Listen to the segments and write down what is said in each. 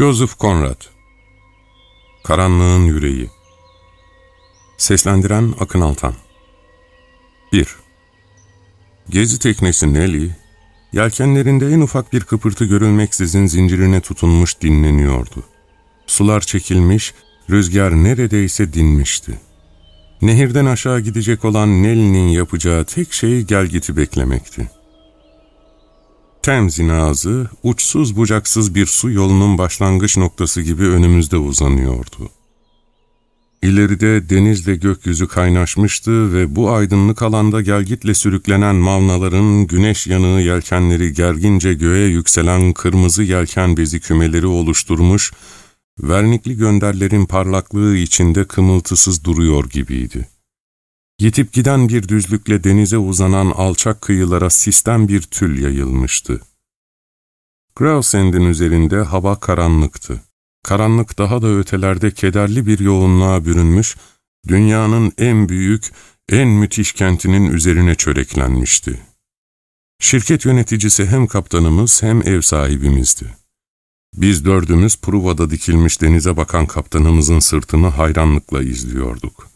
Joseph Conrad Karanlığın Yüreği Seslendiren Akın Altan 1. Gezi teknesi Nelly, yelkenlerinde en ufak bir kıpırtı görülmeksizin zincirine tutunmuş dinleniyordu. Sular çekilmiş, rüzgar neredeyse dinmişti. Nehirden aşağı gidecek olan Nelly'nin yapacağı tek şey gelgiti beklemekti. Temzin ağzı, uçsuz bucaksız bir su yolunun başlangıç noktası gibi önümüzde uzanıyordu. İleride denizle gökyüzü kaynaşmıştı ve bu aydınlık alanda gelgitle sürüklenen mavnaların güneş yanığı yelkenleri gergince göğe yükselen kırmızı yelken bezi kümeleri oluşturmuş, vernikli gönderlerin parlaklığı içinde kımıltısız duruyor gibiydi. Yitip giden bir düzlükle denize uzanan alçak kıyılara sistem bir tül yayılmıştı. Gravesend'in üzerinde hava karanlıktı. Karanlık daha da ötelerde kederli bir yoğunluğa bürünmüş, dünyanın en büyük, en müthiş kentinin üzerine çöreklenmişti. Şirket yöneticisi hem kaptanımız hem ev sahibimizdi. Biz dördümüz Pruva'da dikilmiş denize bakan kaptanımızın sırtını hayranlıkla izliyorduk.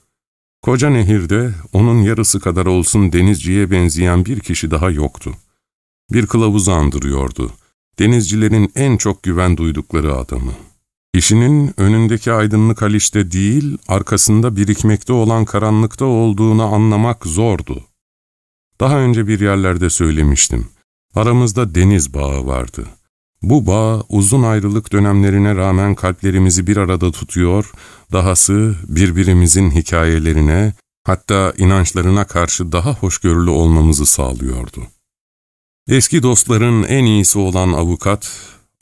Koca nehirde onun yarısı kadar olsun denizciye benzeyen bir kişi daha yoktu. Bir kılavuzu andırıyordu. Denizcilerin en çok güven duydukları adamı. İşinin önündeki aydınlık Haliç'te değil, arkasında birikmekte olan karanlıkta olduğunu anlamak zordu. Daha önce bir yerlerde söylemiştim. Aramızda deniz bağı vardı. Bu bağ uzun ayrılık dönemlerine rağmen kalplerimizi bir arada tutuyor, dahası birbirimizin hikayelerine, hatta inançlarına karşı daha hoşgörülü olmamızı sağlıyordu. Eski dostların en iyisi olan avukat,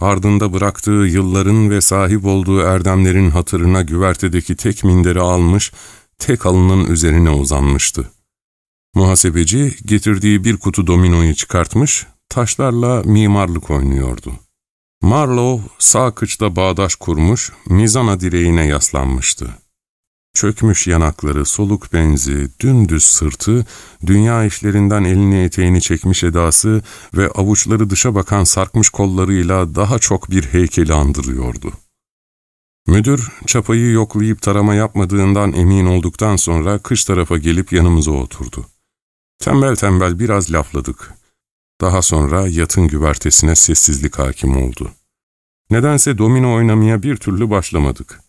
ardında bıraktığı yılların ve sahip olduğu erdemlerin hatırına güvertedeki tek minderi almış, tek alının üzerine uzanmıştı. Muhasebeci getirdiği bir kutu dominoyu çıkartmış, taşlarla mimarlık oynuyordu. Marlow sağ kıçta bağdaş kurmuş, mizana direğine yaslanmıştı. Çökmüş yanakları, soluk benzi, dümdüz sırtı, dünya işlerinden elini eteğini çekmiş edası ve avuçları dışa bakan sarkmış kollarıyla daha çok bir heykeli andırıyordu. Müdür, çapayı yoklayıp tarama yapmadığından emin olduktan sonra kış tarafa gelip yanımıza oturdu. Tembel tembel biraz lafladık. Daha sonra yatın güvertesine sessizlik hakim oldu. Nedense domino oynamaya bir türlü başlamadık.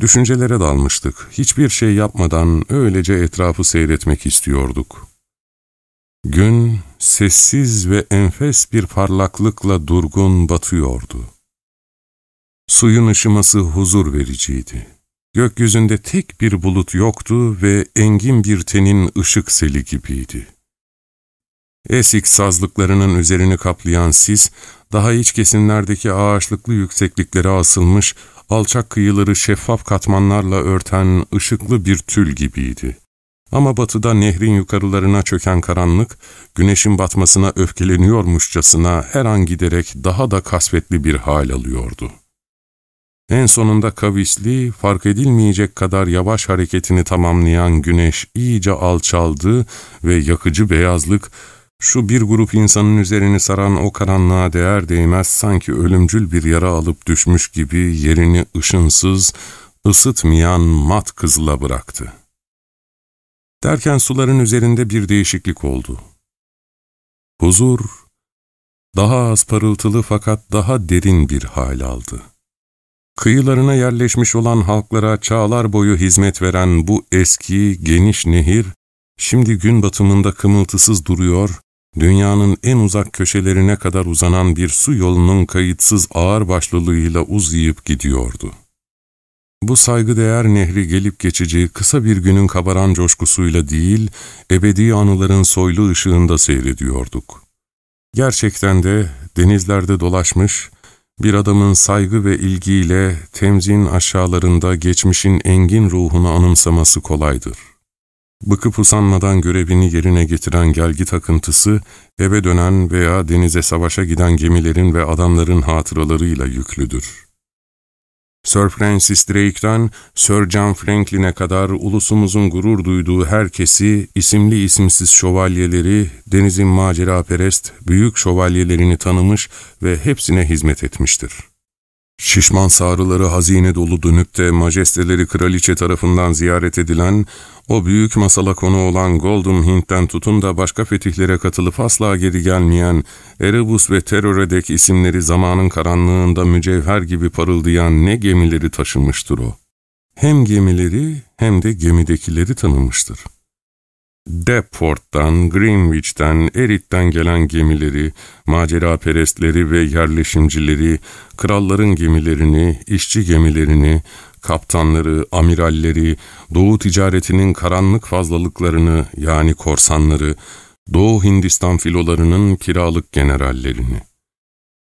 Düşüncelere dalmıştık. Hiçbir şey yapmadan öylece etrafı seyretmek istiyorduk. Gün sessiz ve enfes bir parlaklıkla durgun batıyordu. Suyun ışıması huzur vericiydi. Gökyüzünde tek bir bulut yoktu ve engin bir tenin ışık seli gibiydi. Esik sazlıklarının üzerini kaplayan sis, daha iç kesimlerdeki ağaçlıklı yüksekliklere asılmış, alçak kıyıları şeffaf katmanlarla örten ışıklı bir tül gibiydi. Ama batıda nehrin yukarılarına çöken karanlık, güneşin batmasına öfkeleniyormuşçasına her an giderek daha da kasvetli bir hal alıyordu. En sonunda kavisli, fark edilmeyecek kadar yavaş hareketini tamamlayan güneş iyice alçaldı ve yakıcı beyazlık, şu bir grup insanın üzerini saran o karanlığa değer değmez sanki ölümcül bir yara alıp düşmüş gibi yerini ışınsız, ısıtmayan mat kızıla bıraktı. Derken suların üzerinde bir değişiklik oldu. Huzur, daha az parıltılı fakat daha derin bir hal aldı. Kıyılarına yerleşmiş olan halklara çağlar boyu hizmet veren bu eski, geniş nehir, şimdi gün batımında kımıltısız duruyor dünyanın en uzak köşelerine kadar uzanan bir su yolunun kayıtsız ağır başlılığıyla uzayıp gidiyordu. Bu saygıdeğer nehri gelip geçici kısa bir günün kabaran coşkusuyla değil, ebedi anıların soylu ışığında seyrediyorduk. Gerçekten de denizlerde dolaşmış, bir adamın saygı ve ilgiyle temzin aşağılarında geçmişin engin ruhunu anımsaması kolaydır. Bıkıp usanmadan görevini yerine getiren gelgit akıntısı, eve dönen veya denize savaşa giden gemilerin ve adamların hatıralarıyla yüklüdür. Sir Francis Drake'den Sir John Franklin'e kadar ulusumuzun gurur duyduğu herkesi, isimli isimsiz şövalyeleri, denizin macera perest, büyük şövalyelerini tanımış ve hepsine hizmet etmiştir. Şişman sağrıları hazine dolu dönüp de majesteleri kraliçe tarafından ziyaret edilen, o büyük masala konu olan Golden Hind'den tutun da başka fetihlere katılıp asla geri gelmeyen Erebus ve Teroredek isimleri zamanın karanlığında mücevher gibi parıldayan ne gemileri taşımıştır o. Hem gemileri hem de gemidekileri tanımıştır. Deptford'dan, Greenwich'ten, Erit'ten gelen gemileri, macera perestleri ve yerleşimcileri, kralların gemilerini, işçi gemilerini, kaptanları, amiralleri, Doğu ticaretinin karanlık fazlalıklarını yani korsanları, Doğu Hindistan filolarının kiralık generallerini.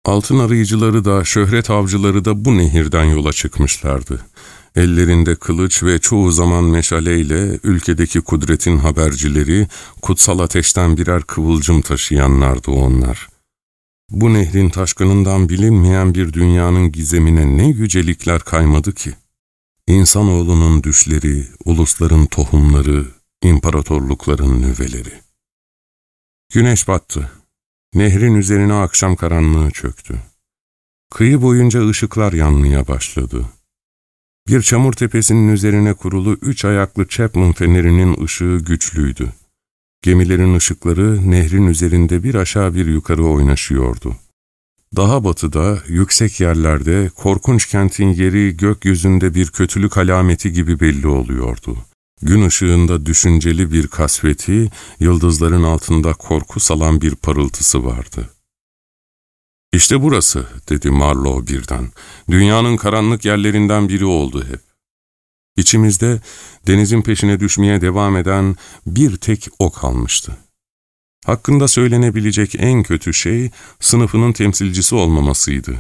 Altın arayıcıları da, şöhret avcıları da bu nehirden yola çıkmışlardı. Ellerinde kılıç ve çoğu zaman meşaleyle ülkedeki kudretin habercileri, kutsal ateşten birer kıvılcım taşıyanlardı onlar. Bu nehrin taşkınından bilinmeyen bir dünyanın gizemine ne yücelikler kaymadı ki? İnsanoğlunun düşleri, ulusların tohumları, imparatorlukların nüveleri. Güneş battı. Nehrin üzerine akşam karanlığı çöktü. Kıyı boyunca ışıklar yanmaya başladı. Bir çamur tepesinin üzerine kurulu üç ayaklı Chapman fenerinin ışığı güçlüydü. Gemilerin ışıkları nehrin üzerinde bir aşağı bir yukarı oynaşıyordu. Daha batıda, yüksek yerlerde, korkunç kentin yeri gökyüzünde bir kötülük alameti gibi belli oluyordu. Gün ışığında düşünceli bir kasveti, yıldızların altında korku salan bir parıltısı vardı. ''İşte burası'' dedi Marlowe birden. ''Dünyanın karanlık yerlerinden biri oldu hep. İçimizde denizin peşine düşmeye devam eden bir tek o kalmıştı. Hakkında söylenebilecek en kötü şey sınıfının temsilcisi olmamasıydı.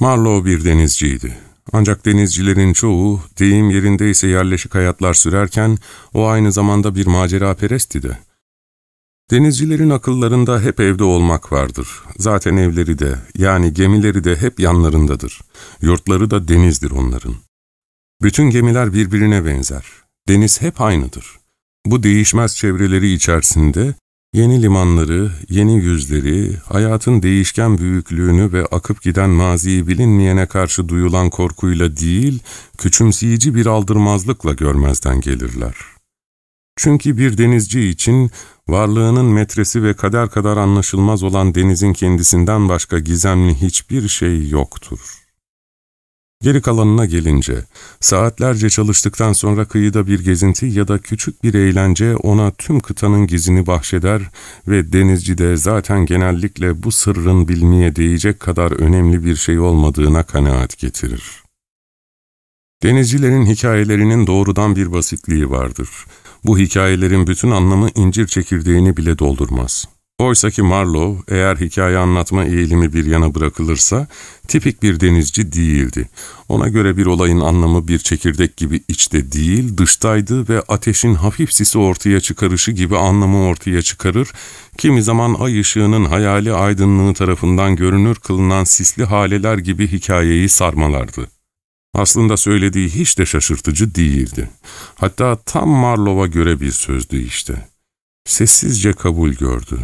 Marlowe bir denizciydi. Ancak denizcilerin çoğu deyim yerindeyse yerleşik hayatlar sürerken o aynı zamanda bir macera perestti de. Denizcilerin akıllarında hep evde olmak vardır. Zaten evleri de, yani gemileri de hep yanlarındadır. Yurtları da denizdir onların. Bütün gemiler birbirine benzer. Deniz hep aynıdır. Bu değişmez çevreleri içerisinde yeni limanları, yeni yüzleri, hayatın değişken büyüklüğünü ve akıp giden maziyi bilinmeyene karşı duyulan korkuyla değil, küçümseyici bir aldırmazlıkla görmezden gelirler.'' Çünkü bir denizci için varlığının metresi ve kader kadar anlaşılmaz olan denizin kendisinden başka gizemli hiçbir şey yoktur. Geri kalanına gelince, saatlerce çalıştıktan sonra kıyıda bir gezinti ya da küçük bir eğlence ona tüm kıtanın gizini bahşeder ve denizci de zaten genellikle bu sırrın bilmeye değecek kadar önemli bir şey olmadığına kanaat getirir. Denizcilerin hikayelerinin doğrudan bir basitliği vardır. Bu hikayelerin bütün anlamı incir çekirdeğini bile doldurmaz. Oysa ki Marlowe eğer hikaye anlatma eğilimi bir yana bırakılırsa tipik bir denizci değildi. Ona göre bir olayın anlamı bir çekirdek gibi içte değil dıştaydı ve ateşin hafif sisi ortaya çıkarışı gibi anlamı ortaya çıkarır, kimi zaman ay ışığının hayali aydınlığı tarafından görünür kılınan sisli haleler gibi hikayeyi sarmalardı. Aslında söylediği hiç de şaşırtıcı değildi. Hatta tam Marlow'a göre bir sözdü işte. Sessizce kabul gördü.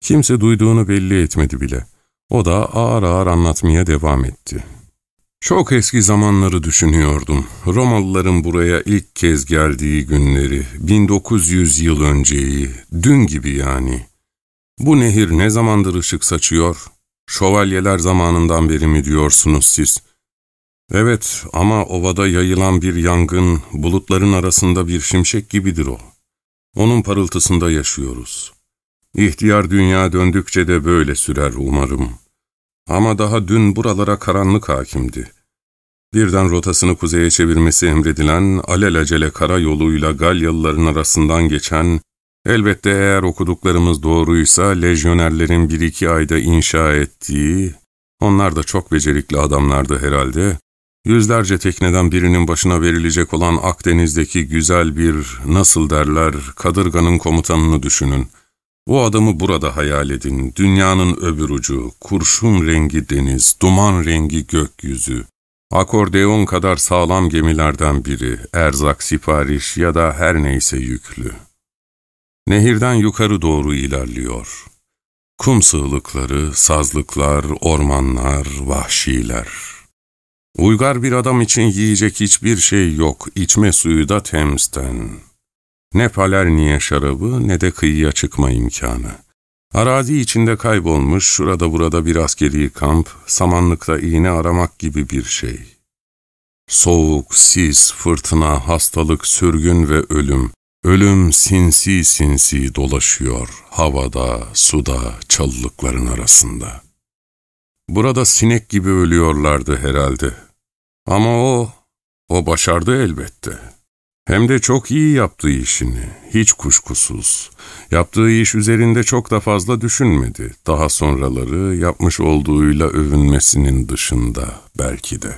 Kimse duyduğunu belli etmedi bile. O da ağır ağır anlatmaya devam etti. Çok eski zamanları düşünüyordum. Romalıların buraya ilk kez geldiği günleri, 1900 yıl önceyi, dün gibi yani. Bu nehir ne zamandır ışık saçıyor? Şövalyeler zamanından beri mi diyorsunuz siz?'' Evet ama ovada yayılan bir yangın, bulutların arasında bir şimşek gibidir o. Onun parıltısında yaşıyoruz. İhtiyar dünya döndükçe de böyle sürer umarım. Ama daha dün buralara karanlık hakimdi. Birden rotasını kuzeye çevirmesi emredilen, alelacele karayoluyla Galyalıların arasından geçen, elbette eğer okuduklarımız doğruysa lejyonerlerin bir iki ayda inşa ettiği, onlar da çok becerikli adamlardı herhalde, Yüzlerce tekneden birinin başına verilecek olan Akdeniz'deki güzel bir, nasıl derler, kadırganın komutanını düşünün. O adamı burada hayal edin. Dünyanın öbür ucu, kurşun rengi deniz, duman rengi gökyüzü. Akordeon kadar sağlam gemilerden biri, erzak sipariş ya da her neyse yüklü. Nehirden yukarı doğru ilerliyor. Kum sığlıkları, sazlıklar, ormanlar, vahşiler. Uygar bir adam için yiyecek hiçbir şey yok, içme suyu da Tems'ten. Ne Palerniye şarabı ne de kıyıya çıkma imkanı. Arazi içinde kaybolmuş, şurada burada bir askeri kamp, samanlıkta iğne aramak gibi bir şey. Soğuk, sis, fırtına, hastalık, sürgün ve ölüm. Ölüm sinsi sinsi dolaşıyor havada, suda, çalılıkların arasında. Burada sinek gibi ölüyorlardı herhalde. Ama o, o başardı elbette. Hem de çok iyi yaptığı işini, hiç kuşkusuz. Yaptığı iş üzerinde çok da fazla düşünmedi. Daha sonraları yapmış olduğuyla övünmesinin dışında belki de.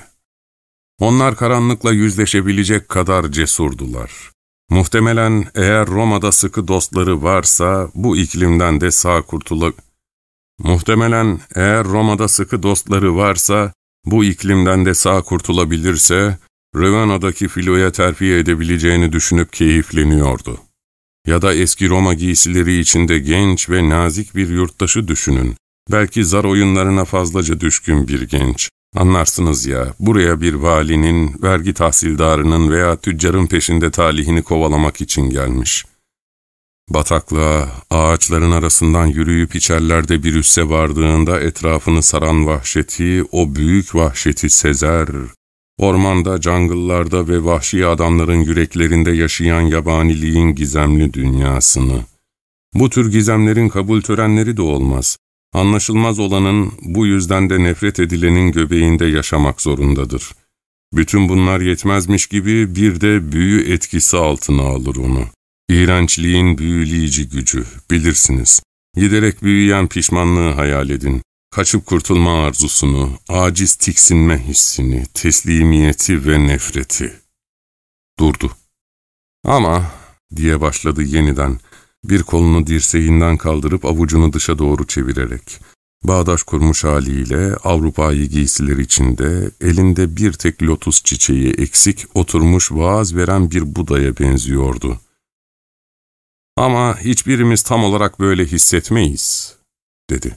Onlar karanlıkla yüzleşebilecek kadar cesurdular. Muhtemelen eğer Roma'da sıkı dostları varsa bu iklimden de sağ kurtula... Muhtemelen eğer Roma'da sıkı dostları varsa bu iklimden de sağ kurtulabilirse Ravena'daki filoya terfi edebileceğini düşünüp keyifleniyordu. Ya da eski Roma giysileri içinde genç ve nazik bir yurttaşı düşünün. Belki zar oyunlarına fazlaca düşkün bir genç. Anlarsınız ya, buraya bir valinin, vergi tahsildarının veya tüccarın peşinde talihini kovalamak için gelmiş. Bataklığa, ağaçların arasından yürüyüp içerlerde bir üsse vardığında etrafını saran vahşeti, o büyük vahşeti sezer, Ormanda, jungle'larda ve vahşi adamların yüreklerinde yaşayan yabaniliğin gizemli dünyasını. Bu tür gizemlerin kabul törenleri de olmaz. Anlaşılmaz olanın, bu yüzden de nefret edilenin göbeğinde yaşamak zorundadır. Bütün bunlar yetmezmiş gibi bir de büyü etkisi altına alır onu. İğrençliğin büyüleyici gücü, bilirsiniz. Giderek büyüyen pişmanlığı hayal edin. Kaçıp kurtulma arzusunu, aciz tiksinme hissini, teslimiyeti ve nefreti. Durdu. Ama, diye başladı yeniden, bir kolunu dirseğinden kaldırıp avucunu dışa doğru çevirerek, bağdaş kurmuş haliyle Avrupa'yı giysiler içinde, elinde bir tek lotus çiçeği eksik oturmuş vaaz veren bir Buda'ya benziyordu. Ama hiçbirimiz tam olarak böyle hissetmeyiz, dedi.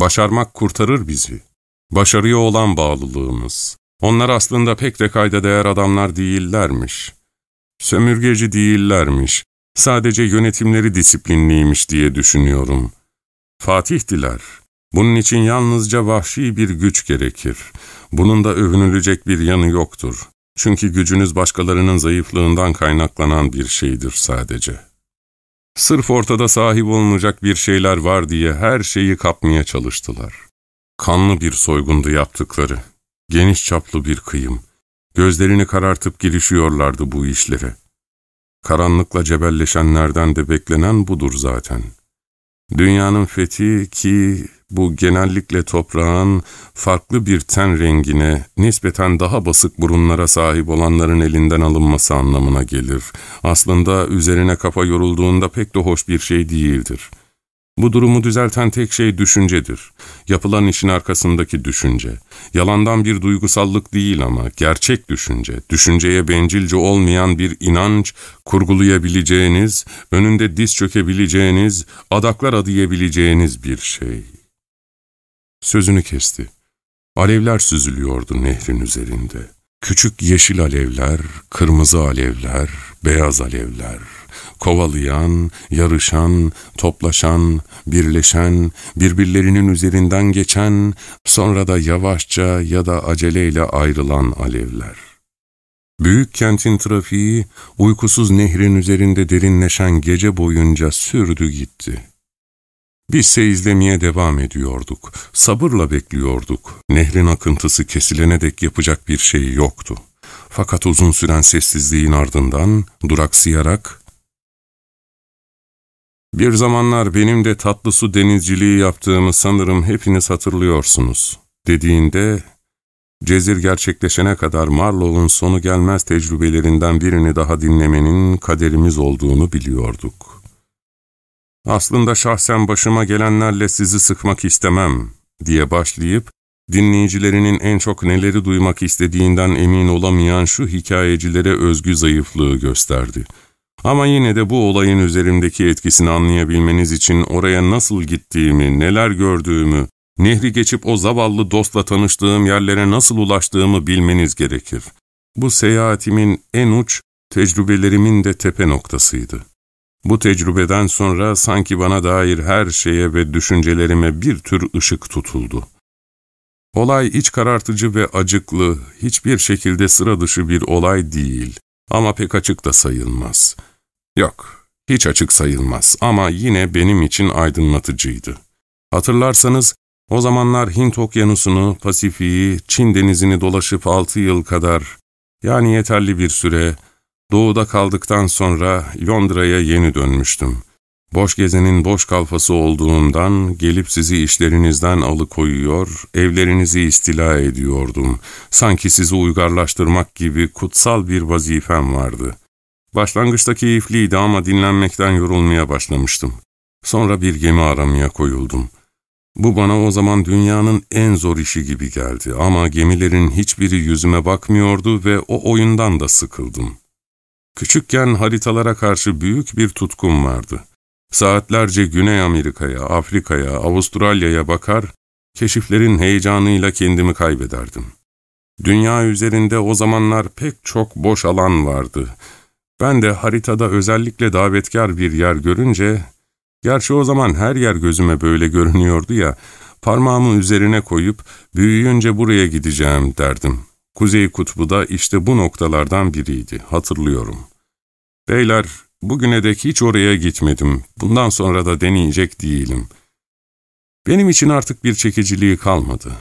Başarmak kurtarır bizi. Başarıya olan bağlılığımız. Onlar aslında pek de kayda değer adamlar değillermiş. Sömürgeci değillermiş. Sadece yönetimleri disiplinliymiş diye düşünüyorum. Fatih'tiler. Bunun için yalnızca vahşi bir güç gerekir. Bunun da övünülecek bir yanı yoktur. Çünkü gücünüz başkalarının zayıflığından kaynaklanan bir şeydir sadece.'' Sırf ortada sahip olunacak bir şeyler var diye her şeyi kapmaya çalıştılar. Kanlı bir soygundu yaptıkları. Geniş çaplı bir kıyım. Gözlerini karartıp girişiyorlardı bu işlere. Karanlıkla cebelleşenlerden de beklenen budur zaten. Dünyanın fethi ki bu genellikle toprağın farklı bir ten rengine, nispeten daha basık burunlara sahip olanların elinden alınması anlamına gelir. Aslında üzerine kafa yorulduğunda pek de hoş bir şey değildir. Bu durumu düzelten tek şey düşüncedir. Yapılan işin arkasındaki düşünce. Yalandan bir duygusallık değil ama gerçek düşünce. Düşünceye bencilce olmayan bir inanç, kurgulayabileceğiniz, önünde diz çökebileceğiniz, adaklar adayabileceğiniz bir şey. Sözünü kesti. Alevler süzülüyordu nehrin üzerinde. Küçük yeşil alevler, kırmızı alevler, beyaz alevler. Kovalayan, yarışan, toplaşan, birleşen, birbirlerinin üzerinden geçen, sonra da yavaşça ya da aceleyle ayrılan alevler. Büyük kentin trafiği, uykusuz nehrin üzerinde derinleşen gece boyunca sürdü gitti. Bizse izlemeye devam ediyorduk. Sabırla bekliyorduk. Nehrin akıntısı kesilene dek yapacak bir şey yoktu. Fakat uzun süren sessizliğin ardından duraksayarak ''Bir zamanlar benim de tatlı su denizciliği yaptığımı sanırım hepiniz hatırlıyorsunuz.'' dediğinde Cezir gerçekleşene kadar Marlow'un sonu gelmez tecrübelerinden birini daha dinlemenin kaderimiz olduğunu biliyorduk. Aslında şahsen başıma gelenlerle sizi sıkmak istemem diye başlayıp, dinleyicilerinin en çok neleri duymak istediğinden emin olamayan şu hikayecilere özgü zayıflığı gösterdi. Ama yine de bu olayın üzerimdeki etkisini anlayabilmeniz için oraya nasıl gittiğimi, neler gördüğümü, nehri geçip o zavallı dostla tanıştığım yerlere nasıl ulaştığımı bilmeniz gerekir. Bu seyahatimin en uç, tecrübelerimin de tepe noktasıydı. Bu tecrübeden sonra sanki bana dair her şeye ve düşüncelerime bir tür ışık tutuldu. Olay iç karartıcı ve acıklı, hiçbir şekilde sıra dışı bir olay değil ama pek açık da sayılmaz. Yok, hiç açık sayılmaz ama yine benim için aydınlatıcıydı. Hatırlarsanız o zamanlar Hint okyanusunu, Pasifik'i, Çin denizini dolaşıp altı yıl kadar, yani yeterli bir süre, doğuda kaldıktan sonra Londra'ya yeni dönmüştüm. Boş gezenin boş kalfası olduğundan gelip sizi işlerinizden alıkoyuyor, evlerinizi istila ediyordum. Sanki sizi uygarlaştırmak gibi kutsal bir vazifem vardı. Başlangıçta keyifliydi ama dinlenmekten yorulmaya başlamıştım. Sonra bir gemi aramaya koyuldum. Bu bana o zaman dünyanın en zor işi gibi geldi ama gemilerin hiçbiri yüzüme bakmıyordu ve o oyundan da sıkıldım. Küçükken haritalara karşı büyük bir tutkum vardı. Saatlerce Güney Amerika'ya, Afrika'ya, Avustralya'ya bakar, keşiflerin heyecanıyla kendimi kaybederdim. Dünya üzerinde o zamanlar pek çok boş alan vardı. Ben de haritada özellikle davetkar bir yer görünce, gerçi o zaman her yer gözüme böyle görünüyordu ya, parmağımı üzerine koyup büyüyünce buraya gideceğim derdim. Kuzey Kutbu da işte bu noktalardan biriydi, hatırlıyorum. Beyler, bugüne dek hiç oraya gitmedim, bundan sonra da deneyecek değilim. Benim için artık bir çekiciliği kalmadı.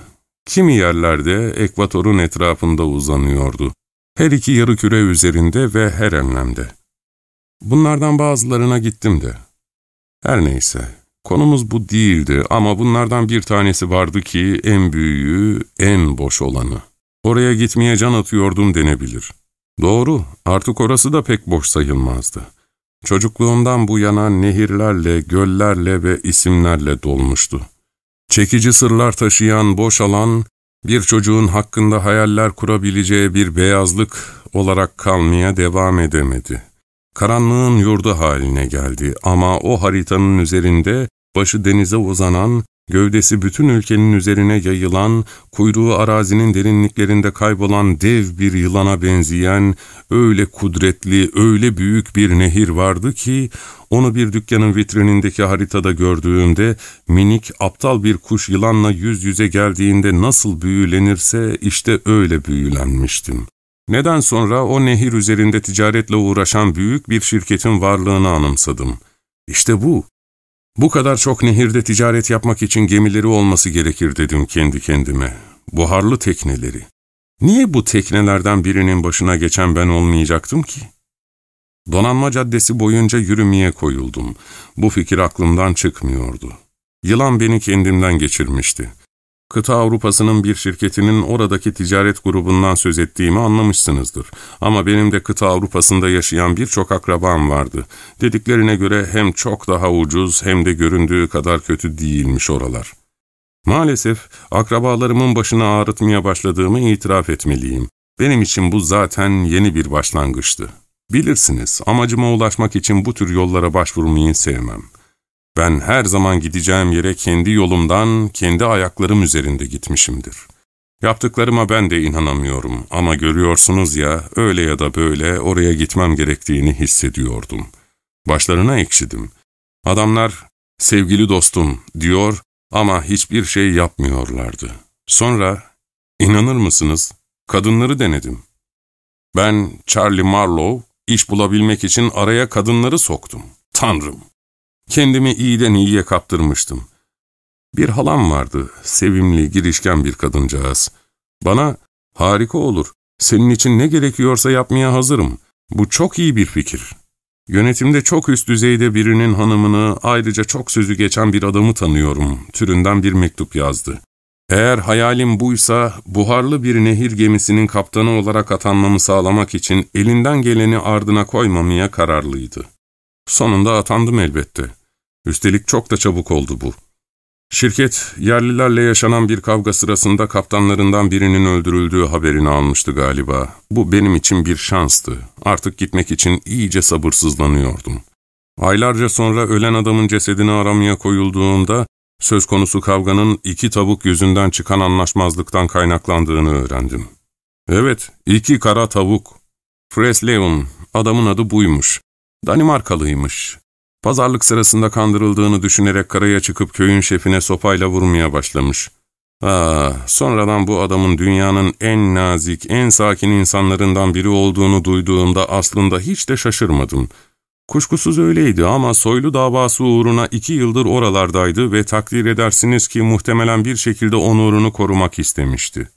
Kimi yerlerde ekvatorun etrafında uzanıyordu. Her iki yarı küre üzerinde ve her enlemde. Bunlardan bazılarına gittim de. Her neyse, konumuz bu değildi ama bunlardan bir tanesi vardı ki en büyüğü, en boş olanı. Oraya gitmeye can atıyordum denebilir. Doğru, artık orası da pek boş sayılmazdı. Çocukluğumdan bu yana nehirlerle, göllerle ve isimlerle dolmuştu. Çekici sırlar taşıyan boş alan, bir çocuğun hakkında hayaller kurabileceği bir beyazlık olarak kalmaya devam edemedi. Karanlığın yurdu haline geldi ama o haritanın üzerinde başı denize uzanan, Gövdesi bütün ülkenin üzerine yayılan, kuyruğu arazinin derinliklerinde kaybolan dev bir yılana benzeyen, öyle kudretli, öyle büyük bir nehir vardı ki, onu bir dükkanın vitrinindeki haritada gördüğümde, minik, aptal bir kuş yılanla yüz yüze geldiğinde nasıl büyülenirse işte öyle büyülenmiştim. Neden sonra o nehir üzerinde ticaretle uğraşan büyük bir şirketin varlığını anımsadım. İşte bu, bu kadar çok nehirde ticaret yapmak için gemileri olması gerekir dedim kendi kendime. Buharlı tekneleri. Niye bu teknelerden birinin başına geçen ben olmayacaktım ki? Donanma caddesi boyunca yürümeye koyuldum. Bu fikir aklımdan çıkmıyordu. Yılan beni kendimden geçirmişti. Kıta Avrupa'sının bir şirketinin oradaki ticaret grubundan söz ettiğimi anlamışsınızdır. Ama benim de kıta Avrupa'sında yaşayan birçok akrabam vardı. Dediklerine göre hem çok daha ucuz hem de göründüğü kadar kötü değilmiş oralar. Maalesef akrabalarımın başını ağrıtmaya başladığımı itiraf etmeliyim. Benim için bu zaten yeni bir başlangıçtı. Bilirsiniz, amacıma ulaşmak için bu tür yollara başvurmayı sevmem. Ben her zaman gideceğim yere kendi yolumdan, kendi ayaklarım üzerinde gitmişimdir. Yaptıklarıma ben de inanamıyorum ama görüyorsunuz ya, öyle ya da böyle oraya gitmem gerektiğini hissediyordum. Başlarına ekşidim. Adamlar, sevgili dostum diyor ama hiçbir şey yapmıyorlardı. Sonra, inanır mısınız, kadınları denedim. Ben Charlie Marlowe, iş bulabilmek için araya kadınları soktum. Tanrım! Kendimi iyiden iyiye kaptırmıştım. Bir halam vardı, sevimli, girişken bir kadıncağız. Bana, harika olur, senin için ne gerekiyorsa yapmaya hazırım. Bu çok iyi bir fikir. Yönetimde çok üst düzeyde birinin hanımını, ayrıca çok sözü geçen bir adamı tanıyorum, türünden bir mektup yazdı. Eğer hayalim buysa, buharlı bir nehir gemisinin kaptanı olarak atanmamı sağlamak için elinden geleni ardına koymamaya kararlıydı. Sonunda atandım elbette. Üstelik çok da çabuk oldu bu. Şirket, yerlilerle yaşanan bir kavga sırasında kaptanlarından birinin öldürüldüğü haberini almıştı galiba. Bu benim için bir şanstı. Artık gitmek için iyice sabırsızlanıyordum. Aylarca sonra ölen adamın cesedini aramaya koyulduğunda, Söz konusu kavganın iki tavuk yüzünden çıkan anlaşmazlıktan kaynaklandığını öğrendim. Evet, iki kara tavuk. Freslevin, adamın adı buymuş. Danimarkalıymış. Pazarlık sırasında kandırıldığını düşünerek karaya çıkıp köyün şefine sopayla vurmaya başlamış. Aa, sonradan bu adamın dünyanın en nazik, en sakin insanlarından biri olduğunu duyduğumda aslında hiç de şaşırmadım. Kuşkusuz öyleydi ama soylu davası uğruna iki yıldır oralardaydı ve takdir edersiniz ki muhtemelen bir şekilde onurunu korumak istemişti.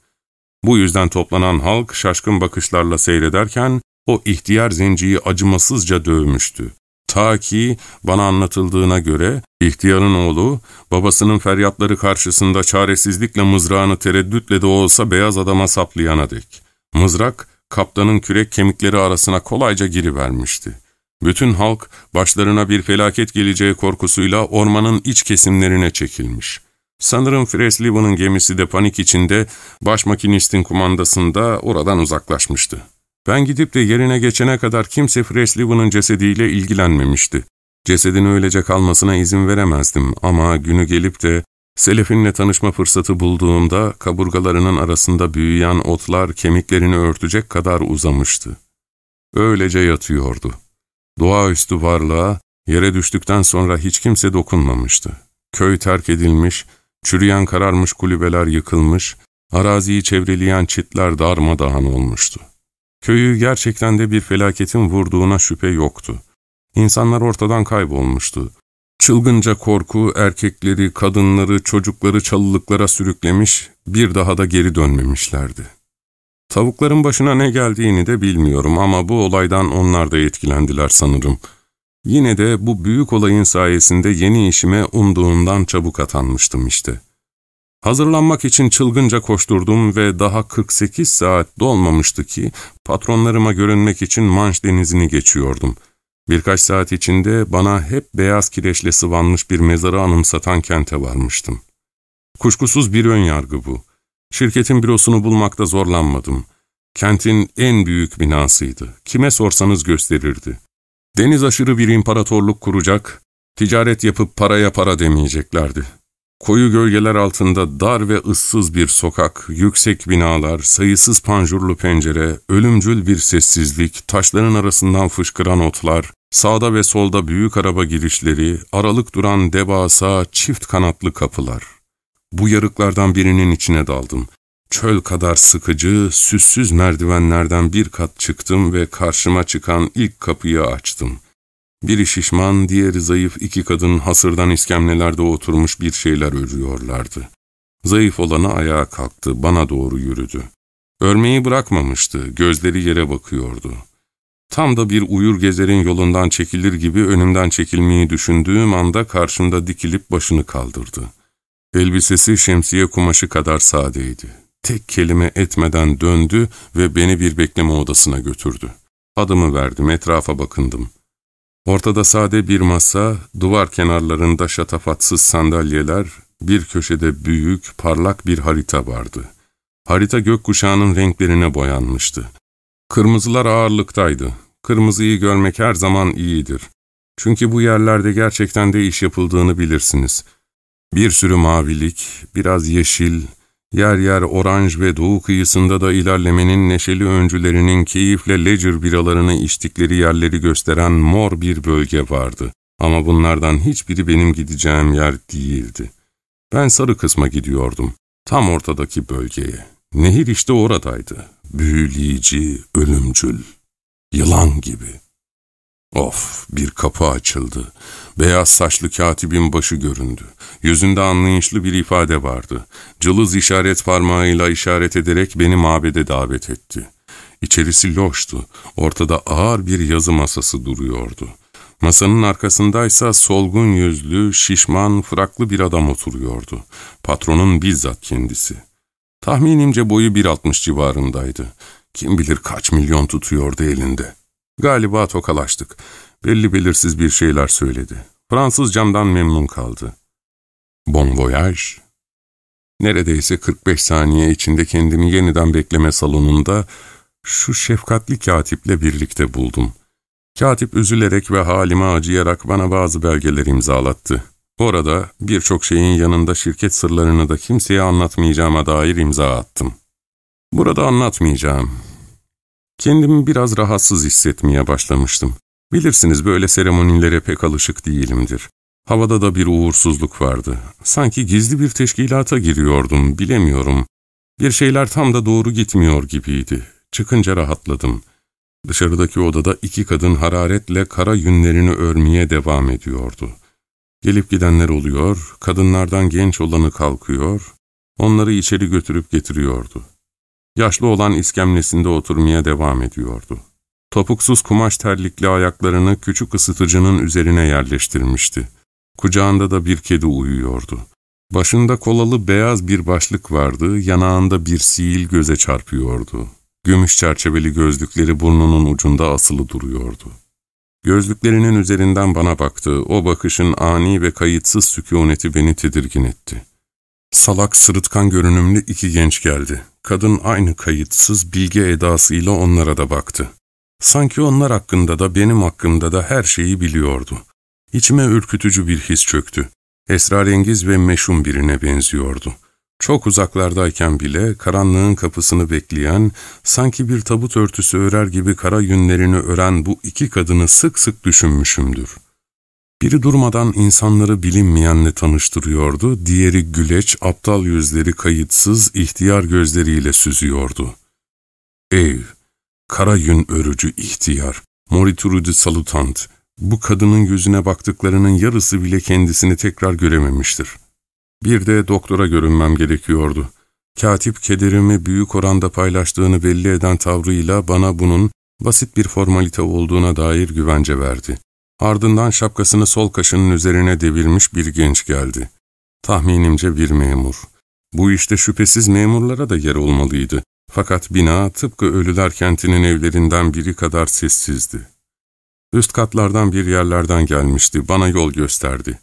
Bu yüzden toplanan halk şaşkın bakışlarla seyrederken o ihtiyar zenciyi acımasızca dövmüştü. Ta ki bana anlatıldığına göre ihtiyarın oğlu babasının feryatları karşısında çaresizlikle mızrağını tereddütle de olsa beyaz adama saplayana dek. Mızrak kaptanın kürek kemikleri arasına kolayca girivermişti. Bütün halk başlarına bir felaket geleceği korkusuyla ormanın iç kesimlerine çekilmiş. Sanırım Fresley'nin gemisi de panik içinde baş makinistin kumandasında oradan uzaklaşmıştı. Ben gidip de yerine geçene kadar kimse Fresley'nin cesediyle ilgilenmemişti. Cesedin öylece kalmasına izin veremezdim ama günü gelip de Selefin'le tanışma fırsatı bulduğumda kaburgalarının arasında büyüyen otlar kemiklerini örtecek kadar uzamıştı. Öylece yatıyordu. Doğaüstü varlığa yere düştükten sonra hiç kimse dokunmamıştı. Köy terk edilmiş, çürüyen kararmış kulübeler yıkılmış, araziyi çevreleyen çitler darmadağın olmuştu. Köyü gerçekten de bir felaketin vurduğuna şüphe yoktu. İnsanlar ortadan kaybolmuştu. Çılgınca korku erkekleri, kadınları, çocukları çalılıklara sürüklemiş, bir daha da geri dönmemişlerdi. Tavukların başına ne geldiğini de bilmiyorum ama bu olaydan onlar da etkilendiler sanırım. Yine de bu büyük olayın sayesinde yeni işime umduğumdan çabuk atanmıştım işte.'' Hazırlanmak için çılgınca koşturdum ve daha 48 saat dolmamıştı ki patronlarıma görünmek için Manş denizini geçiyordum. Birkaç saat içinde bana hep beyaz kireçle sıvanmış bir mezarı anımsatan kente varmıştım. Kuşkusuz bir ön yargı bu. Şirketin bürosunu bulmakta zorlanmadım. Kentin en büyük binasıydı. Kime sorsanız gösterirdi. Deniz aşırı bir imparatorluk kuracak, ticaret yapıp paraya para demeyeceklerdi. Koyu gölgeler altında dar ve ıssız bir sokak, yüksek binalar, sayısız panjurlu pencere, ölümcül bir sessizlik, taşların arasından fışkıran otlar, sağda ve solda büyük araba girişleri, aralık duran devasa çift kanatlı kapılar. Bu yarıklardan birinin içine daldım. Çöl kadar sıkıcı, süssüz merdivenlerden bir kat çıktım ve karşıma çıkan ilk kapıyı açtım.'' Biri şişman, diğeri zayıf iki kadın hasırdan iskemlelerde oturmuş bir şeyler örüyorlardı. Zayıf olanı ayağa kalktı, bana doğru yürüdü. Örmeyi bırakmamıştı, gözleri yere bakıyordu. Tam da bir uyur gezerin yolundan çekilir gibi önümden çekilmeyi düşündüğüm anda karşımda dikilip başını kaldırdı. Elbisesi şemsiye kumaşı kadar sadeydi. Tek kelime etmeden döndü ve beni bir bekleme odasına götürdü. Adımı verdim, etrafa bakındım. Ortada sade bir masa, duvar kenarlarında şatafatsız sandalyeler, bir köşede büyük, parlak bir harita vardı. Harita gökkuşağının renklerine boyanmıştı. Kırmızılar ağırlıktaydı. Kırmızıyı görmek her zaman iyidir. Çünkü bu yerlerde gerçekten de iş yapıldığını bilirsiniz. Bir sürü mavilik, biraz yeşil, Yer yer oranj ve doğu kıyısında da ilerlemenin neşeli öncülerinin keyifle lecir biralarını içtikleri yerleri gösteren mor bir bölge vardı. Ama bunlardan hiçbiri benim gideceğim yer değildi. Ben sarı kısma gidiyordum. Tam ortadaki bölgeye. Nehir işte oradaydı. Büyüleyici, ölümcül. Yılan gibi. Of, bir kapı açıldı. Beyaz saçlı katibin başı göründü. Yüzünde anlayışlı bir ifade vardı. Cılız işaret parmağıyla işaret ederek beni mabede davet etti. İçerisi loştu. Ortada ağır bir yazı masası duruyordu. Masanın arkasındaysa solgun yüzlü, şişman, fraklı bir adam oturuyordu. Patronun bizzat kendisi. Tahminimce boyu 1.60 civarındaydı. Kim bilir kaç milyon tutuyordu elinde. Galiba tokalaştık. Belli belirsiz bir şeyler söyledi. Fransızcamdan memnun kaldı. Bon voyage. Neredeyse 45 saniye içinde kendimi yeniden bekleme salonunda şu şefkatli katiple birlikte buldum. Katip üzülerek ve halime acıyarak bana bazı belgeler imzalattı. Orada birçok şeyin yanında şirket sırlarını da kimseye anlatmayacağıma dair imza attım. Burada anlatmayacağım. Kendimi biraz rahatsız hissetmeye başlamıştım. Bilirsiniz böyle seremonilere pek alışık değilimdir. Havada da bir uğursuzluk vardı. Sanki gizli bir teşkilata giriyordum, bilemiyorum. Bir şeyler tam da doğru gitmiyor gibiydi. Çıkınca rahatladım. Dışarıdaki odada iki kadın hararetle kara yünlerini örmeye devam ediyordu. Gelip gidenler oluyor, kadınlardan genç olanı kalkıyor, onları içeri götürüp getiriyordu. Yaşlı olan iskemlesinde oturmaya devam ediyordu. Topuksuz kumaş terlikli ayaklarını küçük ısıtıcının üzerine yerleştirmişti. Kucağında da bir kedi uyuyordu. Başında kolalı beyaz bir başlık vardı, yanağında bir siil göze çarpıyordu. Gümüş çerçeveli gözlükleri burnunun ucunda asılı duruyordu. Gözlüklerinin üzerinden bana baktı, o bakışın ani ve kayıtsız sükuneti beni tedirgin etti. Salak, sırıtkan görünümlü iki genç geldi. Kadın aynı kayıtsız, bilge edasıyla onlara da baktı. Sanki onlar hakkında da benim hakkımda da her şeyi biliyordu. İçime ürkütücü bir his çöktü. Esrarengiz ve meşhum birine benziyordu. Çok uzaklardayken bile karanlığın kapısını bekleyen, sanki bir tabut örtüsü örer gibi kara yünlerini ören bu iki kadını sık sık düşünmüşümdür. Biri durmadan insanları bilinmeyenle tanıştırıyordu, diğeri güleç, aptal yüzleri kayıtsız, ihtiyar gözleriyle süzüyordu. Ev, kara yün örücü ihtiyar, moriturudi salutant, bu kadının yüzüne baktıklarının yarısı bile kendisini tekrar görememiştir. Bir de doktora görünmem gerekiyordu. Katip kederimi büyük oranda paylaştığını belli eden tavrıyla bana bunun basit bir formalite olduğuna dair güvence verdi. Ardından şapkasını sol kaşının üzerine devirmiş bir genç geldi. Tahminimce bir memur. Bu işte şüphesiz memurlara da yer olmalıydı. Fakat bina tıpkı Ölüler Kenti'nin evlerinden biri kadar sessizdi. Üst katlardan bir yerlerden gelmişti, bana yol gösterdi.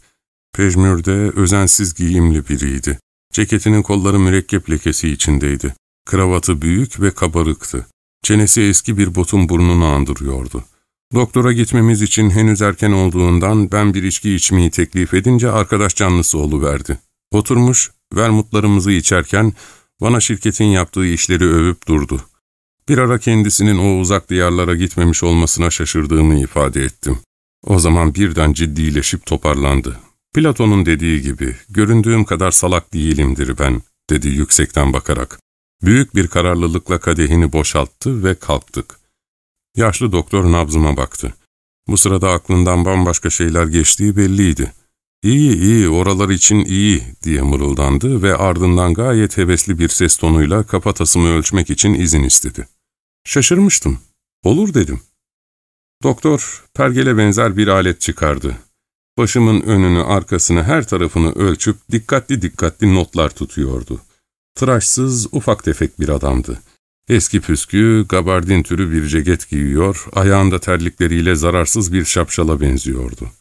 Pejmürde özensiz giyimli biriydi. Ceketinin kolları mürekkep lekesi içindeydi. Kravatı büyük ve kabarıktı. Çenesi eski bir botun burnunu andırıyordu. Doktora gitmemiz için henüz erken olduğundan ben bir içki içmeyi teklif edince arkadaş canlısı verdi. Oturmuş, vermutlarımızı içerken bana şirketin yaptığı işleri övüp durdu. Bir ara kendisinin o uzak diyarlara gitmemiş olmasına şaşırdığımı ifade ettim. O zaman birden ciddileşip toparlandı. Platon'un dediği gibi, göründüğüm kadar salak değilimdir ben, dedi yüksekten bakarak. Büyük bir kararlılıkla kadehini boşalttı ve kalktık. Yaşlı doktor nabzıma baktı. Bu sırada aklından bambaşka şeyler geçtiği belliydi. İyi iyi, oralar için iyi diye mırıldandı ve ardından gayet hevesli bir ses tonuyla kafatasımı ölçmek için izin istedi. Şaşırmıştım. Olur dedim. Doktor pergele benzer bir alet çıkardı. Başımın önünü, arkasını, her tarafını ölçüp dikkatli dikkatli notlar tutuyordu. Tıraşsız, ufak tefek bir adamdı. Eski püskü, gabardin türü bir ceket giyiyor, ayağında terlikleriyle zararsız bir şapşala benziyordu.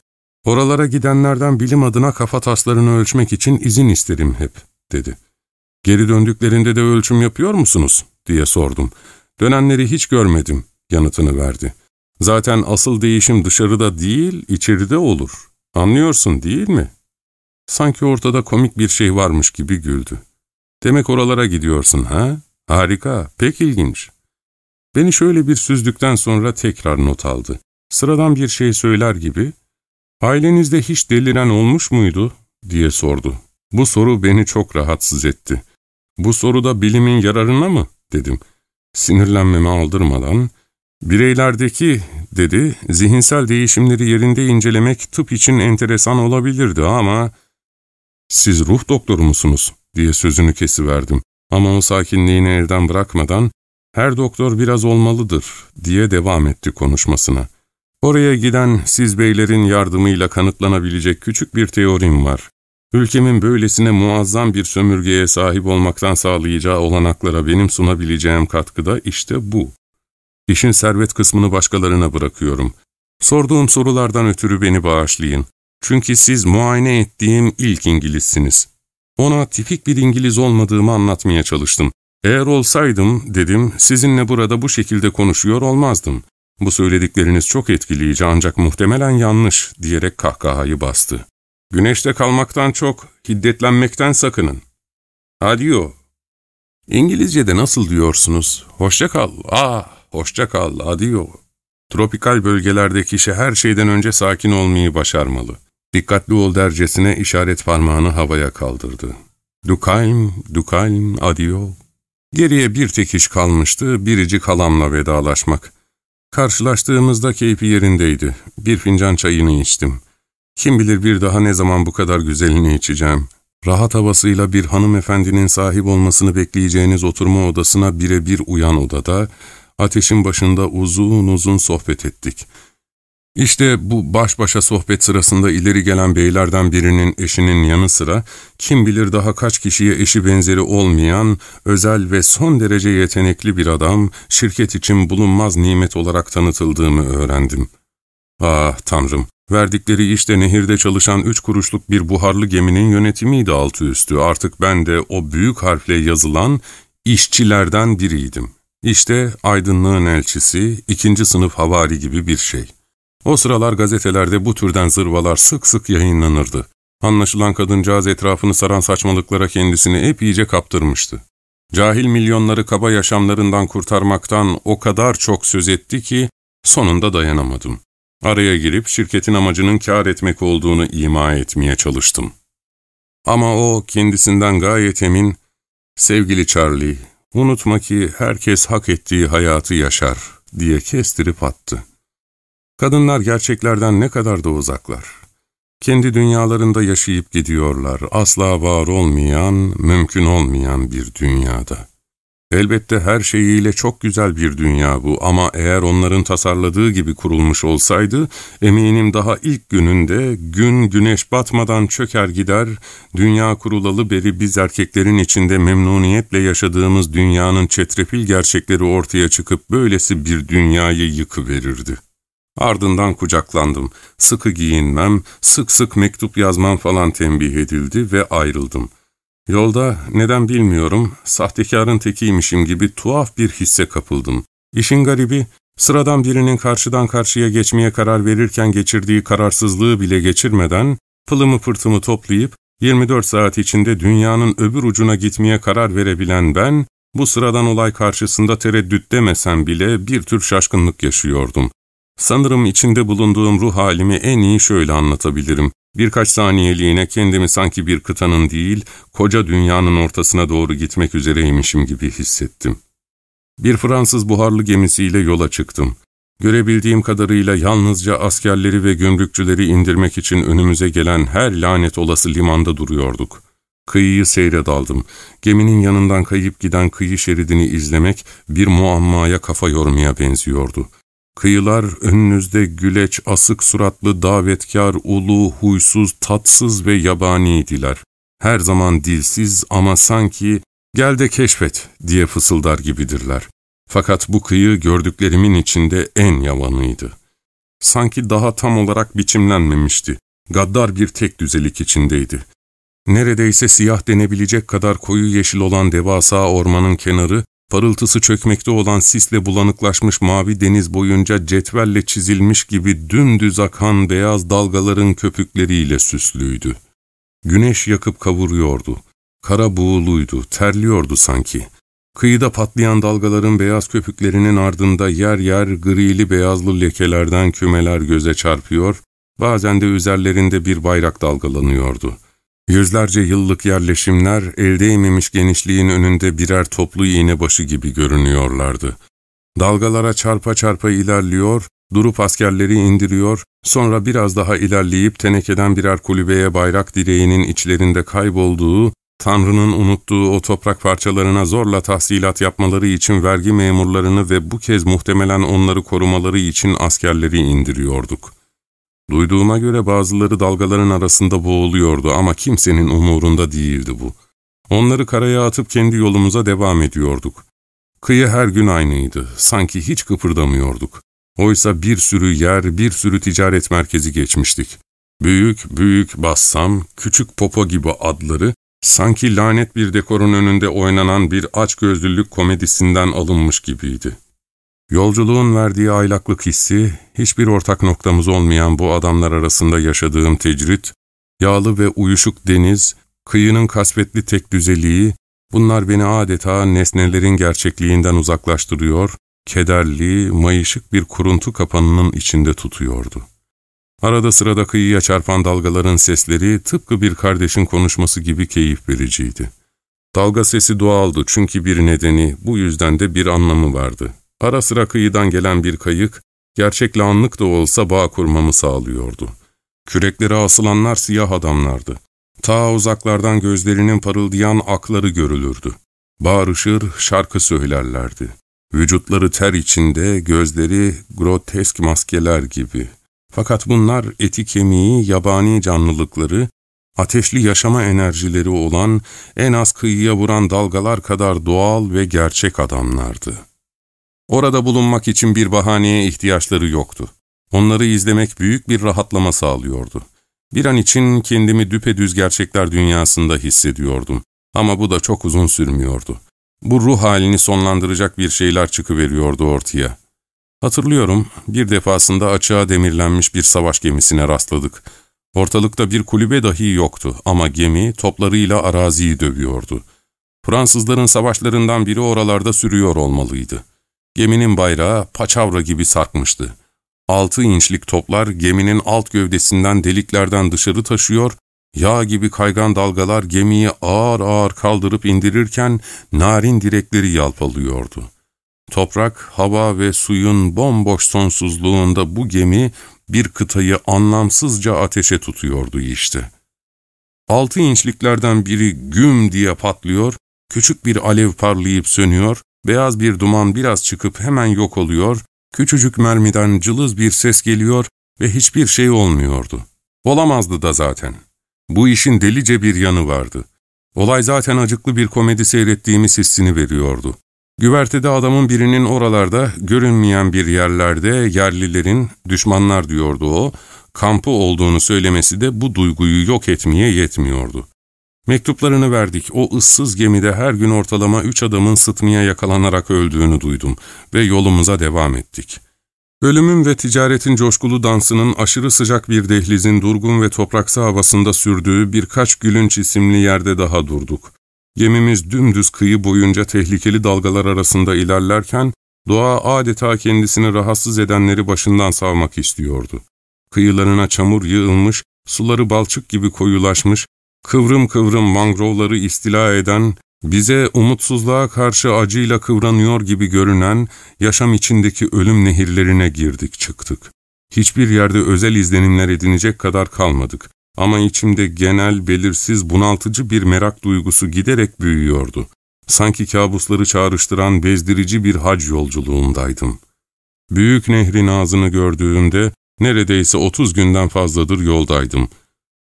Oralara gidenlerden bilim adına kafa taslarını ölçmek için izin isterim hep, dedi. Geri döndüklerinde de ölçüm yapıyor musunuz, diye sordum. Dönenleri hiç görmedim, yanıtını verdi. Zaten asıl değişim dışarıda değil, içeride olur. Anlıyorsun değil mi? Sanki ortada komik bir şey varmış gibi güldü. Demek oralara gidiyorsun ha? Harika, pek ilginç. Beni şöyle bir süzdükten sonra tekrar not aldı. Sıradan bir şey söyler gibi, ''Ailenizde hiç deliren olmuş muydu?'' diye sordu. Bu soru beni çok rahatsız etti. ''Bu soruda bilimin yararına mı?'' dedim. Sinirlenmemi aldırmadan, Bireylerdeki, dedi, zihinsel değişimleri yerinde incelemek tıp için enteresan olabilirdi ama... Siz ruh doktoru musunuz? diye sözünü kesiverdim. Ama o sakinliğini elden bırakmadan, her doktor biraz olmalıdır diye devam etti konuşmasına. Oraya giden siz beylerin yardımıyla kanıtlanabilecek küçük bir teorim var. Ülkemin böylesine muazzam bir sömürgeye sahip olmaktan sağlayacağı olanaklara benim sunabileceğim katkıda işte bu. İşin servet kısmını başkalarına bırakıyorum. Sorduğum sorulardan ötürü beni bağışlayın. Çünkü siz muayene ettiğim ilk İngilizsiniz. Ona tipik bir İngiliz olmadığımı anlatmaya çalıştım. Eğer olsaydım, dedim, sizinle burada bu şekilde konuşuyor olmazdım. Bu söyledikleriniz çok etkileyici ancak muhtemelen yanlış diyerek kahkahayı bastı. Güneşte kalmaktan çok hiddetlenmekten sakının. Adio. İngilizce'de nasıl diyorsunuz? Hoşça kal. Ah, hoşça kal. Adio. Tropikal bölgelerdeki kişi her şeyden önce sakin olmayı başarmalı. Dikkatli ol dercesine işaret parmağını havaya kaldırdı. Dukalm, dukalm, adio. Geriye bir tek iş kalmıştı, biricik halamla vedalaşmak. Karşılaştığımızda keyfi yerindeydi. Bir fincan çayını içtim. Kim bilir bir daha ne zaman bu kadar güzelini içeceğim. Rahat havasıyla bir hanımefendinin sahip olmasını bekleyeceğiniz oturma odasına birebir uyan odada, ateşin başında uzun uzun sohbet ettik. İşte bu baş başa sohbet sırasında ileri gelen beylerden birinin eşinin yanı sıra, kim bilir daha kaç kişiye eşi benzeri olmayan, özel ve son derece yetenekli bir adam, şirket için bulunmaz nimet olarak tanıtıldığımı öğrendim. Ah Tanrım, verdikleri işte nehirde çalışan üç kuruşluk bir buharlı geminin yönetimiydi altı üstü. Artık ben de o büyük harfle yazılan işçilerden biriydim. İşte aydınlığın elçisi, ikinci sınıf havari gibi bir şey. O sıralar gazetelerde bu türden zırvalar sık sık yayınlanırdı. Anlaşılan kadıncağız etrafını saran saçmalıklara kendisini epeyce kaptırmıştı. Cahil milyonları kaba yaşamlarından kurtarmaktan o kadar çok söz etti ki sonunda dayanamadım. Araya girip şirketin amacının kar etmek olduğunu ima etmeye çalıştım. Ama o kendisinden gayet emin, ''Sevgili Charlie, unutma ki herkes hak ettiği hayatı yaşar.'' diye kestirip attı. Kadınlar gerçeklerden ne kadar da uzaklar. Kendi dünyalarında yaşayıp gidiyorlar, asla var olmayan, mümkün olmayan bir dünyada. Elbette her şeyiyle çok güzel bir dünya bu ama eğer onların tasarladığı gibi kurulmuş olsaydı, eminim daha ilk gününde gün güneş batmadan çöker gider, dünya kurulalı beri biz erkeklerin içinde memnuniyetle yaşadığımız dünyanın çetrefil gerçekleri ortaya çıkıp böylesi bir dünyayı yıkıverirdi. Ardından kucaklandım. Sıkı giyinmem, sık sık mektup yazmam falan tembih edildi ve ayrıldım. Yolda neden bilmiyorum, sahtekarın tekiymişim gibi tuhaf bir hisse kapıldım. İşin garibi, sıradan birinin karşıdan karşıya geçmeye karar verirken geçirdiği kararsızlığı bile geçirmeden, pılımı pırtımı toplayıp 24 saat içinde dünyanın öbür ucuna gitmeye karar verebilen ben, bu sıradan olay karşısında tereddüt demesem bile bir tür şaşkınlık yaşıyordum. Sanırım içinde bulunduğum ruh halimi en iyi şöyle anlatabilirim. Birkaç saniyeliğine kendimi sanki bir kıtanın değil, koca dünyanın ortasına doğru gitmek üzereymişim gibi hissettim. Bir Fransız buharlı gemisiyle yola çıktım. Görebildiğim kadarıyla yalnızca askerleri ve gümrükçüleri indirmek için önümüze gelen her lanet olası limanda duruyorduk. Kıyıyı seyre daldım. Geminin yanından kayıp giden kıyı şeridini izlemek bir muammaya kafa yormaya benziyordu. Kıyılar önünüzde güleç, asık suratlı, davetkar, ulu, huysuz, tatsız ve yabaniydiler. Her zaman dilsiz ama sanki ''Gel de keşfet'' diye fısıldar gibidirler. Fakat bu kıyı gördüklerimin içinde en yavanıydı. Sanki daha tam olarak biçimlenmemişti. Gaddar bir tek düzelik içindeydi. Neredeyse siyah denebilecek kadar koyu yeşil olan devasa ormanın kenarı Parıltısı çökmekte olan sisle bulanıklaşmış mavi deniz boyunca cetvelle çizilmiş gibi dümdüz akan beyaz dalgaların köpükleriyle süslüydü. Güneş yakıp kavuruyordu. Kara buğuluydu, terliyordu sanki. Kıyıda patlayan dalgaların beyaz köpüklerinin ardında yer yer grili beyazlı lekelerden kümeler göze çarpıyor, bazen de üzerlerinde bir bayrak dalgalanıyordu.'' Yüzlerce yıllık yerleşimler el değmemiş genişliğin önünde birer toplu iğne başı gibi görünüyorlardı. Dalgalara çarpa çarpa ilerliyor, durup askerleri indiriyor, sonra biraz daha ilerleyip tenekeden birer kulübeye bayrak direğinin içlerinde kaybolduğu, Tanrı'nın unuttuğu o toprak parçalarına zorla tahsilat yapmaları için vergi memurlarını ve bu kez muhtemelen onları korumaları için askerleri indiriyorduk. Duyduğuma göre bazıları dalgaların arasında boğuluyordu ama kimsenin umurunda değildi bu. Onları karaya atıp kendi yolumuza devam ediyorduk. Kıyı her gün aynıydı, sanki hiç kıpırdamıyorduk. Oysa bir sürü yer, bir sürü ticaret merkezi geçmiştik. Büyük büyük bassam, küçük popo gibi adları, sanki lanet bir dekorun önünde oynanan bir açgözlülük komedisinden alınmış gibiydi. Yolculuğun verdiği aylaklık hissi, hiçbir ortak noktamız olmayan bu adamlar arasında yaşadığım tecrit, yağlı ve uyuşuk deniz, kıyının kasvetli tek düzeliği, bunlar beni adeta nesnelerin gerçekliğinden uzaklaştırıyor, kederli, mayışık bir kuruntu kapanının içinde tutuyordu. Arada sırada kıyıya çarpan dalgaların sesleri tıpkı bir kardeşin konuşması gibi keyif vericiydi. Dalga sesi doğaldı çünkü bir nedeni, bu yüzden de bir anlamı vardı. Ara sıra kıyıdan gelen bir kayık, gerçekle anlık da olsa bağ kurmamı sağlıyordu. Küreklere asılanlar siyah adamlardı. Ta uzaklardan gözlerinin parıldayan akları görülürdü. Bağırışır, şarkı söylerlerdi. Vücutları ter içinde, gözleri grotesk maskeler gibi. Fakat bunlar eti kemiği, yabani canlılıkları, ateşli yaşama enerjileri olan, en az kıyıya vuran dalgalar kadar doğal ve gerçek adamlardı. Orada bulunmak için bir bahaneye ihtiyaçları yoktu. Onları izlemek büyük bir rahatlama sağlıyordu. Bir an için kendimi düpedüz gerçekler dünyasında hissediyordum. Ama bu da çok uzun sürmüyordu. Bu ruh halini sonlandıracak bir şeyler çıkıveriyordu ortaya. Hatırlıyorum, bir defasında açığa demirlenmiş bir savaş gemisine rastladık. Ortalıkta bir kulübe dahi yoktu ama gemi toplarıyla araziyi dövüyordu. Fransızların savaşlarından biri oralarda sürüyor olmalıydı. Geminin bayrağı paçavra gibi sarkmıştı. Altı inçlik toplar geminin alt gövdesinden deliklerden dışarı taşıyor, yağ gibi kaygan dalgalar gemiyi ağır ağır kaldırıp indirirken narin direkleri yalpalıyordu. Toprak, hava ve suyun bomboş sonsuzluğunda bu gemi bir kıtayı anlamsızca ateşe tutuyordu işte. Altı inçliklerden biri güm diye patlıyor, küçük bir alev parlayıp sönüyor, beyaz bir duman biraz çıkıp hemen yok oluyor, küçücük mermiden cılız bir ses geliyor ve hiçbir şey olmuyordu. Olamazdı da zaten. Bu işin delice bir yanı vardı. Olay zaten acıklı bir komedi seyrettiğimiz hissini veriyordu. Güvertede adamın birinin oralarda, görünmeyen bir yerlerde yerlilerin, düşmanlar diyordu o, kampı olduğunu söylemesi de bu duyguyu yok etmeye yetmiyordu. Mektuplarını verdik. O ıssız gemide her gün ortalama üç adamın sıtmaya yakalanarak öldüğünü duydum ve yolumuza devam ettik. Ölümün ve ticaretin coşkulu dansının aşırı sıcak bir dehlizin durgun ve topraksı havasında sürdüğü birkaç gülünç isimli yerde daha durduk. Gemimiz dümdüz kıyı boyunca tehlikeli dalgalar arasında ilerlerken, doğa adeta kendisini rahatsız edenleri başından savmak istiyordu. Kıyılarına çamur yığılmış, suları balçık gibi koyulaşmış, kıvrım kıvrım mangrovları istila eden, bize umutsuzluğa karşı acıyla kıvranıyor gibi görünen yaşam içindeki ölüm nehirlerine girdik çıktık. Hiçbir yerde özel izlenimler edinecek kadar kalmadık. Ama içimde genel, belirsiz, bunaltıcı bir merak duygusu giderek büyüyordu. Sanki kabusları çağrıştıran bezdirici bir hac yolculuğundaydım. Büyük nehrin ağzını gördüğümde neredeyse 30 günden fazladır yoldaydım.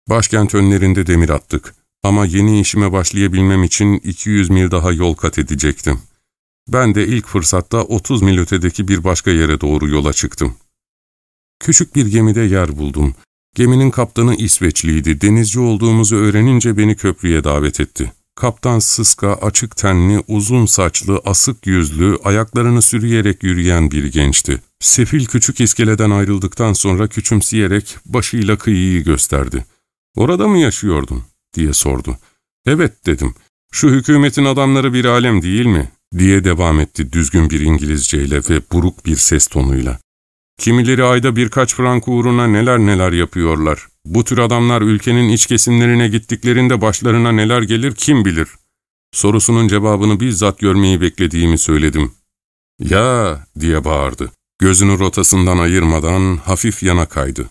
Başkent önlerinde demir attık. Ama yeni işime başlayabilmem için 200 mil daha yol kat edecektim. Ben de ilk fırsatta 30 mil ötedeki bir başka yere doğru yola çıktım. Küçük bir gemide yer buldum. Geminin kaptanı İsveçliydi. Denizci olduğumuzu öğrenince beni köprüye davet etti. Kaptan sıska, açık tenli, uzun saçlı, asık yüzlü, ayaklarını sürüyerek yürüyen bir gençti. Sefil küçük iskeleden ayrıldıktan sonra küçümseyerek başıyla kıyıyı gösterdi. ''Orada mı yaşıyordun?'' diye sordu. ''Evet'' dedim. ''Şu hükümetin adamları bir alem değil mi?'' diye devam etti düzgün bir İngilizceyle ve buruk bir ses tonuyla. Kimileri ayda birkaç frank uğruna neler neler yapıyorlar. Bu tür adamlar ülkenin iç kesimlerine gittiklerinde başlarına neler gelir kim bilir. Sorusunun cevabını bizzat görmeyi beklediğimi söyledim. ''Ya!'' diye bağırdı. Gözünü rotasından ayırmadan hafif yana kaydı.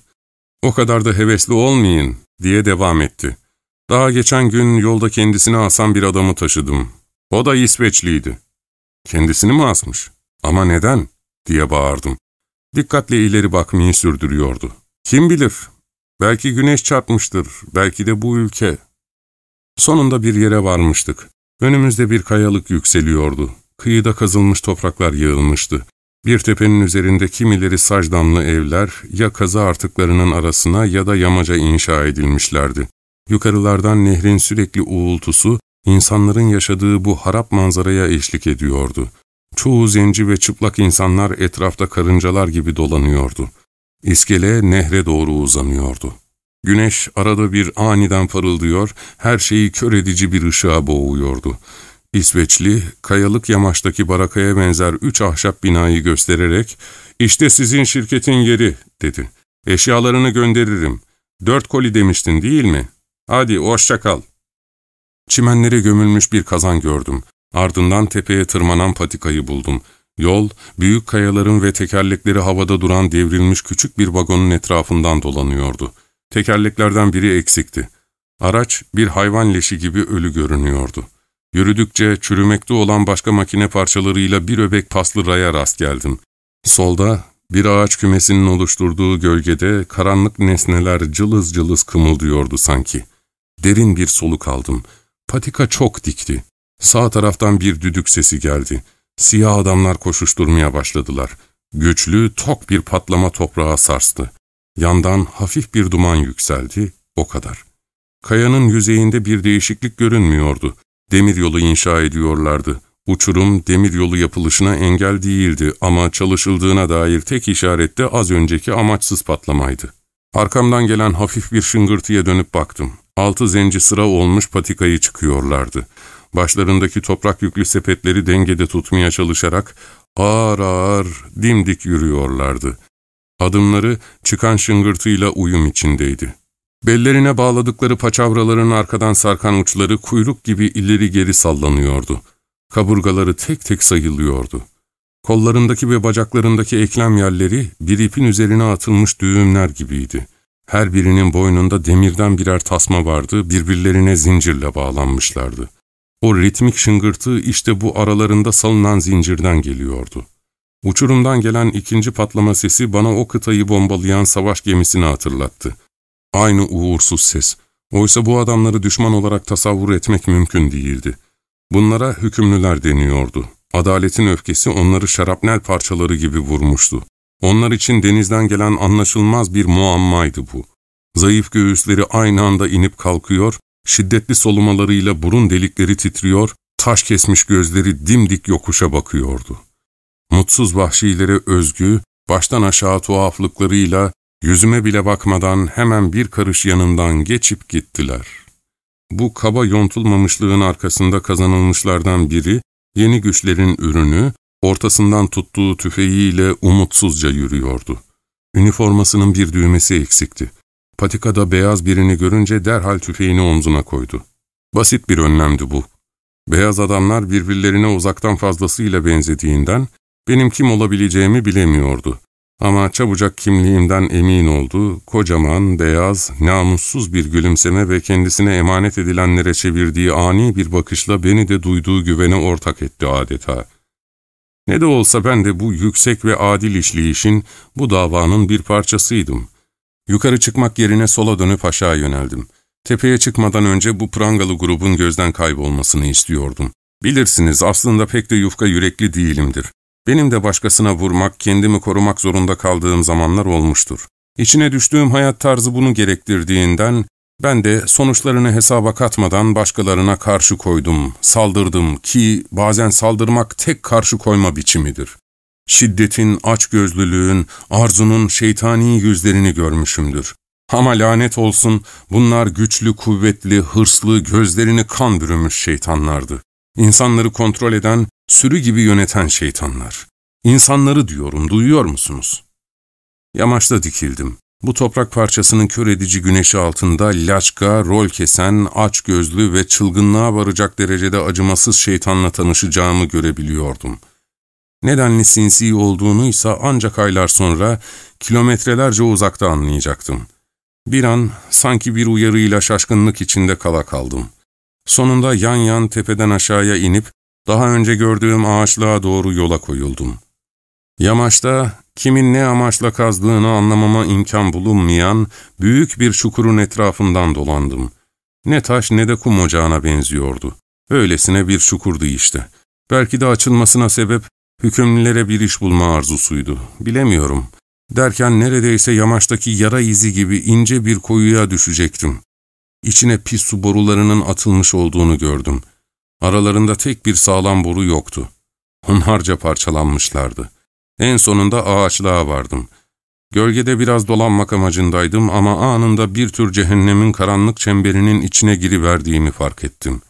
''O kadar da hevesli olmayın.'' Diye devam etti. ''Daha geçen gün yolda kendisini asan bir adamı taşıdım. O da İsveçliydi.'' ''Kendisini mi asmış? Ama neden?'' diye bağırdım. Dikkatle ileri bakmayı sürdürüyordu. Kim bilir, belki güneş çarpmıştır, belki de bu ülke. Sonunda bir yere varmıştık. Önümüzde bir kayalık yükseliyordu. Kıyıda kazılmış topraklar yığılmıştı. Bir tepenin üzerinde kimileri sacdamlı evler ya kazı artıklarının arasına ya da yamaca inşa edilmişlerdi. Yukarılardan nehrin sürekli uğultusu, insanların yaşadığı bu harap manzaraya eşlik ediyordu. Çoğu zenci ve çıplak insanlar etrafta karıncalar gibi dolanıyordu. İskele nehre doğru uzanıyordu. Güneş arada bir aniden parıldıyor, her şeyi kör edici bir ışığa boğuyordu. İsveçli, kayalık yamaçtaki barakaya benzer üç ahşap binayı göstererek, ''İşte sizin şirketin yeri.'' dedi. ''Eşyalarını gönderirim. Dört koli demiştin değil mi? Hadi hoşça kal.'' Çimenlere gömülmüş bir kazan gördüm. Ardından tepeye tırmanan patikayı buldum. Yol, büyük kayaların ve tekerlekleri havada duran devrilmiş küçük bir vagonun etrafından dolanıyordu. Tekerleklerden biri eksikti. Araç bir hayvan leşi gibi ölü görünüyordu. Yürüdükçe çürümekte olan başka makine parçalarıyla bir öbek paslı raya rast geldim. Solda bir ağaç kümesinin oluşturduğu gölgede karanlık nesneler cılız cılız kımıldıyordu sanki. Derin bir soluk aldım. Patika çok dikti. Sağ taraftan bir düdük sesi geldi. Siyah adamlar koşuşturmaya başladılar. Güçlü, tok bir patlama toprağa sarstı. Yandan hafif bir duman yükseldi, o kadar. Kayanın yüzeyinde bir değişiklik görünmüyordu. Demiryolu inşa ediyorlardı. Uçurum demiryolu yapılışına engel değildi ama çalışıldığına dair tek işaret de az önceki amaçsız patlamaydı. Arkamdan gelen hafif bir şıngırtıya dönüp baktım. Altı zenci sıra olmuş patikayı çıkıyorlardı. Başlarındaki toprak yüklü sepetleri dengede tutmaya çalışarak ağır ağır dimdik yürüyorlardı. Adımları çıkan şıngırtıyla uyum içindeydi. Bellerine bağladıkları paçavraların arkadan sarkan uçları kuyruk gibi ileri geri sallanıyordu. Kaburgaları tek tek sayılıyordu. Kollarındaki ve bacaklarındaki eklem yerleri bir ipin üzerine atılmış düğümler gibiydi. Her birinin boynunda demirden birer tasma vardı, birbirlerine zincirle bağlanmışlardı. O ritmik şıngırtı işte bu aralarında salınan zincirden geliyordu. Uçurumdan gelen ikinci patlama sesi bana o kıtayı bombalayan savaş gemisini hatırlattı. Aynı uğursuz ses. Oysa bu adamları düşman olarak tasavvur etmek mümkün değildi. Bunlara hükümlüler deniyordu. Adaletin öfkesi onları şarapnel parçaları gibi vurmuştu. Onlar için denizden gelen anlaşılmaz bir muammaydı bu. Zayıf göğüsleri aynı anda inip kalkıyor, şiddetli solumalarıyla burun delikleri titriyor, taş kesmiş gözleri dimdik yokuşa bakıyordu. Mutsuz vahşilere özgü, baştan aşağı tuhaflıklarıyla yüzüme bile bakmadan hemen bir karış yanından geçip gittiler. Bu kaba yontulmamışlığın arkasında kazanılmışlardan biri, yeni güçlerin ürünü, ortasından tuttuğu tüfeğiyle umutsuzca yürüyordu. Üniformasının bir düğmesi eksikti. Patikada beyaz birini görünce derhal tüfeğini omzuna koydu. Basit bir önlemdi bu. Beyaz adamlar birbirlerine uzaktan fazlasıyla benzediğinden benim kim olabileceğimi bilemiyordu. Ama çabucak kimliğimden emin oldu, kocaman, beyaz, namussuz bir gülümseme ve kendisine emanet edilenlere çevirdiği ani bir bakışla beni de duyduğu güvene ortak etti adeta. Ne de olsa ben de bu yüksek ve adil işleyişin, bu davanın bir parçasıydım. Yukarı çıkmak yerine sola dönüp aşağı yöneldim. Tepeye çıkmadan önce bu prangalı grubun gözden kaybolmasını istiyordum. Bilirsiniz aslında pek de yufka yürekli değilimdir. Benim de başkasına vurmak, kendimi korumak zorunda kaldığım zamanlar olmuştur. İçine düştüğüm hayat tarzı bunu gerektirdiğinden ben de sonuçlarını hesaba katmadan başkalarına karşı koydum, saldırdım ki bazen saldırmak tek karşı koyma biçimidir. Şiddetin, açgözlülüğün, arzunun şeytani yüzlerini görmüşümdür. Ama lanet olsun bunlar güçlü, kuvvetli, hırslı, gözlerini kan bürümüş şeytanlardı. İnsanları kontrol eden, sürü gibi yöneten şeytanlar. İnsanları diyorum, duyuyor musunuz? Yamaçta dikildim. Bu toprak parçasının kör edici güneşi altında laçka, rol kesen, aç gözlü ve çılgınlığa varacak derecede acımasız şeytanla tanışacağımı görebiliyordum. Nedenli sinsi olduğunu ise ancak aylar sonra kilometrelerce uzakta anlayacaktım. Bir an sanki bir uyarıyla şaşkınlık içinde kala kaldım. Sonunda yan yan tepeden aşağıya inip daha önce gördüğüm ağaçlığa doğru yola koyuldum. Yamaçta kimin ne amaçla kazdığını anlamama imkan bulunmayan büyük bir çukurun etrafından dolandım. Ne taş ne de kum ocağına benziyordu. Öylesine bir çukurdu işte. Belki de açılmasına sebep hükümlülere bir iş bulma arzusuydu. Bilemiyorum. Derken neredeyse yamaçtaki yara izi gibi ince bir koyuya düşecektim. İçine pis su borularının atılmış olduğunu gördüm. Aralarında tek bir sağlam boru yoktu. Hunharca parçalanmışlardı. En sonunda ağaçlığa vardım. Gölgede biraz dolanmak amacındaydım ama anında bir tür cehennemin karanlık çemberinin içine giriverdiğimi fark ettim.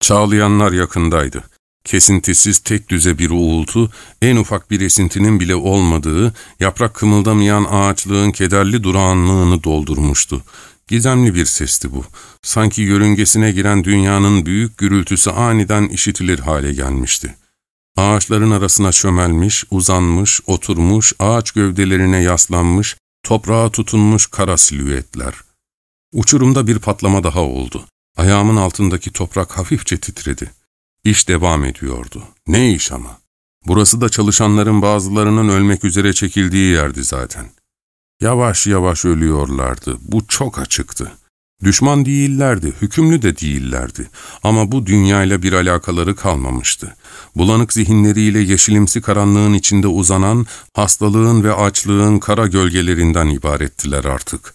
Çağlayanlar yakındaydı. Kesintisiz tek düze bir uğultu, en ufak bir esintinin bile olmadığı, yaprak kımıldamayan ağaçlığın kederli durağanlığını doldurmuştu. Gizemli bir sesti bu. Sanki yörüngesine giren dünyanın büyük gürültüsü aniden işitilir hale gelmişti. Ağaçların arasına çömelmiş, uzanmış, oturmuş, ağaç gövdelerine yaslanmış, toprağa tutunmuş kara silüetler. Uçurumda bir patlama daha oldu. Ayağımın altındaki toprak hafifçe titredi. İş devam ediyordu. Ne iş ama? Burası da çalışanların bazılarının ölmek üzere çekildiği yerdi zaten. Yavaş yavaş ölüyorlardı. Bu çok açıktı. Düşman değillerdi, hükümlü de değillerdi. Ama bu dünyayla bir alakaları kalmamıştı. Bulanık zihinleriyle yeşilimsi karanlığın içinde uzanan, hastalığın ve açlığın kara gölgelerinden ibarettiler artık.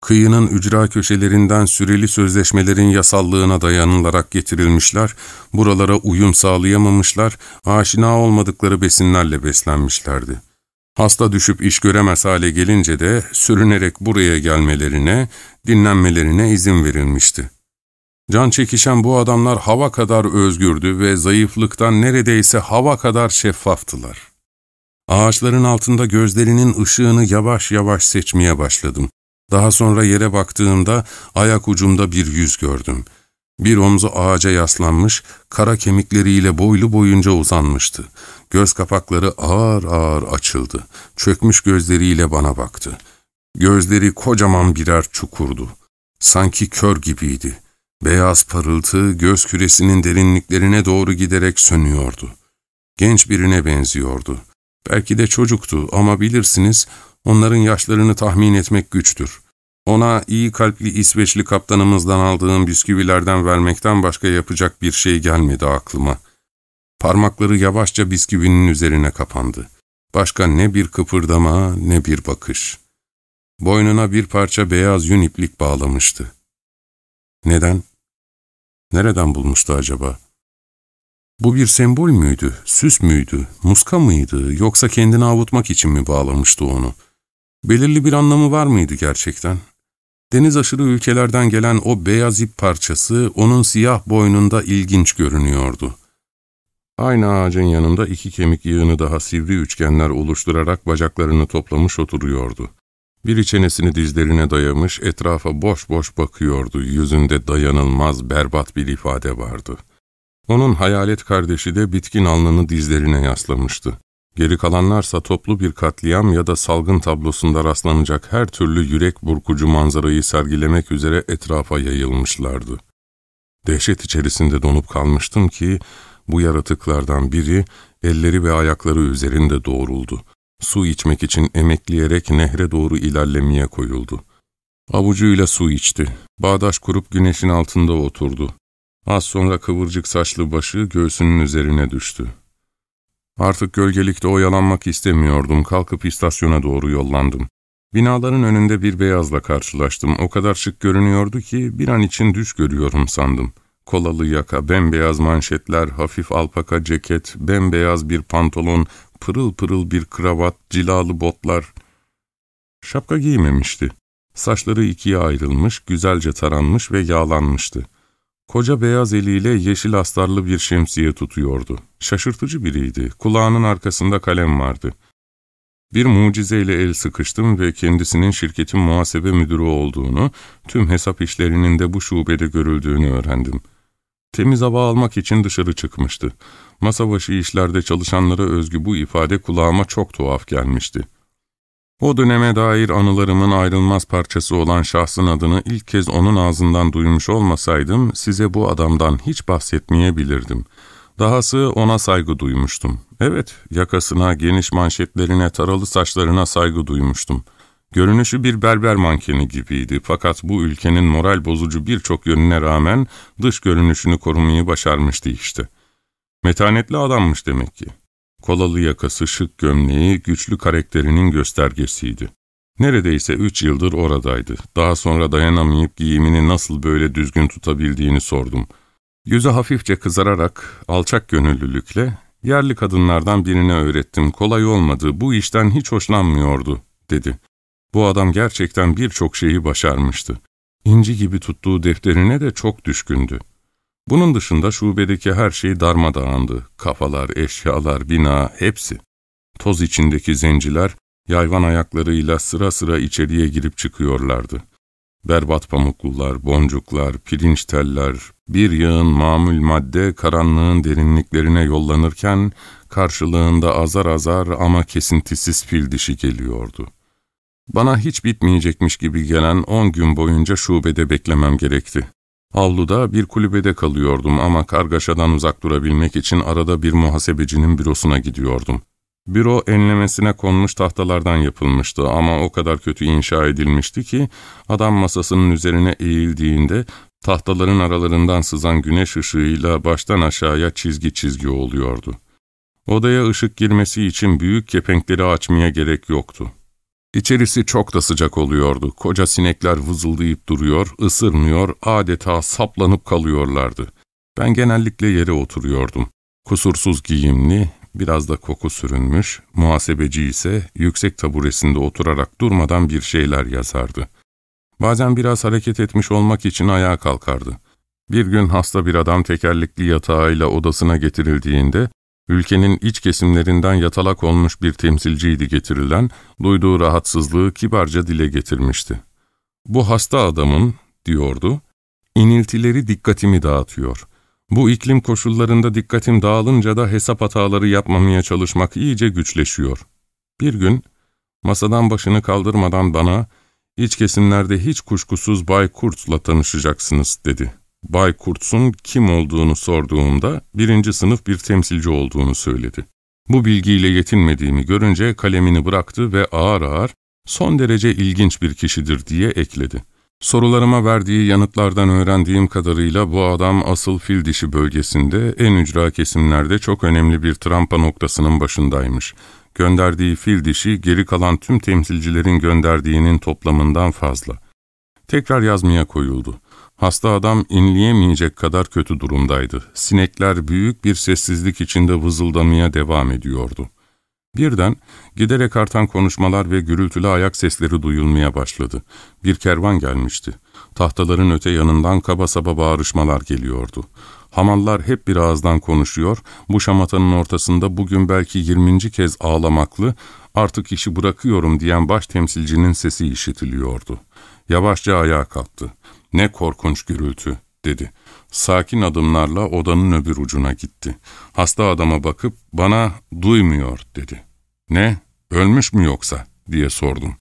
Kıyının ücra köşelerinden süreli sözleşmelerin yasallığına dayanılarak getirilmişler, buralara uyum sağlayamamışlar, aşina olmadıkları besinlerle beslenmişlerdi. Hasta düşüp iş göremez hale gelince de sürünerek buraya gelmelerine, dinlenmelerine izin verilmişti. Can çekişen bu adamlar hava kadar özgürdü ve zayıflıktan neredeyse hava kadar şeffaftılar. Ağaçların altında gözlerinin ışığını yavaş yavaş seçmeye başladım. Daha sonra yere baktığımda ayak ucumda bir yüz gördüm. Bir omzu ağaca yaslanmış, kara kemikleriyle boylu boyunca uzanmıştı. Göz kapakları ağır ağır açıldı. Çökmüş gözleriyle bana baktı. Gözleri kocaman birer çukurdu. Sanki kör gibiydi. Beyaz parıltı göz küresinin derinliklerine doğru giderek sönüyordu. Genç birine benziyordu. Belki de çocuktu ama bilirsiniz onların yaşlarını tahmin etmek güçtür. Ona iyi kalpli İsveçli kaptanımızdan aldığım bisküvilerden vermekten başka yapacak bir şey gelmedi aklıma. Parmakları yavaşça bisküvinin üzerine kapandı. Başka ne bir kıpırdama ne bir bakış. Boynuna bir parça beyaz yün iplik bağlamıştı. Neden? Nereden bulmuştu acaba? Bu bir sembol müydü, süs müydü, muska mıydı yoksa kendini avutmak için mi bağlamıştı onu? Belirli bir anlamı var mıydı gerçekten? Deniz aşırı ülkelerden gelen o beyaz ip parçası onun siyah boynunda ilginç görünüyordu. Aynı ağacın yanında iki kemik yığını daha sivri üçgenler oluşturarak bacaklarını toplamış oturuyordu. Biri çenesini dizlerine dayamış, etrafa boş boş bakıyordu. Yüzünde dayanılmaz, berbat bir ifade vardı. Onun hayalet kardeşi de bitkin alnını dizlerine yaslamıştı. Geri kalanlarsa toplu bir katliam ya da salgın tablosunda rastlanacak her türlü yürek burkucu manzarayı sergilemek üzere etrafa yayılmışlardı. Dehşet içerisinde donup kalmıştım ki bu yaratıklardan biri elleri ve ayakları üzerinde doğruldu. Su içmek için emekleyerek nehre doğru ilerlemeye koyuldu. Avucuyla su içti. Bağdaş kurup güneşin altında oturdu. Az sonra kıvırcık saçlı başı göğsünün üzerine düştü. Artık gölgelikte oyalanmak istemiyordum. Kalkıp istasyona doğru yollandım. Binaların önünde bir beyazla karşılaştım. O kadar şık görünüyordu ki bir an için düş görüyorum sandım. Kolalı yaka, bembeyaz manşetler, hafif alpaka ceket, bembeyaz bir pantolon, pırıl pırıl bir kravat, cilalı botlar. Şapka giymemişti. Saçları ikiye ayrılmış, güzelce taranmış ve yağlanmıştı. Koca beyaz eliyle yeşil astarlı bir şemsiye tutuyordu. Şaşırtıcı biriydi. Kulağının arkasında kalem vardı. Bir mucizeyle el sıkıştım ve kendisinin şirketin muhasebe müdürü olduğunu, tüm hesap işlerinin de bu şubede görüldüğünü öğrendim. Temiz hava almak için dışarı çıkmıştı. Masa başı işlerde çalışanlara özgü bu ifade kulağıma çok tuhaf gelmişti. O döneme dair anılarımın ayrılmaz parçası olan şahsın adını ilk kez onun ağzından duymuş olmasaydım, size bu adamdan hiç bahsetmeyebilirdim. Dahası ona saygı duymuştum. Evet, yakasına, geniş manşetlerine, taralı saçlarına saygı duymuştum. Görünüşü bir berber mankeni gibiydi fakat bu ülkenin moral bozucu birçok yönüne rağmen dış görünüşünü korumayı başarmıştı işte. Metanetli adammış demek ki. Kolalı yakası, şık gömleği, güçlü karakterinin göstergesiydi. Neredeyse üç yıldır oradaydı. Daha sonra dayanamayıp giyimini nasıl böyle düzgün tutabildiğini sordum. Yüzü hafifçe kızararak, alçak gönüllülükle, yerli kadınlardan birine öğrettim. Kolay olmadı, bu işten hiç hoşlanmıyordu, dedi. Bu adam gerçekten birçok şeyi başarmıştı. İnci gibi tuttuğu defterine de çok düşkündü. Bunun dışında şubedeki her şey darmadağındı. Kafalar, eşyalar, bina, hepsi. Toz içindeki zenciler, yayvan ayaklarıyla sıra sıra içeriye girip çıkıyorlardı. Berbat pamuklular, boncuklar, pirinç teller, bir yığın mamül madde karanlığın derinliklerine yollanırken, karşılığında azar azar ama kesintisiz fil dişi geliyordu. Bana hiç bitmeyecekmiş gibi gelen on gün boyunca şubede beklemem gerekti. Avluda bir kulübede kalıyordum ama kargaşadan uzak durabilmek için arada bir muhasebecinin bürosuna gidiyordum. Büro enlemesine konmuş tahtalardan yapılmıştı ama o kadar kötü inşa edilmişti ki adam masasının üzerine eğildiğinde tahtaların aralarından sızan güneş ışığıyla baştan aşağıya çizgi çizgi oluyordu. Odaya ışık girmesi için büyük kepenkleri açmaya gerek yoktu. İçerisi çok da sıcak oluyordu. Koca sinekler vızıldayıp duruyor, ısırmıyor, adeta saplanıp kalıyorlardı. Ben genellikle yere oturuyordum. Kusursuz giyimli, biraz da koku sürünmüş, muhasebeci ise yüksek taburesinde oturarak durmadan bir şeyler yazardı. Bazen biraz hareket etmiş olmak için ayağa kalkardı. Bir gün hasta bir adam tekerlekli yatağıyla odasına getirildiğinde, ülkenin iç kesimlerinden yatalak olmuş bir temsilciydi getirilen, duyduğu rahatsızlığı kibarca dile getirmişti. Bu hasta adamın, diyordu, iniltileri dikkatimi dağıtıyor. Bu iklim koşullarında dikkatim dağılınca da hesap hataları yapmamaya çalışmak iyice güçleşiyor. Bir gün, masadan başını kaldırmadan bana, iç kesimlerde hiç kuşkusuz Bay Kurtz'la tanışacaksınız, dedi. Bay Kurtz'un kim olduğunu sorduğumda, birinci sınıf bir temsilci olduğunu söyledi. Bu bilgiyle yetinmediğimi görünce kalemini bıraktı ve ağır ağır, son derece ilginç bir kişidir diye ekledi. Sorularıma verdiği yanıtlardan öğrendiğim kadarıyla bu adam asıl fil dişi bölgesinde en ücra kesimlerde çok önemli bir trampa noktasının başındaymış. Gönderdiği fil dişi geri kalan tüm temsilcilerin gönderdiğinin toplamından fazla. Tekrar yazmaya koyuldu. Hasta adam inleyemeyecek kadar kötü durumdaydı. Sinekler büyük bir sessizlik içinde vızıldamaya devam ediyordu. Birden giderek artan konuşmalar ve gürültülü ayak sesleri duyulmaya başladı. Bir kervan gelmişti. Tahtaların öte yanından kaba saba bağırışmalar geliyordu. Hamallar hep bir ağızdan konuşuyor, bu şamatanın ortasında bugün belki yirminci kez ağlamaklı, artık işi bırakıyorum diyen baş temsilcinin sesi işitiliyordu. Yavaşça ayağa kalktı. Ne korkunç gürültü, dedi. Sakin adımlarla odanın öbür ucuna gitti. Hasta adama bakıp bana duymuyor dedi. Ne, ölmüş mü yoksa diye sordum.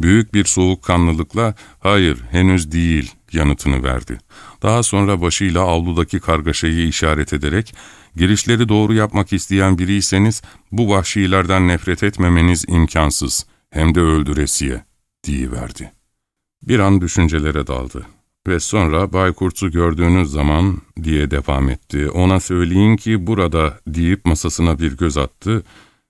Büyük bir soğukkanlılıkla hayır henüz değil yanıtını verdi. Daha sonra başıyla avludaki kargaşayı işaret ederek girişleri doğru yapmak isteyen biriyseniz bu vahşilerden nefret etmemeniz imkansız hem de öldüresiye verdi. Bir an düşüncelere daldı. Ve sonra Bay Kurtz'u gördüğünüz zaman diye devam etti. Ona söyleyin ki burada deyip masasına bir göz attı.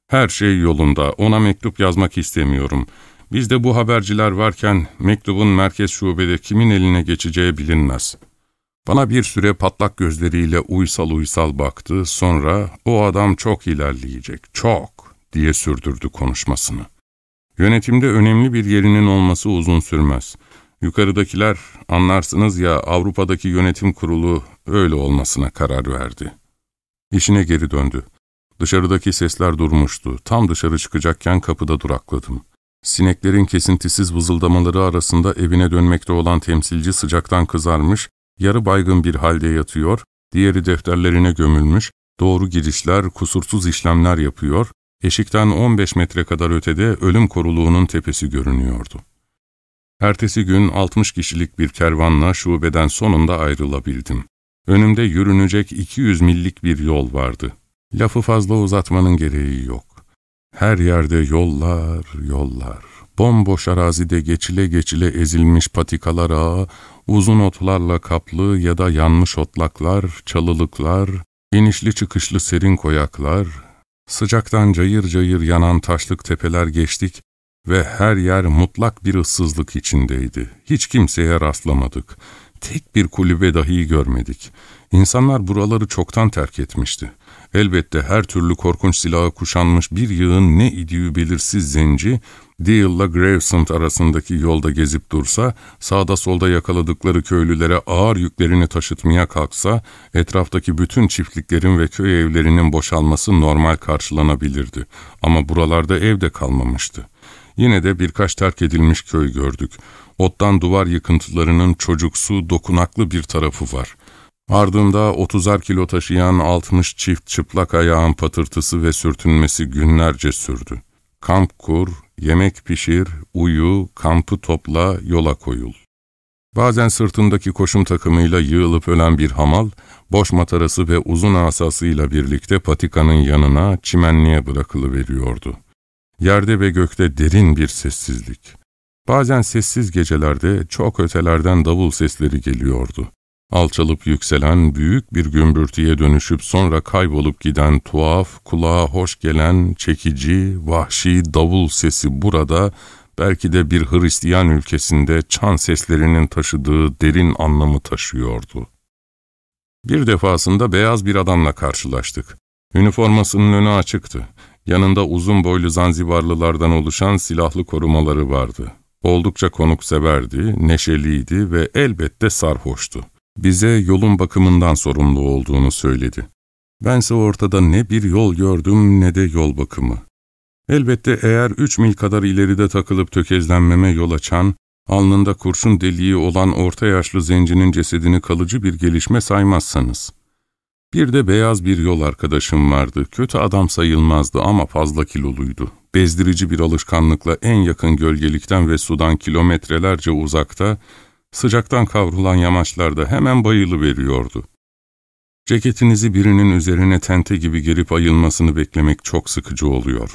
Her şey yolunda, ona mektup yazmak istemiyorum. Bizde bu haberciler varken mektubun merkez şubede kimin eline geçeceği bilinmez. Bana bir süre patlak gözleriyle uysal uysal baktı, sonra o adam çok ilerleyecek, çok diye sürdürdü konuşmasını. Yönetimde önemli bir yerinin olması uzun sürmez.'' Yukarıdakiler anlarsınız ya Avrupa'daki yönetim kurulu öyle olmasına karar verdi. İşine geri döndü. Dışarıdaki sesler durmuştu. Tam dışarı çıkacakken kapıda durakladım. Sineklerin kesintisiz vızıldamaları arasında evine dönmekte olan temsilci sıcaktan kızarmış, yarı baygın bir halde yatıyor, diğeri defterlerine gömülmüş, doğru girişler, kusursuz işlemler yapıyor, eşikten 15 metre kadar ötede ölüm koruluğunun tepesi görünüyordu. Ertesi gün 60 kişilik bir kervanla şubeden sonunda ayrılabildim. Önümde yürünecek 200 millik bir yol vardı. Lafı fazla uzatmanın gereği yok. Her yerde yollar, yollar. Bomboş arazide geçile geçile ezilmiş patikalar ağı, uzun otlarla kaplı ya da yanmış otlaklar, çalılıklar, inişli çıkışlı serin koyaklar, sıcaktan cayır cayır yanan taşlık tepeler geçtik ve her yer mutlak bir ıssızlık içindeydi. Hiç kimseye rastlamadık. Tek bir kulübe dahi görmedik. İnsanlar buraları çoktan terk etmişti. Elbette her türlü korkunç silahı kuşanmış bir yığın ne idüğü belirsiz zenci, Deal'la Gravesend arasındaki yolda gezip dursa, sağda solda yakaladıkları köylülere ağır yüklerini taşıtmaya kalksa, etraftaki bütün çiftliklerin ve köy evlerinin boşalması normal karşılanabilirdi. Ama buralarda ev de kalmamıştı. Yine de birkaç terk edilmiş köy gördük. Ottan duvar yıkıntılarının çocuksu, dokunaklı bir tarafı var. Ardında 30'ar kilo taşıyan 60 çift çıplak ayağın patırtısı ve sürtünmesi günlerce sürdü. Kamp kur, yemek pişir, uyu, kampı topla, yola koyul. Bazen sırtındaki koşum takımıyla yığılıp ölen bir hamal, boş matarası ve uzun asasıyla birlikte patikanın yanına çimenliğe bırakılıveriyordu. Yerde ve gökte derin bir sessizlik. Bazen sessiz gecelerde çok ötelerden davul sesleri geliyordu. Alçalıp yükselen, büyük bir gümbürtüye dönüşüp sonra kaybolup giden tuhaf, kulağa hoş gelen, çekici, vahşi davul sesi burada, belki de bir Hristiyan ülkesinde çan seslerinin taşıdığı derin anlamı taşıyordu. Bir defasında beyaz bir adamla karşılaştık. Üniformasının önü açıktı. Yanında uzun boylu Zanzibarlılardan oluşan silahlı korumaları vardı. Oldukça konukseverdi, neşeliydi ve elbette sarhoştu. Bize yolun bakımından sorumlu olduğunu söyledi. Bense ortada ne bir yol gördüm ne de yol bakımı. Elbette eğer üç mil kadar ileride takılıp tökezlenmeme yol açan, alnında kurşun deliği olan orta yaşlı zencinin cesedini kalıcı bir gelişme saymazsanız. Bir de beyaz bir yol arkadaşım vardı. Kötü adam sayılmazdı ama fazla kiloluydu. Bezdirici bir alışkanlıkla en yakın gölgelikten ve sudan kilometrelerce uzakta, sıcaktan kavrulan yamaçlarda hemen bayılı veriyordu. Ceketinizi birinin üzerine tente gibi gerip ayılmasını beklemek çok sıkıcı oluyor.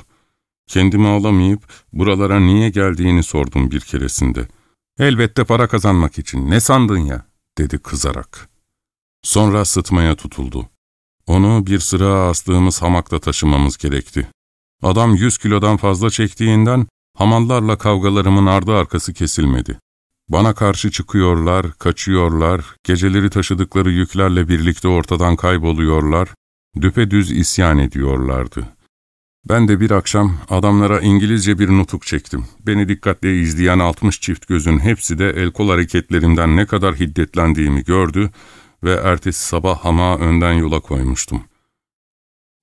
Kendimi alamayıp buralara niye geldiğini sordum bir keresinde. Elbette para kazanmak için, ne sandın ya, dedi kızarak. Sonra sıtmaya tutuldu. Onu bir sıra astığımız hamakta taşımamız gerekti. Adam yüz kilodan fazla çektiğinden hamallarla kavgalarımın ardı arkası kesilmedi. Bana karşı çıkıyorlar, kaçıyorlar, geceleri taşıdıkları yüklerle birlikte ortadan kayboluyorlar, düpedüz isyan ediyorlardı. Ben de bir akşam adamlara İngilizce bir nutuk çektim. Beni dikkatle izleyen altmış çift gözün hepsi de el kol hareketlerimden ne kadar hiddetlendiğimi gördü ve ertesi sabah hama önden yola koymuştum.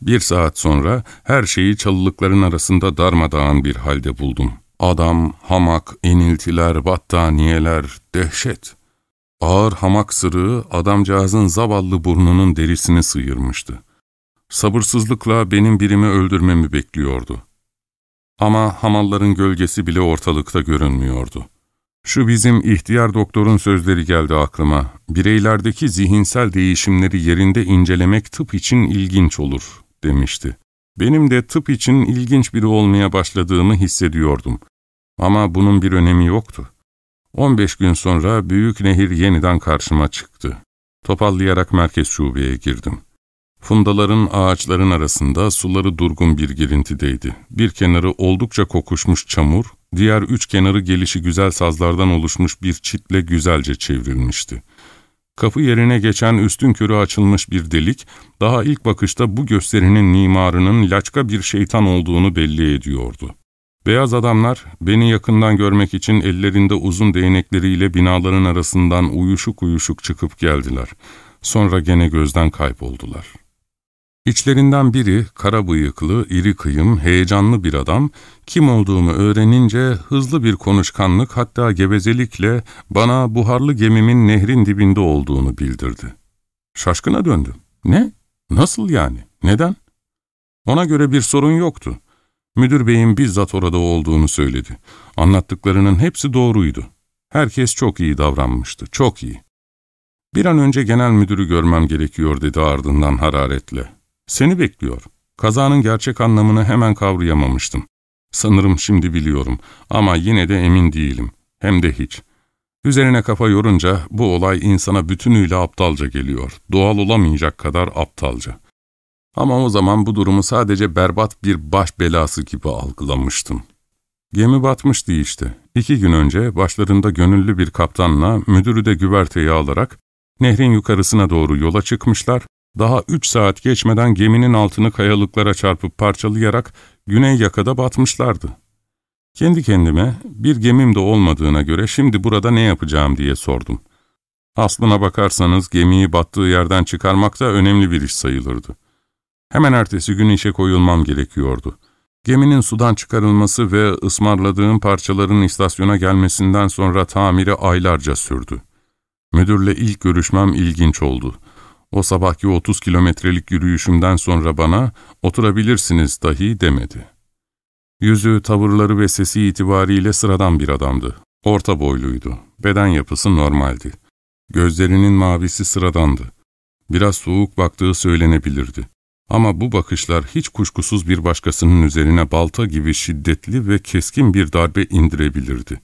Bir saat sonra her şeyi çalılıkların arasında darmadağın bir halde buldum. Adam, hamak, iniltiler, battaniyeler, dehşet. Ağır hamak sırığı adamcağızın zavallı burnunun derisini sıyırmıştı. Sabırsızlıkla benim birimi öldürmemi bekliyordu. Ama hamalların gölgesi bile ortalıkta görünmüyordu. Şu bizim ihtiyar doktorun sözleri geldi aklıma. Bireylerdeki zihinsel değişimleri yerinde incelemek tıp için ilginç olur, demişti. Benim de tıp için ilginç biri olmaya başladığımı hissediyordum. Ama bunun bir önemi yoktu. 15 gün sonra Büyük Nehir yeniden karşıma çıktı. Topallayarak merkez şubeye girdim. Fundaların ağaçların arasında suları durgun bir girintideydi. Bir kenarı oldukça kokuşmuş çamur, diğer üç kenarı gelişi güzel sazlardan oluşmuş bir çitle güzelce çevrilmişti. Kapı yerine geçen üstün körü açılmış bir delik, daha ilk bakışta bu gösterinin mimarının laçka bir şeytan olduğunu belli ediyordu. Beyaz adamlar beni yakından görmek için ellerinde uzun değnekleriyle binaların arasından uyuşuk uyuşuk çıkıp geldiler. Sonra gene gözden kayboldular. İçlerinden biri kara bıyıklı, iri kıyım, heyecanlı bir adam, kim olduğumu öğrenince hızlı bir konuşkanlık hatta gevezelikle bana buharlı gemimin nehrin dibinde olduğunu bildirdi. Şaşkına döndüm. Ne? Nasıl yani? Neden? Ona göre bir sorun yoktu. Müdür beyin bizzat orada olduğunu söyledi. Anlattıklarının hepsi doğruydu. Herkes çok iyi davranmıştı, çok iyi. Bir an önce genel müdürü görmem gerekiyor dedi ardından hararetle. Seni bekliyor. Kazanın gerçek anlamını hemen kavrayamamıştım. Sanırım şimdi biliyorum ama yine de emin değilim. Hem de hiç. Üzerine kafa yorunca bu olay insana bütünüyle aptalca geliyor. Doğal olamayacak kadar aptalca. Ama o zaman bu durumu sadece berbat bir baş belası gibi algılamıştım. Gemi batmıştı işte. İki gün önce başlarında gönüllü bir kaptanla müdürü de güverteye alarak nehrin yukarısına doğru yola çıkmışlar Daha üç saat geçmeden geminin altını kayalıklara çarpıp parçalayarak güney yakada batmışlardı. Kendi kendime bir gemim de olmadığına göre şimdi burada ne yapacağım diye sordum. Aslına bakarsanız gemiyi battığı yerden çıkarmak da önemli bir iş sayılırdı. Hemen ertesi gün işe koyulmam gerekiyordu. Geminin sudan çıkarılması ve ısmarladığım parçaların istasyona gelmesinden sonra tamiri aylarca sürdü. Müdürle ilk görüşmem ilginç oldu. O sabahki 30 kilometrelik yürüyüşümden sonra bana oturabilirsiniz dahi demedi. Yüzü, tavırları ve sesi itibariyle sıradan bir adamdı. Orta boyluydu. Beden yapısı normaldi. Gözlerinin mavisi sıradandı. Biraz soğuk baktığı söylenebilirdi. Ama bu bakışlar hiç kuşkusuz bir başkasının üzerine balta gibi şiddetli ve keskin bir darbe indirebilirdi.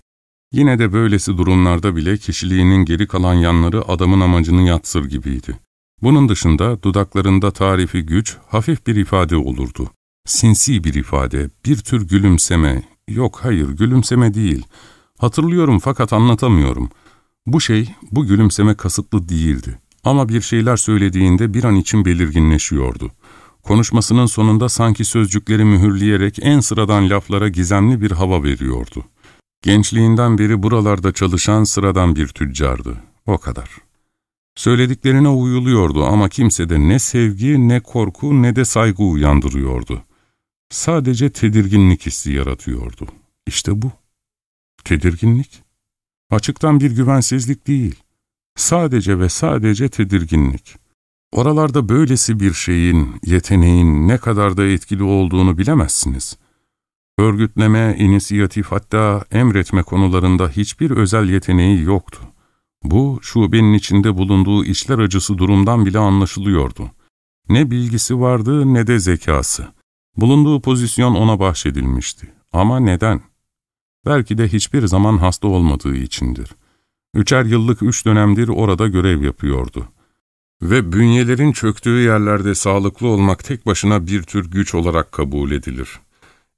Yine de böylesi durumlarda bile kişiliğinin geri kalan yanları adamın amacını yatsır gibiydi. Bunun dışında dudaklarında tarifi güç, hafif bir ifade olurdu. Sinsi bir ifade, bir tür gülümseme. Yok hayır, gülümseme değil. Hatırlıyorum fakat anlatamıyorum. Bu şey, bu gülümseme kasıtlı değildi. Ama bir şeyler söylediğinde bir an için belirginleşiyordu. Konuşmasının sonunda sanki sözcükleri mühürleyerek en sıradan laflara gizemli bir hava veriyordu. Gençliğinden beri buralarda çalışan sıradan bir tüccardı. O kadar. Söylediklerine uyuluyordu ama kimsede ne sevgi, ne korku, ne de saygı uyandırıyordu. Sadece tedirginlik hissi yaratıyordu. İşte bu. Tedirginlik. Açıktan bir güvensizlik değil. Sadece ve sadece tedirginlik. Oralarda böylesi bir şeyin, yeteneğin ne kadar da etkili olduğunu bilemezsiniz. Örgütleme, inisiyatif hatta emretme konularında hiçbir özel yeteneği yoktu. Bu, şubenin içinde bulunduğu işler acısı durumdan bile anlaşılıyordu. Ne bilgisi vardı ne de zekası. Bulunduğu pozisyon ona bahşedilmişti. Ama neden? Belki de hiçbir zaman hasta olmadığı içindir. Üçer yıllık üç dönemdir orada görev yapıyordu. Ve bünyelerin çöktüğü yerlerde sağlıklı olmak tek başına bir tür güç olarak kabul edilir.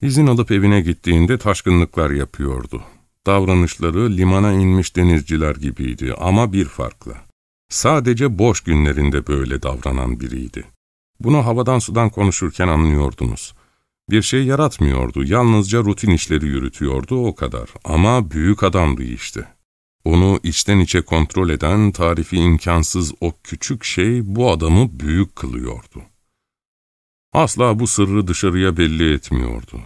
İzin alıp evine gittiğinde taşkınlıklar yapıyordu. Davranışları limana inmiş denizciler gibiydi ama bir farkla. Sadece boş günlerinde böyle davranan biriydi. Bunu havadan sudan konuşurken anlıyordunuz. Bir şey yaratmıyordu, yalnızca rutin işleri yürütüyordu o kadar. Ama büyük adamdı işte. Onu içten içe kontrol eden tarifi imkansız o küçük şey bu adamı büyük kılıyordu. Asla bu sırrı dışarıya belli etmiyordu.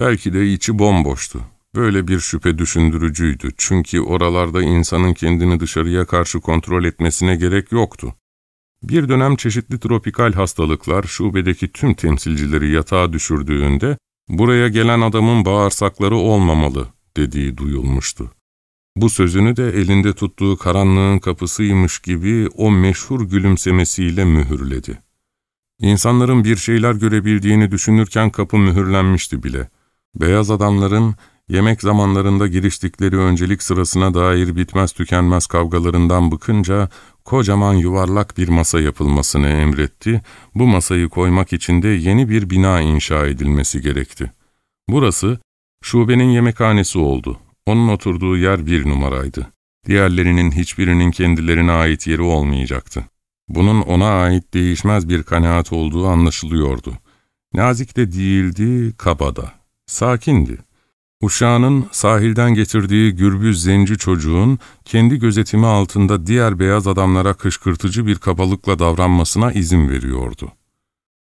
Belki de içi bomboştu. Böyle bir şüphe düşündürücüydü çünkü oralarda insanın kendini dışarıya karşı kontrol etmesine gerek yoktu. Bir dönem çeşitli tropikal hastalıklar şubedeki tüm temsilcileri yatağa düşürdüğünde, ''Buraya gelen adamın bağırsakları olmamalı.'' dediği duyulmuştu. Bu sözünü de elinde tuttuğu karanlığın kapısıymış gibi o meşhur gülümsemesiyle mühürledi. İnsanların bir şeyler görebildiğini düşünürken kapı mühürlenmişti bile. Beyaz adamların yemek zamanlarında giriştikleri öncelik sırasına dair bitmez tükenmez kavgalarından bıkınca kocaman yuvarlak bir masa yapılmasını emretti, bu masayı koymak için de yeni bir bina inşa edilmesi gerekti. Burası, şubenin yemekhanesi oldu. Onun oturduğu yer bir numaraydı. Diğerlerinin hiçbirinin kendilerine ait yeri olmayacaktı. Bunun ona ait değişmez bir kanaat olduğu anlaşılıyordu. Nazik de değildi, kabada. Sakindi. Uşağının sahilden getirdiği gürbüz zenci çocuğun kendi gözetimi altında diğer beyaz adamlara kışkırtıcı bir kabalıkla davranmasına izin veriyordu.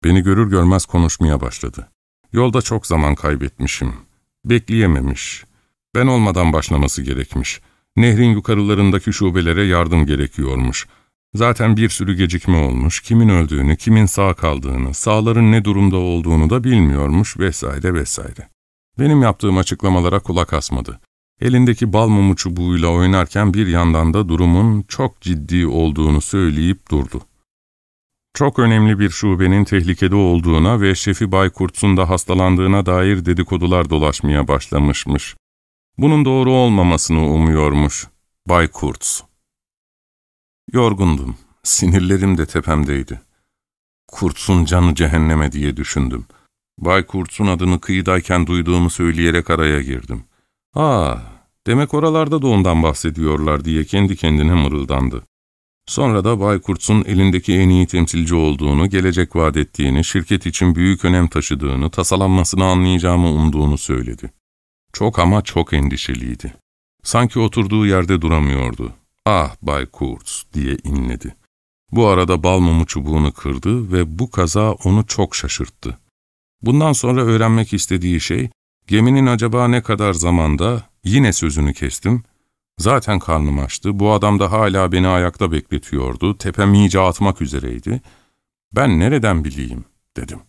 Beni görür görmez konuşmaya başladı. Yolda çok zaman kaybetmişim. Bekleyememiş. Ben olmadan başlaması gerekmiş. Nehrin yukarılarındaki şubelere yardım gerekiyormuş. Zaten bir sürü gecikme olmuş, kimin öldüğünü, kimin sağ kaldığını, sağların ne durumda olduğunu da bilmiyormuş vesaire vesaire. Benim yaptığım açıklamalara kulak asmadı. Elindeki bal mumu çubuğuyla oynarken bir yandan da durumun çok ciddi olduğunu söyleyip durdu. Çok önemli bir şubenin tehlikede olduğuna ve şefi Bay Kurtz'un da hastalandığına dair dedikodular dolaşmaya başlamışmış. Bunun doğru olmamasını umuyormuş Bay Kurtz. Yorgundum, sinirlerim de tepemdeydi. Kurtz'un canı cehenneme diye düşündüm. Bay Kurtz'un adını kıyıdayken duyduğumu söyleyerek araya girdim. ''Aa, demek oralarda da ondan bahsediyorlar.'' diye kendi kendine mırıldandı. Sonra da Bay Kurtz'un elindeki en iyi temsilci olduğunu, gelecek vaat ettiğini, şirket için büyük önem taşıdığını, tasalanmasını anlayacağımı umduğunu söyledi. Çok ama çok endişeliydi. Sanki oturduğu yerde duramıyordu. ''Ah Bay Kurtz'' diye inledi. Bu arada bal mumu çubuğunu kırdı ve bu kaza onu çok şaşırttı. Bundan sonra öğrenmek istediği şey, geminin acaba ne kadar zamanda, yine sözünü kestim, zaten karnım açtı, bu adam da hala beni ayakta bekletiyordu, tepem iyice atmak üzereydi. Ben nereden bileyim, dedim.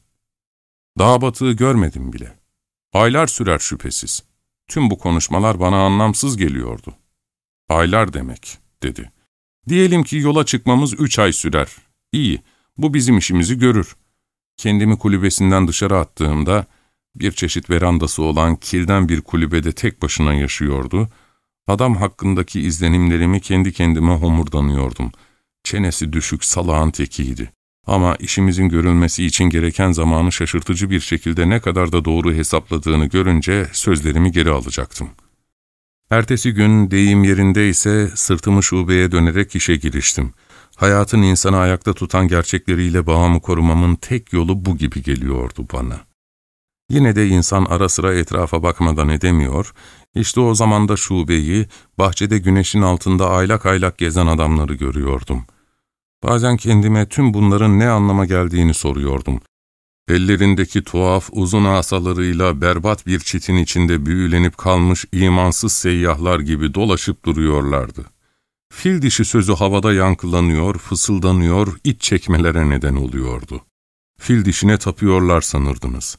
Dağ batığı görmedim bile. Aylar sürer şüphesiz. Tüm bu konuşmalar bana anlamsız geliyordu. Aylar demek, dedi. Diyelim ki yola çıkmamız üç ay sürer. İyi, bu bizim işimizi görür. Kendimi kulübesinden dışarı attığımda, bir çeşit verandası olan kirden bir kulübede tek başına yaşıyordu. Adam hakkındaki izlenimlerimi kendi kendime homurdanıyordum. Çenesi düşük salağın tekiydi. Ama işimizin görülmesi için gereken zamanı şaşırtıcı bir şekilde ne kadar da doğru hesapladığını görünce sözlerimi geri alacaktım. Ertesi gün deyim yerinde ise sırtımı şubeye dönerek işe giriştim. Hayatın insanı ayakta tutan gerçekleriyle bağımı korumamın tek yolu bu gibi geliyordu bana. Yine de insan ara sıra etrafa bakmadan edemiyor, işte o zaman da şubeyi, bahçede güneşin altında aylak aylak gezen adamları görüyordum. Bazen kendime tüm bunların ne anlama geldiğini soruyordum. Ellerindeki tuhaf uzun asalarıyla berbat bir çitin içinde büyülenip kalmış imansız seyyahlar gibi dolaşıp duruyorlardı. Fil dişi sözü havada yankılanıyor, fısıldanıyor, iç çekmelere neden oluyordu. Fil dişine tapıyorlar sanırdınız.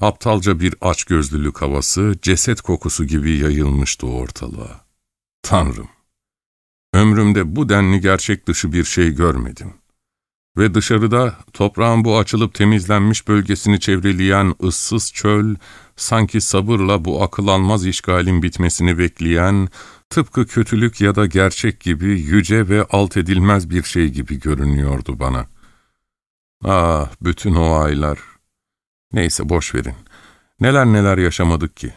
Aptalca bir açgözlülük havası, ceset kokusu gibi yayılmıştı ortalığa. Tanrım! Ömrümde bu denli gerçek dışı bir şey görmedim. Ve dışarıda toprağın bu açılıp temizlenmiş bölgesini çevreleyen ıssız çöl, sanki sabırla bu akıl almaz işgalin bitmesini bekleyen, tıpkı kötülük ya da gerçek gibi yüce ve alt edilmez bir şey gibi görünüyordu bana. Ah, bütün o aylar. Neyse boş verin. Neler neler yaşamadık ki.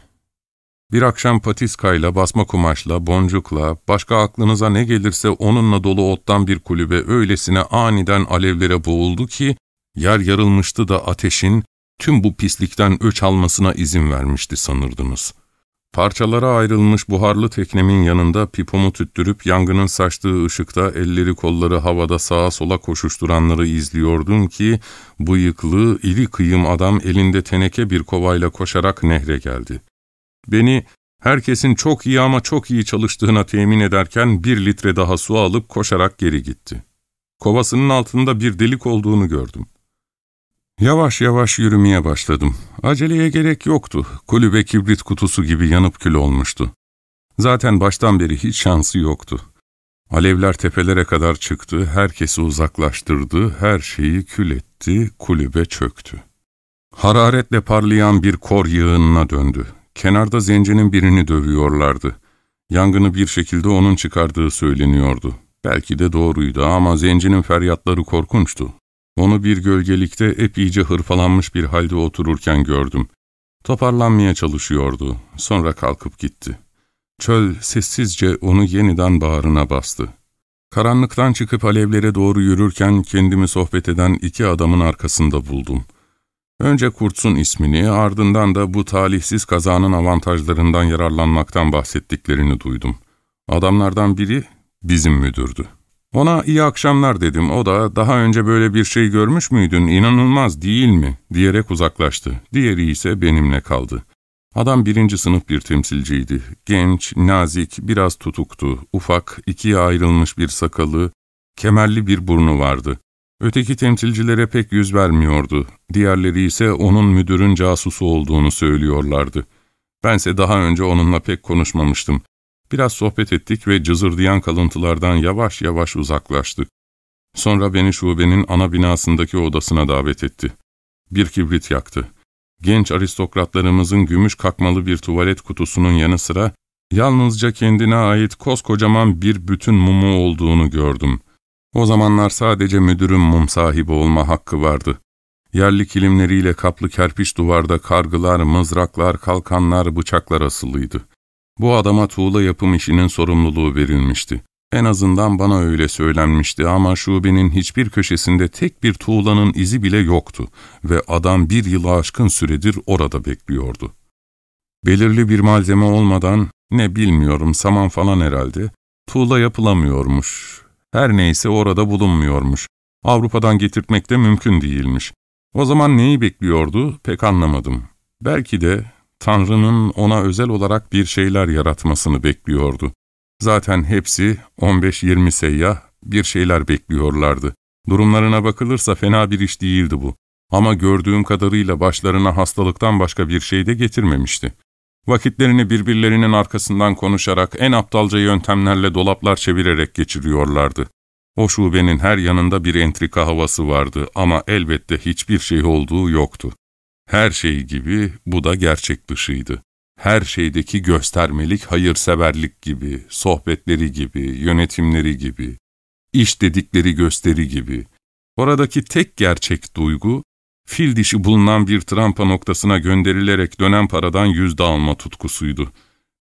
Bir akşam patiskayla, basma kumaşla, boncukla, başka aklınıza ne gelirse onunla dolu ottan bir kulübe öylesine aniden alevlere boğuldu ki, yer yarılmıştı da ateşin tüm bu pislikten öç almasına izin vermişti sanırdınız. Parçalara ayrılmış buharlı teknemin yanında pipomu tüttürüp yangının saçtığı ışıkta elleri kolları havada sağa sola koşuşturanları izliyordum ki, bıyıklı, iri kıyım adam elinde teneke bir kovayla koşarak nehre geldi. Beni herkesin çok iyi ama çok iyi çalıştığına temin ederken bir litre daha su alıp koşarak geri gitti. Kovasının altında bir delik olduğunu gördüm. Yavaş yavaş yürümeye başladım. Aceleye gerek yoktu. Kulübe kibrit kutusu gibi yanıp kül olmuştu. Zaten baştan beri hiç şansı yoktu. Alevler tepelere kadar çıktı, herkesi uzaklaştırdı, her şeyi kül etti, kulübe çöktü. Hararetle parlayan bir kor yığınına döndü. Kenarda zencinin birini dövüyorlardı. Yangını bir şekilde onun çıkardığı söyleniyordu. Belki de doğruydu ama zencinin feryatları korkunçtu. Onu bir gölgelikte epeyce hırpalanmış bir halde otururken gördüm. Toparlanmaya çalışıyordu. Sonra kalkıp gitti. Çöl sessizce onu yeniden bağrına bastı. Karanlıktan çıkıp alevlere doğru yürürken kendimi sohbet eden iki adamın arkasında buldum.'' Önce Kurtz'un ismini, ardından da bu talihsiz kazanın avantajlarından yararlanmaktan bahsettiklerini duydum. Adamlardan biri bizim müdürdü. Ona iyi akşamlar dedim. O da daha önce böyle bir şey görmüş müydün, inanılmaz değil mi diyerek uzaklaştı. Diğeri ise benimle kaldı. Adam birinci sınıf bir temsilciydi. Genç, nazik, biraz tutuktu. Ufak, ikiye ayrılmış bir sakalı, kemerli bir burnu vardı. Öteki temsilcilere pek yüz vermiyordu. Diğerleri ise onun müdürün casusu olduğunu söylüyorlardı. Bense daha önce onunla pek konuşmamıştım. Biraz sohbet ettik ve cızırdayan kalıntılardan yavaş yavaş uzaklaştık. Sonra beni şubenin ana binasındaki odasına davet etti. Bir kibrit yaktı. Genç aristokratlarımızın gümüş kakmalı bir tuvalet kutusunun yanı sıra yalnızca kendine ait koskocaman bir bütün mumu olduğunu gördüm. O zamanlar sadece müdürün mum sahibi olma hakkı vardı. Yerli kilimleriyle kaplı kerpiç duvarda kargılar, mızraklar, kalkanlar, bıçaklar asılıydı. Bu adama tuğla yapım işinin sorumluluğu verilmişti. En azından bana öyle söylenmişti ama şubenin hiçbir köşesinde tek bir tuğlanın izi bile yoktu ve adam bir yılı aşkın süredir orada bekliyordu. Belirli bir malzeme olmadan, ne bilmiyorum saman falan herhalde, tuğla yapılamıyormuş. Her neyse orada bulunmuyormuş. Avrupa'dan getirtmek de mümkün değilmiş. O zaman neyi bekliyordu pek anlamadım. Belki de Tanrı'nın ona özel olarak bir şeyler yaratmasını bekliyordu. Zaten hepsi 15-20 seyyah bir şeyler bekliyorlardı. Durumlarına bakılırsa fena bir iş değildi bu. Ama gördüğüm kadarıyla başlarına hastalıktan başka bir şey de getirmemişti. Vakitlerini birbirlerinin arkasından konuşarak en aptalca yöntemlerle dolaplar çevirerek geçiriyorlardı. O şubenin her yanında bir entrika havası vardı ama elbette hiçbir şey olduğu yoktu. Her şey gibi bu da gerçek dışıydı. Her şeydeki göstermelik hayırseverlik gibi, sohbetleri gibi, yönetimleri gibi, iş dedikleri gösteri gibi. Oradaki tek gerçek duygu, fil dişi bulunan bir trampa noktasına gönderilerek dönen paradan yüzde alma tutkusuydu.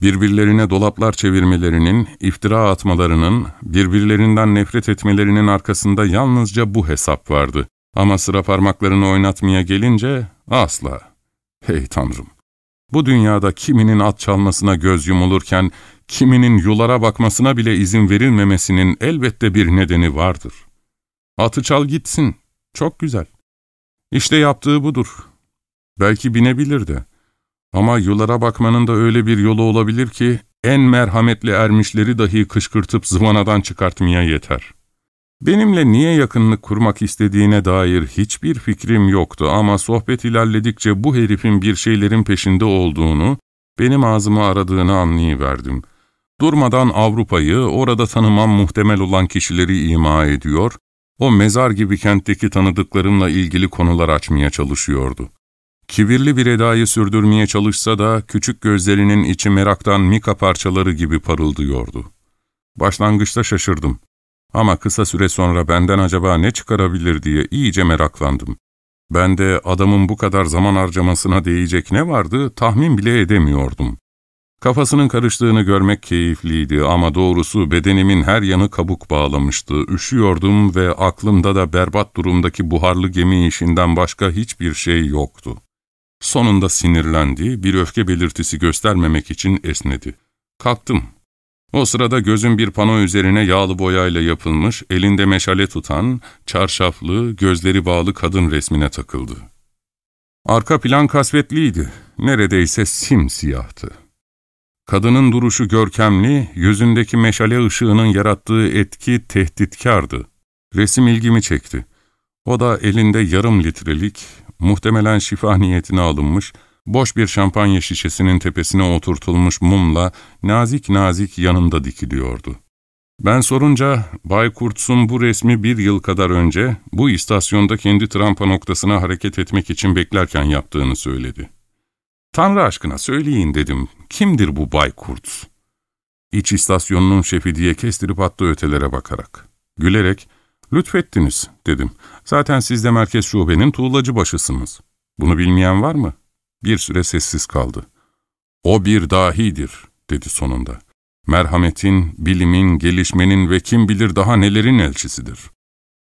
Birbirlerine dolaplar çevirmelerinin, iftira atmalarının, birbirlerinden nefret etmelerinin arkasında yalnızca bu hesap vardı. Ama sıra parmaklarını oynatmaya gelince asla. Hey Tanrım! Bu dünyada kiminin at çalmasına göz yumulurken, kiminin yulara bakmasına bile izin verilmemesinin elbette bir nedeni vardır. Atı çal gitsin, çok güzel. İşte yaptığı budur. Belki binebilir de. Ama yulara bakmanın da öyle bir yolu olabilir ki, en merhametli ermişleri dahi kışkırtıp zıvanadan çıkartmaya yeter.'' Benimle niye yakınlık kurmak istediğine dair hiçbir fikrim yoktu ama sohbet ilerledikçe bu herifin bir şeylerin peşinde olduğunu, benim ağzımı aradığını anlayıverdim. Durmadan Avrupa'yı, orada tanımam muhtemel olan kişileri ima ediyor, o mezar gibi kentteki tanıdıklarımla ilgili konular açmaya çalışıyordu. Kibirli bir edayı sürdürmeye çalışsa da küçük gözlerinin içi meraktan mika parçaları gibi parıldıyordu. Başlangıçta şaşırdım. Ama kısa süre sonra benden acaba ne çıkarabilir diye iyice meraklandım. Ben de adamın bu kadar zaman harcamasına değecek ne vardı tahmin bile edemiyordum. Kafasının karıştığını görmek keyifliydi ama doğrusu bedenimin her yanı kabuk bağlamıştı. Üşüyordum ve aklımda da berbat durumdaki buharlı gemi işinden başka hiçbir şey yoktu. Sonunda sinirlendi, bir öfke belirtisi göstermemek için esnedi. Kalktım, o sırada gözüm bir pano üzerine yağlı boyayla yapılmış, elinde meşale tutan, çarşaflı, gözleri bağlı kadın resmine takıldı. Arka plan kasvetliydi, neredeyse simsiyahtı. Kadının duruşu görkemli, yüzündeki meşale ışığının yarattığı etki tehditkardı. Resim ilgimi çekti. O da elinde yarım litrelik, muhtemelen şifa niyetine alınmış, boş bir şampanya şişesinin tepesine oturtulmuş mumla nazik nazik yanında dikiliyordu. Ben sorunca Bay Kurtz'un bu resmi bir yıl kadar önce bu istasyonda kendi trampa noktasına hareket etmek için beklerken yaptığını söyledi. Tanrı aşkına söyleyin dedim, kimdir bu Bay Kurtz? İç istasyonunun şefi diye kestirip attı ötelere bakarak. Gülerek, lütfettiniz dedim. Zaten siz de merkez şubenin tuğlacı başısınız. Bunu bilmeyen var mı? Bir süre sessiz kaldı. O bir dahidir, dedi sonunda. Merhametin, bilimin, gelişmenin ve kim bilir daha nelerin elçisidir.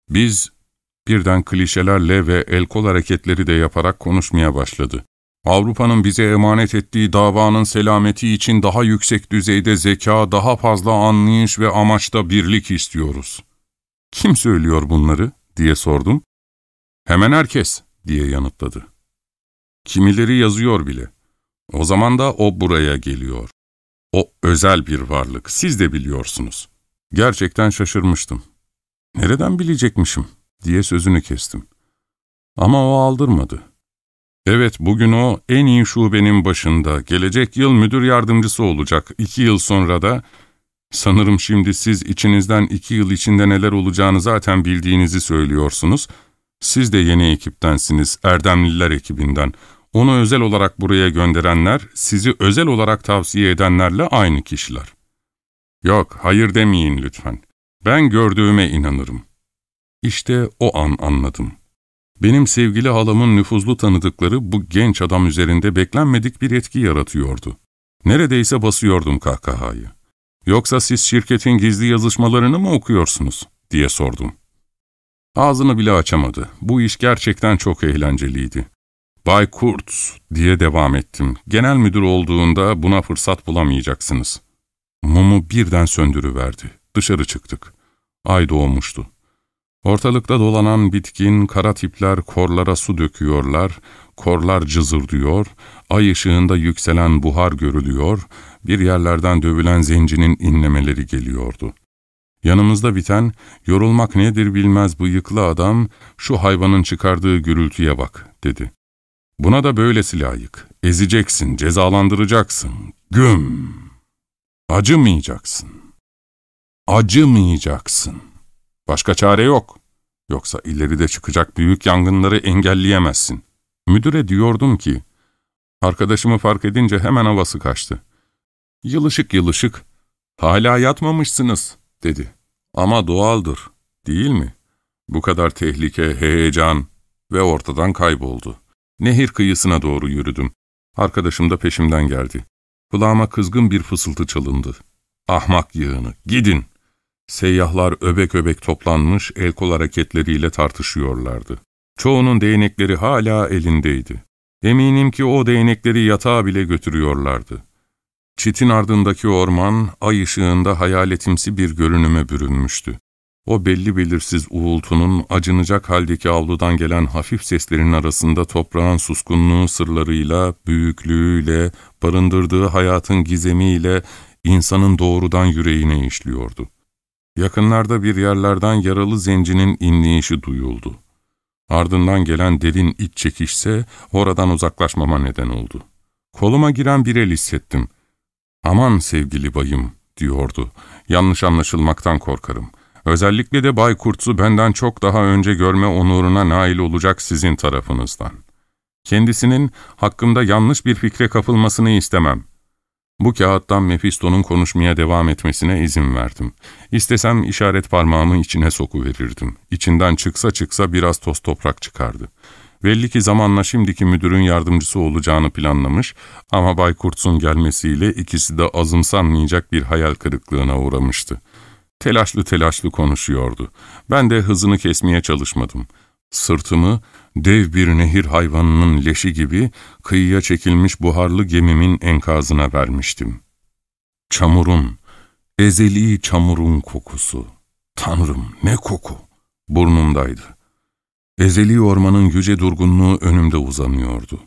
Biz birden klişelerle ve el kol hareketleri de yaparak konuşmaya başladı. Avrupa'nın bize emanet ettiği davanın selameti için daha yüksek düzeyde zeka, daha fazla anlayış ve amaçta birlik istiyoruz. Kim söylüyor bunları? diye sordum. Hemen herkes, diye yanıtladı. Kimileri yazıyor bile. O zaman da o buraya geliyor. O özel bir varlık, siz de biliyorsunuz. Gerçekten şaşırmıştım. Nereden bilecekmişim diye sözünü kestim. Ama o aldırmadı. Evet, bugün o en iyi şubenin başında, gelecek yıl müdür yardımcısı olacak. İki yıl sonra da, sanırım şimdi siz içinizden iki yıl içinde neler olacağını zaten bildiğinizi söylüyorsunuz. Siz de yeni ekiptensiniz, Erdemliler ekibinden. Onu özel olarak buraya gönderenler, sizi özel olarak tavsiye edenlerle aynı kişiler. Yok, hayır demeyin lütfen. Ben gördüğüme inanırım. İşte o an anladım. Benim sevgili halamın nüfuzlu tanıdıkları bu genç adam üzerinde beklenmedik bir etki yaratıyordu. Neredeyse basıyordum kahkahayı. Yoksa siz şirketin gizli yazışmalarını mı okuyorsunuz? diye sordum. Ağzını bile açamadı. Bu iş gerçekten çok eğlenceliydi. Bay Kurtz diye devam ettim. Genel müdür olduğunda buna fırsat bulamayacaksınız. Mumu birden söndürüverdi. Dışarı çıktık. Ay doğmuştu. Ortalıkta dolanan bitkin, kara tipler korlara su döküyorlar, korlar cızırdıyor, ay ışığında yükselen buhar görülüyor, bir yerlerden dövülen zencinin inlemeleri geliyordu. Yanımızda biten, yorulmak nedir bilmez bıyıklı adam, şu hayvanın çıkardığı gürültüye bak, dedi. Buna da böylesi layık. Ezeceksin, cezalandıracaksın. Güm! Acımayacaksın. Acımayacaksın. Başka çare yok. Yoksa ileride çıkacak büyük yangınları engelleyemezsin. Müdüre diyordum ki, arkadaşımı fark edince hemen havası kaçtı. Yılışık yılışık, ''Hala yatmamışsınız.'' dedi. ''Ama doğaldır, değil mi? Bu kadar tehlike, heyecan ve ortadan kayboldu. Nehir kıyısına doğru yürüdüm. Arkadaşım da peşimden geldi. Kulağıma kızgın bir fısıltı çalındı. ''Ahmak yığını, gidin!'' Seyyahlar öbek öbek toplanmış el kol hareketleriyle tartışıyorlardı. Çoğunun değnekleri hala elindeydi. Eminim ki o değnekleri yatağa bile götürüyorlardı. Çitin ardındaki orman, ay ışığında hayaletimsi bir görünüme bürünmüştü. O belli belirsiz uğultunun acınacak haldeki avludan gelen hafif seslerin arasında toprağın suskunluğu sırlarıyla, büyüklüğüyle, barındırdığı hayatın gizemiyle insanın doğrudan yüreğine işliyordu. Yakınlarda bir yerlerden yaralı zencinin inleyişi duyuldu. Ardından gelen derin iç çekişse oradan uzaklaşmama neden oldu. Koluma giren bir el hissettim. ''Aman sevgili bayım'' diyordu. ''Yanlış anlaşılmaktan korkarım. Özellikle de Bay Kurtz'u benden çok daha önce görme onuruna nail olacak sizin tarafınızdan. Kendisinin hakkımda yanlış bir fikre kapılmasını istemem.'' Bu kağıttan Mephisto'nun konuşmaya devam etmesine izin verdim. İstesem işaret parmağımı içine sokuverirdim. İçinden çıksa çıksa biraz toz toprak çıkardı. Belli ki zamanla şimdiki müdürün yardımcısı olacağını planlamış ama Bay Kurtz'un gelmesiyle ikisi de azımsanmayacak bir hayal kırıklığına uğramıştı. Telaşlı telaşlı konuşuyordu. Ben de hızını kesmeye çalışmadım. Sırtımı dev bir nehir hayvanının leşi gibi kıyıya çekilmiş buharlı gemimin enkazına vermiştim. Çamurun, ezeli çamurun kokusu. Tanrım ne koku! Burnumdaydı. Ezeli ormanın yüce durgunluğu önümde uzanıyordu.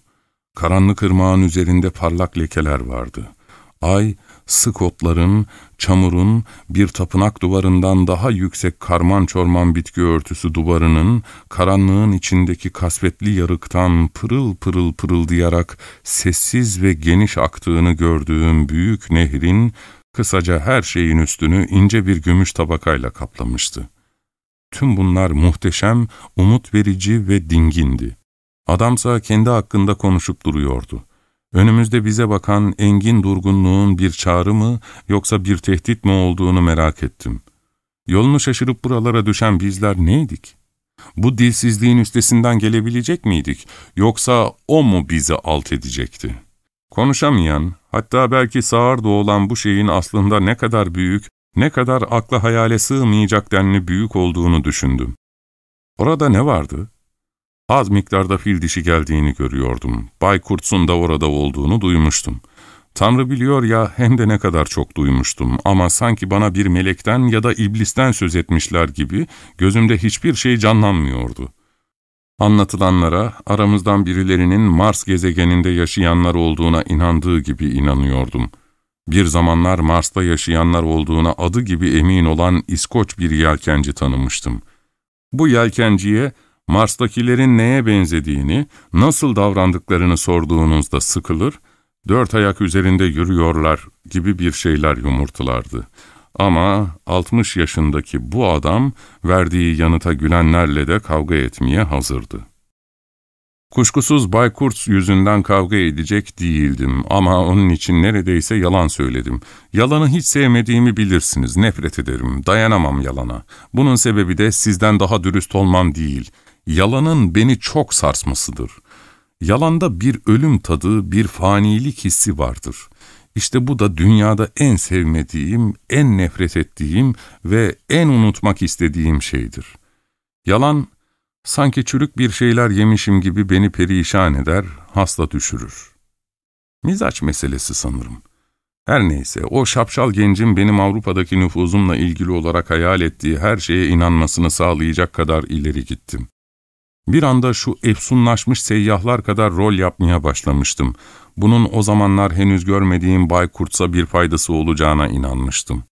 Karanlık ırmağın üzerinde parlak lekeler vardı. Ay, sık otların, çamurun, bir tapınak duvarından daha yüksek karman çorman bitki örtüsü duvarının, karanlığın içindeki kasvetli yarıktan pırıl pırıl pırıldayarak sessiz ve geniş aktığını gördüğüm büyük nehrin, kısaca her şeyin üstünü ince bir gümüş tabakayla kaplamıştı. Tüm bunlar muhteşem, umut verici ve dingindi. Adamsa kendi hakkında konuşup duruyordu. Önümüzde bize bakan engin durgunluğun bir çağrı mı yoksa bir tehdit mi olduğunu merak ettim. Yolunu şaşırıp buralara düşen bizler neydik? Bu dilsizliğin üstesinden gelebilecek miydik yoksa o mu bizi alt edecekti? Konuşamayan, hatta belki sağır olan bu şeyin aslında ne kadar büyük, ne kadar akla hayale sığmayacak denli büyük olduğunu düşündüm. Orada ne vardı? Az miktarda fil dişi geldiğini görüyordum. Bay Kurtz'un da orada olduğunu duymuştum. Tanrı biliyor ya hem de ne kadar çok duymuştum ama sanki bana bir melekten ya da iblisten söz etmişler gibi gözümde hiçbir şey canlanmıyordu. Anlatılanlara aramızdan birilerinin Mars gezegeninde yaşayanlar olduğuna inandığı gibi inanıyordum. Bir zamanlar Mars'ta yaşayanlar olduğuna adı gibi emin olan İskoç bir yelkenci tanımıştım. Bu yelkenciye Mars'takilerin neye benzediğini, nasıl davrandıklarını sorduğunuzda sıkılır, dört ayak üzerinde yürüyorlar gibi bir şeyler yumurtlardı. Ama 60 yaşındaki bu adam verdiği yanıta gülenlerle de kavga etmeye hazırdı. Kuşkusuz Bay Kurtz yüzünden kavga edecek değildim ama onun için neredeyse yalan söyledim. Yalanı hiç sevmediğimi bilirsiniz, nefret ederim, dayanamam yalana. Bunun sebebi de sizden daha dürüst olmam değil yalanın beni çok sarsmasıdır. Yalanda bir ölüm tadı, bir fanilik hissi vardır. İşte bu da dünyada en sevmediğim, en nefret ettiğim ve en unutmak istediğim şeydir. Yalan, sanki çürük bir şeyler yemişim gibi beni perişan eder, hasta düşürür. Mizaç meselesi sanırım. Her neyse, o şapşal gencin benim Avrupa'daki nüfuzumla ilgili olarak hayal ettiği her şeye inanmasını sağlayacak kadar ileri gittim. Bir anda şu efsunlaşmış seyyahlar kadar rol yapmaya başlamıştım. Bunun o zamanlar henüz görmediğim Bay Kurtz'a bir faydası olacağına inanmıştım.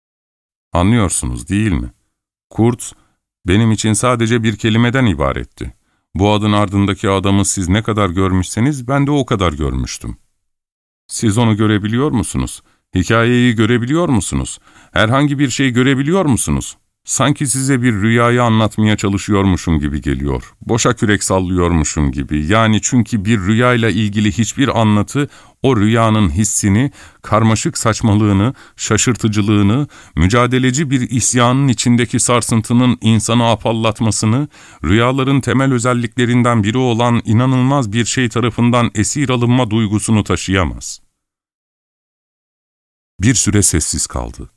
Anlıyorsunuz değil mi? Kurtz, benim için sadece bir kelimeden ibaretti. Bu adın ardındaki adamı siz ne kadar görmüşseniz ben de o kadar görmüştüm. Siz onu görebiliyor musunuz? Hikayeyi görebiliyor musunuz? Herhangi bir şey görebiliyor musunuz? Sanki size bir rüyayı anlatmaya çalışıyormuşum gibi geliyor. Boşa kürek sallıyormuşum gibi. Yani çünkü bir rüyayla ilgili hiçbir anlatı o rüyanın hissini, karmaşık saçmalığını, şaşırtıcılığını, mücadeleci bir isyanın içindeki sarsıntının insanı apallatmasını, rüyaların temel özelliklerinden biri olan inanılmaz bir şey tarafından esir alınma duygusunu taşıyamaz. Bir süre sessiz kaldı.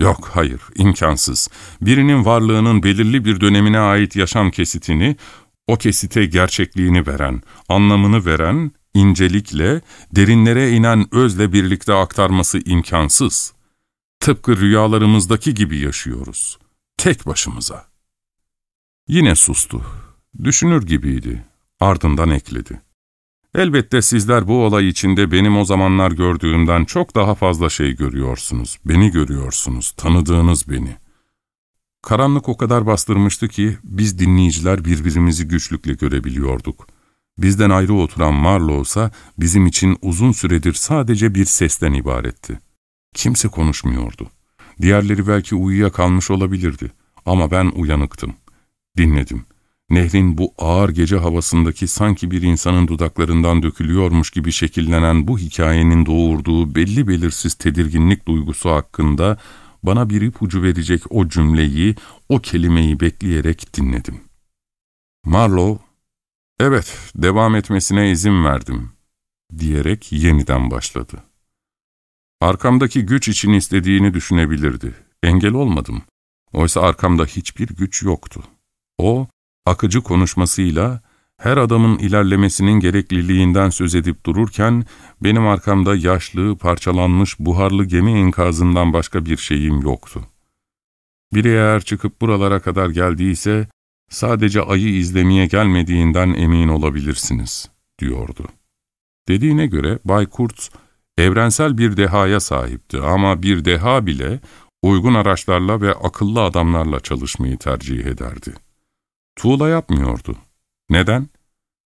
Yok, hayır, imkansız. Birinin varlığının belirli bir dönemine ait yaşam kesitini, o kesite gerçekliğini veren, anlamını veren, incelikle, derinlere inen özle birlikte aktarması imkansız. Tıpkı rüyalarımızdaki gibi yaşıyoruz. Tek başımıza. Yine sustu. Düşünür gibiydi. Ardından ekledi. Elbette sizler bu olay içinde benim o zamanlar gördüğümden çok daha fazla şey görüyorsunuz. Beni görüyorsunuz, tanıdığınız beni. Karanlık o kadar bastırmıştı ki biz dinleyiciler birbirimizi güçlükle görebiliyorduk. Bizden ayrı oturan Marlow ise bizim için uzun süredir sadece bir sesten ibaretti. Kimse konuşmuyordu. Diğerleri belki uyuyakalmış olabilirdi ama ben uyanıktım. Dinledim. Nehrin bu ağır gece havasındaki sanki bir insanın dudaklarından dökülüyormuş gibi şekillenen bu hikayenin doğurduğu belli belirsiz tedirginlik duygusu hakkında bana bir ipucu verecek o cümleyi, o kelimeyi bekleyerek dinledim. Marlow, ''Evet, devam etmesine izin verdim.'' diyerek yeniden başladı. Arkamdaki güç için istediğini düşünebilirdi. Engel olmadım. Oysa arkamda hiçbir güç yoktu. O, akıcı konuşmasıyla her adamın ilerlemesinin gerekliliğinden söz edip dururken benim arkamda yaşlı, parçalanmış buharlı gemi enkazından başka bir şeyim yoktu. Biri eğer çıkıp buralara kadar geldiyse sadece ayı izlemeye gelmediğinden emin olabilirsiniz, diyordu. Dediğine göre Bay Kurtz evrensel bir dehaya sahipti ama bir deha bile uygun araçlarla ve akıllı adamlarla çalışmayı tercih ederdi. Tuğla yapmıyordu. Neden?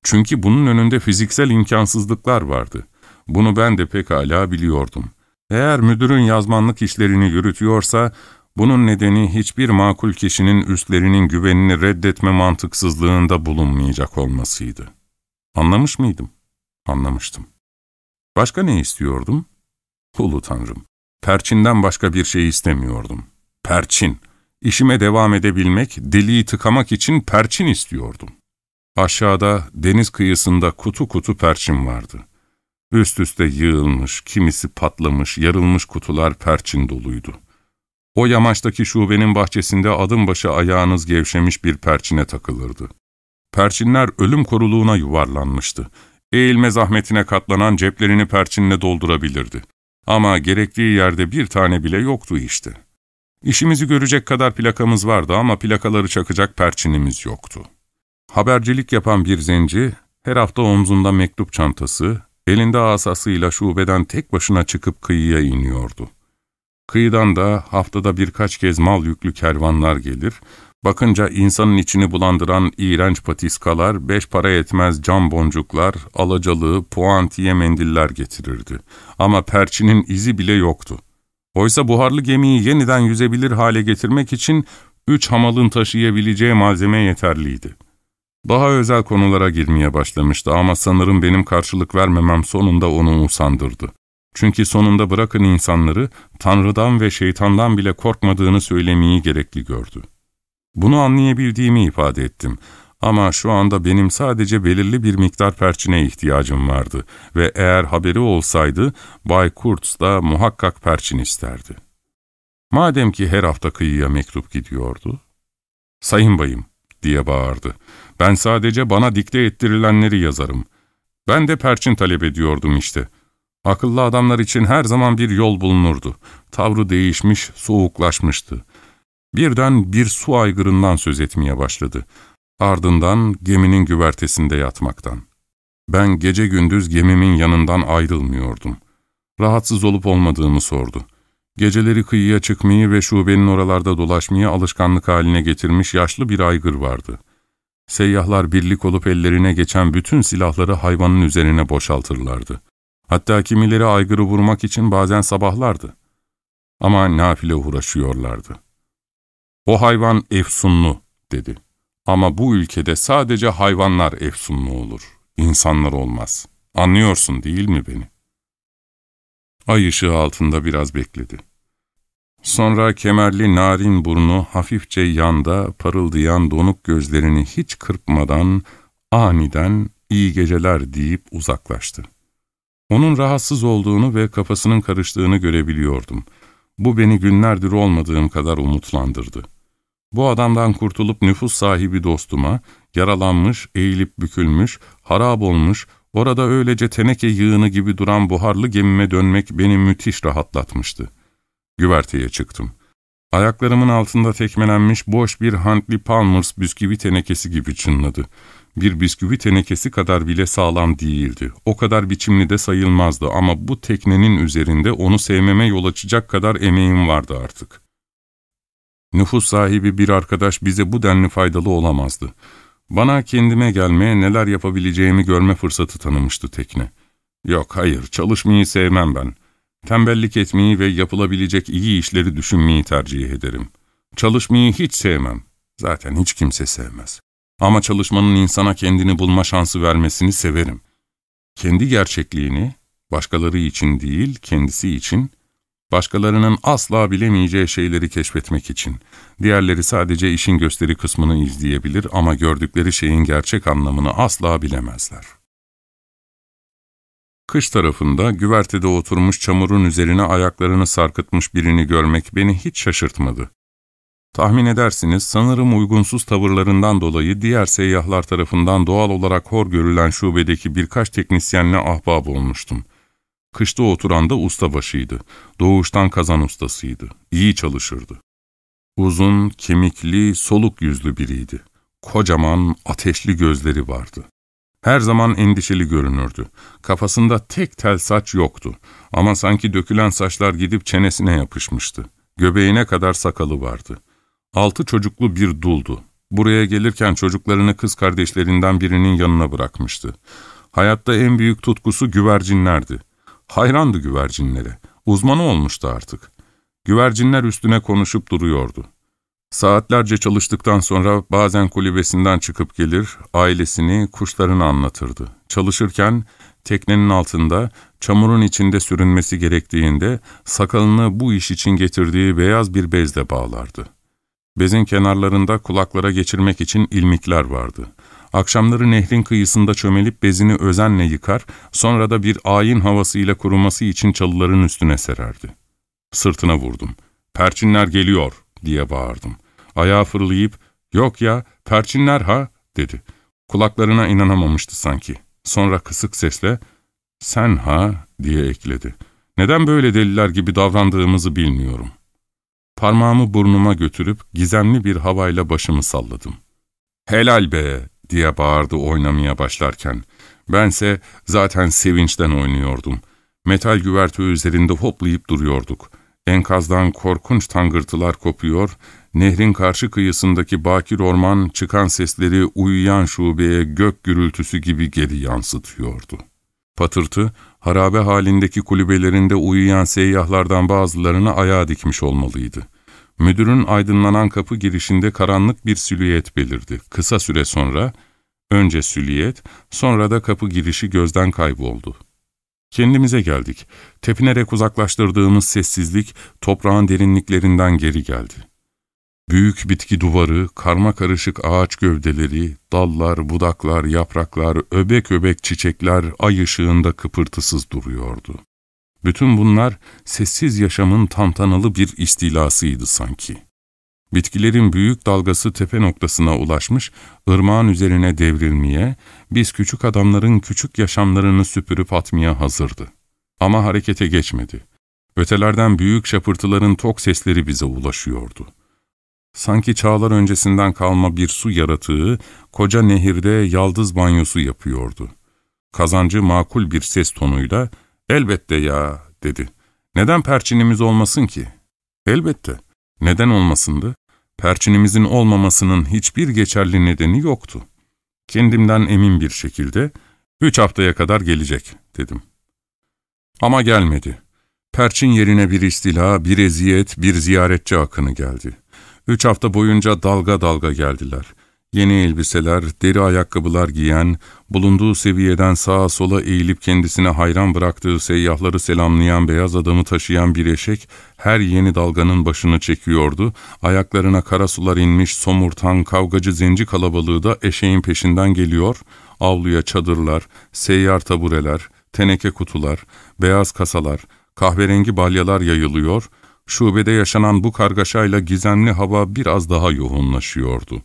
Çünkü bunun önünde fiziksel imkansızlıklar vardı. Bunu ben de pekala biliyordum. Eğer müdürün yazmanlık işlerini yürütüyorsa, bunun nedeni hiçbir makul kişinin üstlerinin güvenini reddetme mantıksızlığında bulunmayacak olmasıydı. Anlamış mıydım? Anlamıştım. Başka ne istiyordum? Ulu Tanrım, perçinden başka bir şey istemiyordum. Perçin, İşime devam edebilmek, deliği tıkamak için perçin istiyordum. Aşağıda, deniz kıyısında kutu kutu perçin vardı. Üst üste yığılmış, kimisi patlamış, yarılmış kutular perçin doluydu. O yamaçtaki şubenin bahçesinde adım başı ayağınız gevşemiş bir perçine takılırdı. Perçinler ölüm koruluğuna yuvarlanmıştı. Eğilme zahmetine katlanan ceplerini perçinle doldurabilirdi. Ama gerektiği yerde bir tane bile yoktu işte. İşimizi görecek kadar plakamız vardı ama plakaları çakacak perçinimiz yoktu. Habercilik yapan bir zenci, her hafta omzunda mektup çantası, elinde asasıyla şubeden tek başına çıkıp kıyıya iniyordu. Kıyıdan da haftada birkaç kez mal yüklü kervanlar gelir, bakınca insanın içini bulandıran iğrenç patiskalar, beş para etmez cam boncuklar, alacalı, puantiye mendiller getirirdi. Ama perçinin izi bile yoktu. Oysa buharlı gemiyi yeniden yüzebilir hale getirmek için üç hamalın taşıyabileceği malzeme yeterliydi. Daha özel konulara girmeye başlamıştı ama sanırım benim karşılık vermemem sonunda onu usandırdı. Çünkü sonunda bırakın insanları, Tanrı'dan ve şeytandan bile korkmadığını söylemeyi gerekli gördü. Bunu anlayabildiğimi ifade ettim. Ama şu anda benim sadece belirli bir miktar perçine ihtiyacım vardı ve eğer haberi olsaydı Bay Kurtz da muhakkak perçin isterdi. Madem ki her hafta kıyıya mektup gidiyordu, ''Sayın bayım'' diye bağırdı. ''Ben sadece bana dikte ettirilenleri yazarım. Ben de perçin talep ediyordum işte. Akıllı adamlar için her zaman bir yol bulunurdu. Tavrı değişmiş, soğuklaşmıştı. Birden bir su aygırından söz etmeye başladı. Ardından geminin güvertesinde yatmaktan. Ben gece gündüz gemimin yanından ayrılmıyordum. Rahatsız olup olmadığımı sordu. Geceleri kıyıya çıkmayı ve şubenin oralarda dolaşmayı alışkanlık haline getirmiş yaşlı bir aygır vardı. Seyyahlar birlik olup ellerine geçen bütün silahları hayvanın üzerine boşaltırlardı. Hatta kimileri aygırı vurmak için bazen sabahlardı. Ama nafile uğraşıyorlardı. O hayvan efsunlu, dedi. Ama bu ülkede sadece hayvanlar efsunlu olur. İnsanlar olmaz. Anlıyorsun değil mi beni? Ay ışığı altında biraz bekledi. Sonra kemerli narin burnu hafifçe yanda, parıldayan donuk gözlerini hiç kırpmadan, aniden iyi geceler deyip uzaklaştı. Onun rahatsız olduğunu ve kafasının karıştığını görebiliyordum. Bu beni günlerdir olmadığım kadar umutlandırdı. Bu adamdan kurtulup nüfus sahibi dostuma, yaralanmış, eğilip bükülmüş, harap olmuş, orada öylece teneke yığını gibi duran buharlı gemime dönmek beni müthiş rahatlatmıştı. Güverteye çıktım. Ayaklarımın altında tekmelenmiş boş bir Huntley Palmers bisküvi tenekesi gibi çınladı. Bir bisküvi tenekesi kadar bile sağlam değildi. O kadar biçimli de sayılmazdı ama bu teknenin üzerinde onu sevmeme yol açacak kadar emeğim vardı artık. Nüfus sahibi bir arkadaş bize bu denli faydalı olamazdı. Bana kendime gelmeye, neler yapabileceğimi görme fırsatı tanımıştı tekne. Yok, hayır, çalışmayı sevmem ben. Tembellik etmeyi ve yapılabilecek iyi işleri düşünmeyi tercih ederim. Çalışmayı hiç sevmem. Zaten hiç kimse sevmez. Ama çalışmanın insana kendini bulma şansı vermesini severim. Kendi gerçekliğini, başkaları için değil, kendisi için, başkalarının asla bilemeyeceği şeyleri keşfetmek için. Diğerleri sadece işin gösteri kısmını izleyebilir ama gördükleri şeyin gerçek anlamını asla bilemezler. Kış tarafında güvertede oturmuş çamurun üzerine ayaklarını sarkıtmış birini görmek beni hiç şaşırtmadı. Tahmin edersiniz sanırım uygunsuz tavırlarından dolayı diğer seyyahlar tarafından doğal olarak hor görülen şubedeki birkaç teknisyenle ahbab olmuştum. Kışta oturan da ustabaşıydı. Doğuştan kazan ustasıydı. İyi çalışırdı. Uzun, kemikli, soluk yüzlü biriydi. Kocaman, ateşli gözleri vardı. Her zaman endişeli görünürdü. Kafasında tek tel saç yoktu. Ama sanki dökülen saçlar gidip çenesine yapışmıştı. Göbeğine kadar sakalı vardı. Altı çocuklu bir duldu. Buraya gelirken çocuklarını kız kardeşlerinden birinin yanına bırakmıştı. Hayatta en büyük tutkusu güvercinlerdi. Hayrandı güvercinlere. Uzmanı olmuştu artık. Güvercinler üstüne konuşup duruyordu. Saatlerce çalıştıktan sonra bazen kulübesinden çıkıp gelir, ailesini, kuşlarını anlatırdı. Çalışırken teknenin altında, çamurun içinde sürünmesi gerektiğinde sakalını bu iş için getirdiği beyaz bir bezle bağlardı. Bezin kenarlarında kulaklara geçirmek için ilmikler vardı. Akşamları nehrin kıyısında çömelip bezini özenle yıkar, sonra da bir ayin havasıyla kuruması için çalıların üstüne sererdi. Sırtına vurdum. ''Perçinler geliyor.'' diye bağırdım. Ayağa fırlayıp, ''Yok ya, perçinler ha?'' dedi. Kulaklarına inanamamıştı sanki. Sonra kısık sesle, ''Sen ha?'' diye ekledi. Neden böyle deliler gibi davrandığımızı bilmiyorum. Parmağımı burnuma götürüp gizemli bir havayla başımı salladım. ''Helal be!'' Diye bağırdı oynamaya başlarken. Bense zaten sevinçten oynuyordum. Metal güverte üzerinde hoplayıp duruyorduk. Enkazdan korkunç tangırtılar kopuyor, nehrin karşı kıyısındaki bakir orman çıkan sesleri uyuyan şubeye gök gürültüsü gibi geri yansıtıyordu. Patırtı, harabe halindeki kulübelerinde uyuyan seyyahlardan bazılarını ayağa dikmiş olmalıydı. Müdürün aydınlanan kapı girişinde karanlık bir silüet belirdi. Kısa süre sonra, önce silüet, sonra da kapı girişi gözden kayboldu. Kendimize geldik. Tepinerek uzaklaştırdığımız sessizlik toprağın derinliklerinden geri geldi. Büyük bitki duvarı, karma karışık ağaç gövdeleri, dallar, budaklar, yapraklar, öbek öbek çiçekler ay ışığında kıpırtısız duruyordu. Bütün bunlar sessiz yaşamın tantanalı bir istilasıydı sanki. Bitkilerin büyük dalgası tepe noktasına ulaşmış, ırmağın üzerine devrilmeye, biz küçük adamların küçük yaşamlarını süpürüp atmaya hazırdı. Ama harekete geçmedi. Ötelerden büyük şapırtıların tok sesleri bize ulaşıyordu. Sanki çağlar öncesinden kalma bir su yaratığı, koca nehirde yaldız banyosu yapıyordu. Kazancı makul bir ses tonuyla, ''Elbette ya'' dedi. ''Neden perçinimiz olmasın ki?'' ''Elbette. Neden olmasındı? Perçinimizin olmamasının hiçbir geçerli nedeni yoktu. Kendimden emin bir şekilde, ''Üç haftaya kadar gelecek.'' dedim. Ama gelmedi. Perçin yerine bir istila, bir eziyet, bir ziyaretçi akını geldi. Üç hafta boyunca dalga dalga geldiler. Yeni elbiseler, deri ayakkabılar giyen, bulunduğu seviyeden sağa sola eğilip kendisine hayran bıraktığı seyyahları selamlayan beyaz adamı taşıyan bir eşek, her yeni dalganın başını çekiyordu, ayaklarına kara sular inmiş somurtan kavgacı zenci kalabalığı da eşeğin peşinden geliyor, avluya çadırlar, seyyar tabureler, teneke kutular, beyaz kasalar, kahverengi balyalar yayılıyor, şubede yaşanan bu kargaşayla gizemli hava biraz daha yoğunlaşıyordu.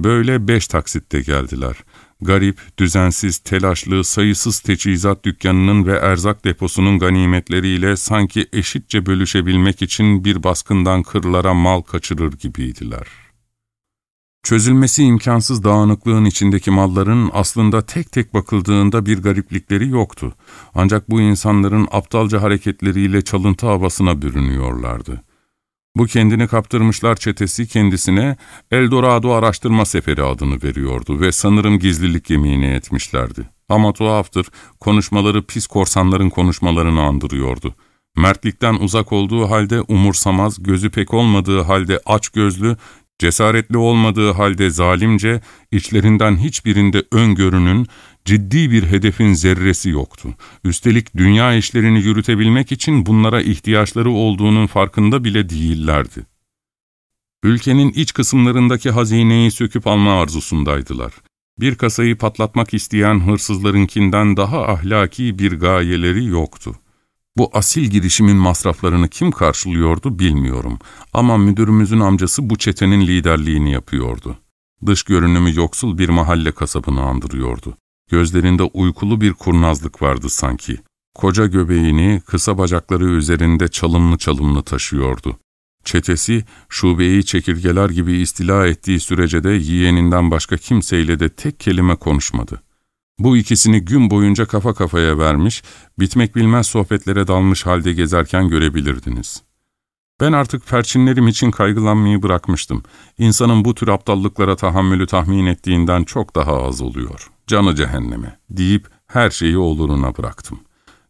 Böyle beş taksitte geldiler. Garip, düzensiz, telaşlı, sayısız teçhizat dükkanının ve erzak deposunun ganimetleriyle sanki eşitçe bölüşebilmek için bir baskından kırlara mal kaçırır gibiydiler.'' Çözülmesi imkansız dağınıklığın içindeki malların aslında tek tek bakıldığında bir gariplikleri yoktu. Ancak bu insanların aptalca hareketleriyle çalıntı havasına bürünüyorlardı. Bu kendini kaptırmışlar çetesi kendisine Eldorado Araştırma Seferi adını veriyordu ve sanırım gizlilik yemini etmişlerdi. Ama tuhaftır, konuşmaları pis korsanların konuşmalarını andırıyordu. Mertlikten uzak olduğu halde umursamaz, gözü pek olmadığı halde aç gözlü, Cesaretli olmadığı halde zalimce, içlerinden hiçbirinde öngörünün, ciddi bir hedefin zerresi yoktu. Üstelik dünya işlerini yürütebilmek için bunlara ihtiyaçları olduğunun farkında bile değillerdi. Ülkenin iç kısımlarındaki hazineyi söküp alma arzusundaydılar. Bir kasayı patlatmak isteyen hırsızlarınkinden daha ahlaki bir gayeleri yoktu. Bu asil girişimin masraflarını kim karşılıyordu bilmiyorum ama müdürümüzün amcası bu çetenin liderliğini yapıyordu. Dış görünümü yoksul bir mahalle kasabını andırıyordu. Gözlerinde uykulu bir kurnazlık vardı sanki. Koca göbeğini kısa bacakları üzerinde çalımlı çalımlı taşıyordu. Çetesi, şubeyi çekirgeler gibi istila ettiği sürece de yeğeninden başka kimseyle de tek kelime konuşmadı. Bu ikisini gün boyunca kafa kafaya vermiş, bitmek bilmez sohbetlere dalmış halde gezerken görebilirdiniz. Ben artık perçinlerim için kaygılanmayı bırakmıştım. İnsanın bu tür aptallıklara tahammülü tahmin ettiğinden çok daha az oluyor. Canı cehenneme deyip her şeyi oluruna bıraktım.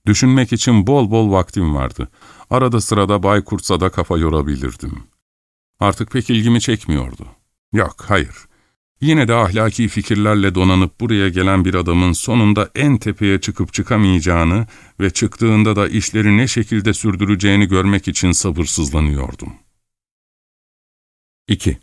Düşünmek için bol bol vaktim vardı. Arada sırada Baykurt'sa da kafa yorabilirdim. Artık pek ilgimi çekmiyordu. Yok, hayır. Yine de ahlaki fikirlerle donanıp buraya gelen bir adamın sonunda en tepeye çıkıp çıkamayacağını ve çıktığında da işleri ne şekilde sürdüreceğini görmek için sabırsızlanıyordum. 2.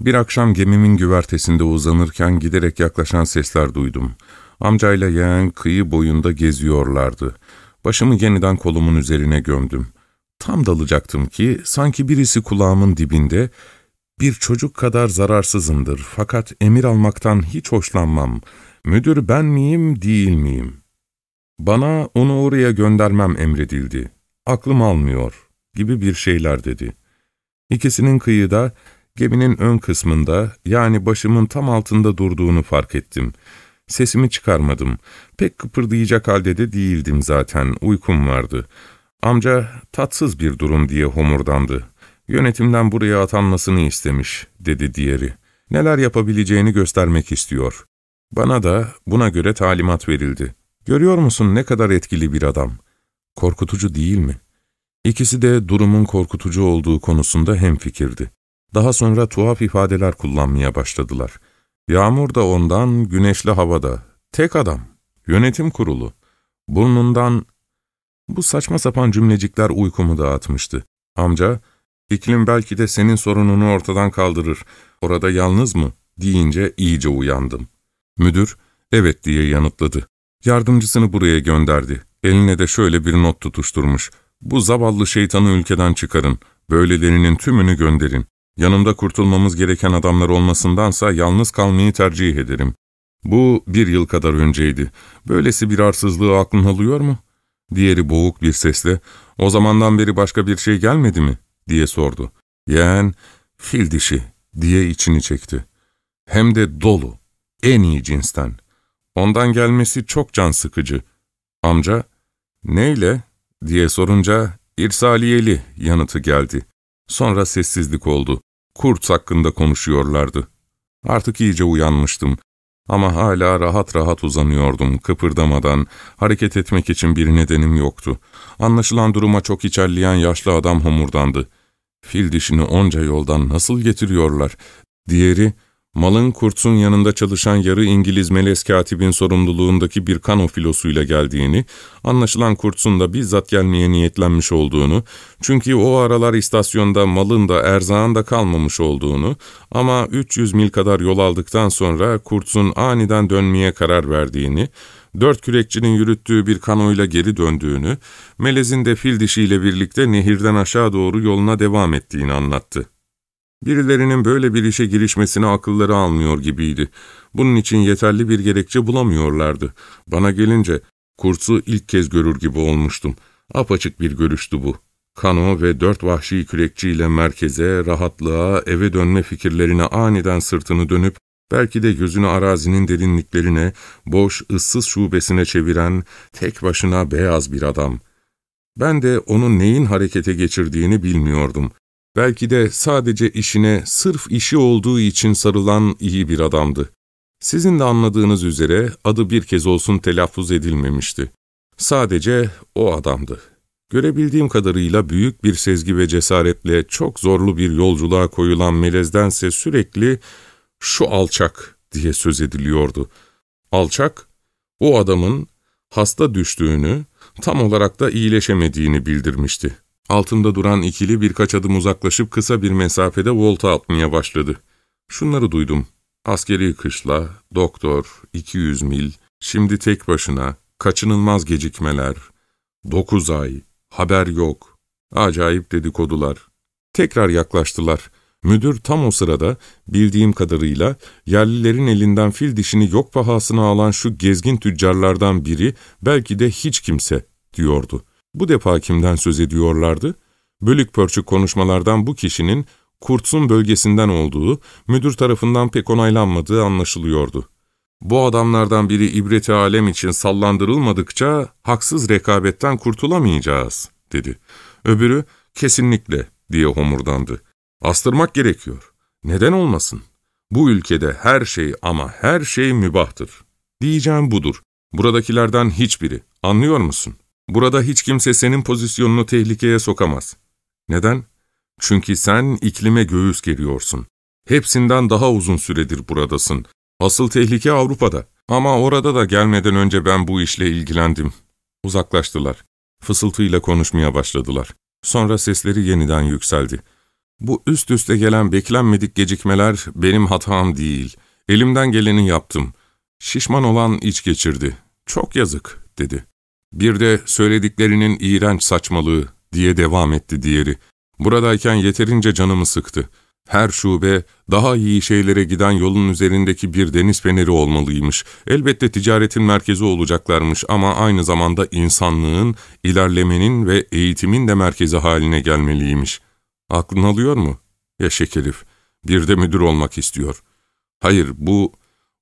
Bir akşam gemimin güvertesinde uzanırken giderek yaklaşan sesler duydum. Amcayla yeğen kıyı boyunda geziyorlardı. Başımı yeniden kolumun üzerine gömdüm. Tam dalacaktım ki sanki birisi kulağımın dibinde bir çocuk kadar zararsızımdır fakat emir almaktan hiç hoşlanmam. Müdür ben miyim, değil miyim? Bana onu oraya göndermem emredildi. Aklım almıyor gibi bir şeyler dedi. İkisinin kıyıda, geminin ön kısmında yani başımın tam altında durduğunu fark ettim. Sesimi çıkarmadım. Pek kıpırdayacak halde de değildim zaten, uykum vardı. Amca tatsız bir durum diye homurdandı. Yönetimden buraya atanmasını istemiş, dedi diğeri. Neler yapabileceğini göstermek istiyor. Bana da buna göre talimat verildi. Görüyor musun ne kadar etkili bir adam? Korkutucu değil mi? İkisi de durumun korkutucu olduğu konusunda hemfikirdi. Daha sonra tuhaf ifadeler kullanmaya başladılar. Yağmur da ondan, güneşli havada. Tek adam. Yönetim kurulu. Burnundan... Bu saçma sapan cümlecikler uykumu dağıtmıştı. Amca, İklim belki de senin sorununu ortadan kaldırır. Orada yalnız mı? deyince iyice uyandım. Müdür, evet diye yanıtladı. Yardımcısını buraya gönderdi. Eline de şöyle bir not tutuşturmuş. Bu zavallı şeytanı ülkeden çıkarın. Böylelerinin tümünü gönderin. Yanımda kurtulmamız gereken adamlar olmasındansa yalnız kalmayı tercih ederim. Bu bir yıl kadar önceydi. Böylesi bir arsızlığı aklın alıyor mu? Diğeri boğuk bir sesle, o zamandan beri başka bir şey gelmedi mi? diye sordu. Yeğen, fil dişi diye içini çekti. Hem de dolu, en iyi cinsten. Ondan gelmesi çok can sıkıcı. Amca, neyle diye sorunca irsaliyeli yanıtı geldi. Sonra sessizlik oldu. Kurt hakkında konuşuyorlardı. Artık iyice uyanmıştım. Ama hala rahat rahat uzanıyordum, kıpırdamadan. Hareket etmek için bir nedenim yoktu. Anlaşılan duruma çok içerleyen yaşlı adam homurdandı. Fil dişini onca yoldan nasıl getiriyorlar? Diğeri, malın kurtsun yanında çalışan yarı İngiliz melez katibin sorumluluğundaki bir kano filosuyla geldiğini, anlaşılan kurtsun da bizzat gelmeye niyetlenmiş olduğunu, çünkü o aralar istasyonda malın da erzağın da kalmamış olduğunu ama 300 mil kadar yol aldıktan sonra kurtsun aniden dönmeye karar verdiğini, dört kürekçinin yürüttüğü bir kanoyla geri döndüğünü, melezin de fil dişiyle birlikte nehirden aşağı doğru yoluna devam ettiğini anlattı. Birilerinin böyle bir işe girişmesine akılları almıyor gibiydi. Bunun için yeterli bir gerekçe bulamıyorlardı. Bana gelince kursu ilk kez görür gibi olmuştum. Apaçık bir görüştü bu. Kano ve dört vahşi kürekçiyle merkeze, rahatlığa, eve dönme fikirlerine aniden sırtını dönüp, belki de gözünü arazinin derinliklerine, boş, ıssız şubesine çeviren, tek başına beyaz bir adam. Ben de onun neyin harekete geçirdiğini bilmiyordum. Belki de sadece işine sırf işi olduğu için sarılan iyi bir adamdı. Sizin de anladığınız üzere adı bir kez olsun telaffuz edilmemişti. Sadece o adamdı. Görebildiğim kadarıyla büyük bir sezgi ve cesaretle çok zorlu bir yolculuğa koyulan melezdense sürekli şu alçak diye söz ediliyordu. Alçak, o adamın hasta düştüğünü, tam olarak da iyileşemediğini bildirmişti. Altında duran ikili birkaç adım uzaklaşıp kısa bir mesafede volta atmaya başladı. Şunları duydum. Askeri kışla, doktor, 200 mil, şimdi tek başına, kaçınılmaz gecikmeler, 9 ay, haber yok, acayip dedikodular. Tekrar yaklaştılar. Müdür tam o sırada bildiğim kadarıyla yerlilerin elinden fil dişini yok pahasına alan şu gezgin tüccarlardan biri belki de hiç kimse diyordu. Bu defa kimden söz ediyorlardı? Bölük pörçük konuşmalardan bu kişinin Kurtsun bölgesinden olduğu, müdür tarafından pek onaylanmadığı anlaşılıyordu. Bu adamlardan biri ibreti alem için sallandırılmadıkça haksız rekabetten kurtulamayacağız, dedi. Öbürü, kesinlikle, diye homurdandı. Astırmak gerekiyor. Neden olmasın? Bu ülkede her şey ama her şey mübahtır. Diyeceğim budur. Buradakilerden hiçbiri. Anlıyor musun? Burada hiç kimse senin pozisyonunu tehlikeye sokamaz. Neden? Çünkü sen iklime göğüs geriyorsun. Hepsinden daha uzun süredir buradasın. Asıl tehlike Avrupa'da. Ama orada da gelmeden önce ben bu işle ilgilendim. Uzaklaştılar. Fısıltıyla konuşmaya başladılar. Sonra sesleri yeniden yükseldi. Bu üst üste gelen beklenmedik gecikmeler benim hatam değil. Elimden geleni yaptım. Şişman olan iç geçirdi. Çok yazık, dedi. Bir de söylediklerinin iğrenç saçmalığı diye devam etti diğeri. Buradayken yeterince canımı sıktı. Her şube daha iyi şeylere giden yolun üzerindeki bir deniz feneri olmalıymış. Elbette ticaretin merkezi olacaklarmış ama aynı zamanda insanlığın, ilerlemenin ve eğitimin de merkezi haline gelmeliymiş. Aklın alıyor mu? Ya şekerif, bir de müdür olmak istiyor. Hayır, bu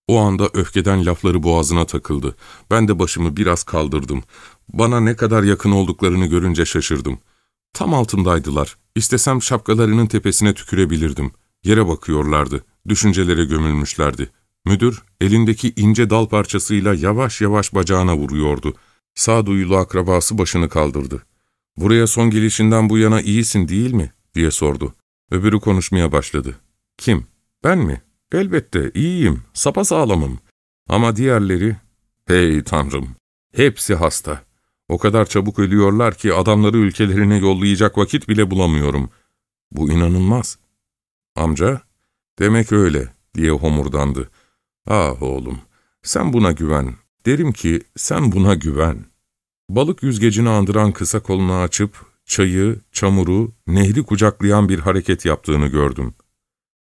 o anda öfkeden lafları boğazına takıldı. Ben de başımı biraz kaldırdım. Bana ne kadar yakın olduklarını görünce şaşırdım. Tam altındaydılar. İstesem şapkalarının tepesine tükürebilirdim. Yere bakıyorlardı. Düşüncelere gömülmüşlerdi. Müdür, elindeki ince dal parçasıyla yavaş yavaş bacağına vuruyordu. Sağduyulu akrabası başını kaldırdı. ''Buraya son gelişinden bu yana iyisin değil mi?'' diye sordu. Öbürü konuşmaya başladı. ''Kim? Ben mi?'' Elbette iyiyim, sapasağlamım. Ama diğerleri, hey tanrım, hepsi hasta. O kadar çabuk ölüyorlar ki adamları ülkelerine yollayacak vakit bile bulamıyorum. Bu inanılmaz. Amca, demek öyle diye homurdandı. Ah oğlum, sen buna güven. Derim ki sen buna güven. Balık yüzgecini andıran kısa kolunu açıp çayı, çamuru, nehri kucaklayan bir hareket yaptığını gördüm.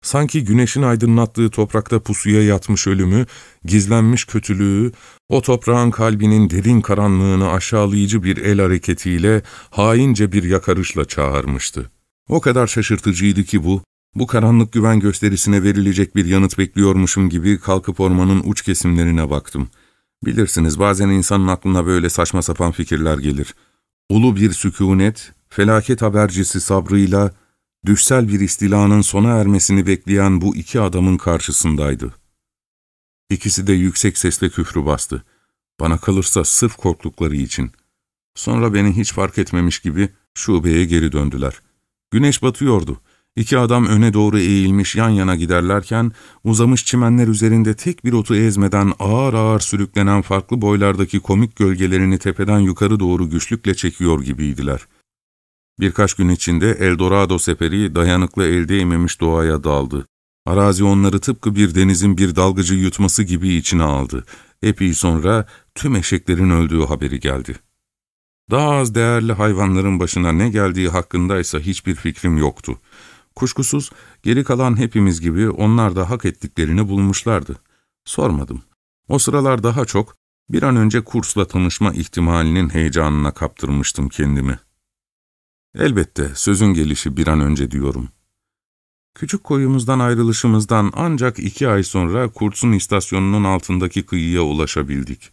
Sanki güneşin aydınlattığı toprakta pusuya yatmış ölümü, gizlenmiş kötülüğü, o toprağın kalbinin derin karanlığını aşağılayıcı bir el hareketiyle, haince bir yakarışla çağırmıştı. O kadar şaşırtıcıydı ki bu, bu karanlık güven gösterisine verilecek bir yanıt bekliyormuşum gibi kalkıp ormanın uç kesimlerine baktım. Bilirsiniz bazen insanın aklına böyle saçma sapan fikirler gelir. Ulu bir sükunet, felaket habercisi sabrıyla, düşsel bir istilanın sona ermesini bekleyen bu iki adamın karşısındaydı. İkisi de yüksek sesle küfrü bastı. Bana kalırsa sırf korktukları için. Sonra beni hiç fark etmemiş gibi şubeye geri döndüler. Güneş batıyordu. İki adam öne doğru eğilmiş yan yana giderlerken, uzamış çimenler üzerinde tek bir otu ezmeden ağır ağır sürüklenen farklı boylardaki komik gölgelerini tepeden yukarı doğru güçlükle çekiyor gibiydiler. Birkaç gün içinde Eldorado seferi dayanıklı el değmemiş doğaya daldı. Arazi onları tıpkı bir denizin bir dalgıcı yutması gibi içine aldı. Epey sonra tüm eşeklerin öldüğü haberi geldi. Daha az değerli hayvanların başına ne geldiği hakkındaysa hiçbir fikrim yoktu. Kuşkusuz geri kalan hepimiz gibi onlar da hak ettiklerini bulmuşlardı. Sormadım. O sıralar daha çok bir an önce kursla tanışma ihtimalinin heyecanına kaptırmıştım kendimi. Elbette sözün gelişi bir an önce diyorum. Küçük koyumuzdan ayrılışımızdan ancak iki ay sonra Kurtsun istasyonunun altındaki kıyıya ulaşabildik.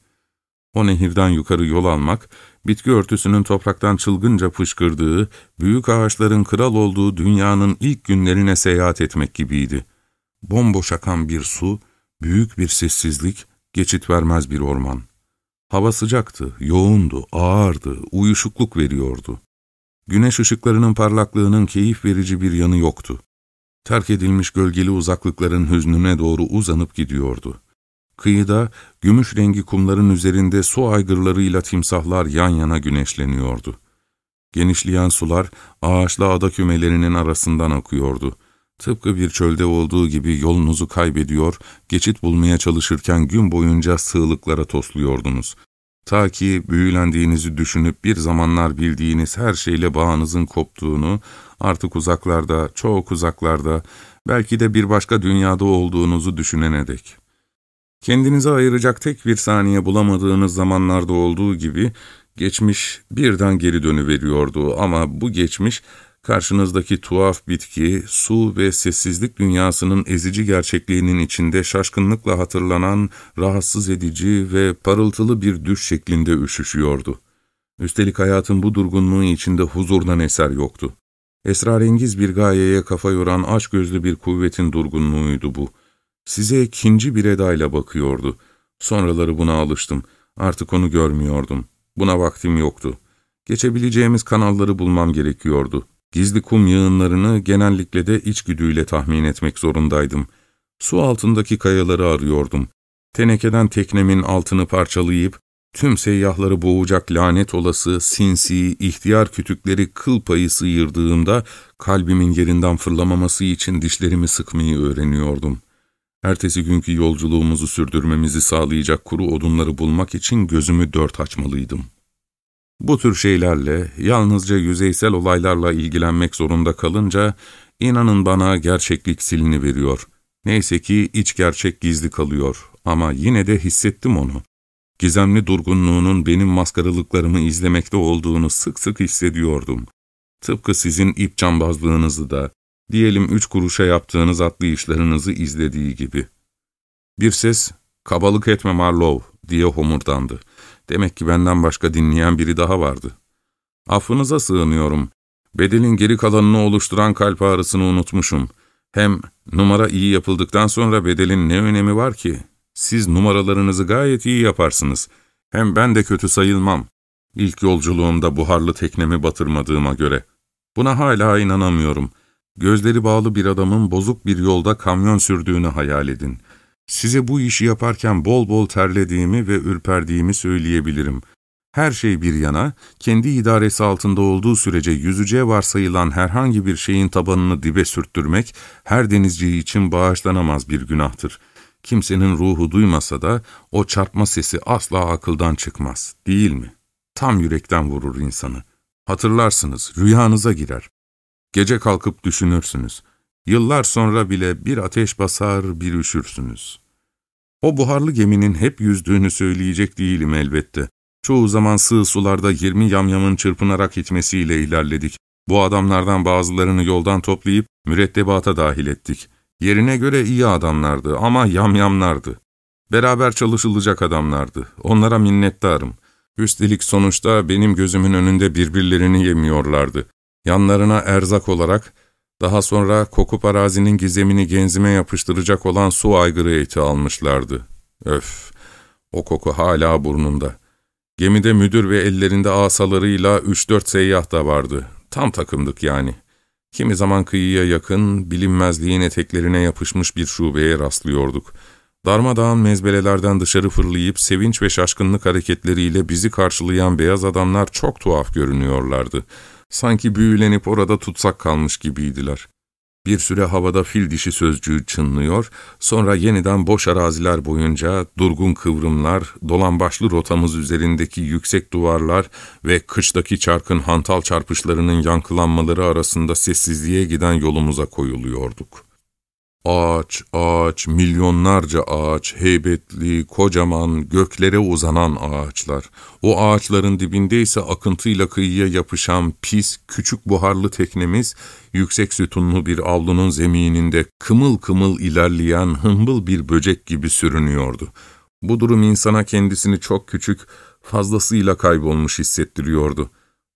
O nehirden yukarı yol almak, bitki örtüsünün topraktan çılgınca fışkırdığı, büyük ağaçların kral olduğu dünyanın ilk günlerine seyahat etmek gibiydi. Bomboş akan bir su, büyük bir sessizlik, geçit vermez bir orman. Hava sıcaktı, yoğundu, ağırdı, uyuşukluk veriyordu. Güneş ışıklarının parlaklığının keyif verici bir yanı yoktu. Terk edilmiş gölgeli uzaklıkların hüznüne doğru uzanıp gidiyordu. Kıyıda, gümüş rengi kumların üzerinde su aygırlarıyla timsahlar yan yana güneşleniyordu. Genişleyen sular, ağaçlı ada kümelerinin arasından akıyordu. Tıpkı bir çölde olduğu gibi yolunuzu kaybediyor, geçit bulmaya çalışırken gün boyunca sığlıklara tosluyordunuz. Ta ki büyülendiğinizi düşünüp bir zamanlar bildiğiniz her şeyle bağınızın koptuğunu, artık uzaklarda, çok uzaklarda, belki de bir başka dünyada olduğunuzu düşünene dek. Kendinize ayıracak tek bir saniye bulamadığınız zamanlarda olduğu gibi, geçmiş birden geri dönüveriyordu ama bu geçmiş, Karşınızdaki tuhaf bitki, su ve sessizlik dünyasının ezici gerçekliğinin içinde şaşkınlıkla hatırlanan, rahatsız edici ve parıltılı bir düş şeklinde üşüşüyordu. Üstelik hayatın bu durgunluğu içinde huzurdan eser yoktu. Esrarengiz bir gayeye kafa yoran aç gözlü bir kuvvetin durgunluğuydu bu. Size ikinci bir edayla bakıyordu. Sonraları buna alıştım. Artık onu görmüyordum. Buna vaktim yoktu. Geçebileceğimiz kanalları bulmam gerekiyordu. Gizli kum yığınlarını genellikle de içgüdüyle tahmin etmek zorundaydım. Su altındaki kayaları arıyordum. Tenekeden teknemin altını parçalayıp, tüm seyyahları boğacak lanet olası, sinsi, ihtiyar kütükleri kıl payı sıyırdığımda, kalbimin yerinden fırlamaması için dişlerimi sıkmayı öğreniyordum. Ertesi günkü yolculuğumuzu sürdürmemizi sağlayacak kuru odunları bulmak için gözümü dört açmalıydım. Bu tür şeylerle, yalnızca yüzeysel olaylarla ilgilenmek zorunda kalınca, inanın bana gerçeklik silini veriyor. Neyse ki iç gerçek gizli kalıyor ama yine de hissettim onu. Gizemli durgunluğunun benim maskaralıklarımı izlemekte olduğunu sık sık hissediyordum. Tıpkı sizin ip cambazlığınızı da, diyelim üç kuruşa yaptığınız atlayışlarınızı izlediği gibi. Bir ses, kabalık etme Marlow diye homurdandı. Demek ki benden başka dinleyen biri daha vardı. Affınıza sığınıyorum. Bedelin geri kalanını oluşturan kalp ağrısını unutmuşum. Hem numara iyi yapıldıktan sonra bedelin ne önemi var ki? Siz numaralarınızı gayet iyi yaparsınız. Hem ben de kötü sayılmam. İlk yolculuğumda buharlı teknemi batırmadığıma göre. Buna hala inanamıyorum. Gözleri bağlı bir adamın bozuk bir yolda kamyon sürdüğünü hayal edin. Size bu işi yaparken bol bol terlediğimi ve ürperdiğimi söyleyebilirim. Her şey bir yana, kendi idaresi altında olduğu sürece yüzeceğe varsayılan herhangi bir şeyin tabanını dibe sürttürmek, her denizci için bağışlanamaz bir günahtır. Kimsenin ruhu duymasa da o çarpma sesi asla akıldan çıkmaz, değil mi? Tam yürekten vurur insanı. Hatırlarsınız, rüyanıza girer. Gece kalkıp düşünürsünüz. Yıllar sonra bile bir ateş basar, bir üşürsünüz. O buharlı geminin hep yüzdüğünü söyleyecek değilim elbette. Çoğu zaman sığ sularda yirmi yamyamın çırpınarak itmesiyle ilerledik. Bu adamlardan bazılarını yoldan toplayıp mürettebata dahil ettik. Yerine göre iyi adamlardı ama yamyamlardı. Beraber çalışılacak adamlardı. Onlara minnettarım. Üstelik sonuçta benim gözümün önünde birbirlerini yemiyorlardı. Yanlarına erzak olarak, daha sonra kokup arazinin gizemini genzime yapıştıracak olan su aygırı eti almışlardı. Öf, o koku hala burnumda. Gemide müdür ve ellerinde asalarıyla üç dört seyyah da vardı. Tam takımdık yani. Kimi zaman kıyıya yakın, bilinmezliğin eteklerine yapışmış bir şubeye rastlıyorduk. Darmadağın mezbelelerden dışarı fırlayıp sevinç ve şaşkınlık hareketleriyle bizi karşılayan beyaz adamlar çok tuhaf görünüyorlardı. Sanki büyülenip orada tutsak kalmış gibiydiler. Bir süre havada fil dişi sözcüğü çınlıyor, sonra yeniden boş araziler boyunca durgun kıvrımlar, dolan başlı rotamız üzerindeki yüksek duvarlar ve kıştaki çarkın hantal çarpışlarının yankılanmaları arasında sessizliğe giden yolumuza koyuluyorduk. Ağaç, ağaç, milyonlarca ağaç, heybetli, kocaman, göklere uzanan ağaçlar. O ağaçların dibinde ise akıntıyla kıyıya yapışan pis, küçük buharlı teknemiz, yüksek sütunlu bir avlunun zemininde kımıl kımıl ilerleyen hımbıl bir böcek gibi sürünüyordu. Bu durum insana kendisini çok küçük, fazlasıyla kaybolmuş hissettiriyordu.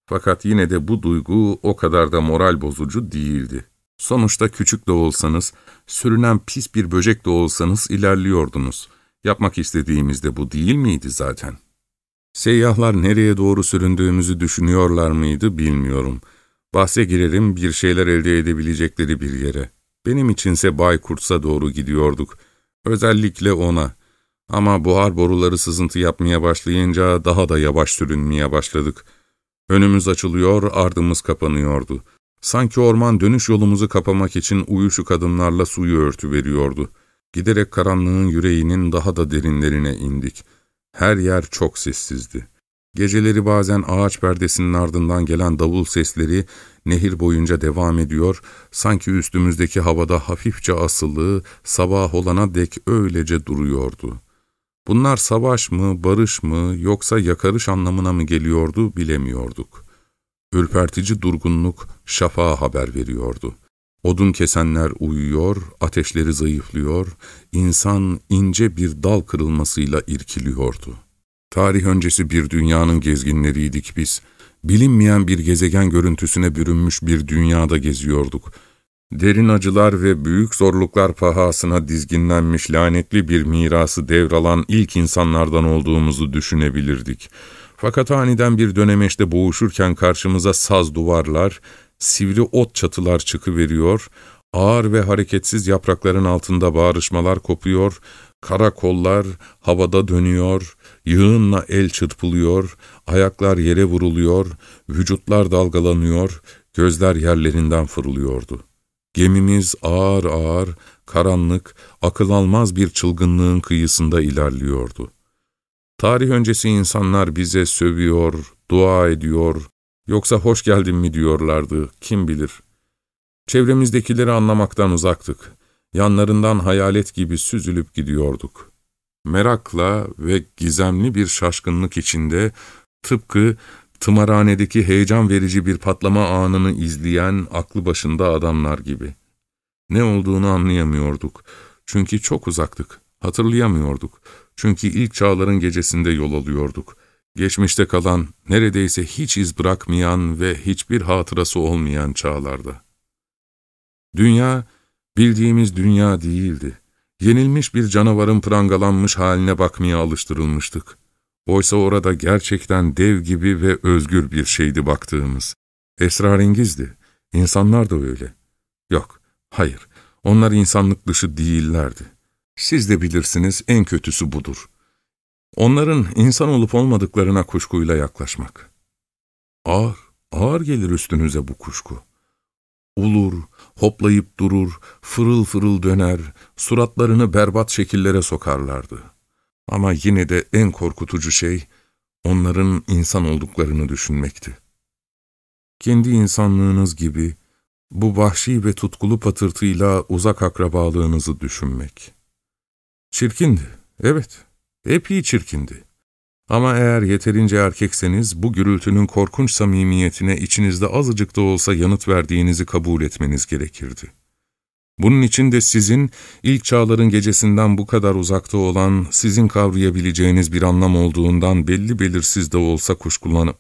Fakat yine de bu duygu o kadar da moral bozucu değildi. Sonuçta küçük de olsanız, sürünen pis bir böcek de olsanız ilerliyordunuz. Yapmak istediğimiz de bu değil miydi zaten? Seyyahlar nereye doğru süründüğümüzü düşünüyorlar mıydı bilmiyorum. Bahse girerim bir şeyler elde edebilecekleri bir yere. Benim içinse Baykurt'a doğru gidiyorduk. Özellikle ona. Ama buhar boruları sızıntı yapmaya başlayınca daha da yavaş sürünmeye başladık. Önümüz açılıyor, ardımız kapanıyordu.'' Sanki orman dönüş yolumuzu kapamak için uyuşuk adımlarla suyu örtü veriyordu. Giderek karanlığın yüreğinin daha da derinlerine indik. Her yer çok sessizdi. Geceleri bazen ağaç perdesinin ardından gelen davul sesleri nehir boyunca devam ediyor, sanki üstümüzdeki havada hafifçe asılı, sabah olana dek öylece duruyordu. Bunlar savaş mı, barış mı, yoksa yakarış anlamına mı geliyordu bilemiyorduk.'' Ürpertici durgunluk şafağa haber veriyordu. Odun kesenler uyuyor, ateşleri zayıflıyor, insan ince bir dal kırılmasıyla irkiliyordu. Tarih öncesi bir dünyanın gezginleriydik biz. Bilinmeyen bir gezegen görüntüsüne bürünmüş bir dünyada geziyorduk. Derin acılar ve büyük zorluklar pahasına dizginlenmiş lanetli bir mirası devralan ilk insanlardan olduğumuzu düşünebilirdik.'' Fakat aniden bir dönemeçte boğuşurken karşımıza saz duvarlar, sivri ot çatılar çıkıveriyor, ağır ve hareketsiz yaprakların altında bağrışmalar kopuyor, kara kollar havada dönüyor, yığınla el çırpılıyor, ayaklar yere vuruluyor, vücutlar dalgalanıyor, gözler yerlerinden fırlıyordu. Gemimiz ağır ağır, karanlık, akıl almaz bir çılgınlığın kıyısında ilerliyordu. Tarih öncesi insanlar bize sövüyor, dua ediyor, yoksa hoş geldin mi diyorlardı, kim bilir. Çevremizdekileri anlamaktan uzaktık. Yanlarından hayalet gibi süzülüp gidiyorduk. Merakla ve gizemli bir şaşkınlık içinde, tıpkı tımarhanedeki heyecan verici bir patlama anını izleyen aklı başında adamlar gibi. Ne olduğunu anlayamıyorduk. Çünkü çok uzaktık, hatırlayamıyorduk. Çünkü ilk çağların gecesinde yol alıyorduk. Geçmişte kalan, neredeyse hiç iz bırakmayan ve hiçbir hatırası olmayan çağlarda. Dünya, bildiğimiz dünya değildi. Yenilmiş bir canavarın prangalanmış haline bakmaya alıştırılmıştık. Oysa orada gerçekten dev gibi ve özgür bir şeydi baktığımız. Esrarengizdi. İnsanlar da öyle. Yok, hayır, onlar insanlık dışı değillerdi. Siz de bilirsiniz en kötüsü budur. Onların insan olup olmadıklarına kuşkuyla yaklaşmak. Ağır, ağır gelir üstünüze bu kuşku. Ulur, hoplayıp durur, fırıl fırıl döner, suratlarını berbat şekillere sokarlardı. Ama yine de en korkutucu şey, onların insan olduklarını düşünmekti. Kendi insanlığınız gibi, bu vahşi ve tutkulu patırtıyla uzak akrabalığınızı düşünmek. Çirkindi, evet, epey çirkindi. Ama eğer yeterince erkekseniz bu gürültünün korkunç samimiyetine içinizde azıcık da olsa yanıt verdiğinizi kabul etmeniz gerekirdi. Bunun için de sizin ilk çağların gecesinden bu kadar uzakta olan, sizin kavrayabileceğiniz bir anlam olduğundan belli belirsiz de olsa kuşkulanıp,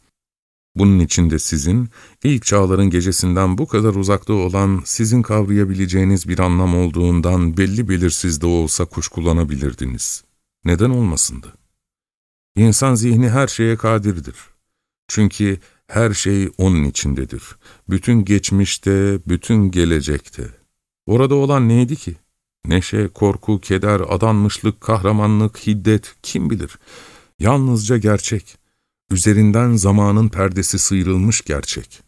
bunun için de sizin ilk çağların gecesinden bu kadar uzakta olan, sizin kavrayabileceğiniz bir anlam olduğundan belli belirsiz de olsa kuşkulanabilirdiniz. Neden olmasındı? İnsan zihni her şeye kadirdir. Çünkü her şey onun içindedir. Bütün geçmişte, bütün gelecekte. Orada olan neydi ki? Neşe, korku, keder, adanmışlık, kahramanlık, hiddet, kim bilir? Yalnızca gerçek. Üzerinden zamanın perdesi sıyrılmış gerçek.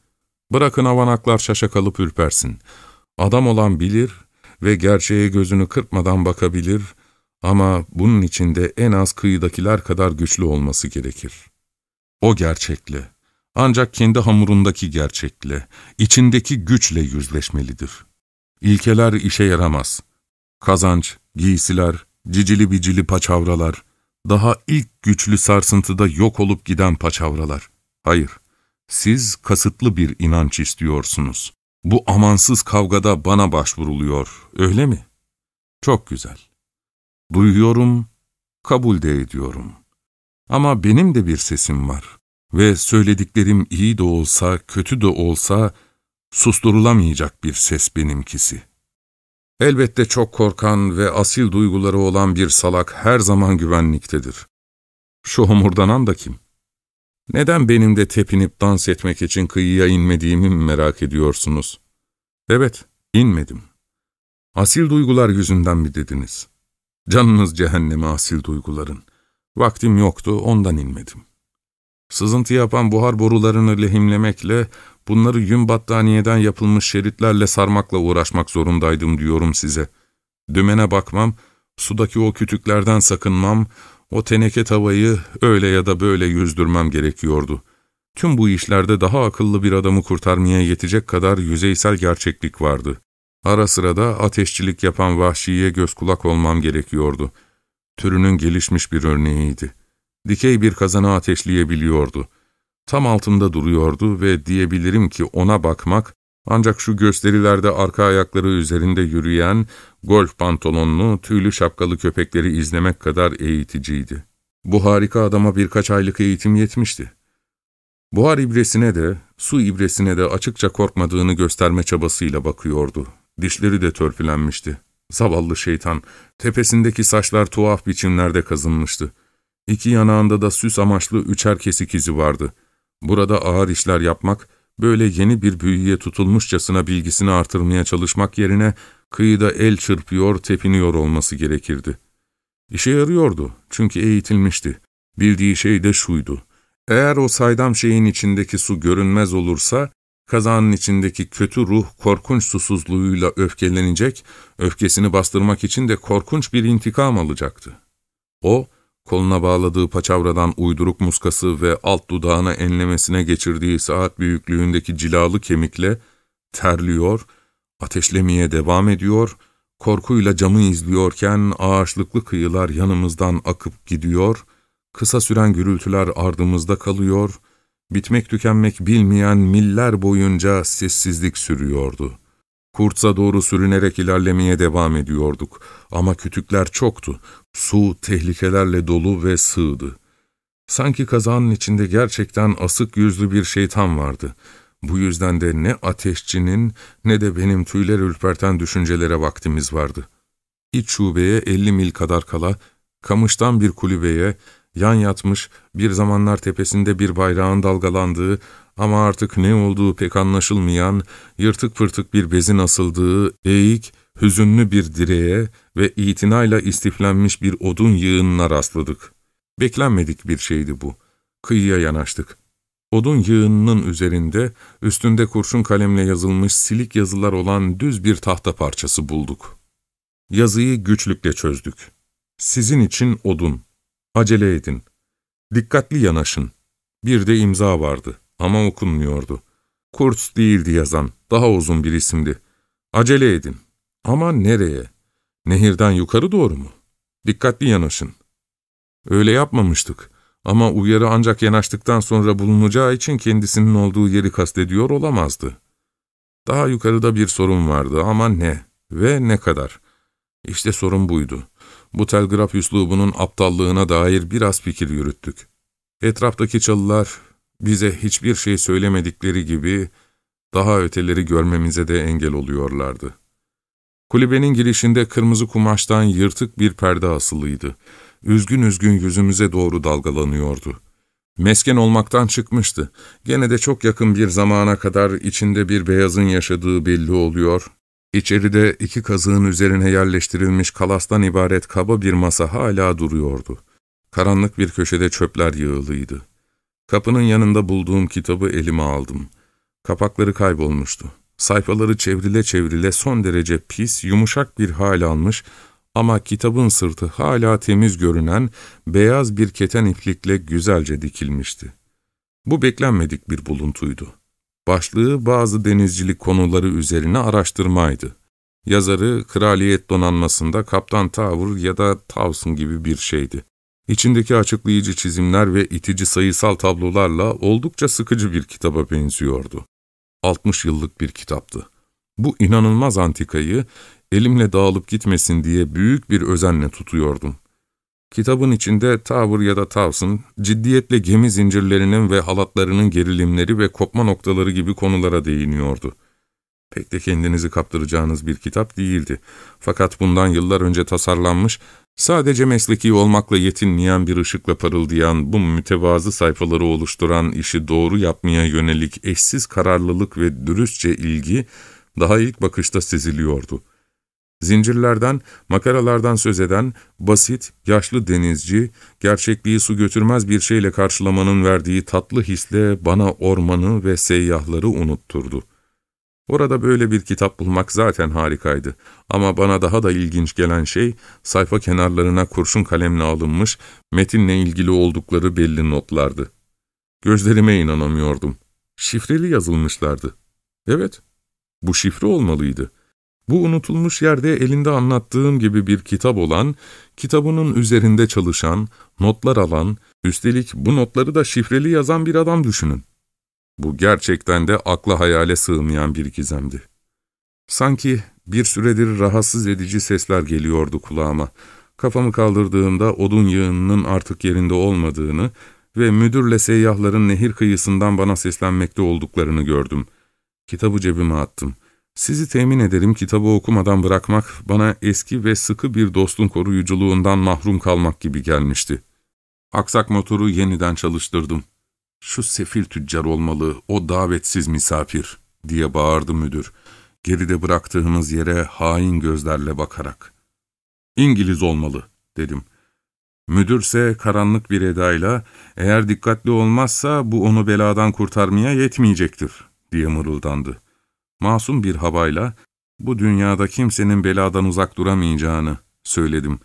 Bırakın avanaklar şaşa kalıp ürpersin. Adam olan bilir ve gerçeğe gözünü kırpmadan bakabilir ama bunun içinde en az kıyıdakiler kadar güçlü olması gerekir. O gerçekle, ancak kendi hamurundaki gerçekle, içindeki güçle yüzleşmelidir. İlkeler işe yaramaz. Kazanç, giysiler, cicili bicili paçavralar, daha ilk güçlü sarsıntıda yok olup giden paçavralar. Hayır, siz kasıtlı bir inanç istiyorsunuz. Bu amansız kavgada bana başvuruluyor, öyle mi? Çok güzel. Duyuyorum, kabul de ediyorum. Ama benim de bir sesim var ve söylediklerim iyi de olsa, kötü de olsa susturulamayacak bir ses benimkisi. Elbette çok korkan ve asil duyguları olan bir salak her zaman güvenliktedir. Şu homurdanan da kim? Neden benim de tepinip dans etmek için kıyıya inmediğimi mi merak ediyorsunuz? Evet, inmedim. Asil duygular yüzünden mi dediniz? Canınız cehenneme asil duyguların. Vaktim yoktu, ondan inmedim. Sızıntı yapan buhar borularını lehimlemekle, bunları yün battaniyeden yapılmış şeritlerle sarmakla uğraşmak zorundaydım diyorum size. Dümene bakmam, sudaki o kütüklerden sakınmam, o teneke tavayı öyle ya da böyle yüzdürmem gerekiyordu. Tüm bu işlerde daha akıllı bir adamı kurtarmaya yetecek kadar yüzeysel gerçeklik vardı. Ara sıra da ateşçilik yapan vahşiye göz kulak olmam gerekiyordu. Türünün gelişmiş bir örneğiydi. Dikey bir kazanı ateşleyebiliyordu. Tam altında duruyordu ve diyebilirim ki ona bakmak, ancak şu gösterilerde arka ayakları üzerinde yürüyen, golf pantolonlu, tüylü şapkalı köpekleri izlemek kadar eğiticiydi. Bu harika adama birkaç aylık eğitim yetmişti. Buhar ibresine de, su ibresine de açıkça korkmadığını gösterme çabasıyla bakıyordu. Dişleri de törpülenmişti. Zavallı şeytan, tepesindeki saçlar tuhaf biçimlerde kazınmıştı. İki yanağında da süs amaçlı üçer kesik izi vardı. Burada ağır işler yapmak, böyle yeni bir büyüye tutulmuşçasına bilgisini artırmaya çalışmak yerine kıyıda el çırpıyor, tepiniyor olması gerekirdi. İşe yarıyordu çünkü eğitilmişti. Bildiği şey de şuydu. Eğer o saydam şeyin içindeki su görünmez olursa, kazanın içindeki kötü ruh korkunç susuzluğuyla öfkelenecek, öfkesini bastırmak için de korkunç bir intikam alacaktı. O, koluna bağladığı paçavradan uyduruk muskası ve alt dudağına enlemesine geçirdiği saat büyüklüğündeki cilalı kemikle terliyor, ateşlemeye devam ediyor, korkuyla camı izliyorken ağaçlıklı kıyılar yanımızdan akıp gidiyor, kısa süren gürültüler ardımızda kalıyor, bitmek tükenmek bilmeyen miller boyunca sessizlik sürüyordu. Kurtsa doğru sürünerek ilerlemeye devam ediyorduk ama kütükler çoktu, su tehlikelerle dolu ve sığdı. Sanki kazanın içinde gerçekten asık yüzlü bir şeytan vardı. Bu yüzden de ne ateşçinin ne de benim tüyler ürperten düşüncelere vaktimiz vardı. İç şubeye elli mil kadar kala, kamıştan bir kulübeye, yan yatmış, bir zamanlar tepesinde bir bayrağın dalgalandığı ama artık ne olduğu pek anlaşılmayan, yırtık pırtık bir bezin asıldığı, eğik, hüzünlü bir direğe ve itinayla istiflenmiş bir odun yığınına rastladık. Beklenmedik bir şeydi bu. Kıyıya yanaştık. Odun yığınının üzerinde, üstünde kurşun kalemle yazılmış silik yazılar olan düz bir tahta parçası bulduk. Yazıyı güçlükle çözdük. Sizin için odun. Acele edin. Dikkatli yanaşın. Bir de imza vardı ama okunmuyordu. Kurtz değildi yazan, daha uzun bir isimdi. Acele edin. Ama nereye? Nehirden yukarı doğru mu? Dikkatli yanaşın. Öyle yapmamıştık. Ama uyarı ancak yanaştıktan sonra bulunacağı için kendisinin olduğu yeri kastediyor olamazdı. Daha yukarıda bir sorun vardı ama ne ve ne kadar? İşte sorun buydu. Bu telgraf üslubunun aptallığına dair biraz fikir yürüttük. Etraftaki çalılar bize hiçbir şey söylemedikleri gibi daha öteleri görmemize de engel oluyorlardı. Kulübenin girişinde kırmızı kumaştan yırtık bir perde asılıydı. Üzgün üzgün yüzümüze doğru dalgalanıyordu. Mesken olmaktan çıkmıştı. Gene de çok yakın bir zamana kadar içinde bir beyazın yaşadığı belli oluyor. İçeride iki kazığın üzerine yerleştirilmiş kalastan ibaret kaba bir masa hala duruyordu. Karanlık bir köşede çöpler yığılıydı. Kapının yanında bulduğum kitabı elime aldım. Kapakları kaybolmuştu. Sayfaları çevrile çevrile son derece pis, yumuşak bir hal almış ama kitabın sırtı hala temiz görünen beyaz bir keten iplikle güzelce dikilmişti. Bu beklenmedik bir buluntuydu. Başlığı bazı denizcilik konuları üzerine araştırmaydı. Yazarı kraliyet donanmasında Kaptan Tavur ya da Towson gibi bir şeydi. İçindeki açıklayıcı çizimler ve itici sayısal tablolarla oldukça sıkıcı bir kitaba benziyordu. 60 yıllık bir kitaptı. Bu inanılmaz antikayı elimle dağılıp gitmesin diye büyük bir özenle tutuyordum. Kitabın içinde Tower ya da Towson, ciddiyetle gemi zincirlerinin ve halatlarının gerilimleri ve kopma noktaları gibi konulara değiniyordu. Pek de kendinizi kaptıracağınız bir kitap değildi. Fakat bundan yıllar önce tasarlanmış, sadece mesleki olmakla yetinmeyen bir ışıkla parıldayan bu mütevazı sayfaları oluşturan işi doğru yapmaya yönelik eşsiz kararlılık ve dürüstçe ilgi daha ilk bakışta seziliyordu. Zincirlerden, makaralardan söz eden, basit, yaşlı denizci, gerçekliği su götürmez bir şeyle karşılamanın verdiği tatlı hisle bana ormanı ve seyyahları unutturdu. Orada böyle bir kitap bulmak zaten harikaydı. Ama bana daha da ilginç gelen şey, sayfa kenarlarına kurşun kalemle alınmış, metinle ilgili oldukları belli notlardı. Gözlerime inanamıyordum. Şifreli yazılmışlardı. Evet, bu şifre olmalıydı. Bu unutulmuş yerde elinde anlattığım gibi bir kitap olan, kitabının üzerinde çalışan, notlar alan, üstelik bu notları da şifreli yazan bir adam düşünün. Bu gerçekten de akla hayale sığmayan bir gizemdi. Sanki bir süredir rahatsız edici sesler geliyordu kulağıma. Kafamı kaldırdığımda odun yığınının artık yerinde olmadığını ve müdürle seyyahların nehir kıyısından bana seslenmekte olduklarını gördüm. Kitabı cebime attım. Sizi temin ederim kitabı okumadan bırakmak bana eski ve sıkı bir dostun koruyuculuğundan mahrum kalmak gibi gelmişti. Aksak motoru yeniden çalıştırdım. ''Şu sefil tüccar olmalı, o davetsiz misafir.'' diye bağırdı müdür, geride bıraktığımız yere hain gözlerle bakarak. ''İngiliz olmalı.'' dedim. Müdürse karanlık bir edayla, ''Eğer dikkatli olmazsa bu onu beladan kurtarmaya yetmeyecektir.'' diye mırıldandı. Masum bir havayla, ''Bu dünyada kimsenin beladan uzak duramayacağını.'' söyledim.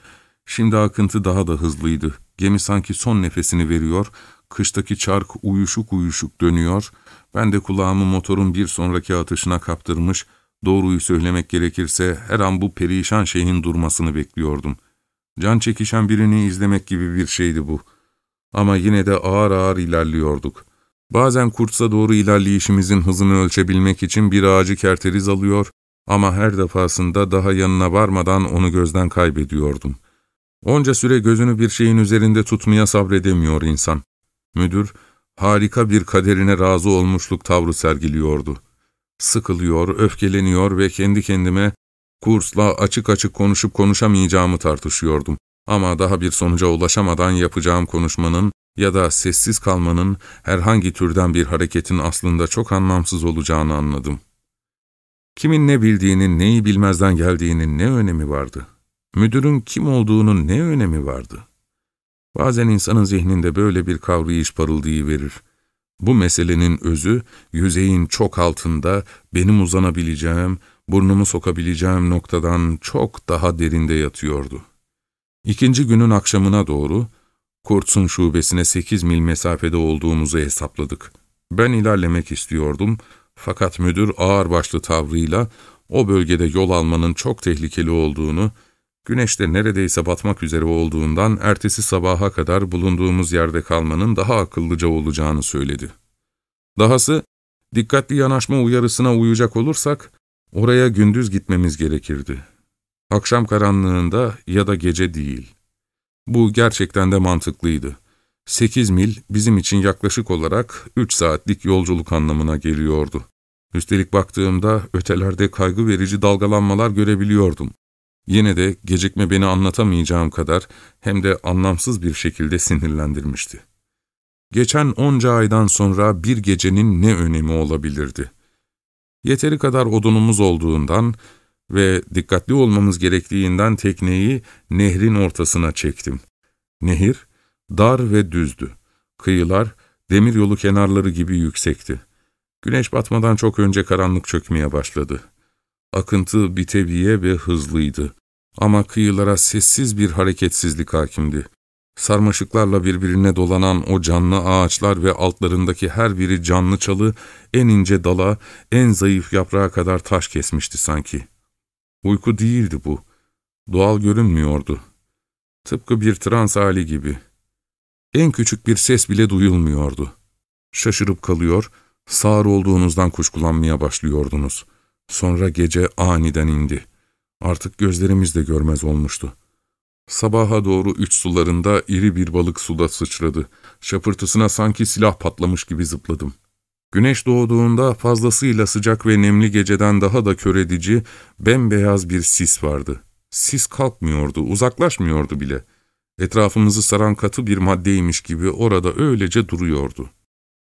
Şimdi akıntı daha da hızlıydı. Gemi sanki son nefesini veriyor, Kıştaki çark uyuşuk uyuşuk dönüyor, ben de kulağımı motorun bir sonraki atışına kaptırmış, doğruyu söylemek gerekirse her an bu perişan şeyin durmasını bekliyordum. Can çekişen birini izlemek gibi bir şeydi bu. Ama yine de ağır ağır ilerliyorduk. Bazen kurtsa doğru ilerleyişimizin hızını ölçebilmek için bir ağacı kerteriz alıyor ama her defasında daha yanına varmadan onu gözden kaybediyordum. Onca süre gözünü bir şeyin üzerinde tutmaya sabredemiyor insan. Müdür, harika bir kaderine razı olmuşluk tavrı sergiliyordu. Sıkılıyor, öfkeleniyor ve kendi kendime kursla açık açık konuşup konuşamayacağımı tartışıyordum. Ama daha bir sonuca ulaşamadan yapacağım konuşmanın ya da sessiz kalmanın herhangi türden bir hareketin aslında çok anlamsız olacağını anladım. Kimin ne bildiğinin, neyi bilmezden geldiğinin ne önemi vardı? Müdürün kim olduğunun ne önemi vardı? Bazen insanın zihninde böyle bir kavrayış parıldayı verir. Bu meselenin özü, yüzeyin çok altında, benim uzanabileceğim, burnumu sokabileceğim noktadan çok daha derinde yatıyordu. İkinci günün akşamına doğru, Kurtz'un şubesine sekiz mil mesafede olduğumuzu hesapladık. Ben ilerlemek istiyordum, fakat müdür ağırbaşlı tavrıyla o bölgede yol almanın çok tehlikeli olduğunu, güneşte neredeyse batmak üzere olduğundan ertesi sabaha kadar bulunduğumuz yerde kalmanın daha akıllıca olacağını söyledi. Dahası, dikkatli yanaşma uyarısına uyacak olursak, oraya gündüz gitmemiz gerekirdi. Akşam karanlığında ya da gece değil. Bu gerçekten de mantıklıydı. Sekiz mil bizim için yaklaşık olarak üç saatlik yolculuk anlamına geliyordu. Üstelik baktığımda ötelerde kaygı verici dalgalanmalar görebiliyordum. Yine de gecikme beni anlatamayacağım kadar hem de anlamsız bir şekilde sinirlendirmişti. Geçen onca aydan sonra bir gecenin ne önemi olabilirdi? Yeteri kadar odunumuz olduğundan ve dikkatli olmamız gerektiğinden tekneyi nehrin ortasına çektim. Nehir, dar ve düzdü. Kıyılar, demiryolu kenarları gibi yüksekti. Güneş batmadan çok önce karanlık çökmeye başladı. Akıntı biteviye ve hızlıydı. Ama kıyılara sessiz bir hareketsizlik hakimdi. Sarmaşıklarla birbirine dolanan o canlı ağaçlar ve altlarındaki her biri canlı çalı, en ince dala, en zayıf yaprağa kadar taş kesmişti sanki. Uyku değildi bu. Doğal görünmüyordu. Tıpkı bir trans hali gibi. En küçük bir ses bile duyulmuyordu. Şaşırıp kalıyor, sağır olduğunuzdan kuşkulanmaya başlıyordunuz. Sonra gece aniden indi. Artık gözlerimiz de görmez olmuştu. Sabaha doğru üç sularında iri bir balık suda sıçradı. Şapırtısına sanki silah patlamış gibi zıpladım. Güneş doğduğunda fazlasıyla sıcak ve nemli geceden daha da kör edici, bembeyaz bir sis vardı. Sis kalkmıyordu, uzaklaşmıyordu bile. Etrafımızı saran katı bir maddeymiş gibi orada öylece duruyordu.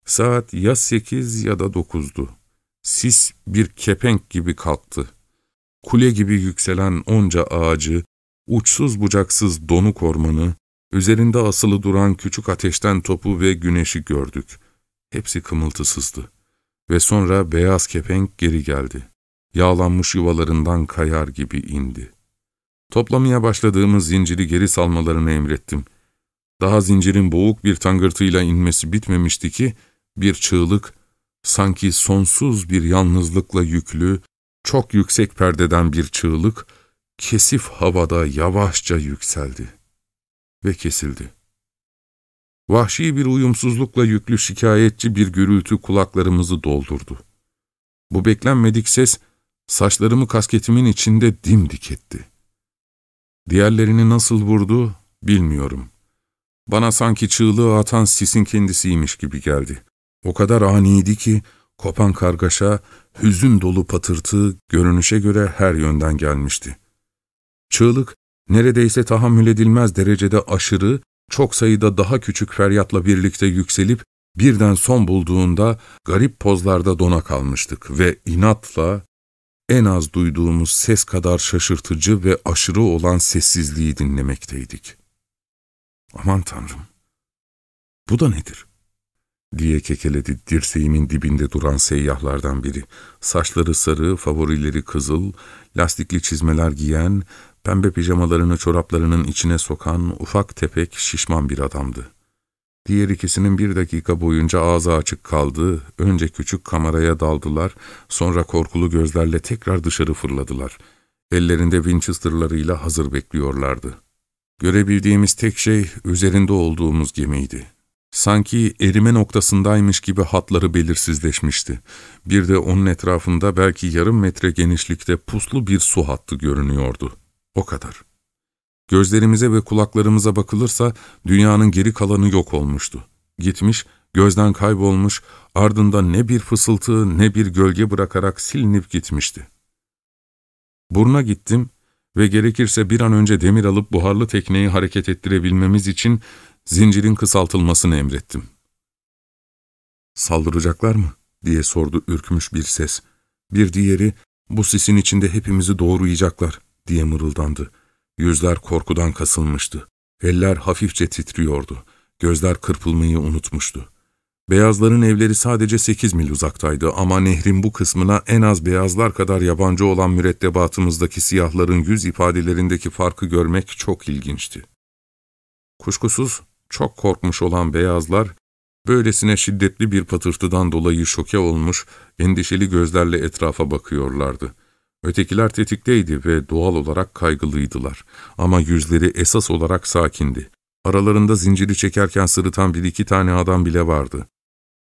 Saat ya sekiz ya da dokuzdu. Sis bir kepenk gibi kalktı. Kule gibi yükselen onca ağacı, uçsuz bucaksız donuk ormanı, üzerinde asılı duran küçük ateşten topu ve güneşi gördük. Hepsi kımıltısızdı. Ve sonra beyaz kepenk geri geldi. Yağlanmış yuvalarından kayar gibi indi. Toplamaya başladığımız zinciri geri salmalarını emrettim. Daha zincirin boğuk bir tangırtıyla inmesi bitmemişti ki, bir çığlık, sanki sonsuz bir yalnızlıkla yüklü, çok yüksek perdeden bir çığlık, kesif havada yavaşça yükseldi ve kesildi. Vahşi bir uyumsuzlukla yüklü şikayetçi bir gürültü kulaklarımızı doldurdu. Bu beklenmedik ses, saçlarımı kasketimin içinde dimdik etti. Diğerlerini nasıl vurdu bilmiyorum. Bana sanki çığlığı atan sisin kendisiymiş gibi geldi. O kadar aniydi ki, kopan kargaşa, hüzün dolu patırtı görünüşe göre her yönden gelmişti. Çığlık, neredeyse tahammül edilmez derecede aşırı, çok sayıda daha küçük feryatla birlikte yükselip, birden son bulduğunda garip pozlarda dona kalmıştık ve inatla, en az duyduğumuz ses kadar şaşırtıcı ve aşırı olan sessizliği dinlemekteydik. Aman Tanrım! Bu da nedir? Diye kekeledi dirseğimin dibinde duran seyyahlardan biri. Saçları sarı, favorileri kızıl, lastikli çizmeler giyen, pembe pijamalarını çoraplarının içine sokan ufak tepek şişman bir adamdı. Diğer ikisinin bir dakika boyunca ağzı açık kaldı, önce küçük kameraya daldılar, sonra korkulu gözlerle tekrar dışarı fırladılar. Ellerinde Winchester'larıyla hazır bekliyorlardı. Görebildiğimiz tek şey üzerinde olduğumuz gemiydi. Sanki erime noktasındaymış gibi hatları belirsizleşmişti. Bir de onun etrafında belki yarım metre genişlikte puslu bir su hattı görünüyordu. O kadar. Gözlerimize ve kulaklarımıza bakılırsa dünyanın geri kalanı yok olmuştu. Gitmiş, gözden kaybolmuş, ardında ne bir fısıltı ne bir gölge bırakarak silinip gitmişti. Buruna gittim ve gerekirse bir an önce demir alıp buharlı tekneyi hareket ettirebilmemiz için zincirin kısaltılmasını emrettim. ''Saldıracaklar mı?'' diye sordu ürkmüş bir ses. Bir diğeri, ''Bu sisin içinde hepimizi doğrayacaklar.'' diye mırıldandı. Yüzler korkudan kasılmıştı. Eller hafifçe titriyordu. Gözler kırpılmayı unutmuştu. Beyazların evleri sadece sekiz mil uzaktaydı ama nehrin bu kısmına en az beyazlar kadar yabancı olan mürettebatımızdaki siyahların yüz ifadelerindeki farkı görmek çok ilginçti. Kuşkusuz çok korkmuş olan beyazlar, böylesine şiddetli bir patırtıdan dolayı şoke olmuş, endişeli gözlerle etrafa bakıyorlardı. Ötekiler tetikteydi ve doğal olarak kaygılıydılar. Ama yüzleri esas olarak sakindi. Aralarında zinciri çekerken sırıtan bir iki tane adam bile vardı.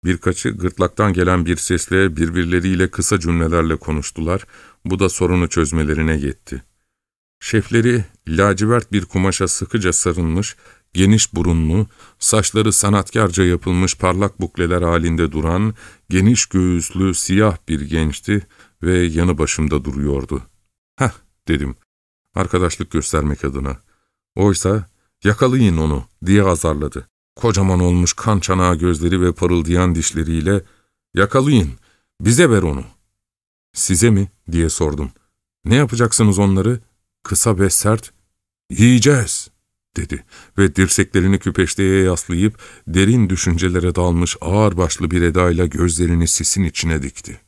Birkaçı gırtlaktan gelen bir sesle birbirleriyle kısa cümlelerle konuştular, bu da sorunu çözmelerine yetti. Şefleri lacivert bir kumaşa sıkıca sarılmış, geniş burunlu, saçları sanatkarca yapılmış parlak bukleler halinde duran, geniş göğüslü, siyah bir gençti ve yanı başımda duruyordu. Heh, dedim, arkadaşlık göstermek adına. Oysa, yakalayın onu, diye azarladı. Kocaman olmuş kan çanağı gözleri ve parıldayan dişleriyle, ''Yakalayın, bize ver onu.'' ''Size mi?'' diye sordum. ''Ne yapacaksınız onları?'' Kısa ve sert, ''Yiyeceğiz.'' Dedi ve dirseklerini küpeşteye yaslayıp derin düşüncelere dalmış ağırbaşlı bir edayla gözlerini sisin içine dikti.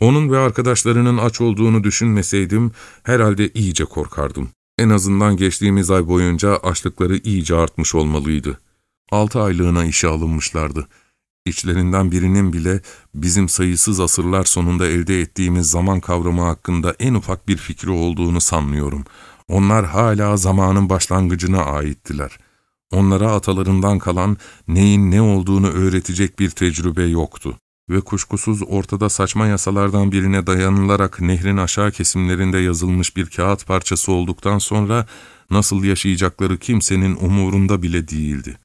Onun ve arkadaşlarının aç olduğunu düşünmeseydim herhalde iyice korkardım. En azından geçtiğimiz ay boyunca açlıkları iyice artmış olmalıydı. Altı aylığına işe alınmışlardı. İçlerinden birinin bile bizim sayısız asırlar sonunda elde ettiğimiz zaman kavramı hakkında en ufak bir fikri olduğunu sanmıyorum. Onlar hala zamanın başlangıcına aittiler. Onlara atalarından kalan neyin ne olduğunu öğretecek bir tecrübe yoktu ve kuşkusuz ortada saçma yasalardan birine dayanılarak nehrin aşağı kesimlerinde yazılmış bir kağıt parçası olduktan sonra nasıl yaşayacakları kimsenin umurunda bile değildi.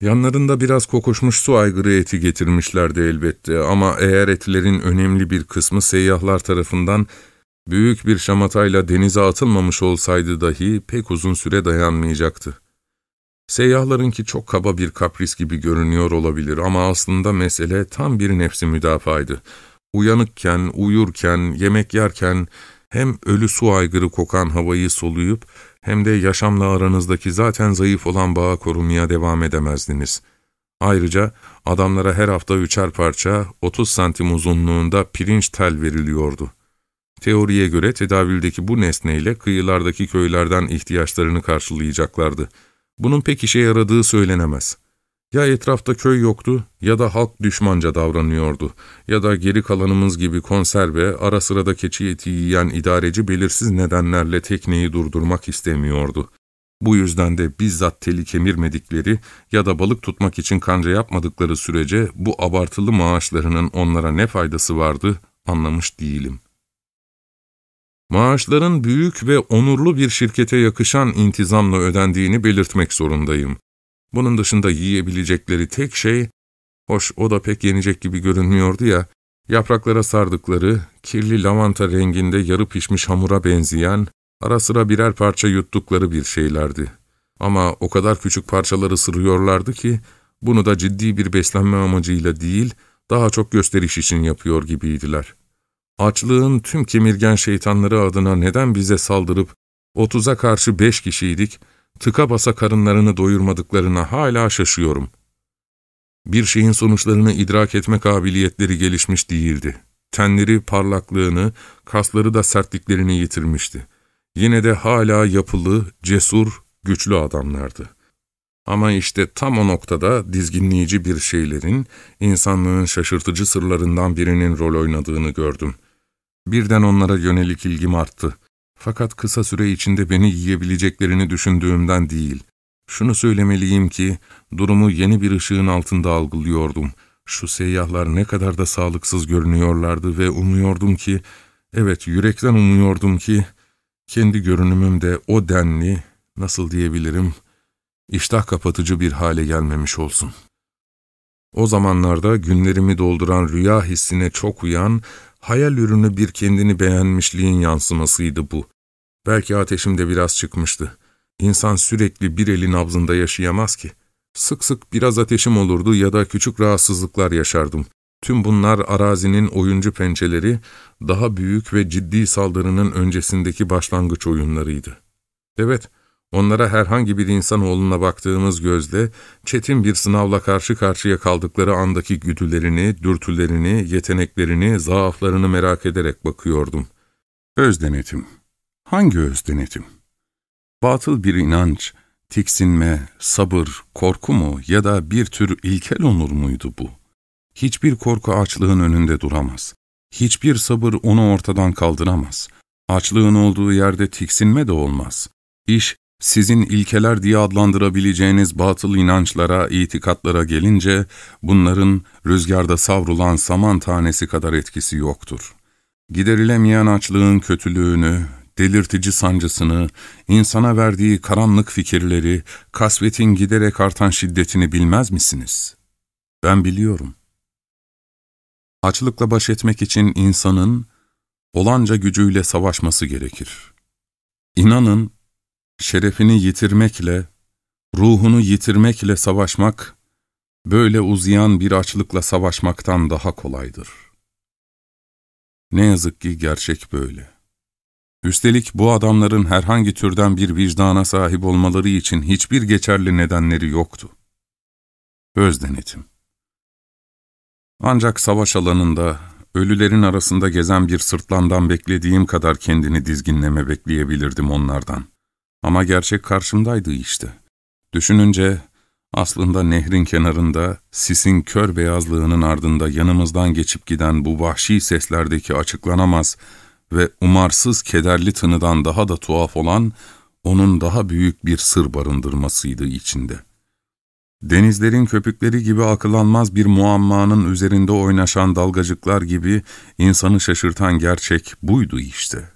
Yanlarında biraz kokuşmuş su aygırı eti getirmişlerdi elbette ama eğer etlerin önemli bir kısmı seyyahlar tarafından büyük bir şamatayla denize atılmamış olsaydı dahi pek uzun süre dayanmayacaktı. Seyyahlarınki çok kaba bir kapris gibi görünüyor olabilir ama aslında mesele tam bir nefsi müdafaydı. Uyanıkken, uyurken, yemek yerken hem ölü su aygırı kokan havayı soluyup hem de yaşamla aranızdaki zaten zayıf olan bağı korumaya devam edemezdiniz. Ayrıca adamlara her hafta üçer parça 30 santim uzunluğunda pirinç tel veriliyordu. Teoriye göre tedavüldeki bu nesneyle kıyılardaki köylerden ihtiyaçlarını karşılayacaklardı. Bunun pek işe yaradığı söylenemez. Ya etrafta köy yoktu ya da halk düşmanca davranıyordu ya da geri kalanımız gibi konserve, ara sırada keçi eti yiyen idareci belirsiz nedenlerle tekneyi durdurmak istemiyordu. Bu yüzden de bizzat teli kemirmedikleri ya da balık tutmak için kanca yapmadıkları sürece bu abartılı maaşlarının onlara ne faydası vardı anlamış değilim. Maaşların büyük ve onurlu bir şirkete yakışan intizamla ödendiğini belirtmek zorundayım. Bunun dışında yiyebilecekleri tek şey, hoş o da pek yenecek gibi görünmüyordu ya, yapraklara sardıkları, kirli lavanta renginde yarı pişmiş hamura benzeyen, ara sıra birer parça yuttukları bir şeylerdi. Ama o kadar küçük parçaları sırıyorlardı ki, bunu da ciddi bir beslenme amacıyla değil, daha çok gösteriş için yapıyor gibiydiler.'' Açlığın tüm kemirgen şeytanları adına neden bize saldırıp, otuza karşı beş kişiydik, tıka basa karınlarını doyurmadıklarına hala şaşıyorum. Bir şeyin sonuçlarını idrak etme kabiliyetleri gelişmiş değildi. Tenleri parlaklığını, kasları da sertliklerini yitirmişti. Yine de hala yapılı, cesur, güçlü adamlardı. Ama işte tam o noktada dizginleyici bir şeylerin, insanlığın şaşırtıcı sırlarından birinin rol oynadığını gördüm. Birden onlara yönelik ilgim arttı. Fakat kısa süre içinde beni yiyebileceklerini düşündüğümden değil. Şunu söylemeliyim ki, durumu yeni bir ışığın altında algılıyordum. Şu seyyahlar ne kadar da sağlıksız görünüyorlardı ve umuyordum ki, evet yürekten umuyordum ki, kendi görünümüm de o denli, nasıl diyebilirim, iştah kapatıcı bir hale gelmemiş olsun. O zamanlarda günlerimi dolduran rüya hissine çok uyan, hayal ürünü bir kendini beğenmişliğin yansımasıydı bu. Belki ateşim de biraz çıkmıştı. İnsan sürekli bir elin nabzında yaşayamaz ki. Sık sık biraz ateşim olurdu ya da küçük rahatsızlıklar yaşardım. Tüm bunlar arazinin oyuncu pençeleri, daha büyük ve ciddi saldırının öncesindeki başlangıç oyunlarıydı. Evet, Onlara herhangi bir insanoğluna baktığımız gözle, çetin bir sınavla karşı karşıya kaldıkları andaki güdülerini, dürtülerini, yeteneklerini, zaaflarını merak ederek bakıyordum. Öz denetim. Hangi öz denetim? Batıl bir inanç, tiksinme, sabır, korku mu ya da bir tür ilkel onur muydu bu? Hiçbir korku açlığın önünde duramaz. Hiçbir sabır onu ortadan kaldıramaz. Açlığın olduğu yerde tiksinme de olmaz. İş, sizin ilkeler diye adlandırabileceğiniz batıl inançlara, itikatlara gelince, bunların rüzgarda savrulan saman tanesi kadar etkisi yoktur. Giderilemeyen açlığın kötülüğünü, delirtici sancısını, insana verdiği karanlık fikirleri, kasvetin giderek artan şiddetini bilmez misiniz? Ben biliyorum. Açlıkla baş etmek için insanın olanca gücüyle savaşması gerekir. İnanın, şerefini yitirmekle, ruhunu yitirmekle savaşmak, böyle uzayan bir açlıkla savaşmaktan daha kolaydır. Ne yazık ki gerçek böyle. Üstelik bu adamların herhangi türden bir vicdana sahip olmaları için hiçbir geçerli nedenleri yoktu. Öz denetim. Ancak savaş alanında, ölülerin arasında gezen bir sırtlandan beklediğim kadar kendini dizginleme bekleyebilirdim onlardan. Ama gerçek karşımdaydı işte. Düşününce aslında nehrin kenarında, sisin kör beyazlığının ardında yanımızdan geçip giden bu vahşi seslerdeki açıklanamaz ve umarsız kederli tınıdan daha da tuhaf olan, onun daha büyük bir sır barındırmasıydı içinde. Denizlerin köpükleri gibi akılanmaz bir muammanın üzerinde oynaşan dalgacıklar gibi insanı şaşırtan gerçek buydu işte.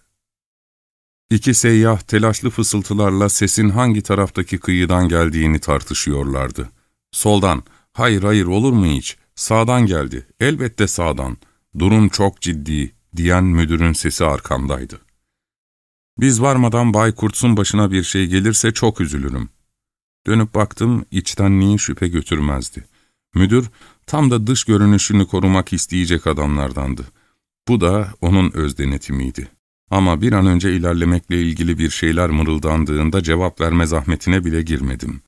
İki seyyah telaşlı fısıltılarla sesin hangi taraftaki kıyıdan geldiğini tartışıyorlardı. Soldan, hayır hayır olur mu hiç, sağdan geldi, elbette sağdan, durum çok ciddi, diyen müdürün sesi arkamdaydı. Biz varmadan Bay Kurtz'un başına bir şey gelirse çok üzülürüm. Dönüp baktım, içtenliği şüphe götürmezdi. Müdür, tam da dış görünüşünü korumak isteyecek adamlardandı. Bu da onun öz denetimiydi. Ama bir an önce ilerlemekle ilgili bir şeyler mırıldandığında cevap verme zahmetine bile girmedim.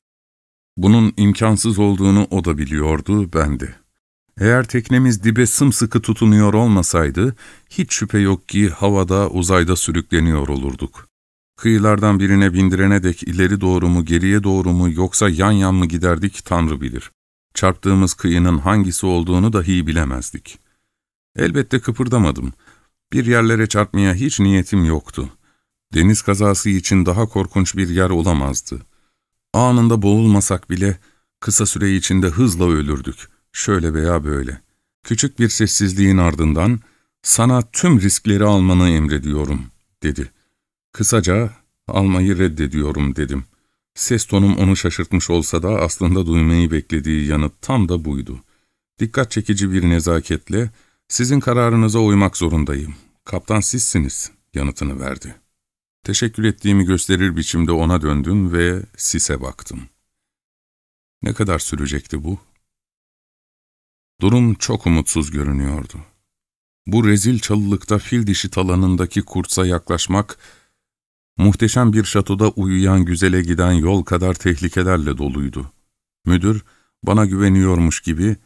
Bunun imkansız olduğunu o da biliyordu, ben de. Eğer teknemiz dibe sımsıkı tutunuyor olmasaydı, hiç şüphe yok ki havada, uzayda sürükleniyor olurduk. Kıyılardan birine bindirene dek ileri doğru mu, geriye doğru mu yoksa yan yan mı giderdik Tanrı bilir. Çarptığımız kıyının hangisi olduğunu dahi bilemezdik. Elbette kıpırdamadım. Bir yerlere çarpmaya hiç niyetim yoktu. Deniz kazası için daha korkunç bir yer olamazdı. Anında boğulmasak bile kısa süre içinde hızla ölürdük. Şöyle veya böyle. Küçük bir sessizliğin ardından sana tüm riskleri almanı emrediyorum, dedi. Kısaca almayı reddediyorum dedim. Ses tonum onu şaşırtmış olsa da aslında duymayı beklediği yanıt tam da buydu. Dikkat çekici bir nezaketle, sizin kararınıza uymak zorundayım. Kaptan sizsiniz, yanıtını verdi. Teşekkür ettiğimi gösterir biçimde ona döndüm ve sise baktım. Ne kadar sürecekti bu? Durum çok umutsuz görünüyordu. Bu rezil çalılıkta fil dişi talanındaki kurtsa yaklaşmak, muhteşem bir şatoda uyuyan güzele giden yol kadar tehlikelerle doluydu. Müdür, bana güveniyormuş gibi,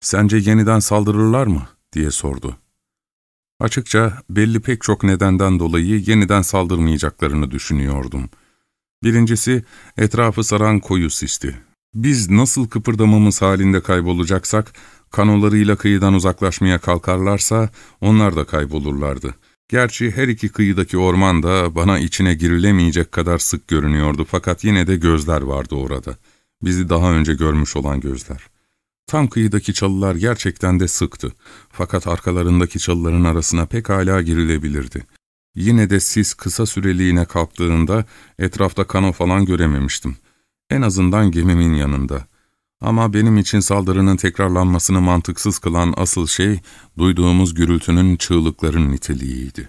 ''Sence yeniden saldırırlar mı?'' Diye sordu. Açıkça belli pek çok nedenden dolayı yeniden saldırmayacaklarını düşünüyordum. Birincisi, etrafı saran koyu sisti. Biz nasıl kıpırdamamız halinde kaybolacaksak, kanolarıyla kıyıdan uzaklaşmaya kalkarlarsa onlar da kaybolurlardı. Gerçi her iki kıyıdaki orman da bana içine girilemeyecek kadar sık görünüyordu fakat yine de gözler vardı orada. Bizi daha önce görmüş olan gözler. Tam kıyıdaki çalılar gerçekten de sıktı. Fakat arkalarındaki çalıların arasına pekala girilebilirdi. Yine de sis kısa süreliğine kalktığında etrafta kano falan görememiştim. En azından gemimin yanında. Ama benim için saldırının tekrarlanmasını mantıksız kılan asıl şey, duyduğumuz gürültünün çığlıkların niteliğiydi.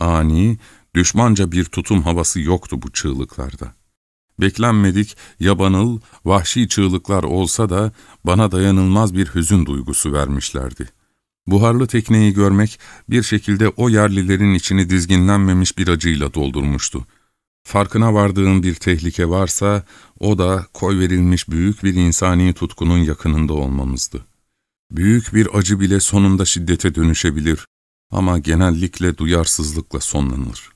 Ani, düşmanca bir tutum havası yoktu bu çığlıklarda. Beklenmedik, yabanıl, vahşi çığlıklar olsa da bana dayanılmaz bir hüzün duygusu vermişlerdi. Buharlı tekneyi görmek bir şekilde o yerlilerin içini dizginlenmemiş bir acıyla doldurmuştu. Farkına vardığım bir tehlike varsa, o da koy verilmiş büyük bir insani tutkunun yakınında olmamızdı. Büyük bir acı bile sonunda şiddete dönüşebilir ama genellikle duyarsızlıkla sonlanır.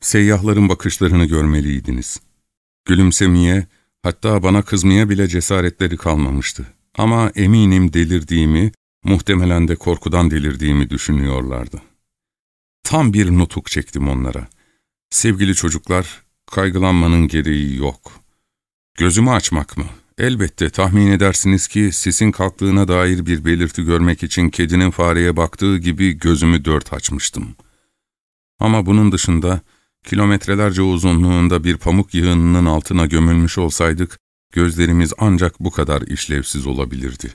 Seyyahların bakışlarını görmeliydiniz. Gülümsemeye, hatta bana kızmaya bile cesaretleri kalmamıştı. Ama eminim delirdiğimi, muhtemelen de korkudan delirdiğimi düşünüyorlardı. Tam bir nutuk çektim onlara. Sevgili çocuklar, kaygılanmanın gereği yok. Gözümü açmak mı? Elbette tahmin edersiniz ki sisin kalktığına dair bir belirti görmek için kedinin fareye baktığı gibi gözümü dört açmıştım. Ama bunun dışında kilometrelerce uzunluğunda bir pamuk yığınının altına gömülmüş olsaydık, gözlerimiz ancak bu kadar işlevsiz olabilirdi.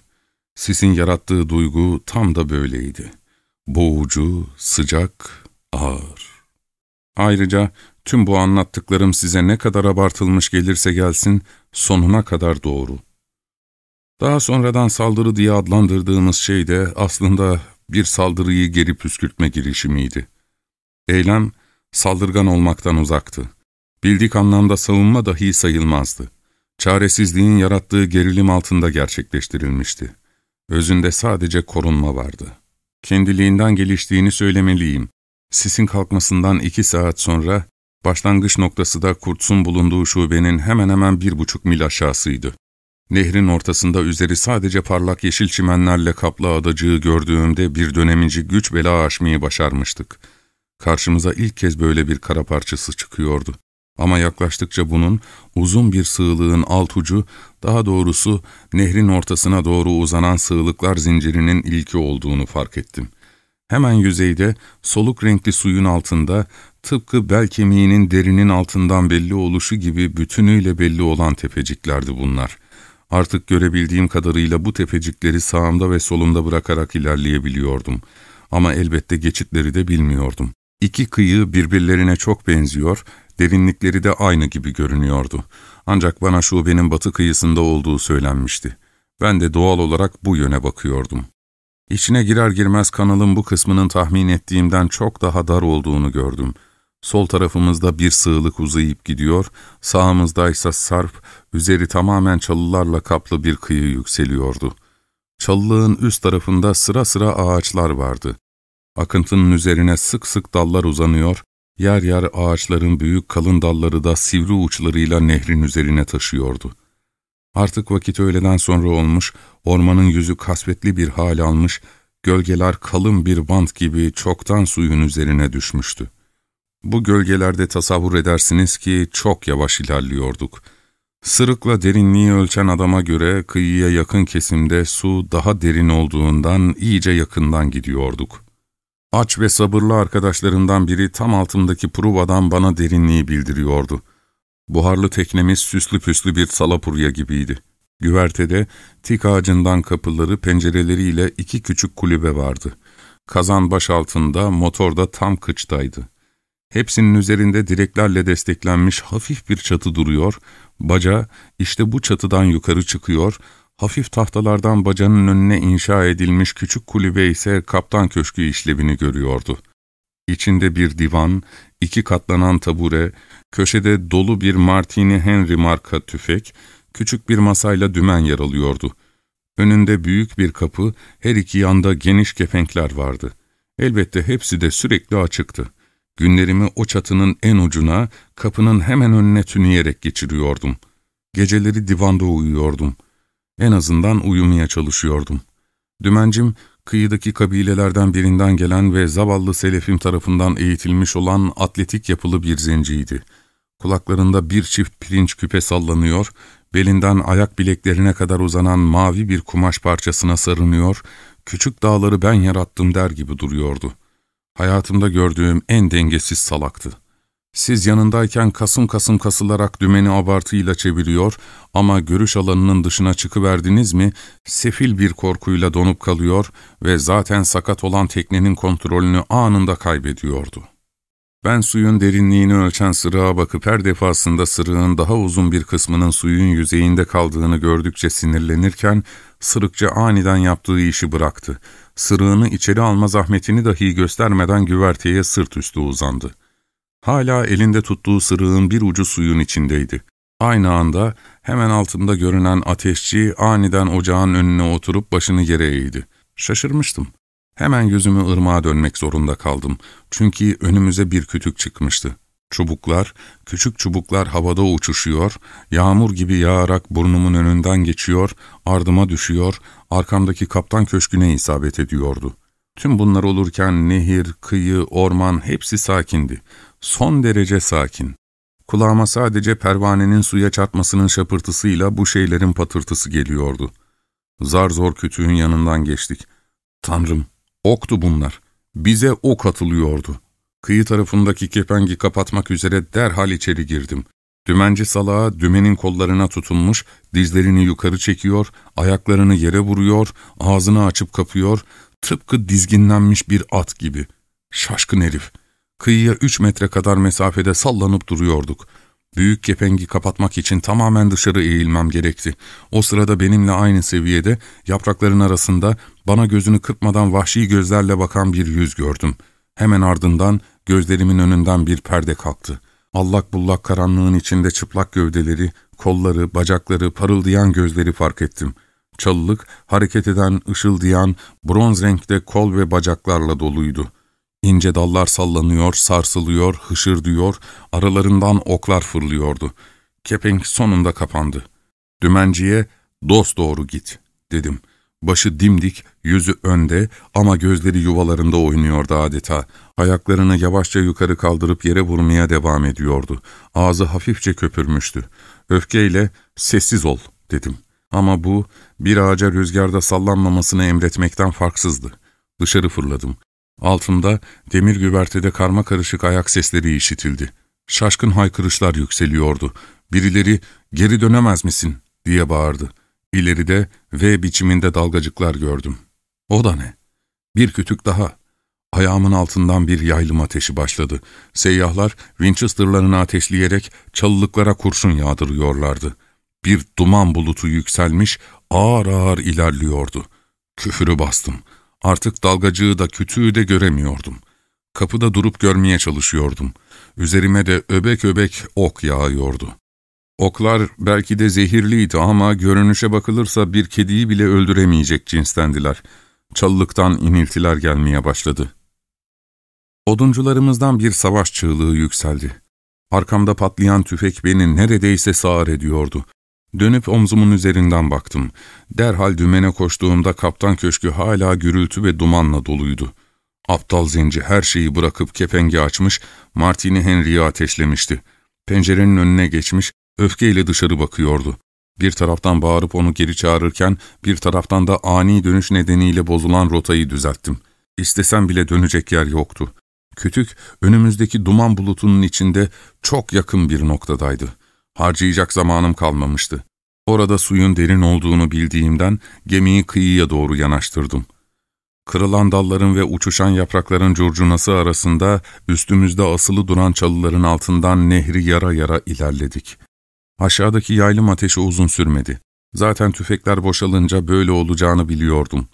Sisin yarattığı duygu tam da böyleydi. Boğucu, sıcak, ağır. Ayrıca tüm bu anlattıklarım size ne kadar abartılmış gelirse gelsin, sonuna kadar doğru. Daha sonradan saldırı diye adlandırdığımız şey de aslında bir saldırıyı geri püskürtme girişimiydi. Eylem, saldırgan olmaktan uzaktı. Bildik anlamda savunma dahi sayılmazdı. Çaresizliğin yarattığı gerilim altında gerçekleştirilmişti. Özünde sadece korunma vardı. Kendiliğinden geliştiğini söylemeliyim. Sisin kalkmasından iki saat sonra, başlangıç noktası da Kurtz'un bulunduğu şubenin hemen hemen bir buçuk mil aşağısıydı. Nehrin ortasında üzeri sadece parlak yeşil çimenlerle kaplı adacığı gördüğümde bir dönemici güç bela aşmayı başarmıştık. Karşımıza ilk kez böyle bir kara parçası çıkıyordu. Ama yaklaştıkça bunun uzun bir sığlığın alt ucu, daha doğrusu nehrin ortasına doğru uzanan sığlıklar zincirinin ilki olduğunu fark ettim. Hemen yüzeyde soluk renkli suyun altında tıpkı bel kemiğinin derinin altından belli oluşu gibi bütünüyle belli olan tepeciklerdi bunlar. Artık görebildiğim kadarıyla bu tepecikleri sağımda ve solumda bırakarak ilerleyebiliyordum. Ama elbette geçitleri de bilmiyordum. İki kıyı birbirlerine çok benziyor, derinlikleri de aynı gibi görünüyordu. Ancak bana şubenin batı kıyısında olduğu söylenmişti. Ben de doğal olarak bu yöne bakıyordum. İçine girer girmez kanalın bu kısmının tahmin ettiğimden çok daha dar olduğunu gördüm. Sol tarafımızda bir sığlık uzayıp gidiyor, sağımızdaysa sarp, üzeri tamamen çalılarla kaplı bir kıyı yükseliyordu. Çalılığın üst tarafında sıra sıra ağaçlar vardı. Akıntının üzerine sık sık dallar uzanıyor, yer yer ağaçların büyük kalın dalları da sivri uçlarıyla nehrin üzerine taşıyordu. Artık vakit öğleden sonra olmuş, ormanın yüzü kasvetli bir hal almış, gölgeler kalın bir bant gibi çoktan suyun üzerine düşmüştü. Bu gölgelerde tasavvur edersiniz ki çok yavaş ilerliyorduk. Sırıkla derinliği ölçen adama göre kıyıya yakın kesimde su daha derin olduğundan iyice yakından gidiyorduk. Aç ve sabırlı arkadaşlarından biri tam altımdaki pruvadan bana derinliği bildiriyordu. Buharlı teknemiz süslü püslü bir salapurya gibiydi. Güvertede tik ağacından kapıları pencereleriyle iki küçük kulübe vardı. Kazan baş altında, motor da tam kıçtaydı. Hepsinin üzerinde direklerle desteklenmiş hafif bir çatı duruyor, baca işte bu çatıdan yukarı çıkıyor, hafif tahtalardan bacanın önüne inşa edilmiş küçük kulübe ise kaptan köşkü işlevini görüyordu. İçinde bir divan, iki katlanan tabure, köşede dolu bir Martini Henry marka tüfek, küçük bir masayla dümen yer alıyordu. Önünde büyük bir kapı, her iki yanda geniş kepenkler vardı. Elbette hepsi de sürekli açıktı. Günlerimi o çatının en ucuna, kapının hemen önüne tüneyerek geçiriyordum. Geceleri divanda uyuyordum. En azından uyumaya çalışıyordum. Dümencim, kıyıdaki kabilelerden birinden gelen ve zavallı selefim tarafından eğitilmiş olan atletik yapılı bir zenciydi. Kulaklarında bir çift pirinç küpe sallanıyor, belinden ayak bileklerine kadar uzanan mavi bir kumaş parçasına sarınıyor, küçük dağları ben yarattım der gibi duruyordu. Hayatımda gördüğüm en dengesiz salaktı. Siz yanındayken kasım kasım kasılarak dümeni abartıyla çeviriyor ama görüş alanının dışına çıkıverdiniz mi, sefil bir korkuyla donup kalıyor ve zaten sakat olan teknenin kontrolünü anında kaybediyordu. Ben suyun derinliğini ölçen sırığa bakıp her defasında sırığın daha uzun bir kısmının suyun yüzeyinde kaldığını gördükçe sinirlenirken, sırıkça aniden yaptığı işi bıraktı. Sırığını içeri alma zahmetini dahi göstermeden güverteye sırt üstü uzandı. Hala elinde tuttuğu sırığın bir ucu suyun içindeydi. Aynı anda hemen altında görünen ateşçi aniden ocağın önüne oturup başını yere eğdi. Şaşırmıştım. Hemen yüzümü ırmağa dönmek zorunda kaldım. Çünkü önümüze bir kütük çıkmıştı. Çubuklar, küçük çubuklar havada uçuşuyor, yağmur gibi yağarak burnumun önünden geçiyor, ardıma düşüyor, arkamdaki kaptan köşküne isabet ediyordu. Tüm bunlar olurken nehir, kıyı, orman hepsi sakindi. Son derece sakin. Kulağıma sadece pervanenin suya çarpmasının şapırtısıyla bu şeylerin patırtısı geliyordu. Zar zor kütüğün yanından geçtik. Tanrım, oktu bunlar. Bize ok atılıyordu. Kıyı tarafındaki kepengi kapatmak üzere derhal içeri girdim. Dümenci salağa dümenin kollarına tutunmuş, dizlerini yukarı çekiyor, ayaklarını yere vuruyor, ağzını açıp kapıyor, tıpkı dizginlenmiş bir at gibi. Şaşkın herif. Kıyıya üç metre kadar mesafede sallanıp duruyorduk. Büyük kepengi kapatmak için tamamen dışarı eğilmem gerekti. O sırada benimle aynı seviyede, yaprakların arasında bana gözünü kırpmadan vahşi gözlerle bakan bir yüz gördüm. Hemen ardından gözlerimin önünden bir perde kalktı. Allak bullak karanlığın içinde çıplak gövdeleri, kolları, bacakları, parıldayan gözleri fark ettim. Çalılık, hareket eden, ışıldayan, bronz renkte kol ve bacaklarla doluydu. İnce dallar sallanıyor, sarsılıyor, hışırdıyor, aralarından oklar fırlıyordu. Kepenk sonunda kapandı. Dümenciye, dost doğru git, dedim. Başı dimdik, yüzü önde ama gözleri yuvalarında oynuyordu adeta. Ayaklarını yavaşça yukarı kaldırıp yere vurmaya devam ediyordu. Ağzı hafifçe köpürmüştü. Öfkeyle, sessiz ol, dedim. Ama bu, bir ağaca rüzgarda sallanmamasını emretmekten farksızdı. Dışarı fırladım. Altımda demir güvertede karma karışık ayak sesleri işitildi. Şaşkın haykırışlar yükseliyordu. Birileri geri dönemez misin diye bağırdı. İleride V biçiminde dalgacıklar gördüm. O da ne? Bir kütük daha. Ayağımın altından bir yaylım ateşi başladı. Seyyahlar Winchester'larını ateşleyerek çalılıklara kurşun yağdırıyorlardı. Bir duman bulutu yükselmiş, ağır ağır ilerliyordu. Küfürü bastım. Artık dalgacığı da kütüğü de göremiyordum. Kapıda durup görmeye çalışıyordum. Üzerime de öbek öbek ok yağıyordu. Oklar belki de zehirliydi ama görünüşe bakılırsa bir kediyi bile öldüremeyecek cinstendiler. Çalılıktan iniltiler gelmeye başladı. Oduncularımızdan bir savaş çığlığı yükseldi. Arkamda patlayan tüfek beni neredeyse sağır ediyordu. Dönüp omzumun üzerinden baktım. Derhal dümene koştuğumda kaptan köşkü hala gürültü ve dumanla doluydu. Aptal zenci her şeyi bırakıp kepengi açmış, Martini Henry'i ateşlemişti. Pencerenin önüne geçmiş, öfkeyle dışarı bakıyordu. Bir taraftan bağırıp onu geri çağırırken, bir taraftan da ani dönüş nedeniyle bozulan rotayı düzelttim. İstesem bile dönecek yer yoktu. Kütük, önümüzdeki duman bulutunun içinde çok yakın bir noktadaydı. Harcayacak zamanım kalmamıştı. Orada suyun derin olduğunu bildiğimden gemiyi kıyıya doğru yanaştırdım. Kırılan dalların ve uçuşan yaprakların curcunası arasında üstümüzde asılı duran çalıların altından nehri yara yara ilerledik. Aşağıdaki yaylım ateşi uzun sürmedi. Zaten tüfekler boşalınca böyle olacağını biliyordum.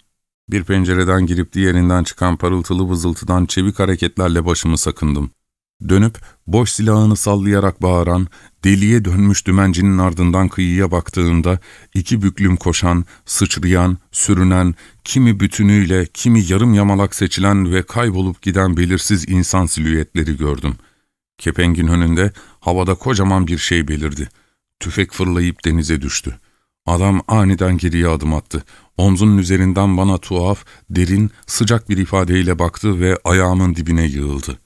Bir pencereden girip diğerinden çıkan parıltılı vızıltıdan çevik hareketlerle başımı sakındım. Dönüp boş silahını sallayarak bağıran, deliye dönmüş dümencinin ardından kıyıya baktığında iki büklüm koşan, sıçrayan, sürünen, kimi bütünüyle, kimi yarım yamalak seçilen ve kaybolup giden belirsiz insan silüetleri gördüm. Kepengin önünde havada kocaman bir şey belirdi. Tüfek fırlayıp denize düştü. Adam aniden geriye adım attı. Omzunun üzerinden bana tuhaf, derin, sıcak bir ifadeyle baktı ve ayağımın dibine yığıldı.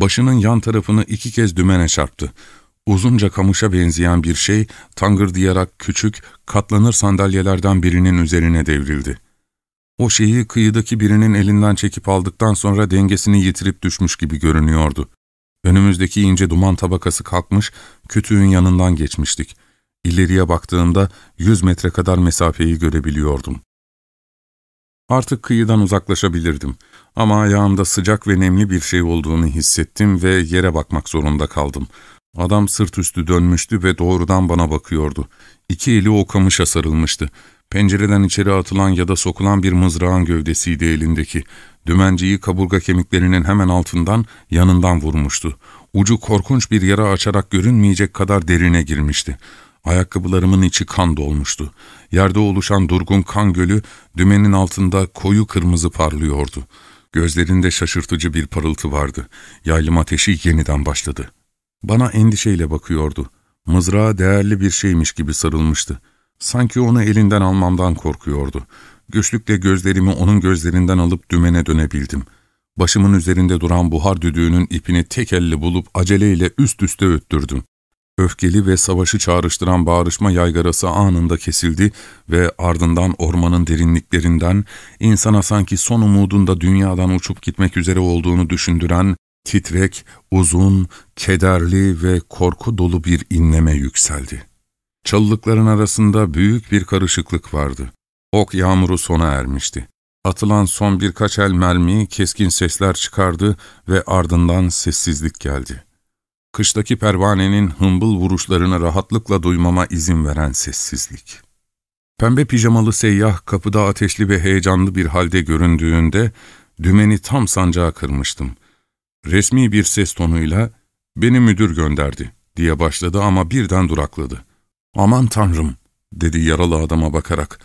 Başının yan tarafını iki kez dümene çarptı. Uzunca kamışa benzeyen bir şey tangırdayarak küçük, katlanır sandalyelerden birinin üzerine devrildi. O şeyi kıyıdaki birinin elinden çekip aldıktan sonra dengesini yitirip düşmüş gibi görünüyordu. Önümüzdeki ince duman tabakası kalkmış, kütüğün yanından geçmiştik. İleriye baktığımda yüz metre kadar mesafeyi görebiliyordum. Artık kıyıdan uzaklaşabilirdim ama ayağımda sıcak ve nemli bir şey olduğunu hissettim ve yere bakmak zorunda kaldım. Adam sırt üstü dönmüştü ve doğrudan bana bakıyordu. İki eli o kamışa sarılmıştı. Pencereden içeri atılan ya da sokulan bir mızrağın gövdesiydi elindeki. Dümenciyi kaburga kemiklerinin hemen altından, yanından vurmuştu. Ucu korkunç bir yara açarak görünmeyecek kadar derine girmişti. Ayakkabılarımın içi kan dolmuştu. Yerde oluşan durgun kan gölü dümenin altında koyu kırmızı parlıyordu. Gözlerinde şaşırtıcı bir parıltı vardı. Yaylım ateşi yeniden başladı. Bana endişeyle bakıyordu. Mızrağa değerli bir şeymiş gibi sarılmıştı. Sanki onu elinden almamdan korkuyordu. Güçlükle gözlerimi onun gözlerinden alıp dümene dönebildim. Başımın üzerinde duran buhar düdüğünün ipini tek elle bulup aceleyle üst üste öttürdüm. Öfkeli ve savaşı çağrıştıran bağrışma yaygarası anında kesildi ve ardından ormanın derinliklerinden insana sanki son umudunda dünyadan uçup gitmek üzere olduğunu düşündüren titrek, uzun, kederli ve korku dolu bir inleme yükseldi. Çalılıkların arasında büyük bir karışıklık vardı. Ok yağmuru sona ermişti. Atılan son birkaç el mermi keskin sesler çıkardı ve ardından sessizlik geldi. Kıştaki pervanenin hımbıl vuruşlarını rahatlıkla duymama izin veren sessizlik. Pembe pijamalı seyyah kapıda ateşli ve heyecanlı bir halde göründüğünde dümeni tam sancağa kırmıştım. Resmi bir ses tonuyla ''Beni müdür gönderdi.'' diye başladı ama birden durakladı. ''Aman tanrım'' dedi yaralı adama bakarak.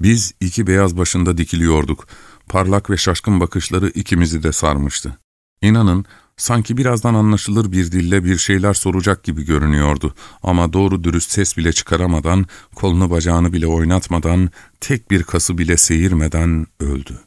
Biz iki beyaz başında dikiliyorduk. Parlak ve şaşkın bakışları ikimizi de sarmıştı. İnanın sanki birazdan anlaşılır bir dille bir şeyler soracak gibi görünüyordu ama doğru dürüst ses bile çıkaramadan, kolunu bacağını bile oynatmadan, tek bir kası bile seyirmeden öldü.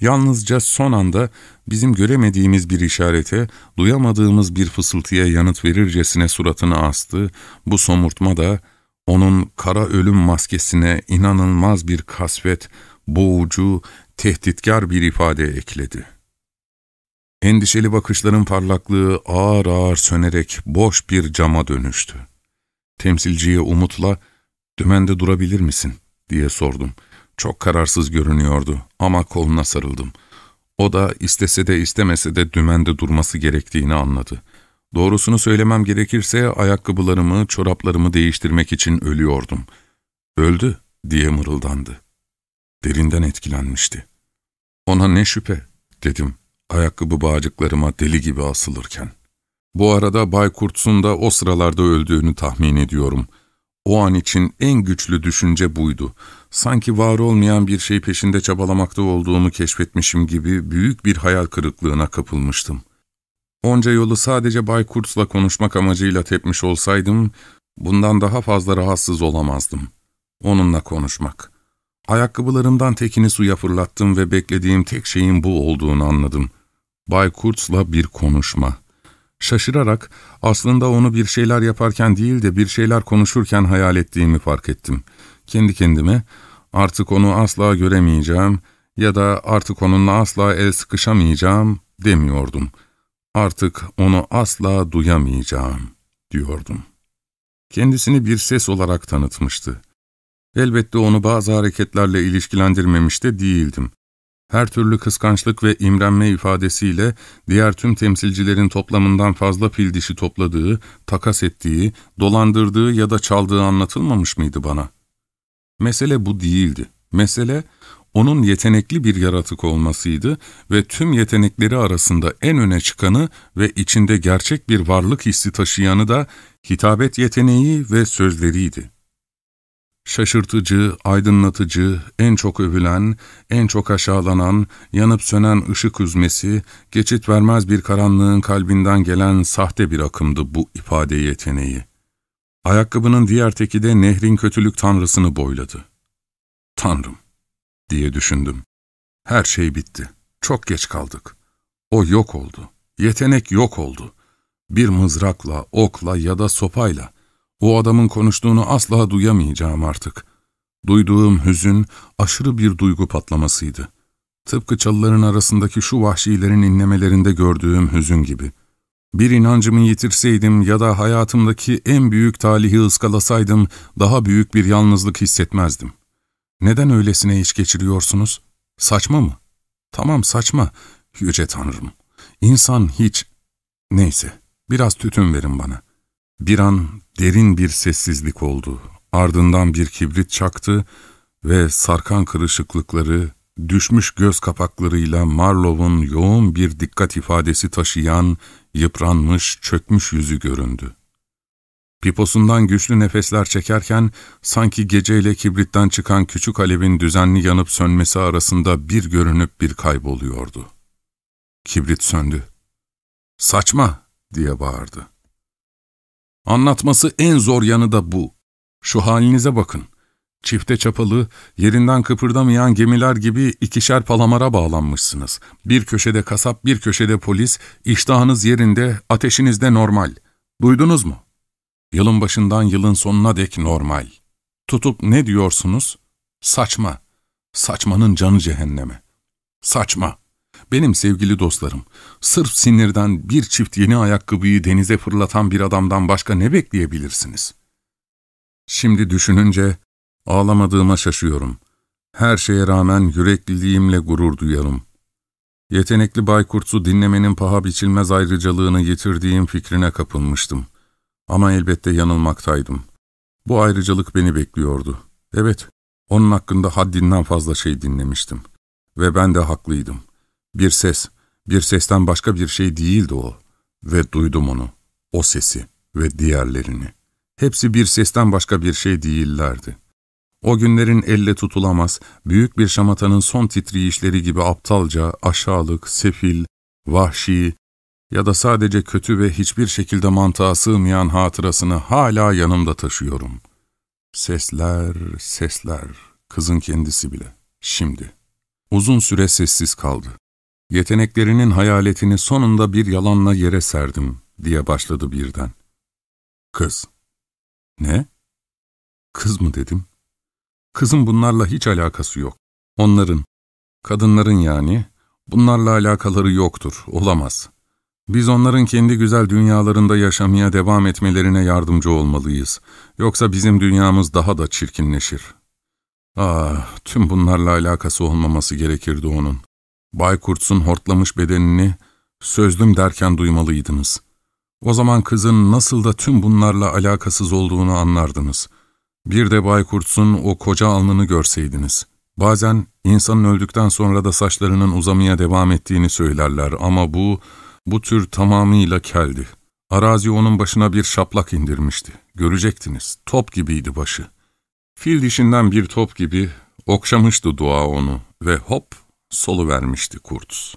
Yalnızca son anda bizim göremediğimiz bir işarete, duyamadığımız bir fısıltıya yanıt verircesine suratını astı, bu somurtma da onun kara ölüm maskesine inanılmaz bir kasvet, boğucu, tehditkar bir ifade ekledi. Endişeli bakışların parlaklığı ağır ağır sönerek boş bir cama dönüştü. Temsilciye umutla, ''Dümende durabilir misin?'' diye sordum. Çok kararsız görünüyordu ama koluna sarıldım. O da istese de istemese de dümende durması gerektiğini anladı. Doğrusunu söylemem gerekirse ayakkabılarımı, çoraplarımı değiştirmek için ölüyordum. Öldü diye mırıldandı. Derinden etkilenmişti. Ona ne şüphe dedim ayakkabı bağcıklarıma deli gibi asılırken. Bu arada Bay Kurtz'un da o sıralarda öldüğünü tahmin ediyorum. O an için en güçlü düşünce buydu. Sanki var olmayan bir şey peşinde çabalamakta olduğumu keşfetmişim gibi büyük bir hayal kırıklığına kapılmıştım. Onca yolu sadece Bay Kurtz'la konuşmak amacıyla tepmiş olsaydım, bundan daha fazla rahatsız olamazdım. Onunla konuşmak. Ayakkabılarımdan tekini suya fırlattım ve beklediğim tek şeyin bu olduğunu anladım. Bay Kurtz'la bir konuşma. Şaşırarak aslında onu bir şeyler yaparken değil de bir şeyler konuşurken hayal ettiğimi fark ettim. Kendi kendime artık onu asla göremeyeceğim ya da artık onunla asla el sıkışamayacağım demiyordum. Artık onu asla duyamayacağım diyordum. Kendisini bir ses olarak tanıtmıştı. Elbette onu bazı hareketlerle ilişkilendirmemiş de değildim her türlü kıskançlık ve imrenme ifadesiyle diğer tüm temsilcilerin toplamından fazla pil dişi topladığı, takas ettiği, dolandırdığı ya da çaldığı anlatılmamış mıydı bana? Mesele bu değildi. Mesele, onun yetenekli bir yaratık olmasıydı ve tüm yetenekleri arasında en öne çıkanı ve içinde gerçek bir varlık hissi taşıyanı da hitabet yeteneği ve sözleriydi. Şaşırtıcı, aydınlatıcı, en çok övülen, en çok aşağılanan, yanıp sönen ışık üzmesi, geçit vermez bir karanlığın kalbinden gelen sahte bir akımdı bu ifade yeteneği. Ayakkabının diğer teki de nehrin kötülük tanrısını boyladı. Tanrım, diye düşündüm. Her şey bitti. Çok geç kaldık. O yok oldu. Yetenek yok oldu. Bir mızrakla, okla ya da sopayla, o adamın konuştuğunu asla duyamayacağım artık. Duyduğum hüzün aşırı bir duygu patlamasıydı. Tıpkı çalıların arasındaki şu vahşilerin inlemelerinde gördüğüm hüzün gibi. Bir inancımı yitirseydim ya da hayatımdaki en büyük talihi ıskalasaydım daha büyük bir yalnızlık hissetmezdim. Neden öylesine iş geçiriyorsunuz? Saçma mı? Tamam saçma, yüce tanrım. İnsan hiç... Neyse, biraz tütün verin bana. Bir an Derin bir sessizlik oldu. Ardından bir kibrit çaktı ve sarkan kırışıklıkları, düşmüş göz kapaklarıyla Marlow'un yoğun bir dikkat ifadesi taşıyan yıpranmış, çökmüş yüzü göründü. Piposundan güçlü nefesler çekerken, sanki geceyle kibritten çıkan küçük alevin düzenli yanıp sönmesi arasında bir görünüp bir kayboluyordu. Kibrit söndü. ''Saçma!'' diye bağırdı. Anlatması en zor yanı da bu. Şu halinize bakın. Çifte çapalı, yerinden kıpırdamayan gemiler gibi ikişer palamara bağlanmışsınız. Bir köşede kasap, bir köşede polis, iştahınız yerinde, ateşiniz de normal. Duydunuz mu? Yılın başından yılın sonuna dek normal. Tutup ne diyorsunuz? Saçma. Saçmanın canı cehenneme. Saçma. Benim sevgili dostlarım, sırf sinirden bir çift yeni ayakkabıyı denize fırlatan bir adamdan başka ne bekleyebilirsiniz? Şimdi düşününce ağlamadığıma şaşıyorum. Her şeye rağmen yürekliliğimle gurur duyarım. Yetenekli Baykurt'u dinlemenin paha biçilmez ayrıcalığını yitirdiğim fikrine kapılmıştım. Ama elbette yanılmaktaydım. Bu ayrıcalık beni bekliyordu. Evet, onun hakkında haddinden fazla şey dinlemiştim. Ve ben de haklıydım. Bir ses, bir sesten başka bir şey değildi o. Ve duydum onu, o sesi ve diğerlerini. Hepsi bir sesten başka bir şey değillerdi. O günlerin elle tutulamaz, büyük bir şamatanın son titriyişleri gibi aptalca, aşağılık, sefil, vahşi ya da sadece kötü ve hiçbir şekilde mantığa sığmayan hatırasını hala yanımda taşıyorum. Sesler, sesler, kızın kendisi bile, şimdi. Uzun süre sessiz kaldı. Yeteneklerinin hayaletini sonunda bir yalanla yere serdim diye başladı birden. Kız. Ne? Kız mı dedim? Kızın bunlarla hiç alakası yok. Onların, kadınların yani, bunlarla alakaları yoktur, olamaz. Biz onların kendi güzel dünyalarında yaşamaya devam etmelerine yardımcı olmalıyız. Yoksa bizim dünyamız daha da çirkinleşir. Ah, tüm bunlarla alakası olmaması gerekirdi onun. Baykurt'un hortlamış bedenini sözlüm derken duymalıydınız. O zaman kızın nasıl da tüm bunlarla alakasız olduğunu anlardınız. Bir de Baykurt'un o koca alnını görseydiniz. Bazen insanın öldükten sonra da saçlarının uzamaya devam ettiğini söylerler ama bu, bu tür tamamıyla keldi. Arazi onun başına bir şaplak indirmişti. Görecektiniz, top gibiydi başı. Fil dişinden bir top gibi okşamıştı dua onu ve hop solu vermişti kurt.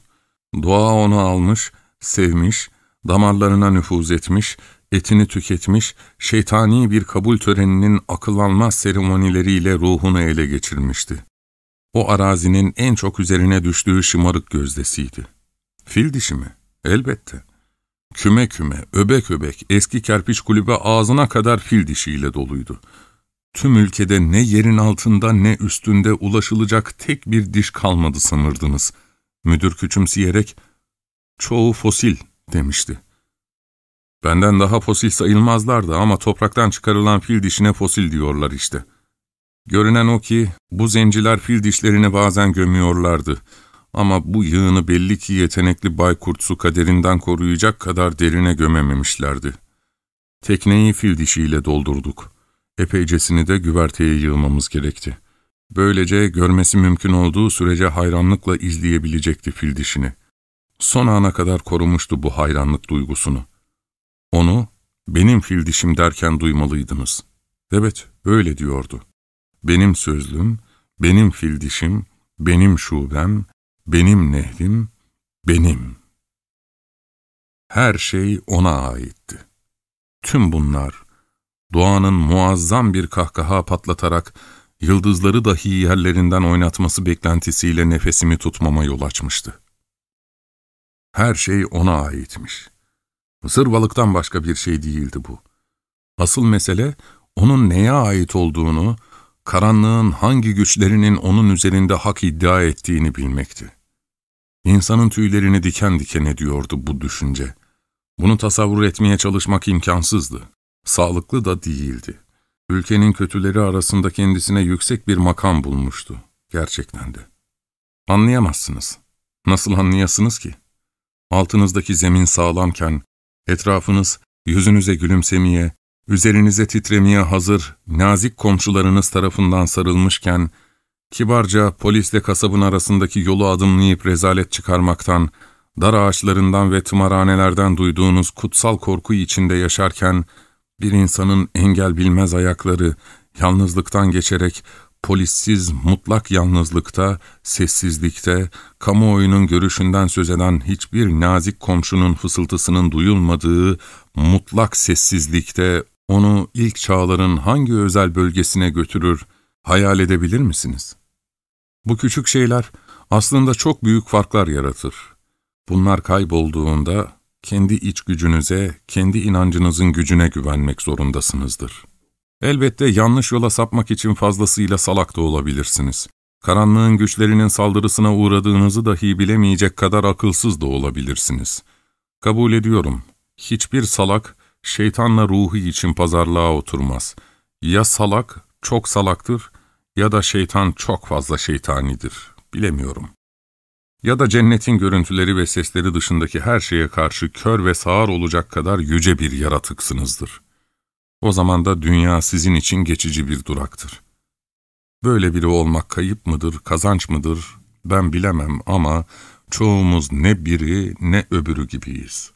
Doğa onu almış, sevmiş, damarlarına nüfuz etmiş, etini tüketmiş, şeytani bir kabul töreninin akıllanmaz seremonileriyle ruhunu ele geçirmişti. O arazinin en çok üzerine düştüğü şımarık gözdesiydi. Fil dişi mi? Elbette. Küme küme, öbek öbek, eski kerpiç kulübe ağzına kadar fil dişiyle doluydu. Tüm ülkede ne yerin altında ne üstünde ulaşılacak tek bir diş kalmadı sanırdınız. Müdür küçümseyerek, çoğu fosil demişti. Benden daha fosil sayılmazlardı ama topraktan çıkarılan fil dişine fosil diyorlar işte. Görünen o ki bu zenciler fil dişlerini bazen gömüyorlardı. Ama bu yığını belli ki yetenekli Baykurtsu kaderinden koruyacak kadar derine gömememişlerdi. Tekneyi fil dişiyle doldurduk. Epeycesini de güverteye yığmamız gerekti. Böylece görmesi mümkün olduğu sürece hayranlıkla izleyebilecekti fil dişini. Son ana kadar korumuştu bu hayranlık duygusunu. Onu benim fil dişim derken duymalıydınız. Evet, öyle diyordu. Benim sözlüm, benim fil dişim, benim şubem, benim nehrim, benim. Her şey ona aitti. Tüm bunlar, doğanın muazzam bir kahkaha patlatarak yıldızları dahi yerlerinden oynatması beklentisiyle nefesimi tutmama yol açmıştı. Her şey ona aitmiş. Zırvalıktan başka bir şey değildi bu. Asıl mesele, onun neye ait olduğunu, karanlığın hangi güçlerinin onun üzerinde hak iddia ettiğini bilmekti. İnsanın tüylerini diken diken ediyordu bu düşünce. Bunu tasavvur etmeye çalışmak imkansızdı. Sağlıklı da değildi. Ülkenin kötüleri arasında kendisine yüksek bir makam bulmuştu. Gerçekten de. Anlayamazsınız. Nasıl anlayasınız ki? Altınızdaki zemin sağlamken, etrafınız yüzünüze gülümsemeye, üzerinize titremeye hazır nazik komşularınız tarafından sarılmışken, kibarca polisle kasabın arasındaki yolu adımlayıp rezalet çıkarmaktan, dar ağaçlarından ve tımarhanelerden duyduğunuz kutsal korku içinde yaşarken, bir insanın engel bilmez ayakları, yalnızlıktan geçerek polissiz mutlak yalnızlıkta, sessizlikte, kamuoyunun görüşünden söz eden hiçbir nazik komşunun fısıltısının duyulmadığı mutlak sessizlikte onu ilk çağların hangi özel bölgesine götürür, hayal edebilir misiniz? Bu küçük şeyler aslında çok büyük farklar yaratır. Bunlar kaybolduğunda kendi iç gücünüze, kendi inancınızın gücüne güvenmek zorundasınızdır. Elbette yanlış yola sapmak için fazlasıyla salak da olabilirsiniz. Karanlığın güçlerinin saldırısına uğradığınızı dahi bilemeyecek kadar akılsız da olabilirsiniz. Kabul ediyorum, hiçbir salak, şeytanla ruhu için pazarlığa oturmaz. Ya salak, çok salaktır ya da şeytan çok fazla şeytanidir, bilemiyorum. Ya da cennetin görüntüleri ve sesleri dışındaki her şeye karşı kör ve sağır olacak kadar yüce bir yaratıksınızdır. O zaman da dünya sizin için geçici bir duraktır. Böyle biri olmak kayıp mıdır, kazanç mıdır ben bilemem ama çoğumuz ne biri ne öbürü gibiyiz.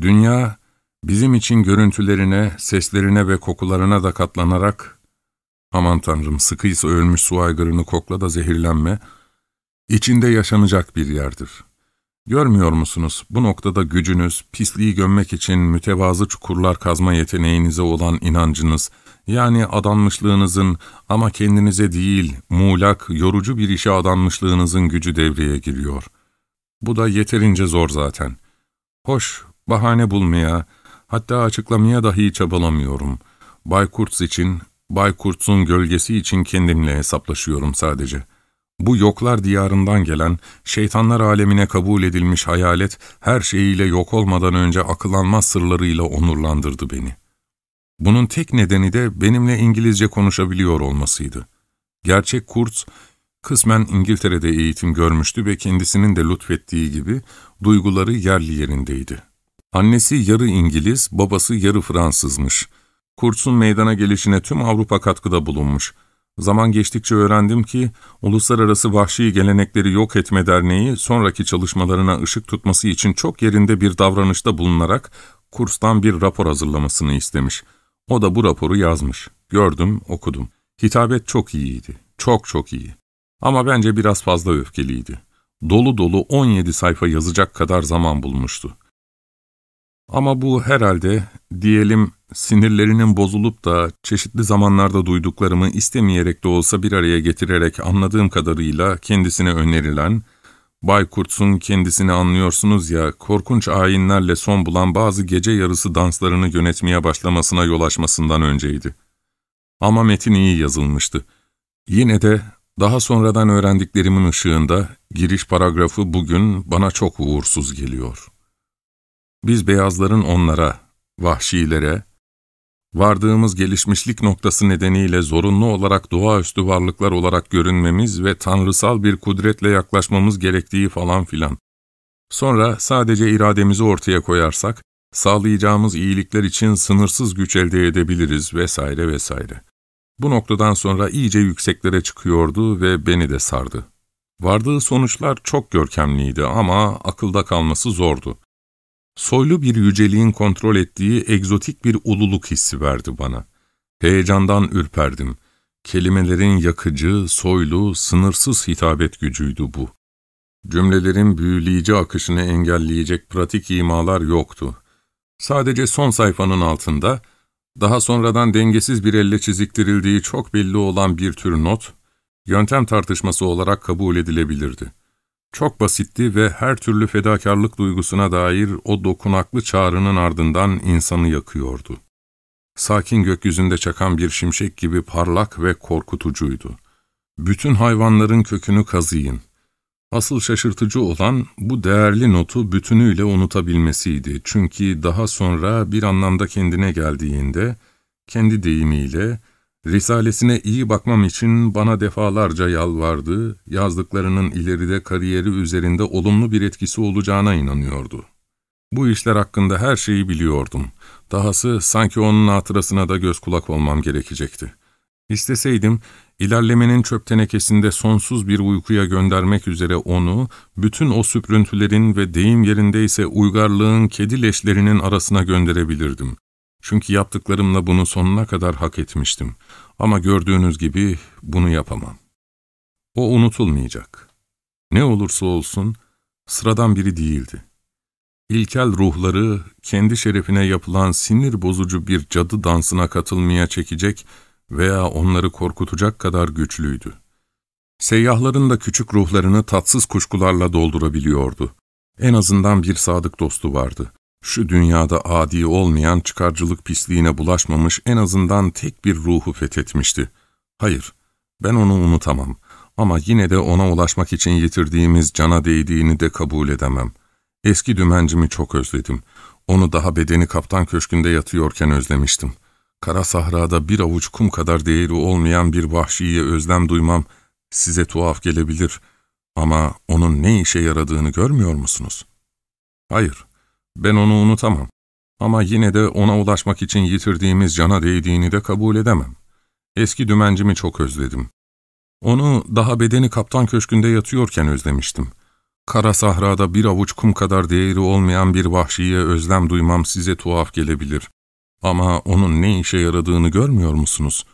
Dünya, bizim için görüntülerine, seslerine ve kokularına da katlanarak, aman tanrım sıkıysa ölmüş su aygırını kokla da zehirlenme, içinde yaşanacak bir yerdir. Görmüyor musunuz, bu noktada gücünüz, pisliği gömmek için mütevazı çukurlar kazma yeteneğinize olan inancınız, yani adanmışlığınızın ama kendinize değil, muğlak, yorucu bir işe adanmışlığınızın gücü devreye giriyor. Bu da yeterince zor zaten. Hoş, bahane bulmaya, hatta açıklamaya dahi çabalamıyorum. Bay Kurtz için, Bay Kurtz'un gölgesi için kendimle hesaplaşıyorum sadece.'' Bu yoklar diyarından gelen, şeytanlar alemine kabul edilmiş hayalet, her şeyiyle yok olmadan önce akılanmaz sırlarıyla onurlandırdı beni. Bunun tek nedeni de benimle İngilizce konuşabiliyor olmasıydı. Gerçek Kurtz, kısmen İngiltere'de eğitim görmüştü ve kendisinin de lütfettiği gibi duyguları yerli yerindeydi. Annesi yarı İngiliz, babası yarı Fransızmış. Kurtz'un meydana gelişine tüm Avrupa katkıda bulunmuş. Zaman geçtikçe öğrendim ki, Uluslararası Vahşi Gelenekleri Yok Etme Derneği, sonraki çalışmalarına ışık tutması için çok yerinde bir davranışta bulunarak, kurstan bir rapor hazırlamasını istemiş. O da bu raporu yazmış. Gördüm, okudum. Hitabet çok iyiydi. Çok çok iyi. Ama bence biraz fazla öfkeliydi. Dolu dolu 17 sayfa yazacak kadar zaman bulmuştu. Ama bu herhalde, diyelim sinirlerinin bozulup da çeşitli zamanlarda duyduklarımı istemeyerek de olsa bir araya getirerek anladığım kadarıyla kendisine önerilen, Bay Kurtz'un kendisini anlıyorsunuz ya, korkunç ayinlerle son bulan bazı gece yarısı danslarını yönetmeye başlamasına yol açmasından önceydi. Ama metin iyi yazılmıştı. Yine de daha sonradan öğrendiklerimin ışığında giriş paragrafı bugün bana çok uğursuz geliyor. Biz beyazların onlara, vahşilere, Vardığımız gelişmişlik noktası nedeniyle zorunlu olarak doğaüstü varlıklar olarak görünmemiz ve tanrısal bir kudretle yaklaşmamız gerektiği falan filan. Sonra sadece irademizi ortaya koyarsak, sağlayacağımız iyilikler için sınırsız güç elde edebiliriz vesaire vesaire. Bu noktadan sonra iyice yükseklere çıkıyordu ve beni de sardı. Vardığı sonuçlar çok görkemliydi ama akılda kalması zordu. Soylu bir yüceliğin kontrol ettiği egzotik bir ululuk hissi verdi bana. Heyecandan ürperdim. Kelimelerin yakıcı, soylu, sınırsız hitabet gücüydü bu. Cümlelerin büyüleyici akışını engelleyecek pratik imalar yoktu. Sadece son sayfanın altında, daha sonradan dengesiz bir elle çiziktirildiği çok belli olan bir tür not, yöntem tartışması olarak kabul edilebilirdi. Çok basitti ve her türlü fedakarlık duygusuna dair o dokunaklı çağrının ardından insanı yakıyordu. Sakin gökyüzünde çakan bir şimşek gibi parlak ve korkutucuydu. Bütün hayvanların kökünü kazıyın. Asıl şaşırtıcı olan bu değerli notu bütünüyle unutabilmesiydi. Çünkü daha sonra bir anlamda kendine geldiğinde, kendi deyimiyle, Risalesine iyi bakmam için bana defalarca yalvardı, yazdıklarının ileride kariyeri üzerinde olumlu bir etkisi olacağına inanıyordu. Bu işler hakkında her şeyi biliyordum. Dahası sanki onun hatırasına da göz kulak olmam gerekecekti. İsteseydim, ilerlemenin çöp tenekesinde sonsuz bir uykuya göndermek üzere onu, bütün o süprüntülerin ve deyim yerindeyse uygarlığın kedi leşlerinin arasına gönderebilirdim. Çünkü yaptıklarımla bunu sonuna kadar hak etmiştim. Ama gördüğünüz gibi bunu yapamam. O unutulmayacak. Ne olursa olsun sıradan biri değildi. İlkel ruhları kendi şerefine yapılan sinir bozucu bir cadı dansına katılmaya çekecek veya onları korkutacak kadar güçlüydü. Seyyahların da küçük ruhlarını tatsız kuşkularla doldurabiliyordu. En azından bir sadık dostu vardı. Şu dünyada adi olmayan çıkarcılık pisliğine bulaşmamış en azından tek bir ruhu fethetmişti. Hayır, ben onu unutamam ama yine de ona ulaşmak için yitirdiğimiz cana değdiğini de kabul edemem. Eski dümencimi çok özledim. Onu daha bedeni kaptan köşkünde yatıyorken özlemiştim. Kara sahrada bir avuç kum kadar değeri olmayan bir vahşiye özlem duymam size tuhaf gelebilir ama onun ne işe yaradığını görmüyor musunuz? Hayır, ben onu unutamam. Ama yine de ona ulaşmak için yitirdiğimiz cana değdiğini de kabul edemem. Eski dümencimi çok özledim. Onu daha bedeni kaptan köşkünde yatıyorken özlemiştim. Kara sahrada bir avuç kum kadar değeri olmayan bir vahşiye özlem duymam size tuhaf gelebilir. Ama onun ne işe yaradığını görmüyor musunuz?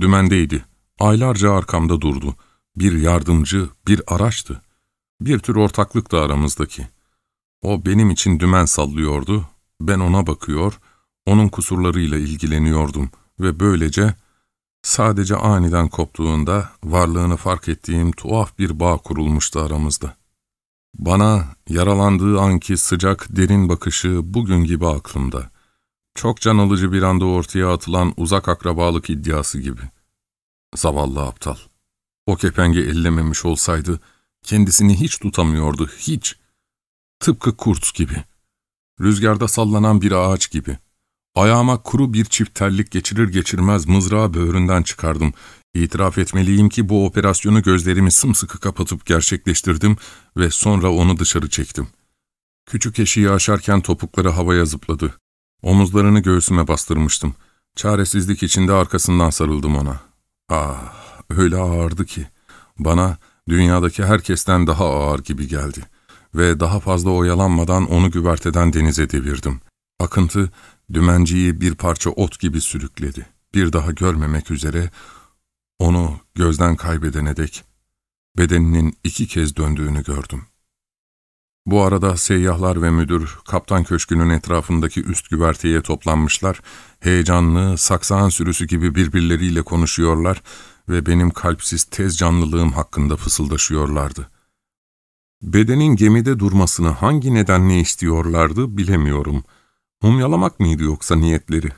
Dümendeydi. Aylarca arkamda durdu. Bir yardımcı, bir araçtı. Bir tür ortaklık da aramızdaki. O benim için dümen sallıyordu, ben ona bakıyor, onun kusurlarıyla ilgileniyordum ve böylece sadece aniden koptuğunda varlığını fark ettiğim tuhaf bir bağ kurulmuştu aramızda. Bana yaralandığı anki sıcak, derin bakışı bugün gibi aklımda. Çok can alıcı bir anda ortaya atılan uzak akrabalık iddiası gibi. Zavallı aptal. O kepenge ellememiş olsaydı kendisini hiç tutamıyordu, hiç. Tıpkı kurt gibi. Rüzgarda sallanan bir ağaç gibi. Ayağıma kuru bir çift terlik geçirir geçirmez mızrağı böğründen çıkardım. İtiraf etmeliyim ki bu operasyonu gözlerimi sımsıkı kapatıp gerçekleştirdim ve sonra onu dışarı çektim. Küçük eşiği aşarken topukları havaya zıpladı. Omuzlarını göğsüme bastırmıştım. Çaresizlik içinde arkasından sarıldım ona. Ah, öyle ağırdı ki. Bana dünyadaki herkesten daha ağır gibi geldi. Ve daha fazla oyalanmadan onu güverteden denize devirdim. Akıntı, dümenciyi bir parça ot gibi sürükledi. Bir daha görmemek üzere onu gözden kaybedene dek bedeninin iki kez döndüğünü gördüm. Bu arada seyyahlar ve müdür kaptan köşkünün etrafındaki üst güverteye toplanmışlar, heyecanlı, saksağın sürüsü gibi birbirleriyle konuşuyorlar ve benim kalpsiz tez canlılığım hakkında fısıldaşıyorlardı. Bedenin gemide durmasını hangi nedenle istiyorlardı bilemiyorum. Mumyalamak mıydı yoksa niyetleri?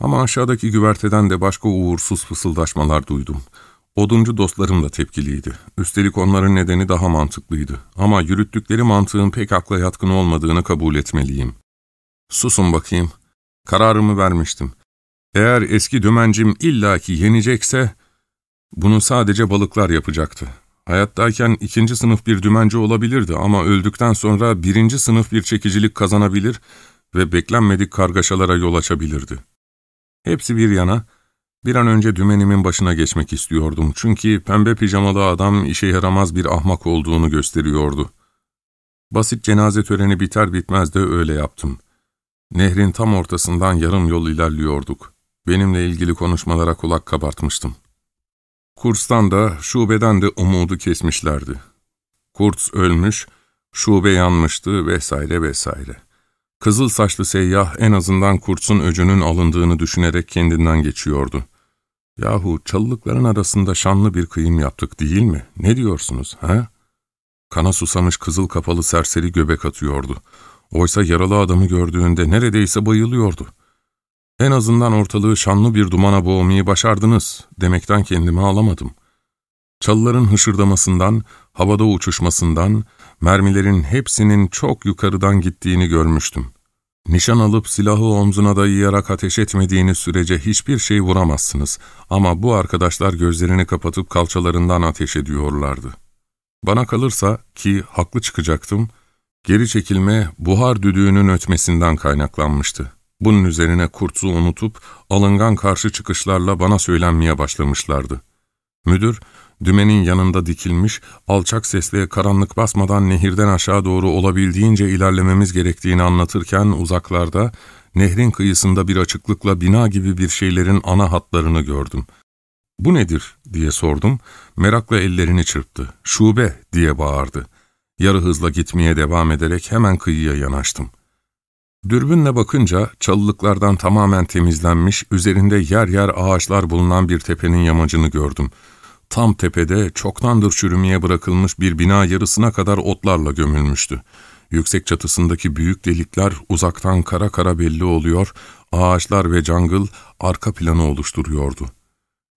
Ama aşağıdaki güverteden de başka uğursuz fısıldaşmalar duydum. Oduncu dostlarım da tepkiliydi. Üstelik onların nedeni daha mantıklıydı. Ama yürüttükleri mantığın pek akla yatkın olmadığını kabul etmeliyim. Susun bakayım. Kararımı vermiştim. Eğer eski dümencim illaki yenecekse, bunu sadece balıklar yapacaktı. Hayattayken ikinci sınıf bir dümenci olabilirdi ama öldükten sonra birinci sınıf bir çekicilik kazanabilir ve beklenmedik kargaşalara yol açabilirdi. Hepsi bir yana, bir an önce dümenimin başına geçmek istiyordum çünkü pembe pijamalı adam işe yaramaz bir ahmak olduğunu gösteriyordu. Basit cenaze töreni biter bitmez de öyle yaptım. Nehrin tam ortasından yarım yol ilerliyorduk. Benimle ilgili konuşmalara kulak kabartmıştım. Kurstan da, şubeden de umudu kesmişlerdi. Kurts ölmüş, şube yanmıştı vesaire vesaire. Kızıl saçlı seyyah en azından Kurtz'un öcünün alındığını düşünerek kendinden geçiyordu. Yahu çalılıkların arasında şanlı bir kıyım yaptık değil mi? Ne diyorsunuz, ha? Kana susamış kızıl kapalı serseri göbek atıyordu. Oysa yaralı adamı gördüğünde neredeyse bayılıyordu. En azından ortalığı şanlı bir dumana boğmayı başardınız demekten kendimi alamadım. Çalıların hışırdamasından, havada uçuşmasından, mermilerin hepsinin çok yukarıdan gittiğini görmüştüm. Nişan alıp silahı omzuna dayayarak ateş etmediğiniz sürece hiçbir şey vuramazsınız ama bu arkadaşlar gözlerini kapatıp kalçalarından ateş ediyorlardı. Bana kalırsa ki haklı çıkacaktım, geri çekilme buhar düdüğünün ötmesinden kaynaklanmıştı. Bunun üzerine kurtzu unutup alıngan karşı çıkışlarla bana söylenmeye başlamışlardı. Müdür, dümenin yanında dikilmiş, alçak sesle karanlık basmadan nehirden aşağı doğru olabildiğince ilerlememiz gerektiğini anlatırken uzaklarda, nehrin kıyısında bir açıklıkla bina gibi bir şeylerin ana hatlarını gördüm. ''Bu nedir?'' diye sordum. Merakla ellerini çırptı. ''Şube!'' diye bağırdı. Yarı hızla gitmeye devam ederek hemen kıyıya yanaştım. Dürbünle bakınca çalılıklardan tamamen temizlenmiş, üzerinde yer yer ağaçlar bulunan bir tepenin yamacını gördüm. Tam tepede çoktandır çürümeye bırakılmış bir bina yarısına kadar otlarla gömülmüştü. Yüksek çatısındaki büyük delikler uzaktan kara kara belli oluyor, ağaçlar ve cangıl arka planı oluşturuyordu.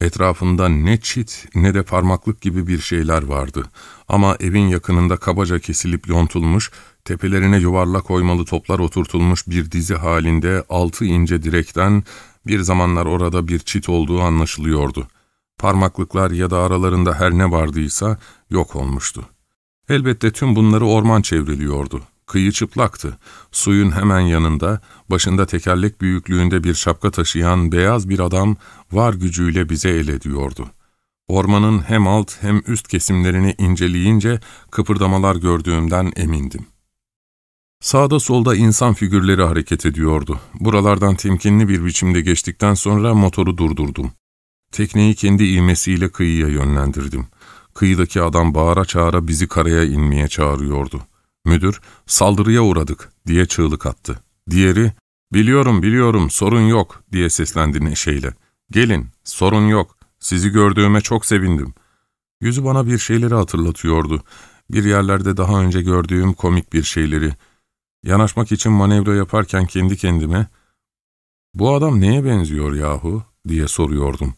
Etrafında ne çit ne de parmaklık gibi bir şeyler vardı. Ama evin yakınında kabaca kesilip yontulmuş, tepelerine yuvarlak oymalı toplar oturtulmuş bir dizi halinde altı ince direkten bir zamanlar orada bir çit olduğu anlaşılıyordu. Parmaklıklar ya da aralarında her ne vardıysa yok olmuştu. Elbette tüm bunları orman çevriliyordu. Kıyı çıplaktı. Suyun hemen yanında, başında tekerlek büyüklüğünde bir şapka taşıyan beyaz bir adam var gücüyle bize el ediyordu. Ormanın hem alt hem üst kesimlerini inceleyince kıpırdamalar gördüğümden emindim. Sağda solda insan figürleri hareket ediyordu. Buralardan temkinli bir biçimde geçtikten sonra motoru durdurdum. Tekneyi kendi ivmesiyle kıyıya yönlendirdim. Kıyıdaki adam bağıra çağıra bizi karaya inmeye çağırıyordu. Müdür, saldırıya uğradık diye çığlık attı. Diğeri, biliyorum biliyorum sorun yok diye seslendi neşeyle. Gelin, sorun yok, sizi gördüğüme çok sevindim. Yüzü bana bir şeyleri hatırlatıyordu. Bir yerlerde daha önce gördüğüm komik bir şeyleri. Yanaşmak için manevra yaparken kendi kendime, ''Bu adam neye benziyor yahu?'' diye soruyordum.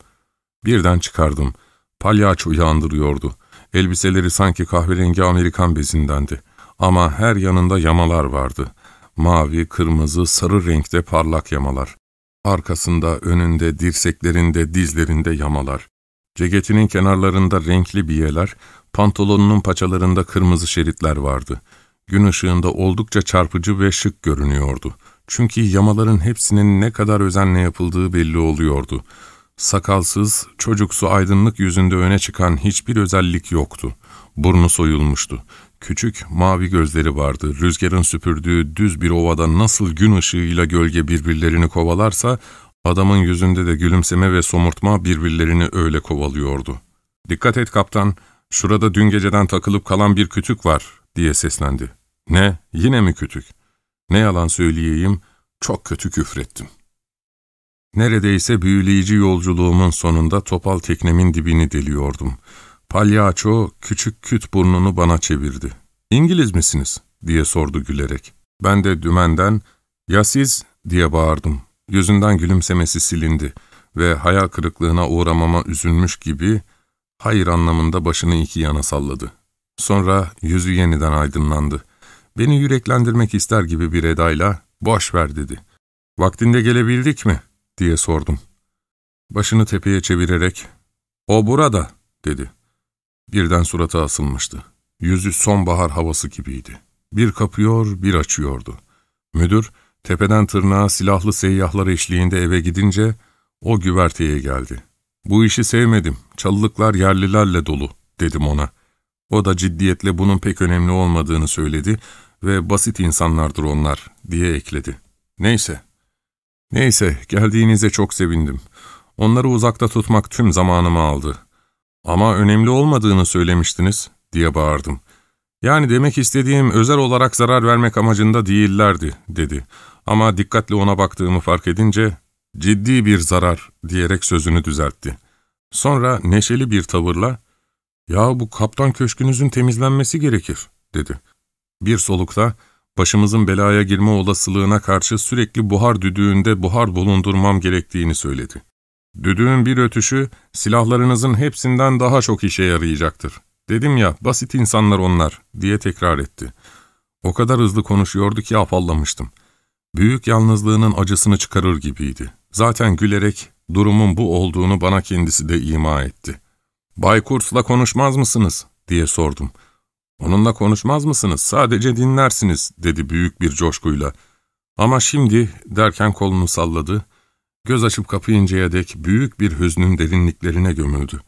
Birden çıkardım. Palyaço andırıyordu. Elbiseleri sanki kahverengi Amerikan bezindendi. Ama her yanında yamalar vardı. Mavi, kırmızı, sarı renkte parlak yamalar. Arkasında, önünde, dirseklerinde, dizlerinde yamalar. Ceketinin kenarlarında renkli biyeler, pantolonunun paçalarında kırmızı şeritler vardı. Gün ışığında oldukça çarpıcı ve şık görünüyordu. Çünkü yamaların hepsinin ne kadar özenle yapıldığı belli oluyordu. Sakalsız, çocuksu aydınlık yüzünde öne çıkan hiçbir özellik yoktu. Burnu soyulmuştu. Küçük, mavi gözleri vardı. Rüzgarın süpürdüğü düz bir ovada nasıl gün ışığıyla gölge birbirlerini kovalarsa, adamın yüzünde de gülümseme ve somurtma birbirlerini öyle kovalıyordu. ''Dikkat et kaptan, şurada dün geceden takılıp kalan bir kütük var.'' Diye seslendi. ''Ne, yine mi kütük? Ne yalan söyleyeyim, çok kötü küfrettim.'' Neredeyse büyüleyici yolculuğumun sonunda topal teknemin dibini deliyordum. Palyaço küçük küt burnunu bana çevirdi. ''İngiliz misiniz?'' diye sordu gülerek. Ben de dümenden ''Ya siz?'' diye bağırdım. Yüzünden gülümsemesi silindi ve hayal kırıklığına uğramama üzülmüş gibi hayır anlamında başını iki yana salladı. Sonra yüzü yeniden aydınlandı. Beni yüreklendirmek ister gibi bir edayla ''Boş ver'' dedi. ''Vaktinde gelebildik mi?'' diye sordum. Başını tepeye çevirerek ''O burada'' dedi. Birden suratı asılmıştı. Yüzü sonbahar havası gibiydi. Bir kapıyor, bir açıyordu. Müdür, tepeden tırnağa silahlı seyyahlar eşliğinde eve gidince o güverteye geldi. ''Bu işi sevmedim, çalılıklar yerlilerle dolu.'' dedim ona. O da ciddiyetle bunun pek önemli olmadığını söyledi ve basit insanlardır onlar diye ekledi. Neyse, neyse geldiğinize çok sevindim. Onları uzakta tutmak tüm zamanımı aldı. Ama önemli olmadığını söylemiştiniz diye bağırdım. Yani demek istediğim özel olarak zarar vermek amacında değillerdi dedi. Ama dikkatli ona baktığımı fark edince ciddi bir zarar diyerek sözünü düzeltti. Sonra neşeli bir tavırla ''Ya bu kaptan köşkünüzün temizlenmesi gerekir.'' dedi. Bir solukta başımızın belaya girme olasılığına karşı sürekli buhar düdüğünde buhar bulundurmam gerektiğini söyledi. Düdüğün bir ötüşü silahlarınızın hepsinden daha çok işe yarayacaktır. Dedim ya basit insanlar onlar diye tekrar etti. O kadar hızlı konuşuyordu ki afallamıştım. Büyük yalnızlığının acısını çıkarır gibiydi. Zaten gülerek durumun bu olduğunu bana kendisi de ima etti. ''Bay Kurtz'la konuşmaz mısınız?'' diye sordum. ''Onunla konuşmaz mısınız? Sadece dinlersiniz.'' dedi büyük bir coşkuyla. Ama şimdi derken kolunu salladı, göz açıp kapayıncaya dek büyük bir hüznün derinliklerine gömüldü.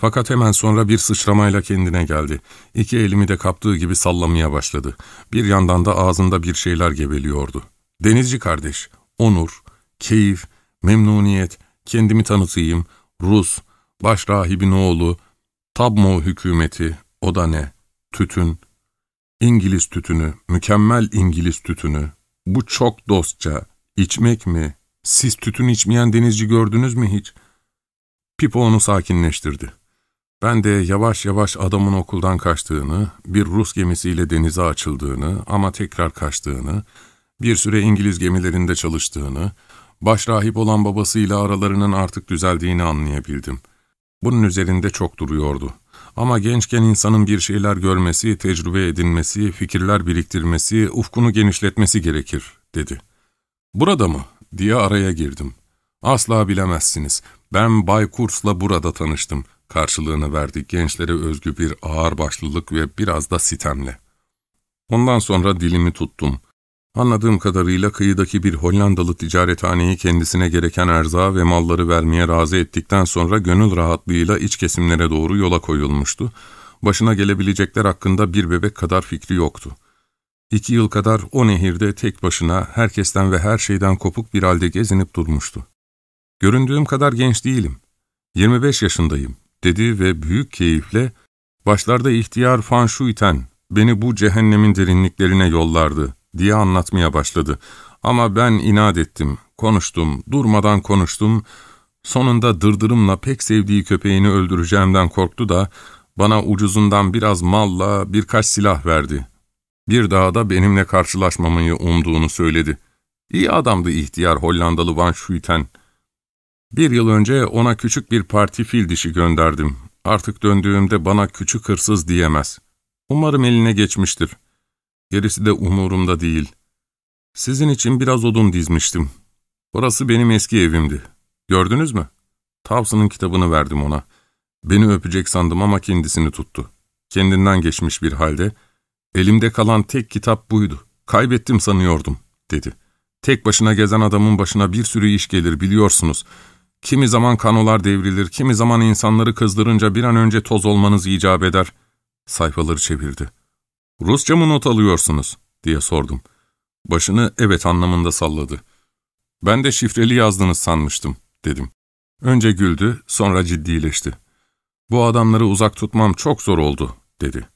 Fakat hemen sonra bir sıçramayla kendine geldi. İki elimi de kaptığı gibi sallamaya başladı. Bir yandan da ağzında bir şeyler gebeliyordu. Denizci kardeş, onur, keyif, memnuniyet, kendimi tanıtayım, Rus, baş rahibin oğlu, Tabmo hükümeti, o da ne? Tütün, İngiliz tütünü, mükemmel İngiliz tütünü. Bu çok dostça. İçmek mi? Siz tütün içmeyen denizci gördünüz mü hiç? Pipo onu sakinleştirdi. Ben de yavaş yavaş adamın okuldan kaçtığını, bir Rus gemisiyle denize açıldığını ama tekrar kaçtığını, bir süre İngiliz gemilerinde çalıştığını, başrahip olan babasıyla aralarının artık düzeldiğini anlayabildim. Bunun üzerinde çok duruyordu. Ama gençken insanın bir şeyler görmesi, tecrübe edinmesi, fikirler biriktirmesi, ufkunu genişletmesi gerekir, dedi. Burada mı? diye araya girdim. Asla bilemezsiniz. Ben Bay Kurs'la burada tanıştım. Karşılığını verdi gençlere özgü bir ağırbaşlılık ve biraz da sitemle. Ondan sonra dilimi tuttum. Anladığım kadarıyla kıyıdaki bir Hollandalı ticarethaneyi kendisine gereken erzağı ve malları vermeye razı ettikten sonra gönül rahatlığıyla iç kesimlere doğru yola koyulmuştu. Başına gelebilecekler hakkında bir bebek kadar fikri yoktu. İki yıl kadar o nehirde tek başına herkesten ve her şeyden kopuk bir halde gezinip durmuştu. Göründüğüm kadar genç değilim. 25 yaşındayım, dedi ve büyük keyifle, başlarda ihtiyar Fan Schuiten beni bu cehennemin derinliklerine yollardı diye anlatmaya başladı. Ama ben inat ettim, konuştum, durmadan konuştum. Sonunda dırdırımla pek sevdiği köpeğini öldüreceğimden korktu da bana ucuzundan biraz malla birkaç silah verdi. Bir daha da benimle karşılaşmamayı umduğunu söyledi. İyi adamdı ihtiyar Hollandalı Van Schuiten. Bir yıl önce ona küçük bir parti fil dişi gönderdim. Artık döndüğümde bana küçük hırsız diyemez. Umarım eline geçmiştir.'' Gerisi de umurumda değil. Sizin için biraz odun dizmiştim. Orası benim eski evimdi. Gördünüz mü? Tavson'un kitabını verdim ona. Beni öpecek sandım ama kendisini tuttu. Kendinden geçmiş bir halde, elimde kalan tek kitap buydu. Kaybettim sanıyordum, dedi. Tek başına gezen adamın başına bir sürü iş gelir biliyorsunuz. Kimi zaman kanolar devrilir, kimi zaman insanları kızdırınca bir an önce toz olmanız icap eder. Sayfaları çevirdi. ''Rusça mı not alıyorsunuz?'' diye sordum. Başını evet anlamında salladı. ''Ben de şifreli yazdınız sanmıştım.'' dedim. Önce güldü, sonra ciddileşti. ''Bu adamları uzak tutmam çok zor oldu.'' dedi.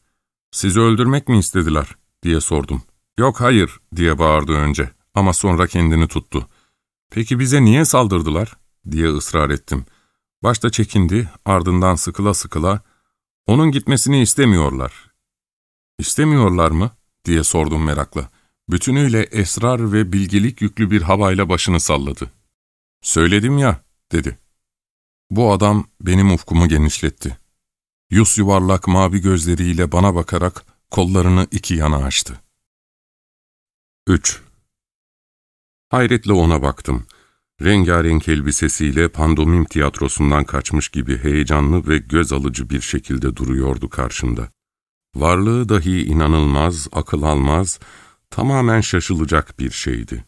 ''Sizi öldürmek mi istediler?'' diye sordum. ''Yok hayır.'' diye bağırdı önce ama sonra kendini tuttu. ''Peki bize niye saldırdılar?'' diye ısrar ettim. Başta çekindi, ardından sıkıla sıkıla, ''Onun gitmesini istemiyorlar. İstemiyorlar mı? diye sordum merakla. Bütünüyle esrar ve bilgelik yüklü bir havayla başını salladı. Söyledim ya, dedi. Bu adam benim ufkumu genişletti. Yus yuvarlak mavi gözleriyle bana bakarak kollarını iki yana açtı. 3. Hayretle ona baktım. Rengarenk elbisesiyle pandomim tiyatrosundan kaçmış gibi heyecanlı ve göz alıcı bir şekilde duruyordu karşımda. Varlığı dahi inanılmaz, akıl almaz, tamamen şaşılacak bir şeydi.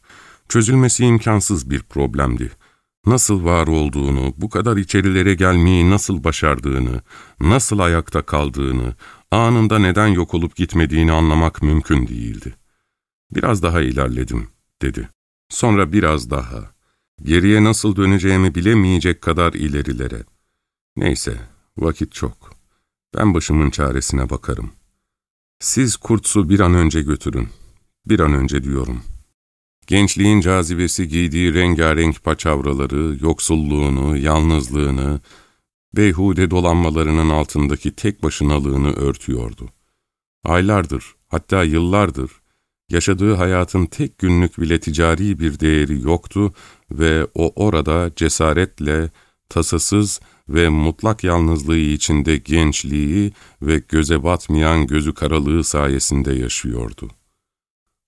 Çözülmesi imkansız bir problemdi. Nasıl var olduğunu, bu kadar içerilere gelmeyi nasıl başardığını, nasıl ayakta kaldığını, anında neden yok olup gitmediğini anlamak mümkün değildi. Biraz daha ilerledim, dedi. Sonra biraz daha. Geriye nasıl döneceğimi bilemeyecek kadar ilerilere. Neyse, vakit çok. Ben başımın çaresine bakarım. Siz kurtsu bir an önce götürün. Bir an önce diyorum. Gençliğin cazibesi giydiği rengarenk paçavraları, yoksulluğunu, yalnızlığını, beyhude dolanmalarının altındaki tek başınalığını örtüyordu. Aylardır, hatta yıllardır, yaşadığı hayatın tek günlük bile ticari bir değeri yoktu ve o orada cesaretle, tasasız ve mutlak yalnızlığı içinde gençliği ve göze batmayan gözü karalığı sayesinde yaşıyordu.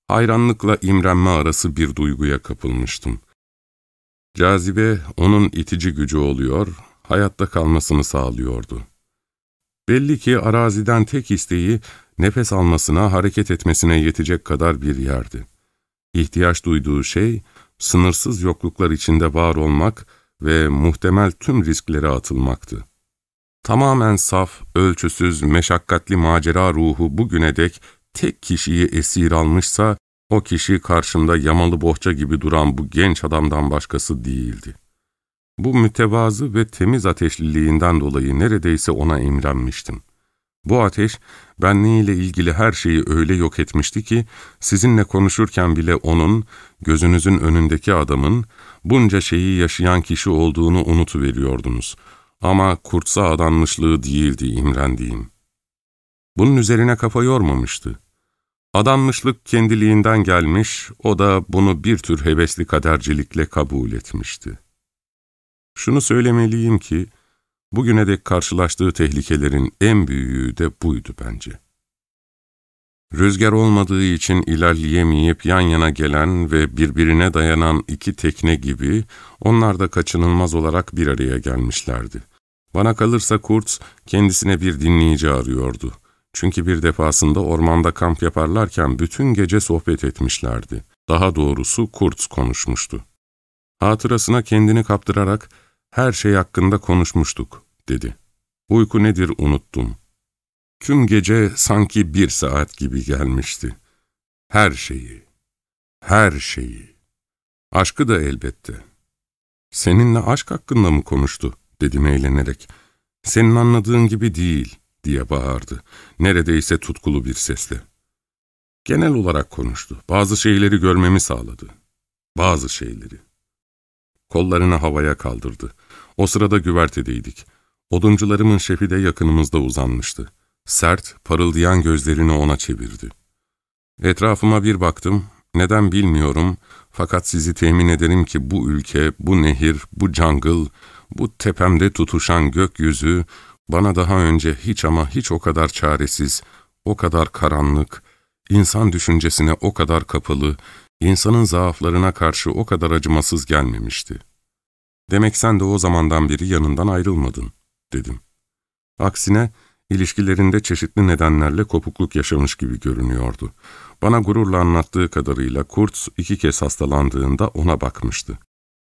Hayranlıkla imrenme arası bir duyguya kapılmıştım. Cazibe onun itici gücü oluyor, hayatta kalmasını sağlıyordu. Belli ki araziden tek isteği nefes almasına, hareket etmesine yetecek kadar bir yerdi. ihtiyaç duyduğu şey, sınırsız yokluklar içinde var olmak ve muhtemel tüm risklere atılmaktı. Tamamen saf, ölçüsüz, meşakkatli macera ruhu bugüne dek tek kişiyi esir almışsa, o kişi karşımda yamalı bohça gibi duran bu genç adamdan başkası değildi. Bu mütevazı ve temiz ateşliliğinden dolayı neredeyse ona imrenmiştim. Bu ateş, benliğiyle ilgili her şeyi öyle yok etmişti ki, sizinle konuşurken bile onun, gözünüzün önündeki adamın, bunca şeyi yaşayan kişi olduğunu unutuveriyordunuz. Ama kurtsa adanmışlığı değildi imrendiğim. Bunun üzerine kafa yormamıştı. Adanmışlık kendiliğinden gelmiş, o da bunu bir tür hevesli kadercilikle kabul etmişti. Şunu söylemeliyim ki, bugüne dek karşılaştığı tehlikelerin en büyüğü de buydu bence. Rüzgar olmadığı için ilerleyemeyip yan yana gelen ve birbirine dayanan iki tekne gibi onlar da kaçınılmaz olarak bir araya gelmişlerdi. Bana kalırsa Kurtz kendisine bir dinleyici arıyordu. Çünkü bir defasında ormanda kamp yaparlarken bütün gece sohbet etmişlerdi. Daha doğrusu Kurtz konuşmuştu. Hatırasına kendini kaptırarak her şey hakkında konuşmuştuk, dedi. Uyku nedir unuttum. Tüm gece sanki bir saat gibi gelmişti. Her şeyi, her şeyi. Aşkı da elbette. Seninle aşk hakkında mı konuştu, dedim eğlenerek. Senin anladığın gibi değil, diye bağırdı. Neredeyse tutkulu bir sesle. Genel olarak konuştu. Bazı şeyleri görmemi sağladı. Bazı şeyleri. Kollarını havaya kaldırdı. O sırada güvertedeydik. Oduncularımın şefi de yakınımızda uzanmıştı. Sert, parıldayan gözlerini ona çevirdi. Etrafıma bir baktım, neden bilmiyorum fakat sizi temin ederim ki bu ülke, bu nehir, bu jungle, bu tepemde tutuşan gökyüzü bana daha önce hiç ama hiç o kadar çaresiz, o kadar karanlık, insan düşüncesine o kadar kapalı, insanın zaaflarına karşı o kadar acımasız gelmemişti. Demek sen de o zamandan beri yanından ayrılmadın, dedim. Aksine, ilişkilerinde çeşitli nedenlerle kopukluk yaşamış gibi görünüyordu. Bana gururla anlattığı kadarıyla Kurtz iki kez hastalandığında ona bakmıştı.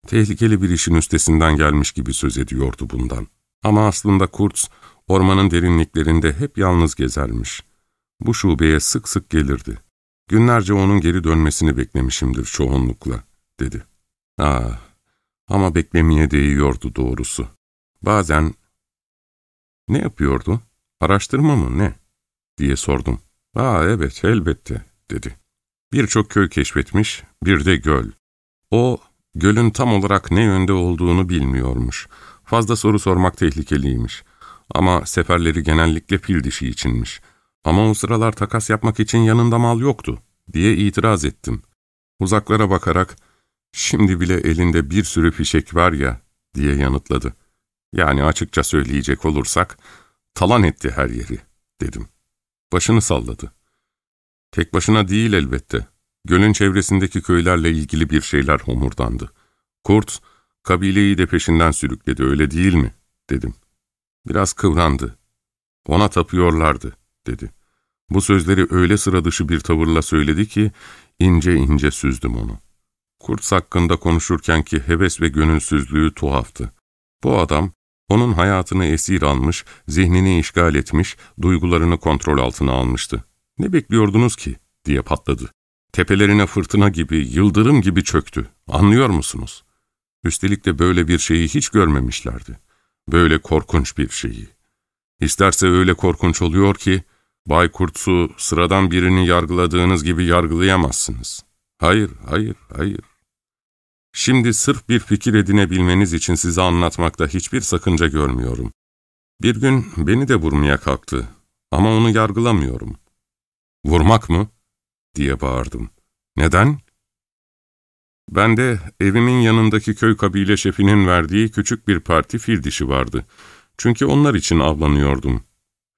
Tehlikeli bir işin üstesinden gelmiş gibi söz ediyordu bundan. Ama aslında Kurtz, ormanın derinliklerinde hep yalnız gezermiş. Bu şubeye sık sık gelirdi. Günlerce onun geri dönmesini beklemişimdir çoğunlukla, dedi. Ah, ama beklemeye değiyordu doğrusu. Bazen, ne yapıyordu? Araştırma mı, ne? diye sordum. Aa evet, elbette, dedi. Birçok köy keşfetmiş, bir de göl. O, gölün tam olarak ne yönde olduğunu bilmiyormuş. Fazla soru sormak tehlikeliymiş. Ama seferleri genellikle fil dişi içinmiş. Ama o sıralar takas yapmak için yanında mal yoktu, diye itiraz ettim. Uzaklara bakarak, şimdi bile elinde bir sürü fişek var ya, diye yanıtladı. Yani açıkça söyleyecek olursak, talan etti her yeri, dedim. Başını salladı. Tek başına değil elbette. Gölün çevresindeki köylerle ilgili bir şeyler homurdandı. Kurt, kabileyi de peşinden sürükledi öyle değil mi? dedim. Biraz kıvrandı. Ona tapıyorlardı, dedi. Bu sözleri öyle sıra dışı bir tavırla söyledi ki, ince ince süzdüm onu. Kurt hakkında konuşurkenki heves ve gönülsüzlüğü tuhaftı. Bu adam, onun hayatını esir almış, zihnini işgal etmiş, duygularını kontrol altına almıştı. Ne bekliyordunuz ki? diye patladı. Tepelerine fırtına gibi, yıldırım gibi çöktü. Anlıyor musunuz? Üstelik de böyle bir şeyi hiç görmemişlerdi. Böyle korkunç bir şeyi. İsterse öyle korkunç oluyor ki, Bay Kurt'su sıradan birini yargıladığınız gibi yargılayamazsınız. Hayır, hayır, hayır. Şimdi sırf bir fikir edinebilmeniz için size anlatmakta hiçbir sakınca görmüyorum. Bir gün beni de vurmaya kalktı ama onu yargılamıyorum. Vurmak mı? diye bağırdım. Neden? Ben de evimin yanındaki köy kabile şefinin verdiği küçük bir parti fil dişi vardı. Çünkü onlar için avlanıyordum.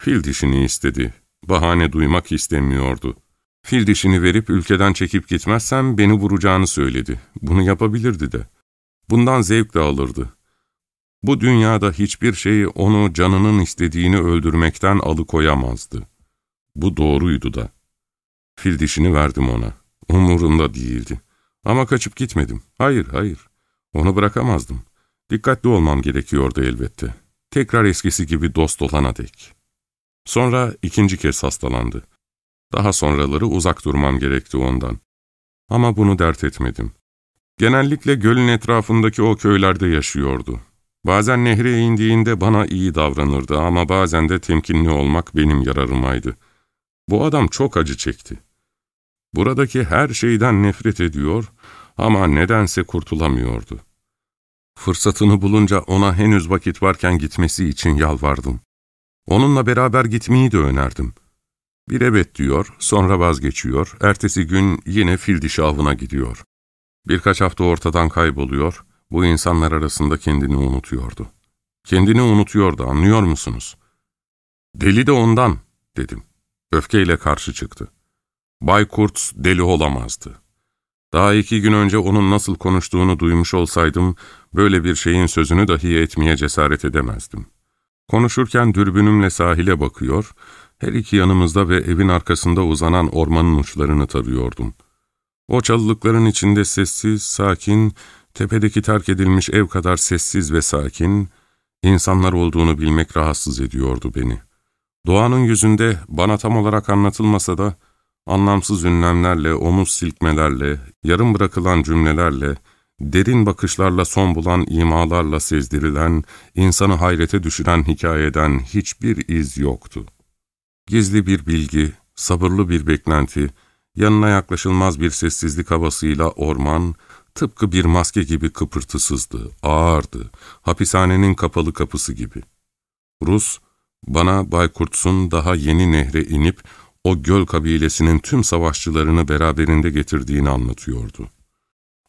Fil dişini istedi. Bahane duymak istemiyordu. Fil dişini verip ülkeden çekip gitmezsem beni vuracağını söyledi. Bunu yapabilirdi de. Bundan zevk de alırdı. Bu dünyada hiçbir şey onu canının istediğini öldürmekten alıkoyamazdı. Bu doğruydu da. Fil dişini verdim ona. Umurunda değildi. Ama kaçıp gitmedim. Hayır, hayır. Onu bırakamazdım. Dikkatli olmam gerekiyordu elbette. Tekrar eskisi gibi dost olana dek. Sonra ikinci kez hastalandı. Daha sonraları uzak durmam gerekti ondan. Ama bunu dert etmedim. Genellikle gölün etrafındaki o köylerde yaşıyordu. Bazen nehre indiğinde bana iyi davranırdı ama bazen de temkinli olmak benim yararımaydı. Bu adam çok acı çekti. Buradaki her şeyden nefret ediyor ama nedense kurtulamıyordu. Fırsatını bulunca ona henüz vakit varken gitmesi için yalvardım. Onunla beraber gitmeyi de önerdim. Bir evet diyor, sonra vazgeçiyor, ertesi gün yine fil dişi avına gidiyor. Birkaç hafta ortadan kayboluyor, bu insanlar arasında kendini unutuyordu. Kendini unutuyordu, anlıyor musunuz? Deli de ondan, dedim. Öfkeyle karşı çıktı. Bay Kurtz deli olamazdı. Daha iki gün önce onun nasıl konuştuğunu duymuş olsaydım, böyle bir şeyin sözünü dahi etmeye cesaret edemezdim. Konuşurken dürbünümle sahile bakıyor, her iki yanımızda ve evin arkasında uzanan ormanın uçlarını tarıyordum. O çalılıkların içinde sessiz, sakin, tepedeki terk edilmiş ev kadar sessiz ve sakin, insanlar olduğunu bilmek rahatsız ediyordu beni. Doğanın yüzünde bana tam olarak anlatılmasa da, anlamsız ünlemlerle, omuz silkmelerle, yarım bırakılan cümlelerle, derin bakışlarla son bulan imalarla sezdirilen, insanı hayrete düşüren hikayeden hiçbir iz yoktu. Gizli bir bilgi, sabırlı bir beklenti, yanına yaklaşılmaz bir sessizlik havasıyla orman, tıpkı bir maske gibi kıpırtısızdı, ağırdı, hapishanenin kapalı kapısı gibi. Rus, bana Baykurt'sun daha yeni nehre inip, o göl kabilesinin tüm savaşçılarını beraberinde getirdiğini anlatıyordu.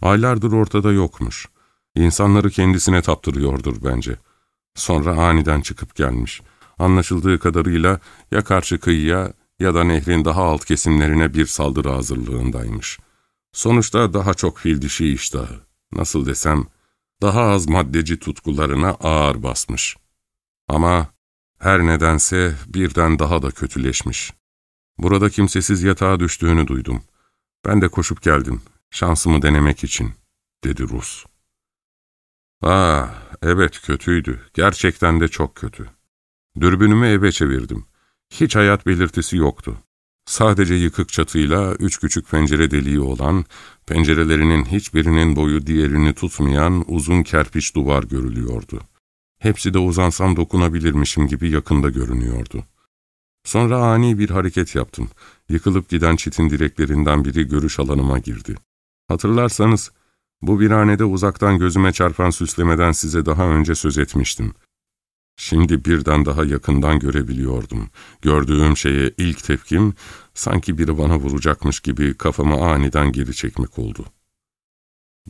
Aylardır ortada yokmuş. İnsanları kendisine taptırıyordur bence. Sonra aniden çıkıp gelmiş. Anlaşıldığı kadarıyla ya karşı kıyıya ya da nehrin daha alt kesimlerine bir saldırı hazırlığındaymış. Sonuçta daha çok fil dişi iştahı. Nasıl desem, daha az maddeci tutkularına ağır basmış. Ama her nedense birden daha da kötüleşmiş. Burada kimsesiz yatağa düştüğünü duydum. Ben de koşup geldim, şansımı denemek için, dedi Rus. Ah, evet kötüydü, gerçekten de çok kötü. Dürbünümü eve çevirdim. Hiç hayat belirtisi yoktu. Sadece yıkık çatıyla üç küçük pencere deliği olan, pencerelerinin hiçbirinin boyu diğerini tutmayan uzun kerpiç duvar görülüyordu. Hepsi de uzansam dokunabilirmişim gibi yakında görünüyordu. Sonra ani bir hareket yaptım. Yıkılıp giden çitin direklerinden biri görüş alanıma girdi. Hatırlarsanız, bu virhanede uzaktan gözüme çarpan süslemeden size daha önce söz etmiştim. Şimdi birden daha yakından görebiliyordum. Gördüğüm şeye ilk tepkim, sanki biri bana vuracakmış gibi kafamı aniden geri çekmek oldu.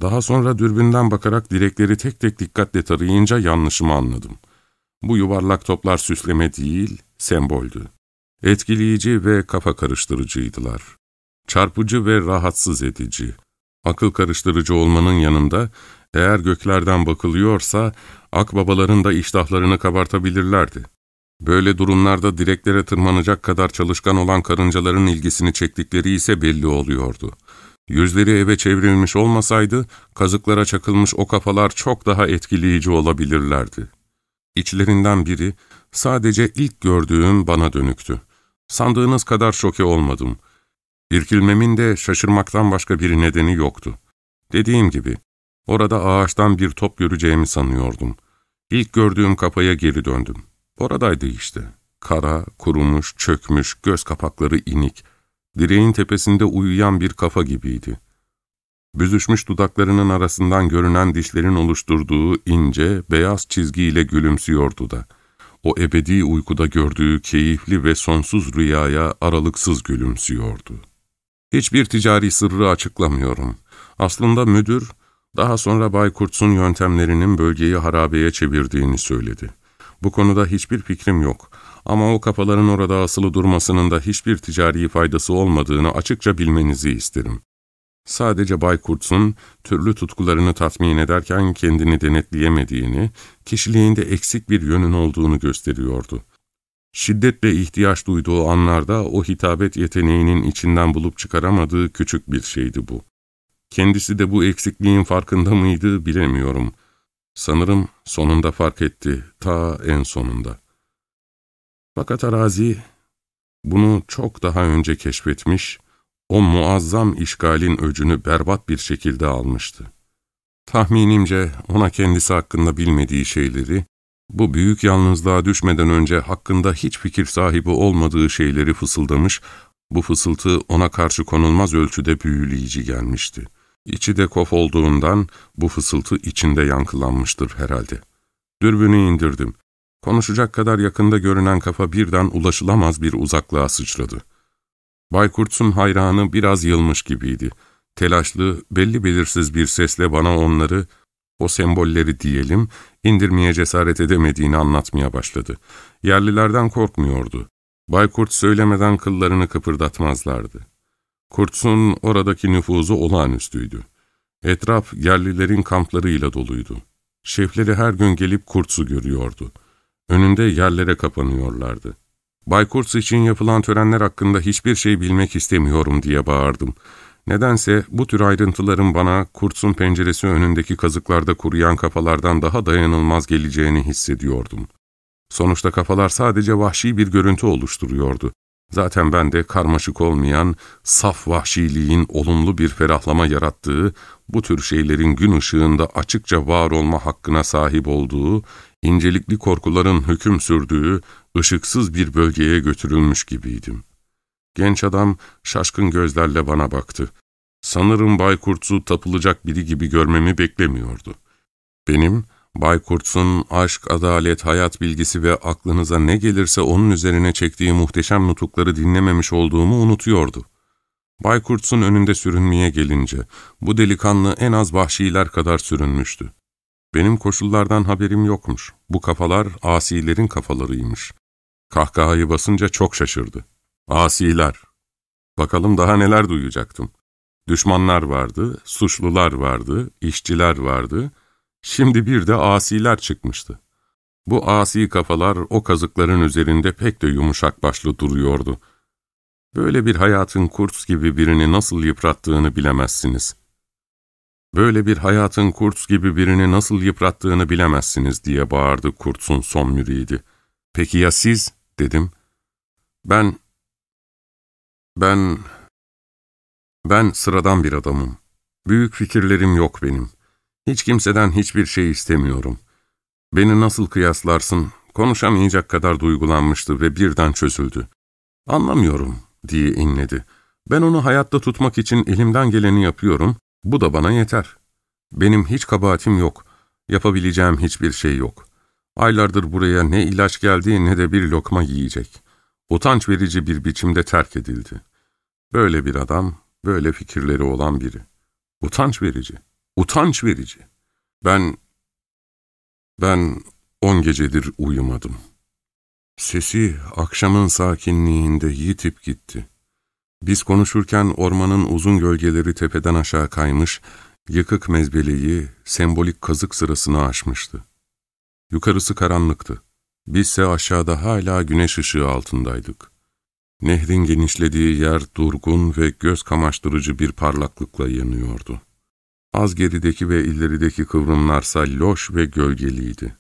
Daha sonra dürbünden bakarak direkleri tek tek dikkatle tarayınca yanlışımı anladım. Bu yuvarlak toplar süsleme değil, semboldü. Etkileyici ve kafa karıştırıcıydılar. Çarpıcı ve rahatsız edici. Akıl karıştırıcı olmanın yanında, eğer göklerden bakılıyorsa, akbabaların da iştahlarını kabartabilirlerdi. Böyle durumlarda direklere tırmanacak kadar çalışkan olan karıncaların ilgisini çektikleri ise belli oluyordu. Yüzleri eve çevrilmiş olmasaydı, kazıklara çakılmış o kafalar çok daha etkileyici olabilirlerdi. İçlerinden biri, sadece ilk gördüğüm bana dönüktü. Sandığınız kadar şoke olmadım. İrkilmemin de şaşırmaktan başka bir nedeni yoktu. Dediğim gibi, orada ağaçtan bir top göreceğimi sanıyordum. İlk gördüğüm kapaya geri döndüm. Oradaydı işte. Kara, kurumuş, çökmüş, göz kapakları inik, direğin tepesinde uyuyan bir kafa gibiydi. Büzüşmüş dudaklarının arasından görünen dişlerin oluşturduğu ince, beyaz çizgiyle gülümsüyordu da. O ebedi uykuda gördüğü keyifli ve sonsuz rüyaya aralıksız gülümsüyordu. Hiçbir ticari sırrı açıklamıyorum. Aslında müdür, daha sonra Bay Kurtz'un yöntemlerinin bölgeyi harabeye çevirdiğini söyledi. Bu konuda hiçbir fikrim yok ama o kafaların orada asılı durmasının da hiçbir ticari faydası olmadığını açıkça bilmenizi isterim. Sadece Bay Kurtz'un türlü tutkularını tatmin ederken kendini denetleyemediğini, kişiliğinde eksik bir yönün olduğunu gösteriyordu. Şiddetle ihtiyaç duyduğu anlarda o hitabet yeteneğinin içinden bulup çıkaramadığı küçük bir şeydi bu. Kendisi de bu eksikliğin farkında mıydı bilemiyorum. Sanırım sonunda fark etti, ta en sonunda. Fakat arazi bunu çok daha önce keşfetmiş, o muazzam işgalin öcünü berbat bir şekilde almıştı. Tahminimce ona kendisi hakkında bilmediği şeyleri, bu büyük yalnızlığa düşmeden önce hakkında hiç fikir sahibi olmadığı şeyleri fısıldamış, bu fısıltı ona karşı konulmaz ölçüde büyüleyici gelmişti. İçi de kof olduğundan bu fısıltı içinde yankılanmıştır herhalde. Dürbünü indirdim. Konuşacak kadar yakında görünen kafa birden ulaşılamaz bir uzaklığa sıçradı. Baykurt'un hayranı biraz yılmış gibiydi. Telaşlı, belli belirsiz bir sesle bana onları, o sembolleri diyelim, indirmeye cesaret edemediğini anlatmaya başladı. Yerlilerden korkmuyordu. Baykurt söylemeden kıllarını kıpırdatmazlardı. Kurtz'un oradaki nüfuzu olağanüstüydü. Etraf yerlilerin kamplarıyla doluydu. Şefleri her gün gelip Kurtz'u görüyordu. Önünde yerlere kapanıyorlardı. Bay Kurtz için yapılan törenler hakkında hiçbir şey bilmek istemiyorum diye bağırdım. Nedense bu tür ayrıntıların bana Kurtz'un penceresi önündeki kazıklarda kuruyan kafalardan daha dayanılmaz geleceğini hissediyordum. Sonuçta kafalar sadece vahşi bir görüntü oluşturuyordu. Zaten ben de karmaşık olmayan, saf vahşiliğin olumlu bir ferahlama yarattığı, bu tür şeylerin gün ışığında açıkça var olma hakkına sahip olduğu, incelikli korkuların hüküm sürdüğü, ışıksız bir bölgeye götürülmüş gibiydim. Genç adam şaşkın gözlerle bana baktı. Sanırım Baykurt'u tapılacak biri gibi görmemi beklemiyordu. Benim, Baykurt'un aşk, adalet, hayat bilgisi ve aklınıza ne gelirse onun üzerine çektiği muhteşem nutukları dinlememiş olduğumu unutuyordu. Baykurt'un önünde sürünmeye gelince, bu delikanlı en az vahşiler kadar sürünmüştü. Benim koşullardan haberim yokmuş. Bu kafalar asilerin kafalarıymış. Kahkahayı basınca çok şaşırdı. Asiler. Bakalım daha neler duyacaktım. Düşmanlar vardı, suçlular vardı, işçiler vardı. Şimdi bir de asiler çıkmıştı. Bu asi kafalar o kazıkların üzerinde pek de yumuşak başlı duruyordu. Böyle bir hayatın kurs gibi birini nasıl yıprattığını bilemezsiniz. Böyle bir hayatın kurs gibi birini nasıl yıprattığını bilemezsiniz diye bağırdı Kurtz'un son müridi. Peki ya siz? dedim. Ben, ben, ben sıradan bir adamım. Büyük fikirlerim yok benim. Hiç kimseden hiçbir şey istemiyorum. Beni nasıl kıyaslarsın? Konuşamayacak kadar duygulanmıştı ve birden çözüldü. Anlamıyorum diye inledi. Ben onu hayatta tutmak için elimden geleni yapıyorum. Bu da bana yeter. Benim hiç kabahatim yok. Yapabileceğim hiçbir şey yok. Aylardır buraya ne ilaç geldi ne de bir lokma yiyecek. Utanç verici bir biçimde terk edildi. Böyle bir adam, böyle fikirleri olan biri. Utanç verici, utanç verici. Ben, ben on gecedir uyumadım. Sesi akşamın sakinliğinde yitip gitti. Biz konuşurken ormanın uzun gölgeleri tepeden aşağı kaymış, yıkık mezbeleyi, sembolik kazık sırasını aşmıştı. Yukarısı karanlıktı. Bizse aşağıda hala güneş ışığı altındaydık. Nehrin genişlediği yer durgun ve göz kamaştırıcı bir parlaklıkla yanıyordu. Az gerideki ve ilerideki kıvrımlarsa loş ve gölgeliydi.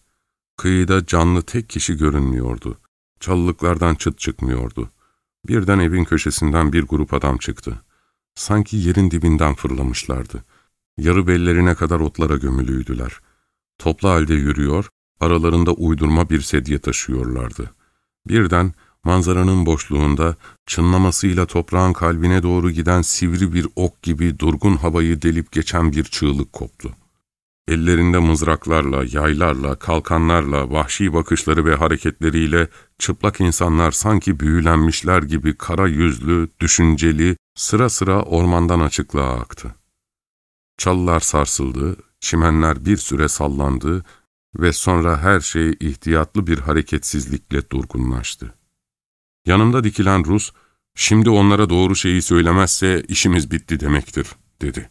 Kıyıda canlı tek kişi görünmüyordu. Çalılıklardan çıt çıkmıyordu. Birden evin köşesinden bir grup adam çıktı. Sanki yerin dibinden fırlamışlardı. Yarı bellerine kadar otlara gömülüydüler. Toplu halde yürüyor, aralarında uydurma bir sedye taşıyorlardı. Birden manzaranın boşluğunda çınlamasıyla toprağın kalbine doğru giden sivri bir ok gibi durgun havayı delip geçen bir çığlık koptu. Ellerinde mızraklarla, yaylarla, kalkanlarla, vahşi bakışları ve hareketleriyle çıplak insanlar sanki büyülenmişler gibi kara yüzlü, düşünceli, sıra sıra ormandan açıklığa aktı. Çalılar sarsıldı, çimenler bir süre sallandı ve sonra her şey ihtiyatlı bir hareketsizlikle durgunlaştı. Yanımda dikilen Rus, ''Şimdi onlara doğru şeyi söylemezse işimiz bitti demektir.'' dedi.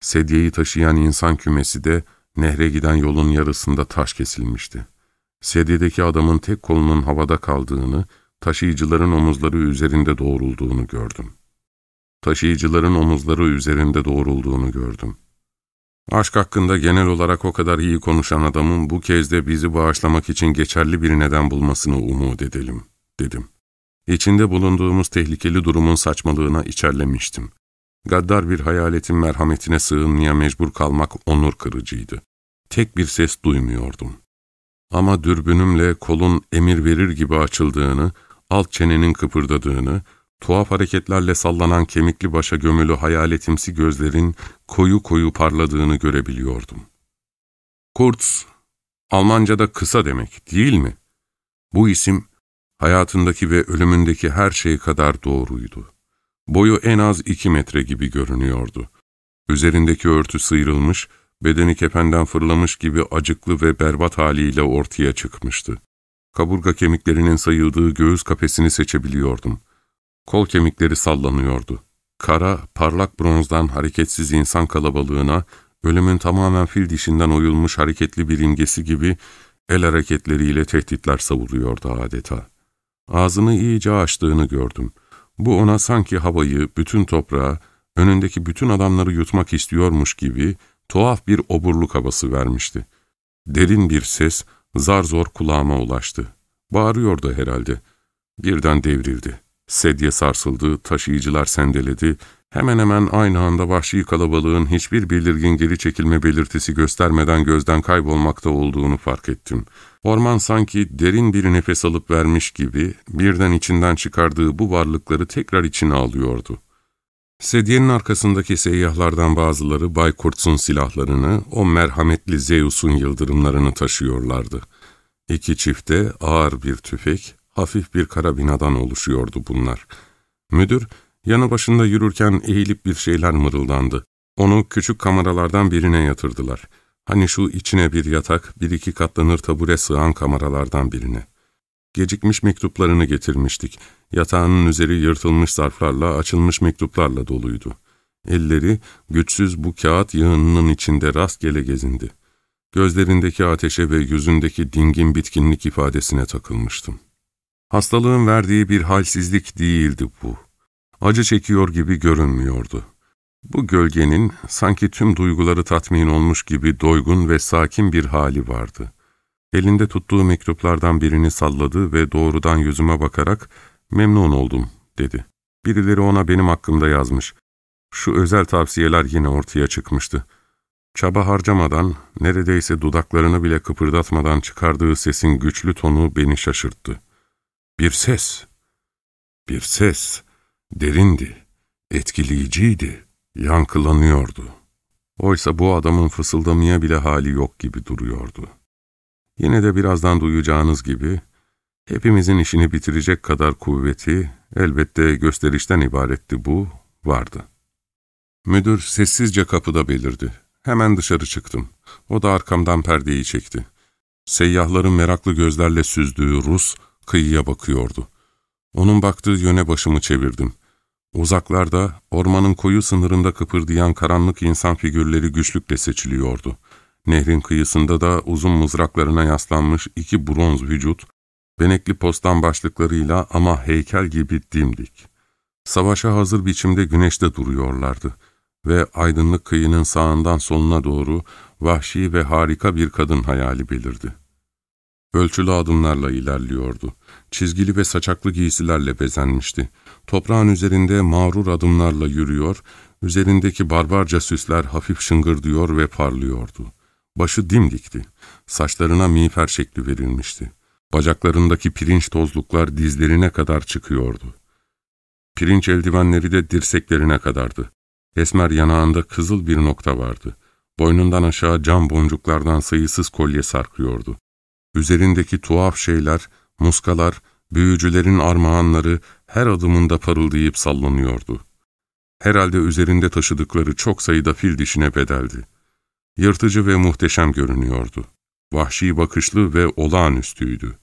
Sedyeyi taşıyan insan kümesi de nehre giden yolun yarısında taş kesilmişti. Sedyedeki adamın tek kolunun havada kaldığını, taşıyıcıların omuzları üzerinde doğrulduğunu gördüm. Taşıyıcıların omuzları üzerinde doğrulduğunu gördüm. Aşk hakkında genel olarak o kadar iyi konuşan adamın bu kez de bizi bağışlamak için geçerli bir neden bulmasını umut edelim, dedim. İçinde bulunduğumuz tehlikeli durumun saçmalığına içerlemiştim. Gaddar bir hayaletin merhametine sığınmaya mecbur kalmak onur kırıcıydı. Tek bir ses duymuyordum. Ama dürbünümle kolun emir verir gibi açıldığını, alt çenenin kıpırdadığını, tuhaf hareketlerle sallanan kemikli başa gömülü hayaletimsi gözlerin koyu koyu parladığını görebiliyordum. Kurtz, Almanca'da kısa demek değil mi? Bu isim, hayatındaki ve ölümündeki her şey kadar doğruydu. Boyu en az iki metre gibi görünüyordu. Üzerindeki örtü sıyrılmış, bedeni kependen fırlamış gibi acıklı ve berbat haliyle ortaya çıkmıştı. Kaburga kemiklerinin sayıldığı göğüs kafesini seçebiliyordum. Kol kemikleri sallanıyordu. Kara, parlak bronzdan hareketsiz insan kalabalığına, ölümün tamamen fil dişinden oyulmuş hareketli bir imgesi gibi el hareketleriyle tehditler savuruyordu adeta. Ağzını iyice açtığını gördüm. Bu ona sanki havayı, bütün toprağı, önündeki bütün adamları yutmak istiyormuş gibi tuhaf bir oburluk havası vermişti. Derin bir ses zar zor kulağıma ulaştı. Bağırıyordu herhalde. Birden devrildi. Sedye sarsıldı, taşıyıcılar sendeledi. Hemen hemen aynı anda vahşi kalabalığın hiçbir belirgin geri çekilme belirtisi göstermeden gözden kaybolmakta olduğunu fark ettim. Orman sanki derin bir nefes alıp vermiş gibi birden içinden çıkardığı bu varlıkları tekrar içine alıyordu. Sedyenin arkasındaki seyyahlardan bazıları Bay Kurtz'un silahlarını, o merhametli Zeus'un yıldırımlarını taşıyorlardı. İki çifte ağır bir tüfek, hafif bir karabinadan oluşuyordu bunlar. Müdür, yanı başında yürürken eğilip bir şeyler mırıldandı. Onu küçük kameralardan birine yatırdılar. Hani şu içine bir yatak, bir iki katlanır tabure sığan kameralardan birine. Gecikmiş mektuplarını getirmiştik. Yatağının üzeri yırtılmış zarflarla, açılmış mektuplarla doluydu. Elleri, güçsüz bu kağıt yığınının içinde rastgele gezindi. Gözlerindeki ateşe ve yüzündeki dingin bitkinlik ifadesine takılmıştım. Hastalığın verdiği bir halsizlik değildi bu. Acı çekiyor gibi görünmüyordu. Bu gölgenin sanki tüm duyguları tatmin olmuş gibi doygun ve sakin bir hali vardı. Elinde tuttuğu mektuplardan birini salladı ve doğrudan yüzüme bakarak ''Memnun oldum'' dedi. Birileri ona benim hakkımda yazmış. Şu özel tavsiyeler yine ortaya çıkmıştı. Çaba harcamadan, neredeyse dudaklarını bile kıpırdatmadan çıkardığı sesin güçlü tonu beni şaşırttı. Bir ses, bir ses, derindi, etkileyiciydi, yankılanıyordu. Oysa bu adamın fısıldamaya bile hali yok gibi duruyordu. Yine de birazdan duyacağınız gibi, hepimizin işini bitirecek kadar kuvveti, elbette gösterişten ibaretti bu, vardı. Müdür sessizce kapıda belirdi. Hemen dışarı çıktım. O da arkamdan perdeyi çekti. Seyyahların meraklı gözlerle süzdüğü Rus, kıyıya bakıyordu. Onun baktığı yöne başımı çevirdim. Uzaklarda, ormanın koyu sınırında kıpırdayan karanlık insan figürleri güçlükle seçiliyordu. Nehrin kıyısında da uzun mızraklarına yaslanmış iki bronz vücut, benekli postan başlıklarıyla ama heykel gibi dimdik. Savaşa hazır biçimde güneşte duruyorlardı ve aydınlık kıyının sağından soluna doğru vahşi ve harika bir kadın hayali belirdi. Ölçülü adımlarla ilerliyordu. Çizgili ve saçaklı giysilerle bezenmişti. Toprağın üzerinde mağrur adımlarla yürüyor, üzerindeki barbarca süsler hafif şıngırdıyor ve parlıyordu. Başı dimdikti. Saçlarına miğfer şekli verilmişti. Bacaklarındaki pirinç tozluklar dizlerine kadar çıkıyordu. Pirinç eldivenleri de dirseklerine kadardı. Esmer yanağında kızıl bir nokta vardı. Boynundan aşağı cam boncuklardan sayısız kolye sarkıyordu. Üzerindeki tuhaf şeyler, muskalar, büyücülerin armağanları her adımında parıldayıp sallanıyordu. Herhalde üzerinde taşıdıkları çok sayıda fil dişine bedeldi. Yırtıcı ve muhteşem görünüyordu. Vahşi bakışlı ve olağanüstüydü.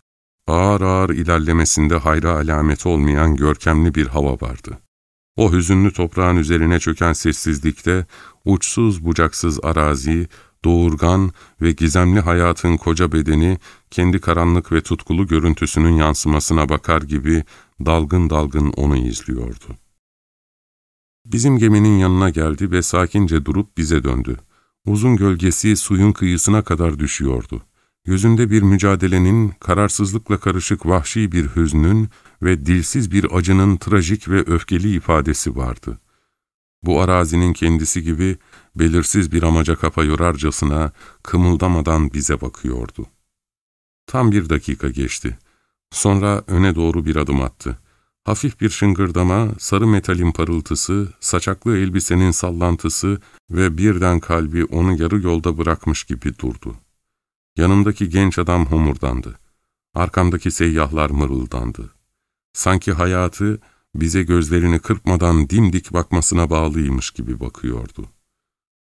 Ağır ağır ilerlemesinde hayra alameti olmayan görkemli bir hava vardı. O hüzünlü toprağın üzerine çöken sessizlikte, uçsuz bucaksız arazi, doğurgan ve gizemli hayatın koca bedeni, kendi karanlık ve tutkulu görüntüsünün yansımasına bakar gibi dalgın dalgın onu izliyordu. Bizim geminin yanına geldi ve sakince durup bize döndü. Uzun gölgesi suyun kıyısına kadar düşüyordu. Yüzünde bir mücadelenin, kararsızlıkla karışık vahşi bir hüznün ve dilsiz bir acının trajik ve öfkeli ifadesi vardı. Bu arazinin kendisi gibi belirsiz bir amaca kafa yorarcasına kımıldamadan bize bakıyordu. Tam bir dakika geçti. Sonra öne doğru bir adım attı. Hafif bir şıngırdama, sarı metalin parıltısı, saçaklı elbisenin sallantısı ve birden kalbi onu yarı yolda bırakmış gibi durdu. Yanımdaki genç adam homurdandı. Arkamdaki seyyahlar mırıldandı. Sanki hayatı bize gözlerini kırpmadan dimdik bakmasına bağlıymış gibi bakıyordu.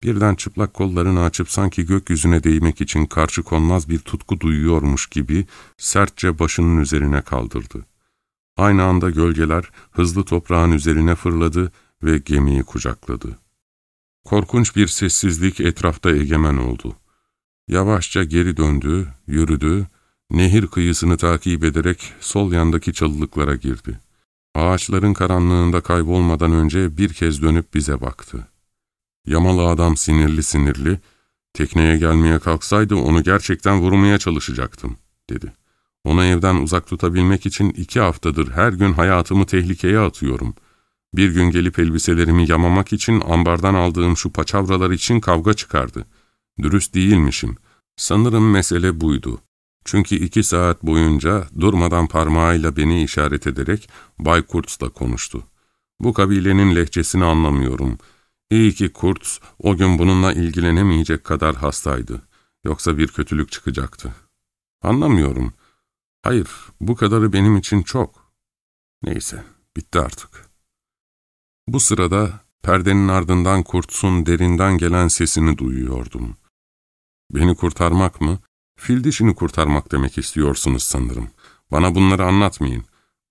Birden çıplak kollarını açıp sanki gökyüzüne değmek için karşı konmaz bir tutku duyuyormuş gibi sertçe başının üzerine kaldırdı. Aynı anda gölgeler hızlı toprağın üzerine fırladı ve gemiyi kucakladı. Korkunç bir sessizlik etrafta egemen oldu. Yavaşça geri döndü, yürüdü, nehir kıyısını takip ederek sol yandaki çalılıklara girdi. Ağaçların karanlığında kaybolmadan önce bir kez dönüp bize baktı. Yamalı adam sinirli sinirli, tekneye gelmeye kalksaydı onu gerçekten vurmaya çalışacaktım, dedi. Onu evden uzak tutabilmek için iki haftadır her gün hayatımı tehlikeye atıyorum. Bir gün gelip elbiselerimi yamamak için ambardan aldığım şu paçavralar için kavga çıkardı. Dürüst değilmişim. Sanırım mesele buydu. Çünkü iki saat boyunca durmadan parmağıyla beni işaret ederek Bay Kurtz'la konuştu. Bu kabilenin lehçesini anlamıyorum. İyi ki Kurtz o gün bununla ilgilenemeyecek kadar hastaydı. Yoksa bir kötülük çıkacaktı. Anlamıyorum. Hayır, bu kadarı benim için çok. Neyse, bitti artık. Bu sırada perdenin ardından Kurtz'un derinden gelen sesini duyuyordum. Beni kurtarmak mı? Fil dişini kurtarmak demek istiyorsunuz sanırım. Bana bunları anlatmayın.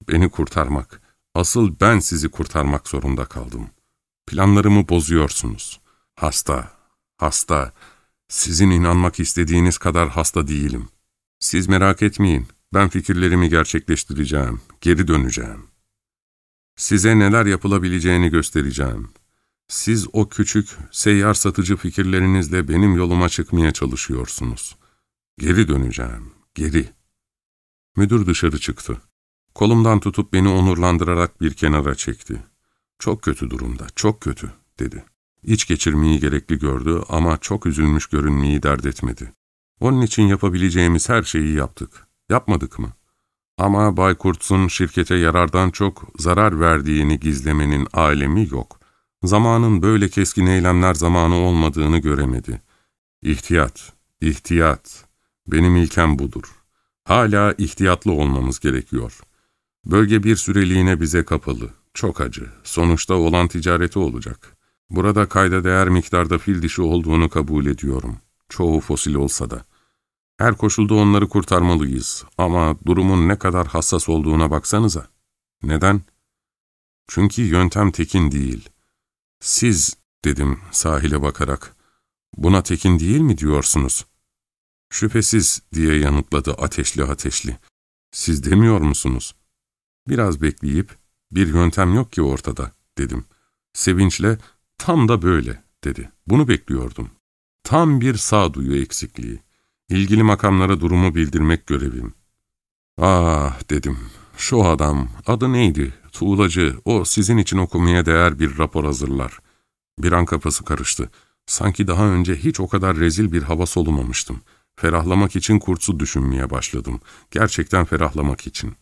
Beni kurtarmak. Asıl ben sizi kurtarmak zorunda kaldım. Planlarımı bozuyorsunuz. Hasta, hasta. Sizin inanmak istediğiniz kadar hasta değilim. Siz merak etmeyin. Ben fikirlerimi gerçekleştireceğim. Geri döneceğim. Size neler yapılabileceğini göstereceğim. Siz o küçük, seyyar satıcı fikirlerinizle benim yoluma çıkmaya çalışıyorsunuz. Geri döneceğim, geri. Müdür dışarı çıktı. Kolumdan tutup beni onurlandırarak bir kenara çekti. Çok kötü durumda, çok kötü, dedi. İç geçirmeyi gerekli gördü ama çok üzülmüş görünmeyi dert etmedi. Onun için yapabileceğimiz her şeyi yaptık. Yapmadık mı? Ama Bay Kurtz'un şirkete yarardan çok zarar verdiğini gizlemenin alemi yok. Zamanın böyle keskin eylemler zamanı olmadığını göremedi. İhtiyat, ihtiyat. Benim ilkem budur. Hala ihtiyatlı olmamız gerekiyor. Bölge bir süreliğine bize kapalı. Çok acı. Sonuçta olan ticareti olacak. Burada kayda değer miktarda fil dişi olduğunu kabul ediyorum. Çoğu fosil olsa da. Her koşulda onları kurtarmalıyız ama durumun ne kadar hassas olduğuna baksanıza. Neden? Çünkü yöntem tekin değil. Siz, dedim sahile bakarak, buna tekin değil mi diyorsunuz? Şüphesiz diye yanıtladı ateşli ateşli. Siz demiyor musunuz? Biraz bekleyip, bir yöntem yok ki ortada, dedim. Sevinçle, tam da böyle, dedi. Bunu bekliyordum. Tam bir sağduyu eksikliği. İlgili makamlara durumu bildirmek görevim. Ah, dedim. Şu adam, adı neydi? Tuğlacı, o sizin için okumaya değer bir rapor hazırlar. Bir an kafası karıştı. Sanki daha önce hiç o kadar rezil bir hava solumamıştım. Ferahlamak için kurtsu düşünmeye başladım. Gerçekten ferahlamak için.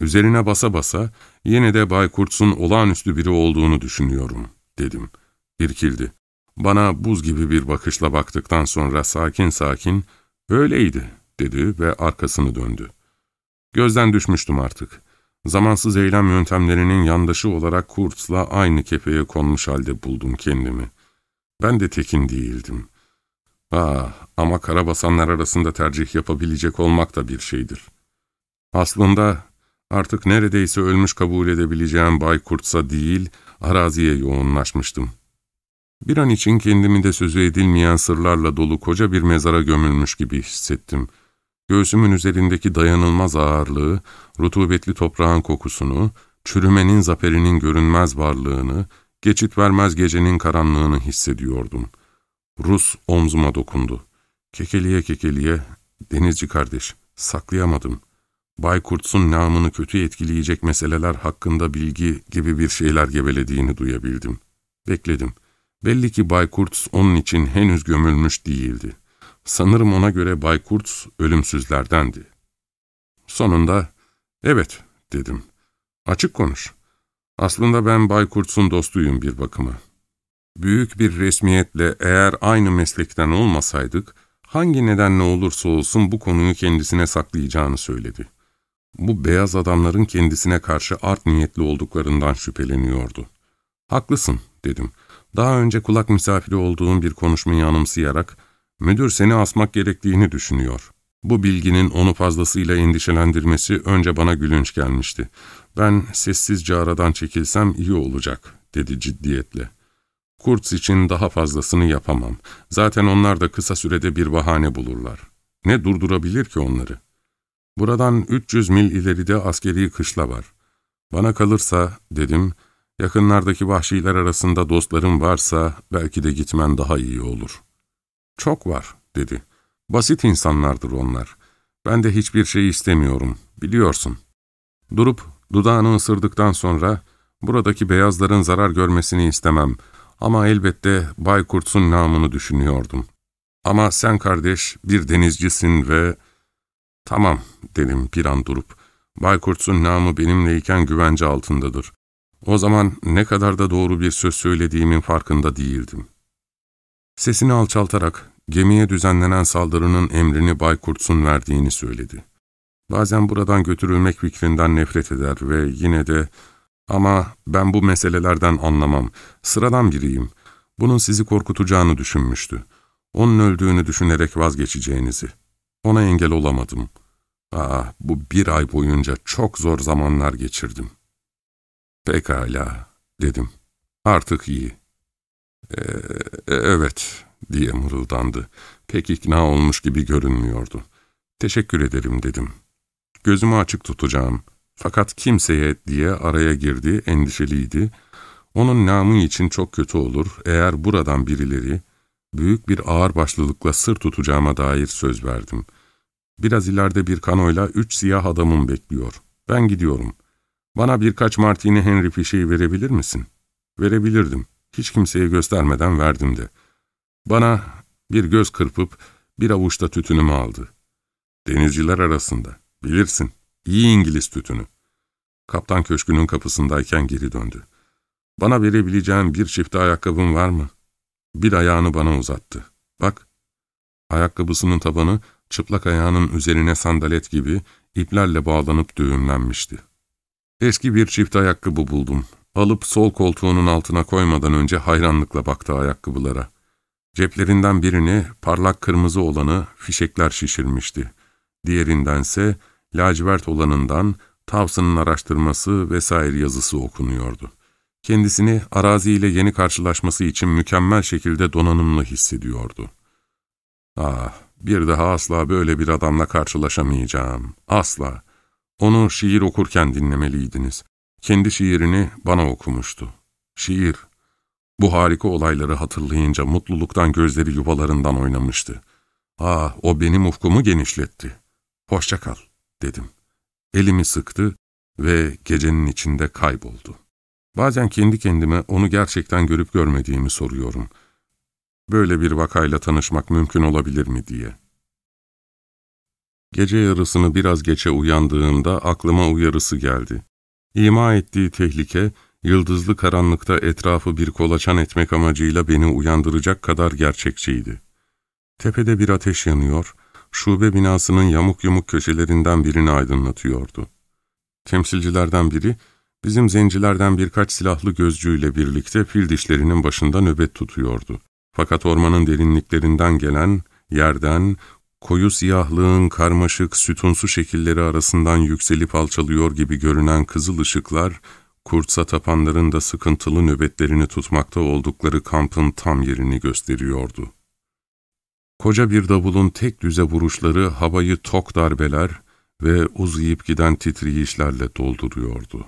Üzerine basa basa, yine de Bay Kurtz'un olağanüstü biri olduğunu düşünüyorum, dedim. İrkildi. Bana buz gibi bir bakışla baktıktan sonra sakin sakin, öyleydi, dedi ve arkasını döndü. Gözden düşmüştüm artık. Zamansız eylem yöntemlerinin yandaşı olarak Kurtz'la aynı kefeye konmuş halde buldum kendimi. Ben de tekin değildim. Ah, ama karabasanlar arasında tercih yapabilecek olmak da bir şeydir. Aslında artık neredeyse ölmüş kabul edebileceğim Bay Kurtz'a değil, araziye yoğunlaşmıştım. Bir an için kendimi de sözü edilmeyen sırlarla dolu koca bir mezara gömülmüş gibi hissettim. Göğsümün üzerindeki dayanılmaz ağırlığı, rutubetli toprağın kokusunu, çürümenin zaferinin görünmez varlığını, geçit vermez gecenin karanlığını hissediyordum. Rus omzuma dokundu. Kekeliye kekeliye, denizci kardeş, saklayamadım. Bay Kurtz'un namını kötü etkileyecek meseleler hakkında bilgi gibi bir şeyler gevelediğini duyabildim. Bekledim. Belli ki Bay Kurtz onun için henüz gömülmüş değildi. Sanırım ona göre Bay Kurtz ölümsüzlerdendi. Sonunda, evet dedim. Açık konuş. Aslında ben Bay Kurtz'un dostuyum bir bakıma. Büyük bir resmiyetle eğer aynı meslekten olmasaydık, hangi nedenle olursa olsun bu konuyu kendisine saklayacağını söyledi. Bu beyaz adamların kendisine karşı art niyetli olduklarından şüpheleniyordu. Haklısın, dedim. Daha önce kulak misafiri olduğum bir konuşmayı anımsayarak, müdür seni asmak gerektiğini düşünüyor. Bu bilginin onu fazlasıyla endişelendirmesi önce bana gülünç gelmişti. Ben sessizce aradan çekilsem iyi olacak, dedi ciddiyetle. Kurtz için daha fazlasını yapamam. Zaten onlar da kısa sürede bir bahane bulurlar. Ne durdurabilir ki onları? Buradan 300 mil ileride askeri kışla var. Bana kalırsa, dedim, yakınlardaki vahşiler arasında dostlarım varsa belki de gitmen daha iyi olur. Çok var, dedi. Basit insanlardır onlar. Ben de hiçbir şey istemiyorum, biliyorsun. Durup dudağını ısırdıktan sonra, buradaki beyazların zarar görmesini istemem ama elbette Bay Kurtz'un namını düşünüyordum. Ama sen kardeş bir denizcisin ve... Tamam dedim bir an durup. Bay Kurtz'un namı benimleyken güvence altındadır. O zaman ne kadar da doğru bir söz söylediğimin farkında değildim. Sesini alçaltarak gemiye düzenlenen saldırının emrini Bay Kurtz'un verdiğini söyledi. Bazen buradan götürülmek fikrinden nefret eder ve yine de ama ben bu meselelerden anlamam. Sıradan biriyim. Bunun sizi korkutacağını düşünmüştü. Onun öldüğünü düşünerek vazgeçeceğinizi. Ona engel olamadım. Aa, bu bir ay boyunca çok zor zamanlar geçirdim. Pekala, dedim. Artık iyi. Ee, evet, diye mırıldandı. Pek ikna olmuş gibi görünmüyordu. Teşekkür ederim, dedim. Gözümü açık tutacağım. Fakat kimseye diye araya girdi, endişeliydi. Onun namı için çok kötü olur eğer buradan birileri büyük bir ağırbaşlılıkla sır tutacağıma dair söz verdim. Biraz ileride bir kanoyla üç siyah adamım bekliyor. Ben gidiyorum. Bana birkaç martini Henry fişeği verebilir misin? Verebilirdim. Hiç kimseye göstermeden verdim de. Bana bir göz kırpıp bir avuçta tütünümü aldı. Denizciler arasında. Bilirsin. İyi İngiliz tütünü. Kaptan köşkünün kapısındayken geri döndü. Bana verebileceğin bir çift ayakkabın var mı? Bir ayağını bana uzattı. Bak. Ayakkabısının tabanı çıplak ayağının üzerine sandalet gibi iplerle bağlanıp düğümlenmişti. Eski bir çift ayakkabı buldum. Alıp sol koltuğunun altına koymadan önce hayranlıkla baktı ayakkabılara. Ceplerinden birini, parlak kırmızı olanı fişekler şişirmişti. Diğerindense lacivert olanından Tavson'ın araştırması vesaire yazısı okunuyordu. Kendisini araziyle yeni karşılaşması için mükemmel şekilde donanımlı hissediyordu. Ah, bir daha asla böyle bir adamla karşılaşamayacağım. Asla. Onu şiir okurken dinlemeliydiniz. Kendi şiirini bana okumuştu. Şiir. Bu harika olayları hatırlayınca mutluluktan gözleri yuvalarından oynamıştı. Ah, o benim ufkumu genişletti. Hoşça kal, dedim. Elimi sıktı ve gecenin içinde kayboldu. Bazen kendi kendime onu gerçekten görüp görmediğimi soruyorum. Böyle bir vakayla tanışmak mümkün olabilir mi diye. Gece yarısını biraz geçe uyandığımda aklıma uyarısı geldi. İma ettiği tehlike, yıldızlı karanlıkta etrafı bir kolaçan etmek amacıyla beni uyandıracak kadar gerçekçiydi. Tepede bir ateş yanıyor, şube binasının yamuk yumuk köşelerinden birini aydınlatıyordu. Temsilcilerden biri, bizim zencilerden birkaç silahlı gözcüyle birlikte fil dişlerinin başında nöbet tutuyordu. Fakat ormanın derinliklerinden gelen, yerden, koyu siyahlığın karmaşık sütunsu şekilleri arasından yükselip alçalıyor gibi görünen kızıl ışıklar, kurtsa tapanların da sıkıntılı nöbetlerini tutmakta oldukları kampın tam yerini gösteriyordu. Koca bir davulun tek düze vuruşları havayı tok darbeler ve uzayıp giden titriyişlerle dolduruyordu.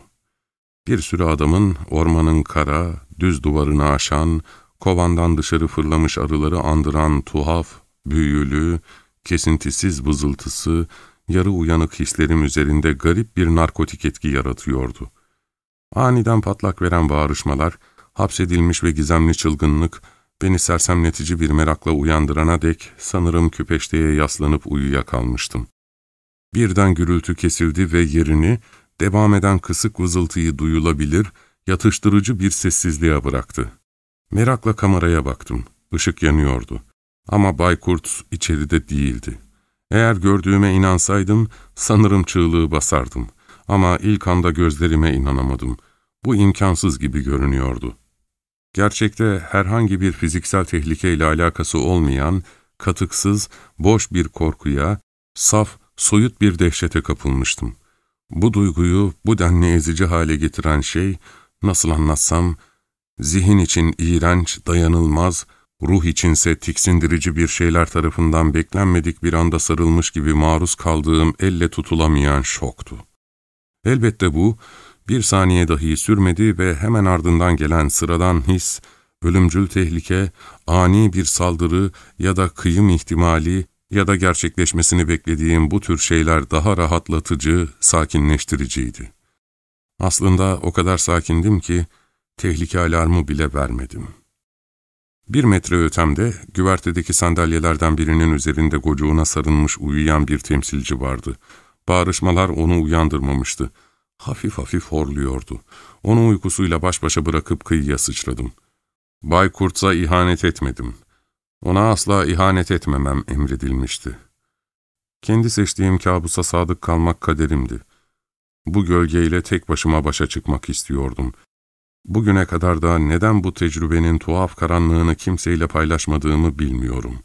Bir sürü adamın ormanın kara, düz duvarını aşan, kovandan dışarı fırlamış arıları andıran tuhaf, büyülü, kesintisiz vızıltısı, yarı uyanık hislerim üzerinde garip bir narkotik etki yaratıyordu. Aniden patlak veren bağrışmalar, hapsedilmiş ve gizemli çılgınlık, beni sersemletici bir merakla uyandırana dek sanırım küpeşteye yaslanıp uyuyakalmıştım. Birden gürültü kesildi ve yerini, devam eden kısık vızıltıyı duyulabilir, yatıştırıcı bir sessizliğe bıraktı. Merakla kameraya baktım. Işık yanıyordu. Ama Baykurt içeride değildi. Eğer gördüğüme inansaydım, sanırım çığlığı basardım. Ama ilk anda gözlerime inanamadım. Bu imkansız gibi görünüyordu. Gerçekte herhangi bir fiziksel tehlikeyle alakası olmayan, katıksız, boş bir korkuya, saf, soyut bir dehşete kapılmıştım. Bu duyguyu bu denli ezici hale getiren şey, nasıl anlatsam, zihin için iğrenç, dayanılmaz, ruh içinse tiksindirici bir şeyler tarafından beklenmedik bir anda sarılmış gibi maruz kaldığım elle tutulamayan şoktu. Elbette bu, bir saniye dahi sürmedi ve hemen ardından gelen sıradan his, ölümcül tehlike, ani bir saldırı ya da kıyım ihtimali ya da gerçekleşmesini beklediğim bu tür şeyler daha rahatlatıcı, sakinleştiriciydi. Aslında o kadar sakindim ki, tehlike alarmı bile vermedim. Bir metre ötemde, güvertedeki sandalyelerden birinin üzerinde gocuğuna sarılmış uyuyan bir temsilci vardı. Bağrışmalar onu uyandırmamıştı. Hafif hafif horluyordu. Onu uykusuyla baş başa bırakıp kıyıya sıçradım. Bay Kurtz'a ihanet etmedim. Ona asla ihanet etmemem emredilmişti. Kendi seçtiğim kabusa sadık kalmak kaderimdi. Bu gölgeyle tek başıma başa çıkmak istiyordum. Bugüne kadar da neden bu tecrübenin tuhaf karanlığını kimseyle paylaşmadığımı bilmiyorum.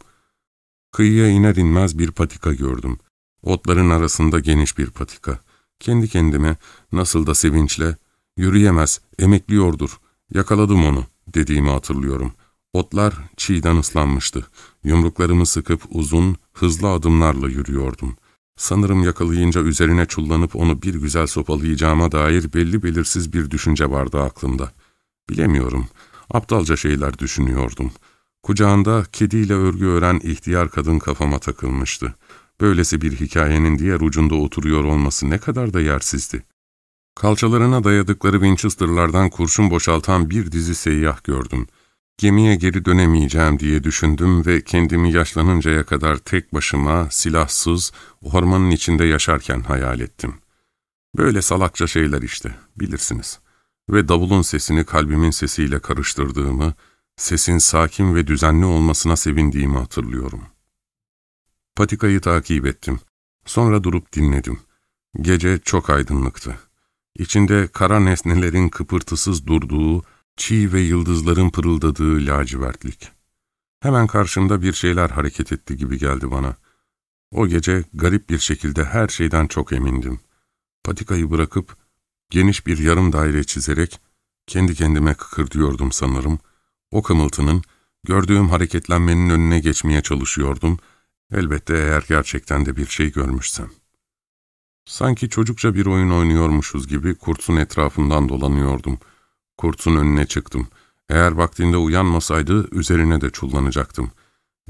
Kıyıya iner inmez bir patika gördüm. Otların arasında geniş bir patika. Kendi kendime nasıl da sevinçle, yürüyemez, emekliyordur, yakaladım onu dediğimi hatırlıyorum. Otlar çiğden ıslanmıştı. Yumruklarımı sıkıp uzun, hızlı adımlarla yürüyordum. Sanırım yakalayınca üzerine çullanıp onu bir güzel sopalayacağıma dair belli belirsiz bir düşünce vardı aklımda. Bilemiyorum, aptalca şeyler düşünüyordum. Kucağında kediyle örgü ören ihtiyar kadın kafama takılmıştı. Böylesi bir hikayenin diğer ucunda oturuyor olması ne kadar da yersizdi. Kalçalarına dayadıkları Winchester'lardan kurşun boşaltan bir dizi seyyah gördüm. Gemiye geri dönemeyeceğim diye düşündüm ve kendimi yaşlanıncaya kadar tek başıma, silahsız, ormanın içinde yaşarken hayal ettim. Böyle salakça şeyler işte, bilirsiniz. Ve davulun sesini kalbimin sesiyle karıştırdığımı, sesin sakin ve düzenli olmasına sevindiğimi hatırlıyorum. Patikayı takip ettim. Sonra durup dinledim. Gece çok aydınlıktı. İçinde kara nesnelerin kıpırtısız durduğu, çiğ ve yıldızların pırıldadığı lacivertlik. Hemen karşımda bir şeyler hareket etti gibi geldi bana. O gece garip bir şekilde her şeyden çok emindim. Patikayı bırakıp geniş bir yarım daire çizerek kendi kendime kıkırdıyordum sanırım. O kımıltının, gördüğüm hareketlenmenin önüne geçmeye çalışıyordum. Elbette eğer gerçekten de bir şey görmüşsem. Sanki çocukça bir oyun oynuyormuşuz gibi kurtun etrafından dolanıyordum.'' Kurtun önüne çıktım. Eğer vaktinde uyanmasaydı üzerine de çullanacaktım.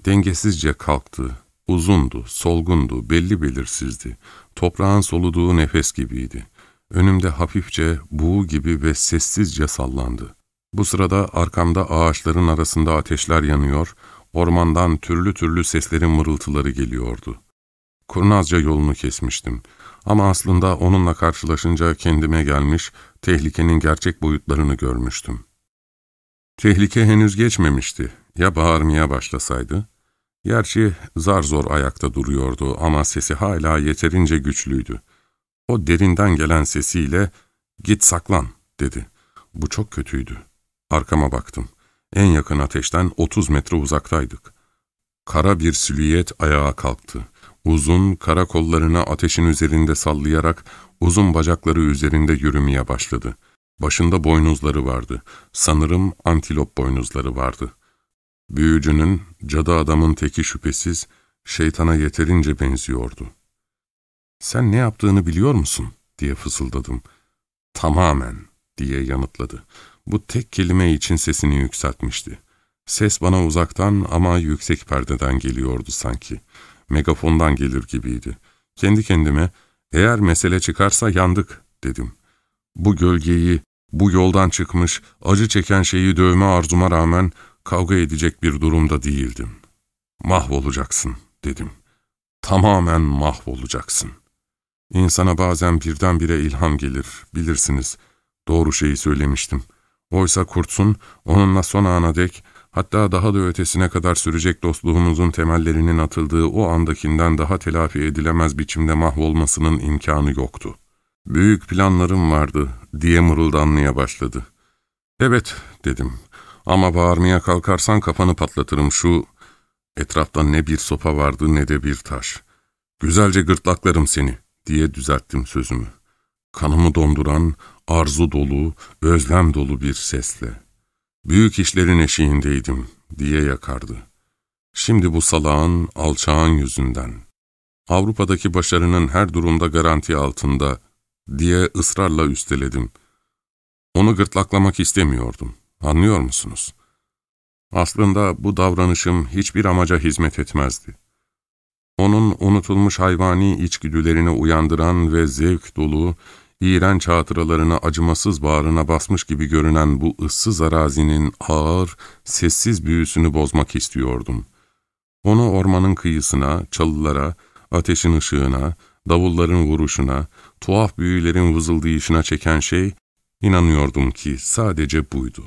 Dengesizce kalktı. Uzundu, solgundu, belli belirsizdi. Toprağın soluduğu nefes gibiydi. Önümde hafifçe, buğu gibi ve sessizce sallandı. Bu sırada arkamda ağaçların arasında ateşler yanıyor, ormandan türlü türlü seslerin mırıltıları geliyordu. Kurnazca yolunu kesmiştim. Ama aslında onunla karşılaşınca kendime gelmiş, tehlikenin gerçek boyutlarını görmüştüm. Tehlike henüz geçmemişti. Ya bağırmaya başlasaydı? Gerçi zar zor ayakta duruyordu ama sesi hala yeterince güçlüydü. O derinden gelen sesiyle ''Git saklan'' dedi. Bu çok kötüydü. Arkama baktım. En yakın ateşten 30 metre uzaktaydık. Kara bir silüet ayağa kalktı. Uzun, kara kollarını ateşin üzerinde sallayarak uzun bacakları üzerinde yürümeye başladı. Başında boynuzları vardı. Sanırım antilop boynuzları vardı. Büyücünün, cadı adamın teki şüphesiz, şeytana yeterince benziyordu. ''Sen ne yaptığını biliyor musun?'' diye fısıldadım. ''Tamamen.'' diye yanıtladı. Bu tek kelime için sesini yükseltmişti. Ses bana uzaktan ama yüksek perdeden geliyordu sanki. Megafondan gelir gibiydi. Kendi kendime, eğer mesele çıkarsa yandık dedim. Bu gölgeyi, bu yoldan çıkmış, acı çeken şeyi dövme arzuma rağmen kavga edecek bir durumda değildim. Mahvolacaksın dedim. Tamamen mahvolacaksın. İnsana bazen birdenbire ilham gelir, bilirsiniz. Doğru şeyi söylemiştim. Oysa Kurt'un onunla son ana dek, hatta daha da ötesine kadar sürecek dostluğumuzun temellerinin atıldığı o andakinden daha telafi edilemez biçimde mahvolmasının imkanı yoktu. ''Büyük planlarım vardı.'' diye mırıldanmaya başladı. ''Evet.'' dedim. ''Ama bağırmaya kalkarsan kafanı patlatırım şu...'' Etrafta ne bir sopa vardı ne de bir taş. ''Güzelce gırtlaklarım seni.'' diye düzelttim sözümü. Kanımı donduran, arzu dolu, özlem dolu bir sesle. Büyük işlerin eşiğindeydim diye yakardı. Şimdi bu salağın, alçağın yüzünden. Avrupa'daki başarının her durumda garanti altında diye ısrarla üsteledim. Onu gırtlaklamak istemiyordum. Anlıyor musunuz? Aslında bu davranışım hiçbir amaca hizmet etmezdi. Onun unutulmuş hayvani içgüdülerini uyandıran ve zevk dolu, iğrenç hatıralarını acımasız bağrına basmış gibi görünen bu ıssız arazinin ağır, sessiz büyüsünü bozmak istiyordum. Onu ormanın kıyısına, çalılara, ateşin ışığına, davulların vuruşuna, tuhaf büyülerin vızıldayışına çeken şey, inanıyordum ki sadece buydu.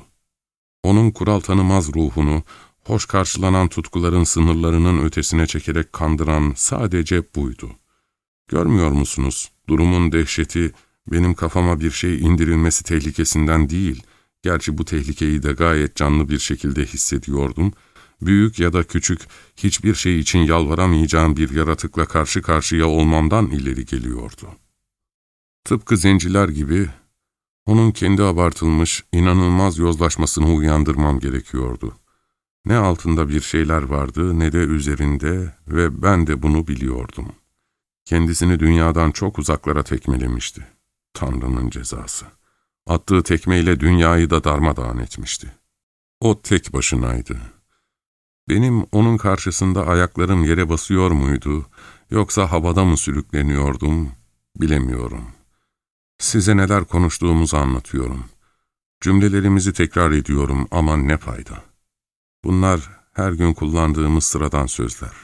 Onun kural tanımaz ruhunu, hoş karşılanan tutkuların sınırlarının ötesine çekerek kandıran sadece buydu. Görmüyor musunuz, durumun dehşeti, benim kafama bir şey indirilmesi tehlikesinden değil, gerçi bu tehlikeyi de gayet canlı bir şekilde hissediyordum, büyük ya da küçük, hiçbir şey için yalvaramayacağım bir yaratıkla karşı karşıya olmamdan ileri geliyordu. Tıpkı zenciler gibi, onun kendi abartılmış, inanılmaz yozlaşmasını uyandırmam gerekiyordu. Ne altında bir şeyler vardı ne de üzerinde ve ben de bunu biliyordum. Kendisini dünyadan çok uzaklara tekmelemişti. Tanrı'nın cezası. Attığı tekmeyle dünyayı da darmadağın etmişti. O tek başınaydı. Benim onun karşısında ayaklarım yere basıyor muydu, yoksa havada mı sürükleniyordum, bilemiyorum. Size neler konuştuğumuzu anlatıyorum. Cümlelerimizi tekrar ediyorum ama ne fayda. Bunlar her gün kullandığımız sıradan sözler.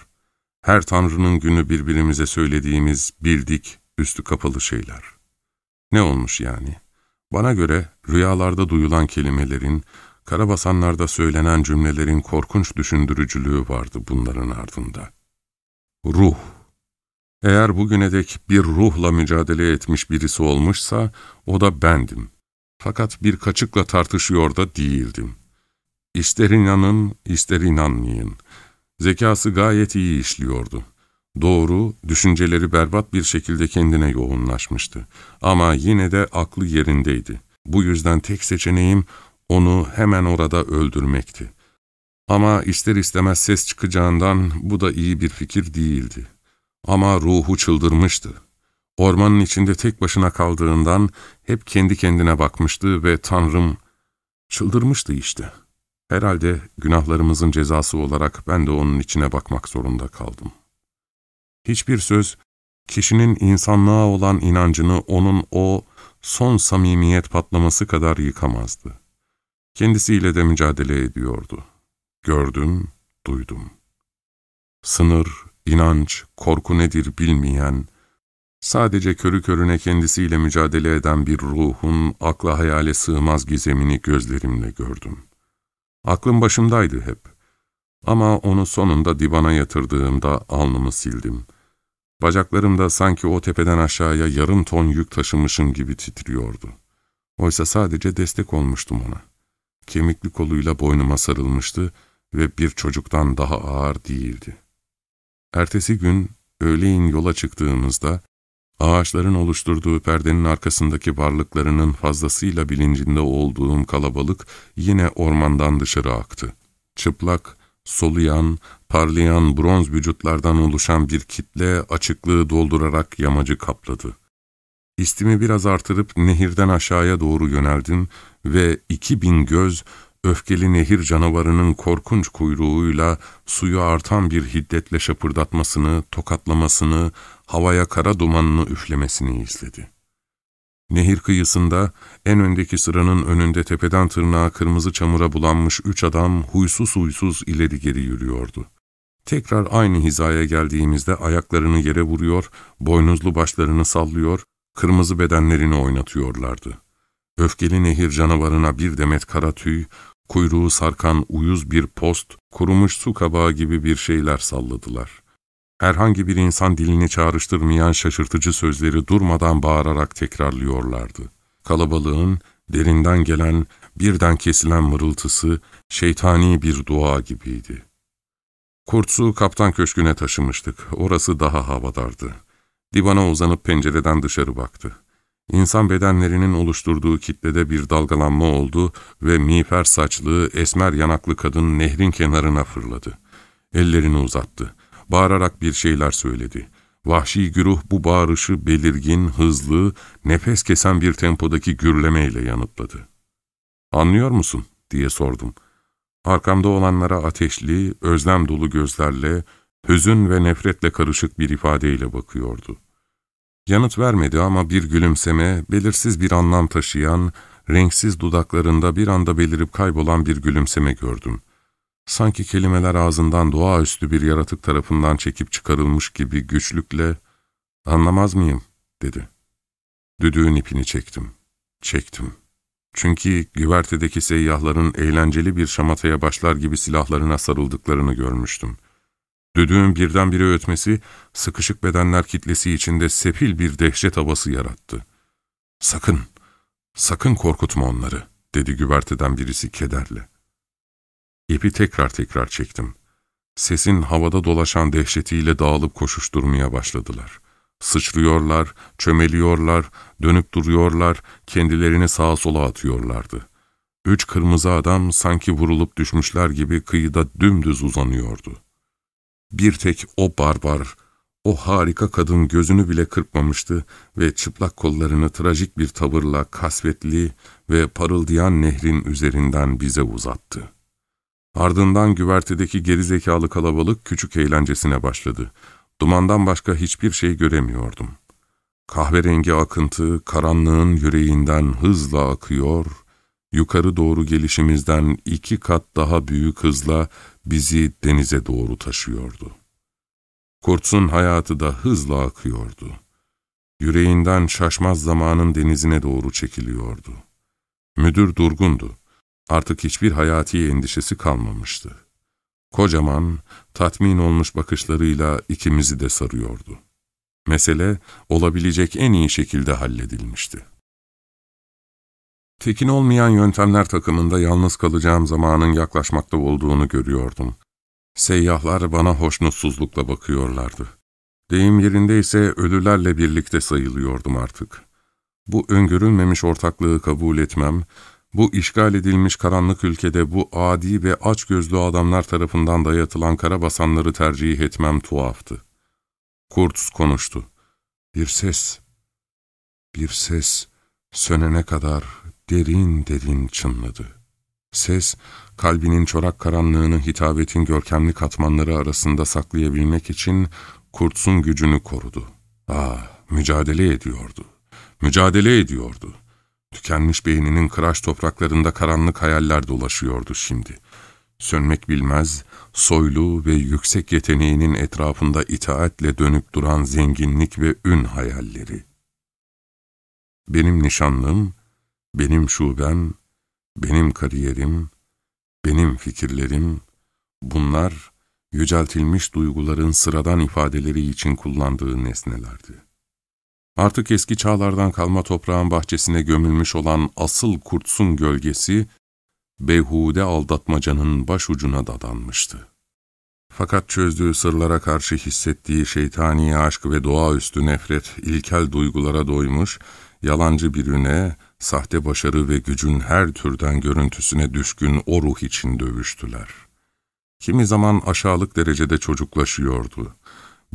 Her Tanrı'nın günü birbirimize söylediğimiz bildik, üstü kapalı şeyler. Ne olmuş yani? Bana göre rüyalarda duyulan kelimelerin, karabasanlarda söylenen cümlelerin korkunç düşündürücülüğü vardı bunların ardında. Ruh. Eğer bugüne dek bir ruhla mücadele etmiş birisi olmuşsa, o da bendim. Fakat bir kaçıkla tartışıyor da değildim. İster inanın, ister inanmayın. Zekası gayet iyi işliyordu. Doğru, düşünceleri berbat bir şekilde kendine yoğunlaşmıştı. Ama yine de aklı yerindeydi. Bu yüzden tek seçeneğim onu hemen orada öldürmekti. Ama ister istemez ses çıkacağından bu da iyi bir fikir değildi. Ama ruhu çıldırmıştı. Ormanın içinde tek başına kaldığından hep kendi kendine bakmıştı ve Tanrım çıldırmıştı işte. Herhalde günahlarımızın cezası olarak ben de onun içine bakmak zorunda kaldım.'' Hiçbir söz, kişinin insanlığa olan inancını onun o son samimiyet patlaması kadar yıkamazdı. Kendisiyle de mücadele ediyordu. Gördüm, duydum. Sınır, inanç, korku nedir bilmeyen, sadece körü körüne kendisiyle mücadele eden bir ruhun akla hayale sığmaz gizemini gözlerimle gördüm. Aklım başımdaydı hep. Ama onu sonunda divana yatırdığımda alnımı sildim. Bacaklarım da sanki o tepeden aşağıya yarım ton yük taşımışım gibi titriyordu. Oysa sadece destek olmuştum ona. Kemikli koluyla boynuma sarılmıştı ve bir çocuktan daha ağır değildi. Ertesi gün öğleyin yola çıktığımızda Ağaçların oluşturduğu perdenin arkasındaki varlıklarının fazlasıyla bilincinde olduğum kalabalık yine ormandan dışarı aktı. Çıplak, soluyan, parlayan bronz vücutlardan oluşan bir kitle açıklığı doldurarak yamacı kapladı. İstimi biraz artırıp nehirden aşağıya doğru yöneldim ve iki bin göz öfkeli nehir canavarının korkunç kuyruğuyla suyu artan bir hiddetle şapırdatmasını, tokatlamasını, havaya kara dumanını üflemesini izledi. Nehir kıyısında en öndeki sıranın önünde tepeden tırnağa kırmızı çamura bulanmış üç adam huysuz huysuz ileri geri yürüyordu. Tekrar aynı hizaya geldiğimizde ayaklarını yere vuruyor, boynuzlu başlarını sallıyor, kırmızı bedenlerini oynatıyorlardı. Öfkeli nehir canavarına bir demet kara tüy, kuyruğu sarkan uyuz bir post, kurumuş su kabağı gibi bir şeyler salladılar. Herhangi bir insan dilini çağrıştırmayan şaşırtıcı sözleri durmadan bağırarak tekrarlıyorlardı. Kalabalığın derinden gelen, birden kesilen mırıltısı şeytani bir dua gibiydi. Kurtsu kaptan köşküne taşımıştık. Orası daha havadardı. Divana uzanıp pencereden dışarı baktı. İnsan bedenlerinin oluşturduğu kitlede bir dalgalanma oldu ve miğfer saçlı, esmer yanaklı kadın nehrin kenarına fırladı. Ellerini uzattı. Bağırarak bir şeyler söyledi. Vahşi güruh bu bağırışı belirgin, hızlı, nefes kesen bir tempodaki gürlemeyle yanıtladı. ''Anlıyor musun?'' diye sordum. Arkamda olanlara ateşli, özlem dolu gözlerle, hüzün ve nefretle karışık bir ifadeyle bakıyordu. Yanıt vermedi ama bir gülümseme, belirsiz bir anlam taşıyan, renksiz dudaklarında bir anda belirip kaybolan bir gülümseme gördüm. Sanki kelimeler ağzından doğaüstü bir yaratık tarafından çekip çıkarılmış gibi güçlükle, ''Anlamaz mıyım?'' dedi. Düdüğün ipini çektim. Çektim. Çünkü güvertedeki seyyahların eğlenceli bir şamataya başlar gibi silahlarına sarıldıklarını görmüştüm. Düdüğün birdenbire ötmesi, sıkışık bedenler kitlesi içinde sefil bir dehşet havası yarattı. ''Sakın, sakın korkutma onları.'' dedi güverteden birisi kederle. İpi tekrar tekrar çektim. Sesin havada dolaşan dehşetiyle dağılıp koşuşturmaya başladılar. Sıçrıyorlar, çömeliyorlar, dönüp duruyorlar, kendilerini sağa sola atıyorlardı. Üç kırmızı adam sanki vurulup düşmüşler gibi kıyıda dümdüz uzanıyordu. Bir tek o barbar, o harika kadın gözünü bile kırpmamıştı ve çıplak kollarını trajik bir tavırla kasvetli ve parıldayan nehrin üzerinden bize uzattı. Ardından güvertedeki gerizekalı kalabalık küçük eğlencesine başladı. Dumandan başka hiçbir şey göremiyordum. Kahverengi akıntı karanlığın yüreğinden hızla akıyor, yukarı doğru gelişimizden iki kat daha büyük hızla bizi denize doğru taşıyordu. Kurt'un hayatı da hızla akıyordu. Yüreğinden şaşmaz zamanın denizine doğru çekiliyordu. Müdür durgundu. Artık hiçbir hayati endişesi kalmamıştı. Kocaman, tatmin olmuş bakışlarıyla ikimizi de sarıyordu. Mesele olabilecek en iyi şekilde halledilmişti. Tekin olmayan yöntemler takımında yalnız kalacağım zamanın yaklaşmakta olduğunu görüyordum. Seyyahlar bana hoşnutsuzlukla bakıyorlardı. Deyim yerindeyse ölülerle birlikte sayılıyordum artık. Bu öngörülmemiş ortaklığı kabul etmem, bu işgal edilmiş karanlık ülkede bu adi ve açgözlü adamlar tarafından dayatılan karabasanları tercih etmem tuhaftı. Kurtz konuştu. Bir ses, bir ses sönene kadar derin derin çınladı. Ses, kalbinin çorak karanlığını hitabetin görkemli katmanları arasında saklayabilmek için Kurtz'un gücünü korudu. Ah, mücadele ediyordu. Mücadele ediyordu. Tükenmiş beyninin kıraç topraklarında karanlık hayaller dolaşıyordu şimdi. Sönmek bilmez, soylu ve yüksek yeteneğinin etrafında itaatle dönüp duran zenginlik ve ün hayalleri. Benim nişanlım, benim şubem, benim kariyerim, benim fikirlerim, bunlar yüceltilmiş duyguların sıradan ifadeleri için kullandığı nesnelerdi. Artık eski çağlardan kalma toprağın bahçesine gömülmüş olan asıl kurtsun gölgesi, beyhude aldatmacanın başucuna dadanmıştı. Fakat çözdüğü sırlara karşı hissettiği şeytani aşk ve doğaüstü nefret ilkel duygulara doymuş, yalancı bir üne, sahte başarı ve gücün her türden görüntüsüne düşkün o ruh için dövüştüler. Kimi zaman aşağılık derecede çocuklaşıyordu.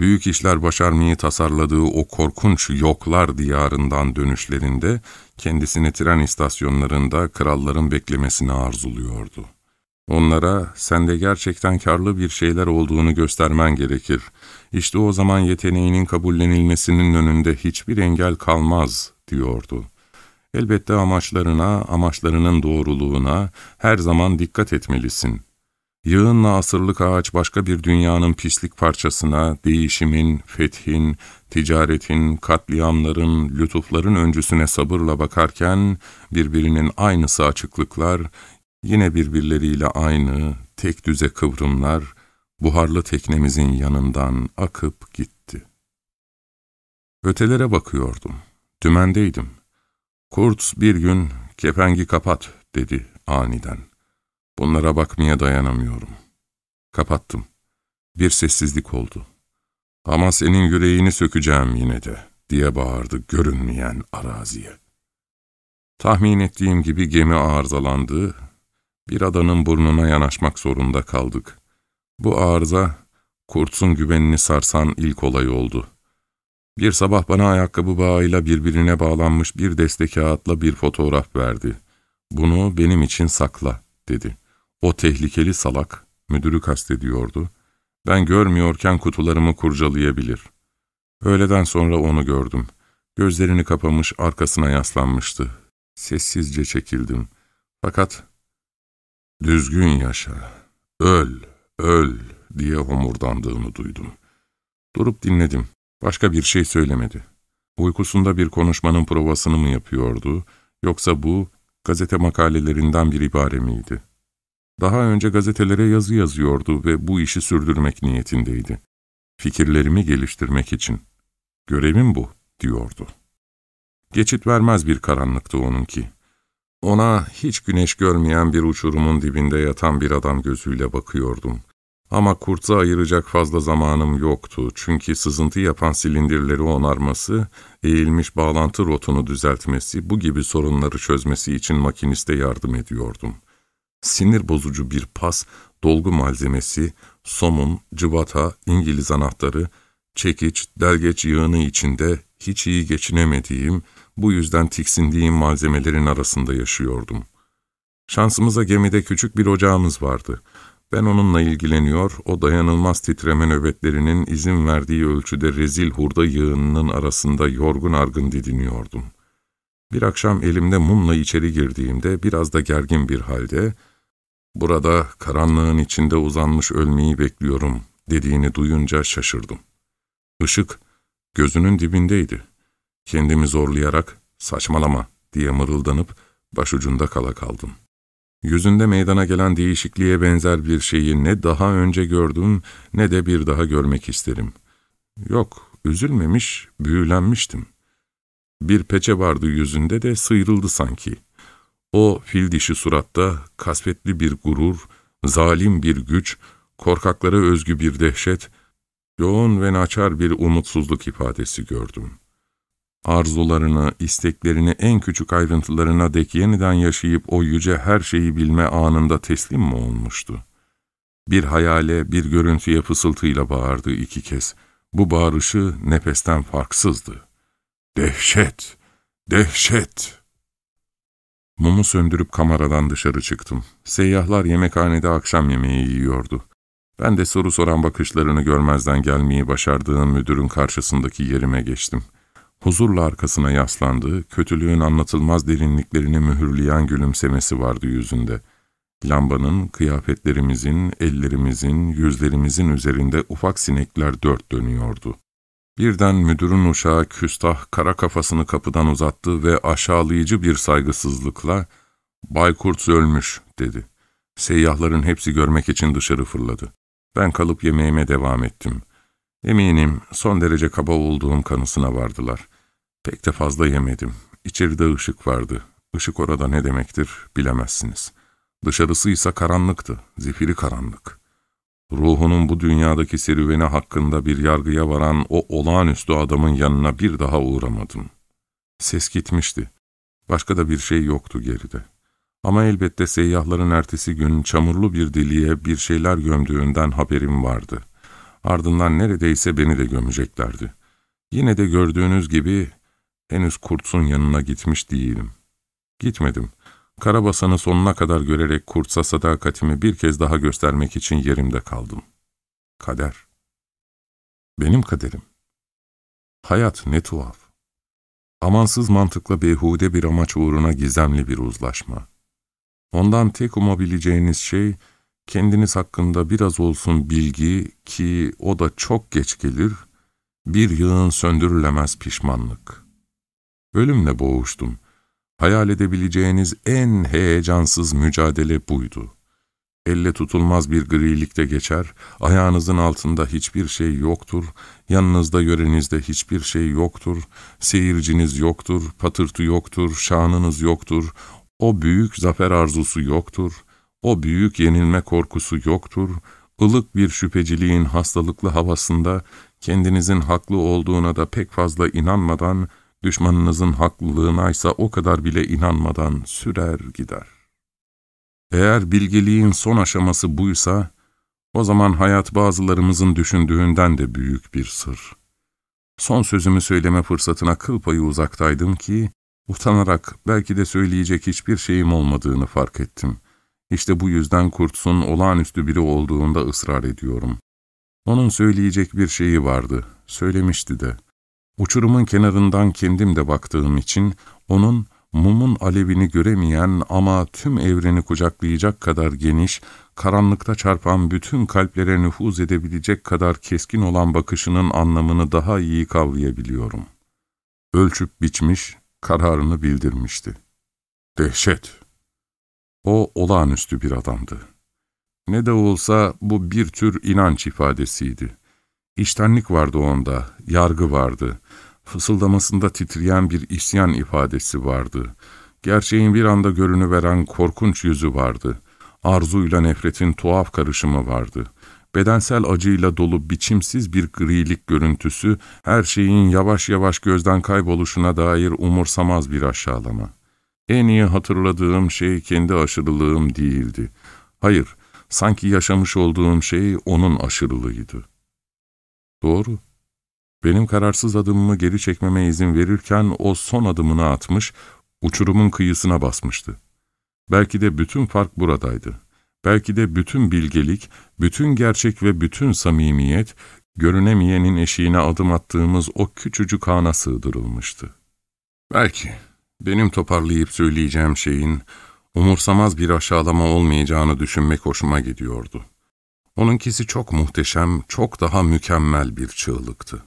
Büyük işler başarmayı tasarladığı o korkunç yoklar diyarından dönüşlerinde kendisini tren istasyonlarında kralların beklemesini arzuluyordu. Onlara sende gerçekten karlı bir şeyler olduğunu göstermen gerekir. İşte o zaman yeteneğinin kabullenilmesinin önünde hiçbir engel kalmaz, diyordu. Elbette amaçlarına, amaçlarının doğruluğuna her zaman dikkat etmelisin. Yığınla asırlık ağaç başka bir dünyanın pislik parçasına, değişimin, fethin, ticaretin, katliamların, lütufların öncüsüne sabırla bakarken, birbirinin aynısı açıklıklar, yine birbirleriyle aynı, tek düze kıvrımlar, buharlı teknemizin yanından akıp gitti. Ötelere bakıyordum. Dümendeydim. Kurt bir gün, kepengi kapat, dedi aniden. Bunlara bakmaya dayanamıyorum. Kapattım. Bir sessizlik oldu. Ama senin yüreğini sökeceğim yine de, diye bağırdı görünmeyen araziye. Tahmin ettiğim gibi gemi arızalandı, bir adanın burnuna yanaşmak zorunda kaldık. Bu arıza, kurtsun güvenini sarsan ilk olay oldu. Bir sabah bana ayakkabı bağıyla birbirine bağlanmış bir deste kağıtla bir fotoğraf verdi. Bunu benim için sakla, dedi. O tehlikeli salak, müdürü kastediyordu. Ben görmüyorken kutularımı kurcalayabilir. Öğleden sonra onu gördüm. Gözlerini kapamış, arkasına yaslanmıştı. Sessizce çekildim. Fakat, düzgün yaşa, öl, öl diye homurdandığını duydum. Durup dinledim. Başka bir şey söylemedi. Uykusunda bir konuşmanın provasını mı yapıyordu, yoksa bu gazete makalelerinden bir ibare miydi? Daha önce gazetelere yazı yazıyordu ve bu işi sürdürmek niyetindeydi. Fikirlerimi geliştirmek için. Görevim bu, diyordu. Geçit vermez bir karanlıktı onunki. Ona hiç güneş görmeyen bir uçurumun dibinde yatan bir adam gözüyle bakıyordum. Ama kurtza ayıracak fazla zamanım yoktu çünkü sızıntı yapan silindirleri onarması, eğilmiş bağlantı rotunu düzeltmesi, bu gibi sorunları çözmesi için makiniste yardım ediyordum. Sinir bozucu bir pas, dolgu malzemesi, somun, cıvata, İngiliz anahtarı, çekiç, delgeç yığını içinde hiç iyi geçinemediğim, bu yüzden tiksindiğim malzemelerin arasında yaşıyordum. Şansımıza gemide küçük bir ocağımız vardı. Ben onunla ilgileniyor, o dayanılmaz titreme nöbetlerinin izin verdiği ölçüde rezil hurda yığınının arasında yorgun argın didiniyordum. Bir akşam elimde mumla içeri girdiğimde biraz da gergin bir halde, ''Burada karanlığın içinde uzanmış ölmeyi bekliyorum.'' dediğini duyunca şaşırdım. Işık gözünün dibindeydi. Kendimi zorlayarak ''Saçmalama'' diye mırıldanıp başucunda kala kaldım. Yüzünde meydana gelen değişikliğe benzer bir şeyi ne daha önce gördüm ne de bir daha görmek isterim. Yok, üzülmemiş, büyülenmiştim. Bir peçe vardı yüzünde de sıyrıldı sanki. O fil dişi suratta kasvetli bir gurur, zalim bir güç, korkaklara özgü bir dehşet, yoğun ve naçar bir umutsuzluk ifadesi gördüm arzularını, isteklerini en küçük ayrıntılarına dek yeniden yaşayıp o yüce her şeyi bilme anında teslim mi olmuştu? Bir hayale, bir görüntüye fısıltıyla bağırdı iki kez. Bu bağırışı nefesten farksızdı. Dehşet! Dehşet! Mumu söndürüp kameradan dışarı çıktım. Seyyahlar yemekhanede akşam yemeği yiyordu. Ben de soru soran bakışlarını görmezden gelmeyi başardığım müdürün karşısındaki yerime geçtim.'' Huzurla arkasına yaslandığı, kötülüğün anlatılmaz derinliklerini mühürleyen gülümsemesi vardı yüzünde. Lambanın, kıyafetlerimizin, ellerimizin, yüzlerimizin üzerinde ufak sinekler dört dönüyordu. Birden müdürün uşağı küstah kara kafasını kapıdan uzattı ve aşağılayıcı bir saygısızlıkla ''Baykurt ölmüş'' dedi. Seyyahların hepsi görmek için dışarı fırladı. Ben kalıp yemeğime devam ettim. Eminim son derece kaba olduğum kanısına vardılar. Pek de fazla yemedim. İçeride ışık vardı. Işık orada ne demektir bilemezsiniz. Dışarısı ise karanlıktı, zifiri karanlık. Ruhunun bu dünyadaki serüveni hakkında bir yargıya varan o olağanüstü adamın yanına bir daha uğramadım. Ses gitmişti. Başka da bir şey yoktu geride. Ama elbette seyyahların ertesi gün çamurlu bir deliğe bir şeyler gömdüğünden haberim vardı. Ardından neredeyse beni de gömeceklerdi. Yine de gördüğünüz gibi henüz kurtsun yanına gitmiş değilim. Gitmedim. Karabasan'ı sonuna kadar görerek kurtsa sadakatimi bir kez daha göstermek için yerimde kaldım. Kader. Benim kaderim. Hayat ne tuhaf. Amansız mantıkla beyhude bir amaç uğruna gizemli bir uzlaşma. Ondan tek umabileceğiniz şey, kendiniz hakkında biraz olsun bilgi ki o da çok geç gelir, bir yığın söndürülemez pişmanlık. Ölümle boğuştum. Hayal edebileceğiniz en heyecansız mücadele buydu. Elle tutulmaz bir grilikte geçer, ayağınızın altında hiçbir şey yoktur, yanınızda yörenizde hiçbir şey yoktur, seyirciniz yoktur, patırtı yoktur, şanınız yoktur, o büyük zafer arzusu yoktur, o büyük yenilme korkusu yoktur, ılık bir şüpheciliğin hastalıklı havasında kendinizin haklı olduğuna da pek fazla inanmadan, düşmanınızın haklılığına ise o kadar bile inanmadan sürer gider. Eğer bilgeliğin son aşaması buysa, o zaman hayat bazılarımızın düşündüğünden de büyük bir sır. Son sözümü söyleme fırsatına kıl payı uzaktaydım ki, utanarak belki de söyleyecek hiçbir şeyim olmadığını fark ettim. İşte bu yüzden Kurtz'un olağanüstü biri olduğunda ısrar ediyorum. Onun söyleyecek bir şeyi vardı, söylemişti de. Uçurumun kenarından kendim de baktığım için onun mumun alevini göremeyen ama tüm evreni kucaklayacak kadar geniş, karanlıkta çarpan bütün kalplere nüfuz edebilecek kadar keskin olan bakışının anlamını daha iyi kavrayabiliyorum. Ölçüp biçmiş, kararını bildirmişti. Dehşet! O olağanüstü bir adamdı. Ne de olsa bu bir tür inanç ifadesiydi. İştenlik vardı onda, yargı vardı. Fısıldamasında titreyen bir isyan ifadesi vardı. Gerçeğin bir anda görünüveren korkunç yüzü vardı. Arzuyla nefretin tuhaf karışımı vardı. Bedensel acıyla dolu biçimsiz bir grilik görüntüsü, her şeyin yavaş yavaş gözden kayboluşuna dair umursamaz bir aşağılama. En iyi hatırladığım şey kendi aşırılığım değildi. Hayır, sanki yaşamış olduğum şey onun aşırılığıydı. Doğru. Benim kararsız adımımı geri çekmeme izin verirken o son adımını atmış, uçurumun kıyısına basmıştı. Belki de bütün fark buradaydı. Belki de bütün bilgelik, bütün gerçek ve bütün samimiyet, görünemeyenin eşiğine adım attığımız o küçücük ana sığdırılmıştı. Belki benim toparlayıp söyleyeceğim şeyin umursamaz bir aşağılama olmayacağını düşünmek hoşuma gidiyordu. Onunkisi çok muhteşem, çok daha mükemmel bir çığlıktı.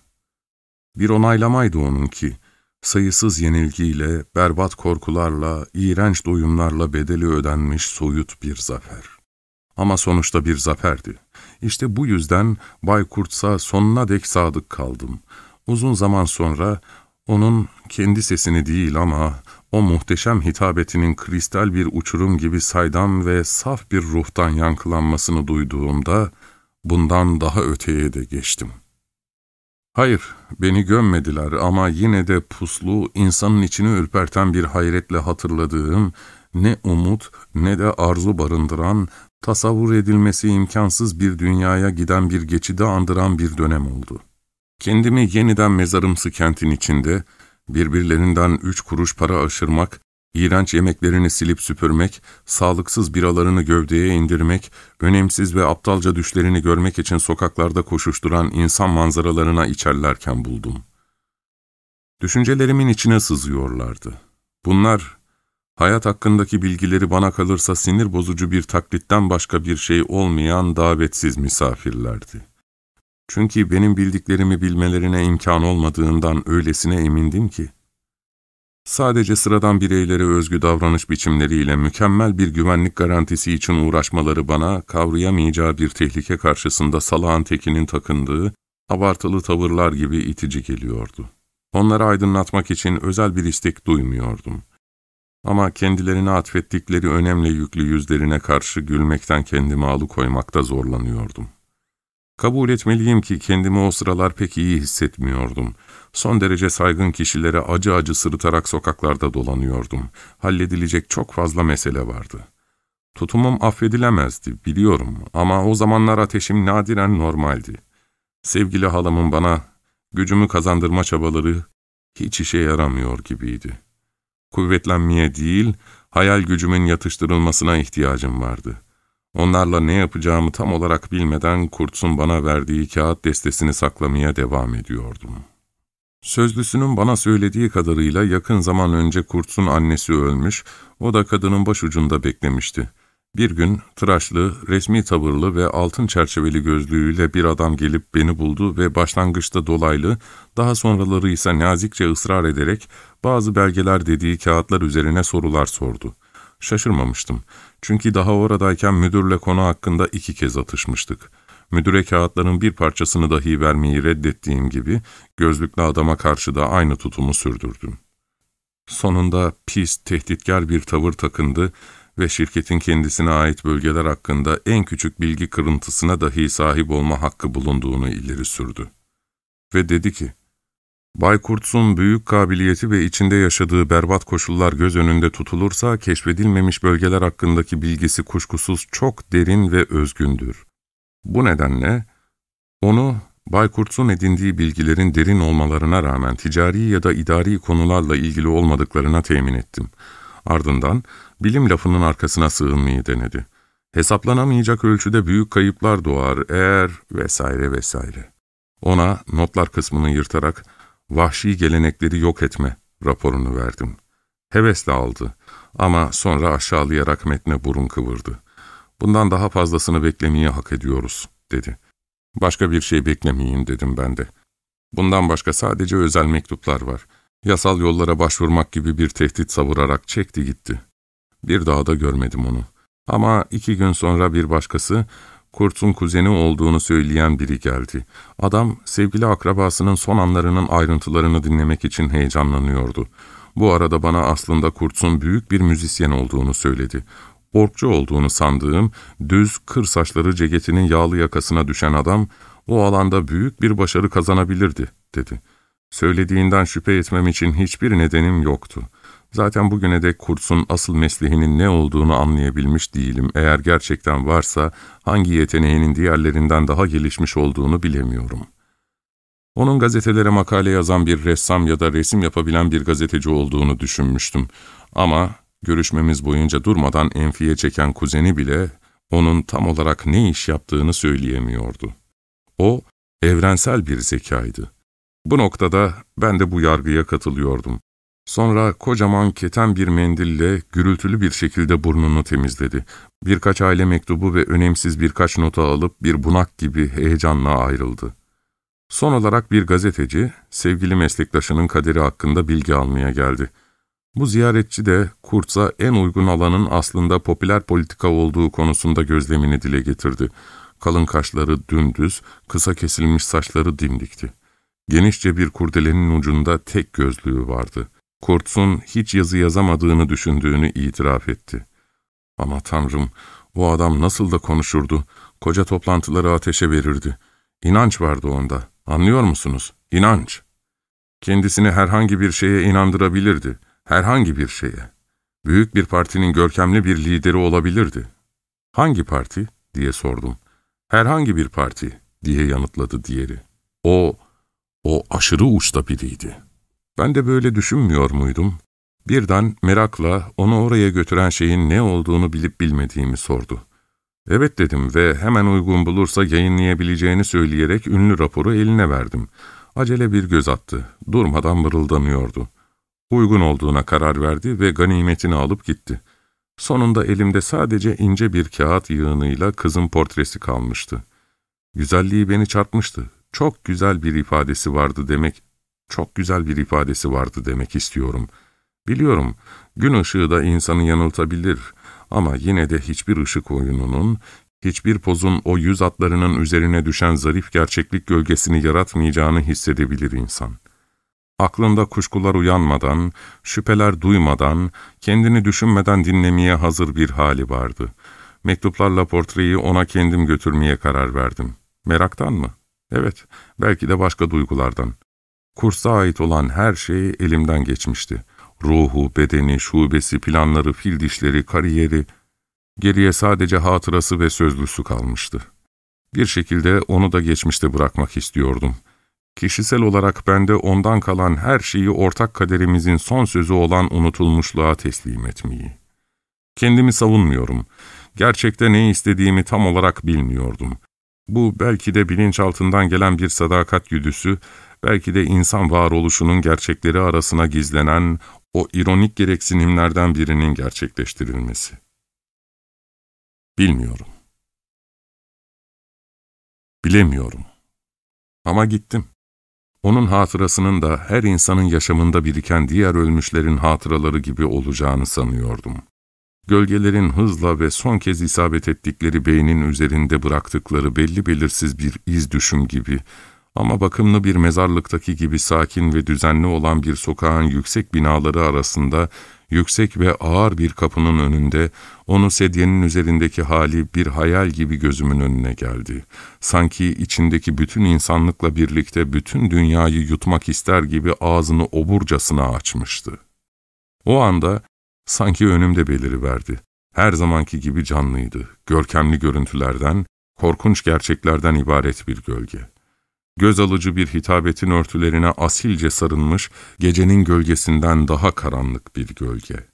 Bir onaylamaydı onunki, sayısız yenilgiyle, berbat korkularla, iğrenç doyumlarla bedeli ödenmiş soyut bir zafer. Ama sonuçta bir zaferdi. İşte bu yüzden Bay Kurt'sa sonuna dek sadık kaldım. Uzun zaman sonra onun kendi sesini değil ama o muhteşem hitabetinin kristal bir uçurum gibi saydam ve saf bir ruhtan yankılanmasını duyduğumda bundan daha öteye de geçtim. Hayır, beni gömmediler ama yine de puslu, insanın içini ürperten bir hayretle hatırladığım, ne umut ne de arzu barındıran, tasavvur edilmesi imkansız bir dünyaya giden bir geçidi andıran bir dönem oldu. Kendimi yeniden mezarımsı kentin içinde, birbirlerinden üç kuruş para aşırmak, iğrenç yemeklerini silip süpürmek, sağlıksız biralarını gövdeye indirmek, önemsiz ve aptalca düşlerini görmek için sokaklarda koşuşturan insan manzaralarına içerlerken buldum. Düşüncelerimin içine sızıyorlardı. Bunlar, hayat hakkındaki bilgileri bana kalırsa sinir bozucu bir taklitten başka bir şey olmayan davetsiz misafirlerdi. Çünkü benim bildiklerimi bilmelerine imkan olmadığından öylesine emindim ki, sadece sıradan bireylere özgü davranış biçimleriyle mükemmel bir güvenlik garantisi için uğraşmaları bana kavrayamayacağı bir tehlike karşısında salağın tekinin takındığı, abartılı tavırlar gibi itici geliyordu. Onları aydınlatmak için özel bir istek duymuyordum. Ama kendilerine atfettikleri önemli yüklü yüzlerine karşı gülmekten kendimi alıkoymakta zorlanıyordum. Kabul etmeliyim ki kendimi o sıralar pek iyi hissetmiyordum. Son derece saygın kişilere acı acı sırıtarak sokaklarda dolanıyordum. Halledilecek çok fazla mesele vardı. Tutumum affedilemezdi, biliyorum ama o zamanlar ateşim nadiren normaldi. Sevgili halamın bana gücümü kazandırma çabaları hiç işe yaramıyor gibiydi. Kuvvetlenmeye değil, hayal gücümün yatıştırılmasına ihtiyacım vardı. Onlarla ne yapacağımı tam olarak bilmeden Kurtz'un bana verdiği kağıt destesini saklamaya devam ediyordum. Sözlüsünün bana söylediği kadarıyla yakın zaman önce Kurtz'un annesi ölmüş, o da kadının başucunda beklemişti. Bir gün tıraşlı, resmi tavırlı ve altın çerçeveli gözlüğüyle bir adam gelip beni buldu ve başlangıçta dolaylı, daha sonraları ise nazikçe ısrar ederek bazı belgeler dediği kağıtlar üzerine sorular sordu. Şaşırmamıştım. Çünkü daha oradayken müdürle konu hakkında iki kez atışmıştık. Müdüre kağıtların bir parçasını dahi vermeyi reddettiğim gibi, gözlüklü adama karşı da aynı tutumu sürdürdüm. Sonunda pis, tehditkar bir tavır takındı ve şirketin kendisine ait bölgeler hakkında en küçük bilgi kırıntısına dahi sahip olma hakkı bulunduğunu ileri sürdü. Ve dedi ki, Bay Kurtz'un büyük kabiliyeti ve içinde yaşadığı berbat koşullar göz önünde tutulursa keşfedilmemiş bölgeler hakkındaki bilgisi kuşkusuz çok derin ve özgündür. Bu nedenle onu Bay Kurtz'un edindiği bilgilerin derin olmalarına rağmen ticari ya da idari konularla ilgili olmadıklarına temin ettim. Ardından bilim lafının arkasına sığınmayı denedi. Hesaplanamayacak ölçüde büyük kayıplar doğar eğer vesaire vesaire. Ona notlar kısmını yırtarak vahşi gelenekleri yok etme raporunu verdim. Hevesle aldı ama sonra aşağılayarak metne burun kıvırdı. Bundan daha fazlasını beklemeyi hak ediyoruz, dedi. Başka bir şey beklemeyin dedim ben de. Bundan başka sadece özel mektuplar var. Yasal yollara başvurmak gibi bir tehdit savurarak çekti gitti. Bir daha da görmedim onu. Ama iki gün sonra bir başkası, Kurt'un kuzeni olduğunu söyleyen biri geldi. Adam, sevgili akrabasının son anlarının ayrıntılarını dinlemek için heyecanlanıyordu. Bu arada bana aslında Kurt'un büyük bir müzisyen olduğunu söyledi. Orkçu olduğunu sandığım, düz, kır saçları ceketinin yağlı yakasına düşen adam, o alanda büyük bir başarı kazanabilirdi, dedi. Söylediğinden şüphe etmem için hiçbir nedenim yoktu. Zaten bugüne dek kursun asıl mesleğinin ne olduğunu anlayabilmiş değilim. Eğer gerçekten varsa hangi yeteneğinin diğerlerinden daha gelişmiş olduğunu bilemiyorum. Onun gazetelere makale yazan bir ressam ya da resim yapabilen bir gazeteci olduğunu düşünmüştüm. Ama görüşmemiz boyunca durmadan enfiye çeken kuzeni bile onun tam olarak ne iş yaptığını söyleyemiyordu. O, evrensel bir zekaydı. Bu noktada ben de bu yargıya katılıyordum. Sonra kocaman keten bir mendille gürültülü bir şekilde burnunu temizledi. Birkaç aile mektubu ve önemsiz birkaç nota alıp bir bunak gibi heyecanla ayrıldı. Son olarak bir gazeteci, sevgili meslektaşının kaderi hakkında bilgi almaya geldi. Bu ziyaretçi de Kurtz'a en uygun alanın aslında popüler politika olduğu konusunda gözlemini dile getirdi. Kalın kaşları dümdüz, kısa kesilmiş saçları dimdikti. Genişçe bir kurdelenin ucunda tek gözlüğü vardı. Kurtz'un hiç yazı yazamadığını düşündüğünü itiraf etti. Ama Tanrım, o adam nasıl da konuşurdu, koca toplantıları ateşe verirdi. İnanç vardı onda, anlıyor musunuz? İnanç. Kendisini herhangi bir şeye inandırabilirdi, herhangi bir şeye. Büyük bir partinin görkemli bir lideri olabilirdi. Hangi parti? diye sordum. Herhangi bir parti, diye yanıtladı diğeri. O, o aşırı uçta biriydi. Ben de böyle düşünmüyor muydum? Birden merakla onu oraya götüren şeyin ne olduğunu bilip bilmediğimi sordu. Evet dedim ve hemen uygun bulursa yayınlayabileceğini söyleyerek ünlü raporu eline verdim. Acele bir göz attı. Durmadan mırıldanıyordu. Uygun olduğuna karar verdi ve ganimetini alıp gitti. Sonunda elimde sadece ince bir kağıt yığınıyla kızın portresi kalmıştı. Güzelliği beni çarpmıştı. Çok güzel bir ifadesi vardı demek çok güzel bir ifadesi vardı demek istiyorum. Biliyorum, gün ışığı da insanı yanıltabilir ama yine de hiçbir ışık oyununun, hiçbir pozun o yüz atlarının üzerine düşen zarif gerçeklik gölgesini yaratmayacağını hissedebilir insan. Aklında kuşkular uyanmadan, şüpheler duymadan, kendini düşünmeden dinlemeye hazır bir hali vardı. Mektuplarla portreyi ona kendim götürmeye karar verdim. Meraktan mı? Evet, belki de başka duygulardan. Kursa ait olan her şey elimden geçmişti. Ruhu, bedeni, şubesi, planları, fil dişleri, kariyeri... Geriye sadece hatırası ve sözlüsü kalmıştı. Bir şekilde onu da geçmişte bırakmak istiyordum. Kişisel olarak bende ondan kalan her şeyi ortak kaderimizin son sözü olan unutulmuşluğa teslim etmeyi. Kendimi savunmuyorum. Gerçekte ne istediğimi tam olarak bilmiyordum. Bu belki de bilinçaltından gelen bir sadakat güdüsü, belki de insan varoluşunun gerçekleri arasına gizlenen o ironik gereksinimlerden birinin gerçekleştirilmesi. Bilmiyorum. Bilemiyorum. Ama gittim. Onun hatırasının da her insanın yaşamında biriken diğer ölmüşlerin hatıraları gibi olacağını sanıyordum. Gölgelerin hızla ve son kez isabet ettikleri beynin üzerinde bıraktıkları belli belirsiz bir iz düşüm gibi ama bakımlı bir mezarlıktaki gibi sakin ve düzenli olan bir sokağın yüksek binaları arasında, yüksek ve ağır bir kapının önünde, onu sedyenin üzerindeki hali bir hayal gibi gözümün önüne geldi. Sanki içindeki bütün insanlıkla birlikte bütün dünyayı yutmak ister gibi ağzını oburcasına açmıştı. O anda sanki önümde beliriverdi. Her zamanki gibi canlıydı. Görkemli görüntülerden, korkunç gerçeklerden ibaret bir gölge göz alıcı bir hitabetin örtülerine asilce sarılmış, gecenin gölgesinden daha karanlık bir gölge.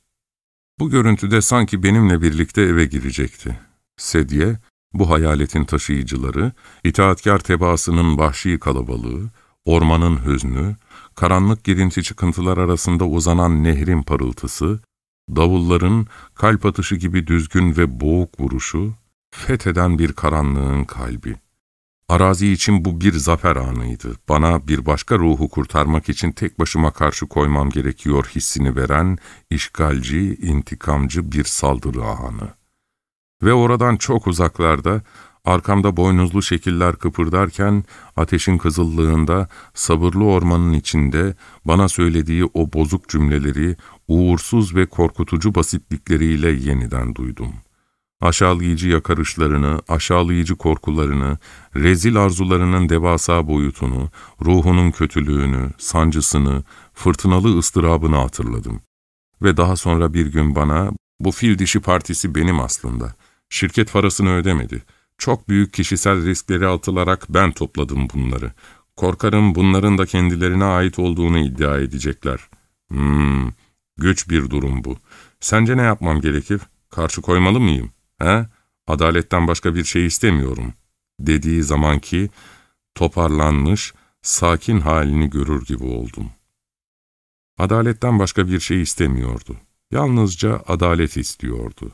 Bu görüntüde sanki benimle birlikte eve girecekti. Sedye, bu hayaletin taşıyıcıları, itaatkar tebaasının vahşi kalabalığı, ormanın hüznü, karanlık girinti çıkıntılar arasında uzanan nehrin parıltısı, davulların kalp atışı gibi düzgün ve boğuk vuruşu, fetheden bir karanlığın kalbi. Arazi için bu bir zafer anıydı. Bana bir başka ruhu kurtarmak için tek başıma karşı koymam gerekiyor hissini veren, işgalci, intikamcı bir saldırı anı. Ve oradan çok uzaklarda, arkamda boynuzlu şekiller kıpırdarken, ateşin kızıllığında, sabırlı ormanın içinde bana söylediği o bozuk cümleleri, uğursuz ve korkutucu basitlikleriyle yeniden duydum.'' Aşağılayıcı yakarışlarını, aşağılayıcı korkularını, rezil arzularının devasa boyutunu, ruhunun kötülüğünü, sancısını, fırtınalı ıstırabını hatırladım. Ve daha sonra bir gün bana, bu fil dişi partisi benim aslında. Şirket parasını ödemedi. Çok büyük kişisel riskleri atılarak ben topladım bunları. Korkarım bunların da kendilerine ait olduğunu iddia edecekler. Hmm, güç bir durum bu. Sence ne yapmam gerekir? Karşı koymalı mıyım?'' He? Adaletten başka bir şey istemiyorum. Dediği zamanki toparlanmış, sakin halini görür gibi oldum. Adaletten başka bir şey istemiyordu. Yalnızca adalet istiyordu.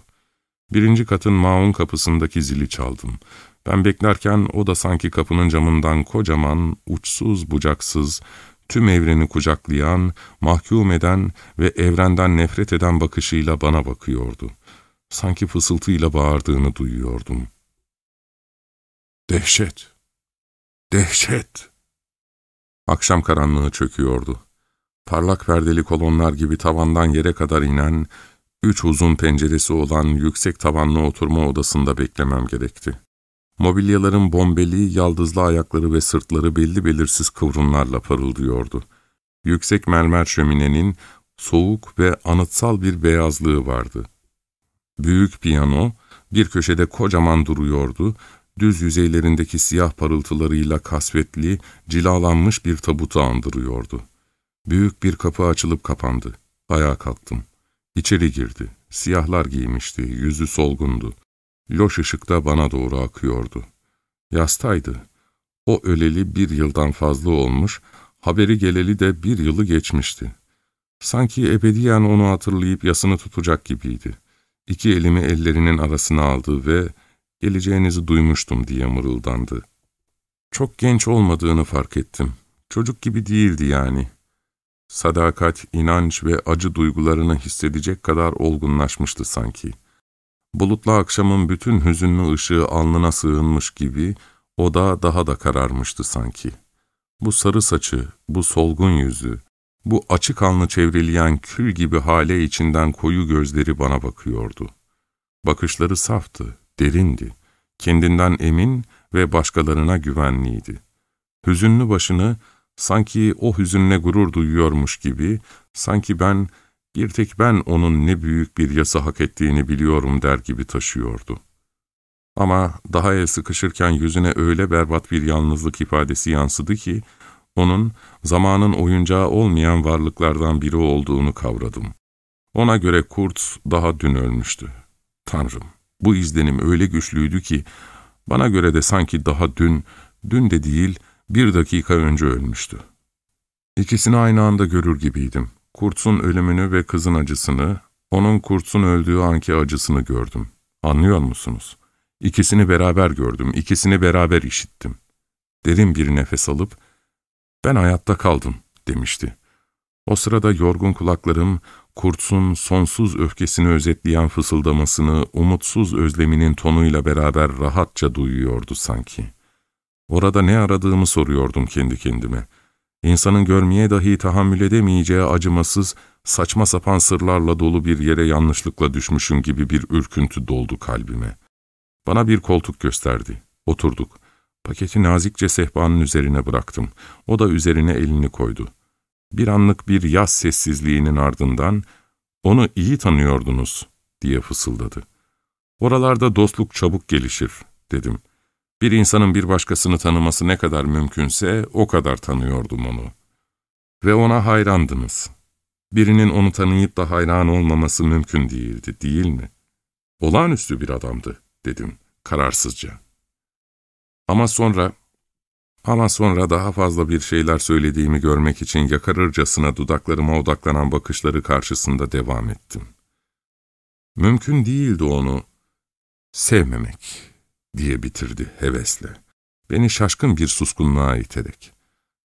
Birinci katın maun kapısındaki zili çaldım. Ben beklerken o da sanki kapının camından kocaman, uçsuz bucaksız, tüm evreni kucaklayan, mahkum eden ve evrenden nefret eden bakışıyla bana bakıyordu.'' Sanki fısıltıyla bağırdığını duyuyordum. Dehşet! Dehşet! Akşam karanlığı çöküyordu. Parlak perdeli kolonlar gibi tavandan yere kadar inen, üç uzun penceresi olan yüksek tavanlı oturma odasında beklemem gerekti. Mobilyaların bombeli, yaldızlı ayakları ve sırtları belli belirsiz kıvrımlarla parıldıyordu. Yüksek mermer şöminenin soğuk ve anıtsal bir beyazlığı vardı. Büyük piyano bir köşede kocaman duruyordu, düz yüzeylerindeki siyah parıltılarıyla kasvetli, cilalanmış bir tabutu andırıyordu. Büyük bir kapı açılıp kapandı. Ayağa kalktım. İçeri girdi. Siyahlar giymişti, yüzü solgundu. Loş ışıkta bana doğru akıyordu. Yastaydı. O öleli bir yıldan fazla olmuş, haberi geleli de bir yılı geçmişti. Sanki ebediyen onu hatırlayıp yasını tutacak gibiydi. İki elimi ellerinin arasına aldı ve geleceğinizi duymuştum diye mırıldandı. Çok genç olmadığını fark ettim. Çocuk gibi değildi yani. Sadakat, inanç ve acı duygularını hissedecek kadar olgunlaşmıştı sanki. Bulutlu akşamın bütün hüzünlü ışığı alnına sığınmış gibi o da daha da kararmıştı sanki. Bu sarı saçı, bu solgun yüzü, bu açık alnı çevreleyen kül gibi hale içinden koyu gözleri bana bakıyordu. Bakışları saftı, derindi. Kendinden emin ve başkalarına güvenliydi. Hüzünlü başını sanki o hüzünle gurur duyuyormuş gibi, sanki ben, bir tek ben onun ne büyük bir yasa hak ettiğini biliyorum der gibi taşıyordu. Ama daha el sıkışırken yüzüne öyle berbat bir yalnızlık ifadesi yansıdı ki, onun zamanın oyuncağı olmayan varlıklardan biri olduğunu kavradım. Ona göre kurt daha dün ölmüştü. Tanrım, bu izlenim öyle güçlüydü ki, bana göre de sanki daha dün, dün de değil, bir dakika önce ölmüştü. İkisini aynı anda görür gibiydim. Kurt'un ölümünü ve kızın acısını, onun Kurt'un öldüğü anki acısını gördüm. Anlıyor musunuz? İkisini beraber gördüm, ikisini beraber işittim. Derin bir nefes alıp, ben hayatta kaldım demişti. O sırada yorgun kulaklarım, Kurt'un sonsuz öfkesini özetleyen fısıldamasını umutsuz özleminin tonuyla beraber rahatça duyuyordu sanki. Orada ne aradığımı soruyordum kendi kendime. İnsanın görmeye dahi tahammül edemeyeceği acımasız, saçma sapan sırlarla dolu bir yere yanlışlıkla düşmüşüm gibi bir ürküntü doldu kalbime. Bana bir koltuk gösterdi. Oturduk. Paketi nazikçe sehpanın üzerine bıraktım. O da üzerine elini koydu. Bir anlık bir yaz sessizliğinin ardından, ''Onu iyi tanıyordunuz.'' diye fısıldadı. ''Oralarda dostluk çabuk gelişir.'' dedim. Bir insanın bir başkasını tanıması ne kadar mümkünse o kadar tanıyordum onu. Ve ona hayrandınız. Birinin onu tanıyıp da hayran olmaması mümkün değildi, değil mi? Olağanüstü bir adamdı, dedim kararsızca. Ama sonra, ama sonra daha fazla bir şeyler söylediğimi görmek için yakarırcasına dudaklarıma odaklanan bakışları karşısında devam ettim. Mümkün değildi onu sevmemek diye bitirdi hevesle. Beni şaşkın bir suskunluğa iterek.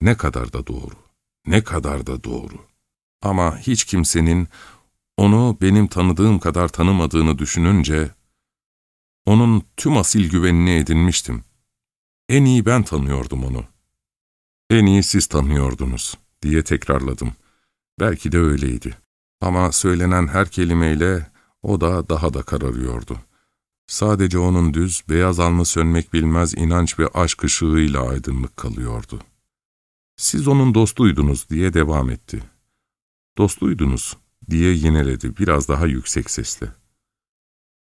Ne kadar da doğru, ne kadar da doğru. Ama hiç kimsenin onu benim tanıdığım kadar tanımadığını düşününce, onun tüm asil güvenini edinmiştim. En iyi ben tanıyordum onu. En iyi siz tanıyordunuz, diye tekrarladım. Belki de öyleydi. Ama söylenen her kelimeyle o da daha da kararıyordu. Sadece onun düz, beyaz alnı sönmek bilmez inanç ve aşk ışığıyla aydınlık kalıyordu. Siz onun dostuydunuz diye devam etti. Dostuydunuz diye yineledi biraz daha yüksek sesle.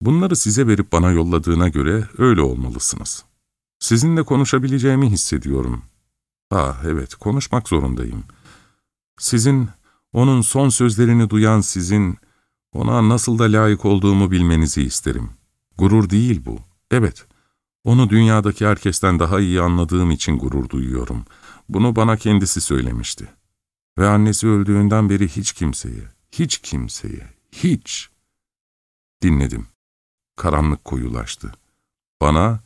Bunları size verip bana yolladığına göre öyle olmalısınız. Sizinle konuşabileceğimi hissediyorum. Ah evet, konuşmak zorundayım. Sizin, onun son sözlerini duyan sizin, ona nasıl da layık olduğumu bilmenizi isterim.'' Gurur değil bu. Evet, onu dünyadaki herkesten daha iyi anladığım için gurur duyuyorum. Bunu bana kendisi söylemişti. Ve annesi öldüğünden beri hiç kimseye, hiç kimseye, hiç. Dinledim. Karanlık koyulaştı. Bana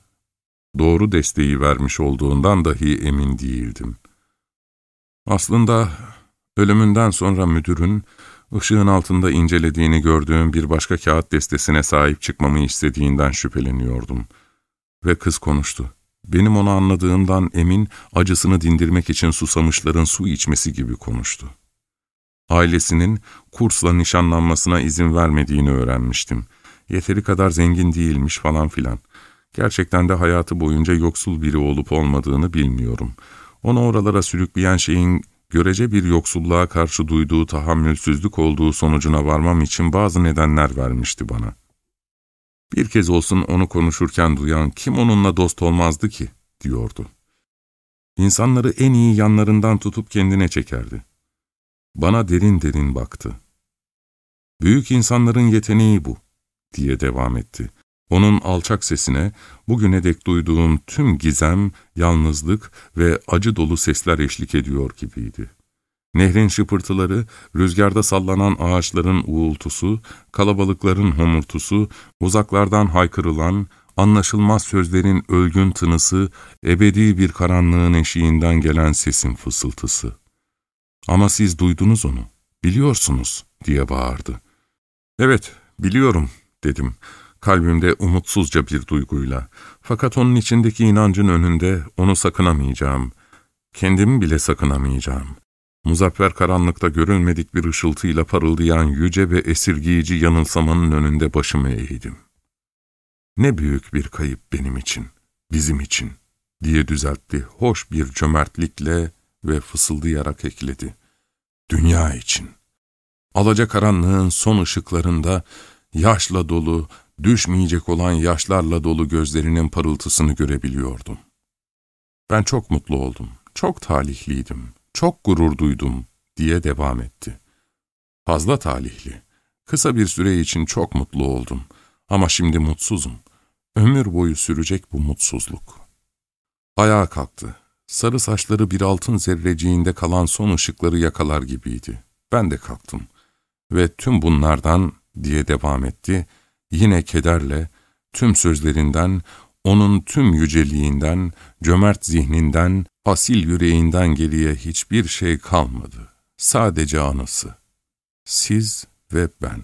doğru desteği vermiş olduğundan dahi emin değildim. Aslında ölümünden sonra müdürün ışığın altında incelediğini gördüğüm bir başka kağıt destesine sahip çıkmamı istediğinden şüpheleniyordum. Ve kız konuştu. Benim onu anladığımdan emin, acısını dindirmek için susamışların su içmesi gibi konuştu. Ailesinin kursla nişanlanmasına izin vermediğini öğrenmiştim. Yeteri kadar zengin değilmiş falan filan. Gerçekten de hayatı boyunca yoksul biri olup olmadığını bilmiyorum. Onu oralara sürükleyen şeyin görece bir yoksulluğa karşı duyduğu tahammülsüzlük olduğu sonucuna varmam için bazı nedenler vermişti bana. Bir kez olsun onu konuşurken duyan kim onunla dost olmazdı ki, diyordu. İnsanları en iyi yanlarından tutup kendine çekerdi. Bana derin derin baktı. Büyük insanların yeteneği bu, diye devam etti. Onun alçak sesine bugüne dek duyduğum tüm gizem, yalnızlık ve acı dolu sesler eşlik ediyor gibiydi. Nehrin şıpırtıları, rüzgarda sallanan ağaçların uğultusu, kalabalıkların homurtusu, uzaklardan haykırılan, anlaşılmaz sözlerin ölgün tınısı, ebedi bir karanlığın eşiğinden gelen sesin fısıltısı. ''Ama siz duydunuz onu, biliyorsunuz.'' diye bağırdı. ''Evet, biliyorum.'' dedim kalbimde umutsuzca bir duyguyla. Fakat onun içindeki inancın önünde onu sakınamayacağım. Kendimi bile sakınamayacağım. Muzaffer karanlıkta görülmedik bir ışıltıyla parıldayan yüce ve esirgiyici yanılsamanın önünde başımı eğdim. Ne büyük bir kayıp benim için, bizim için diye düzeltti hoş bir cömertlikle ve fısıldayarak ekledi. Dünya için. Alacakaranlığın son ışıklarında yaşla dolu, düşmeyecek olan yaşlarla dolu gözlerinin parıltısını görebiliyordum. Ben çok mutlu oldum, çok talihliydim, çok gurur duydum diye devam etti. Fazla talihli. Kısa bir süre için çok mutlu oldum ama şimdi mutsuzum. Ömür boyu sürecek bu mutsuzluk. Ayağa kalktı. Sarı saçları bir altın zerreciğinde kalan son ışıkları yakalar gibiydi. Ben de kalktım. Ve tüm bunlardan diye devam etti, yine kederle, tüm sözlerinden, onun tüm yüceliğinden, cömert zihninden, asil yüreğinden geriye hiçbir şey kalmadı. Sadece anısı. Siz ve ben.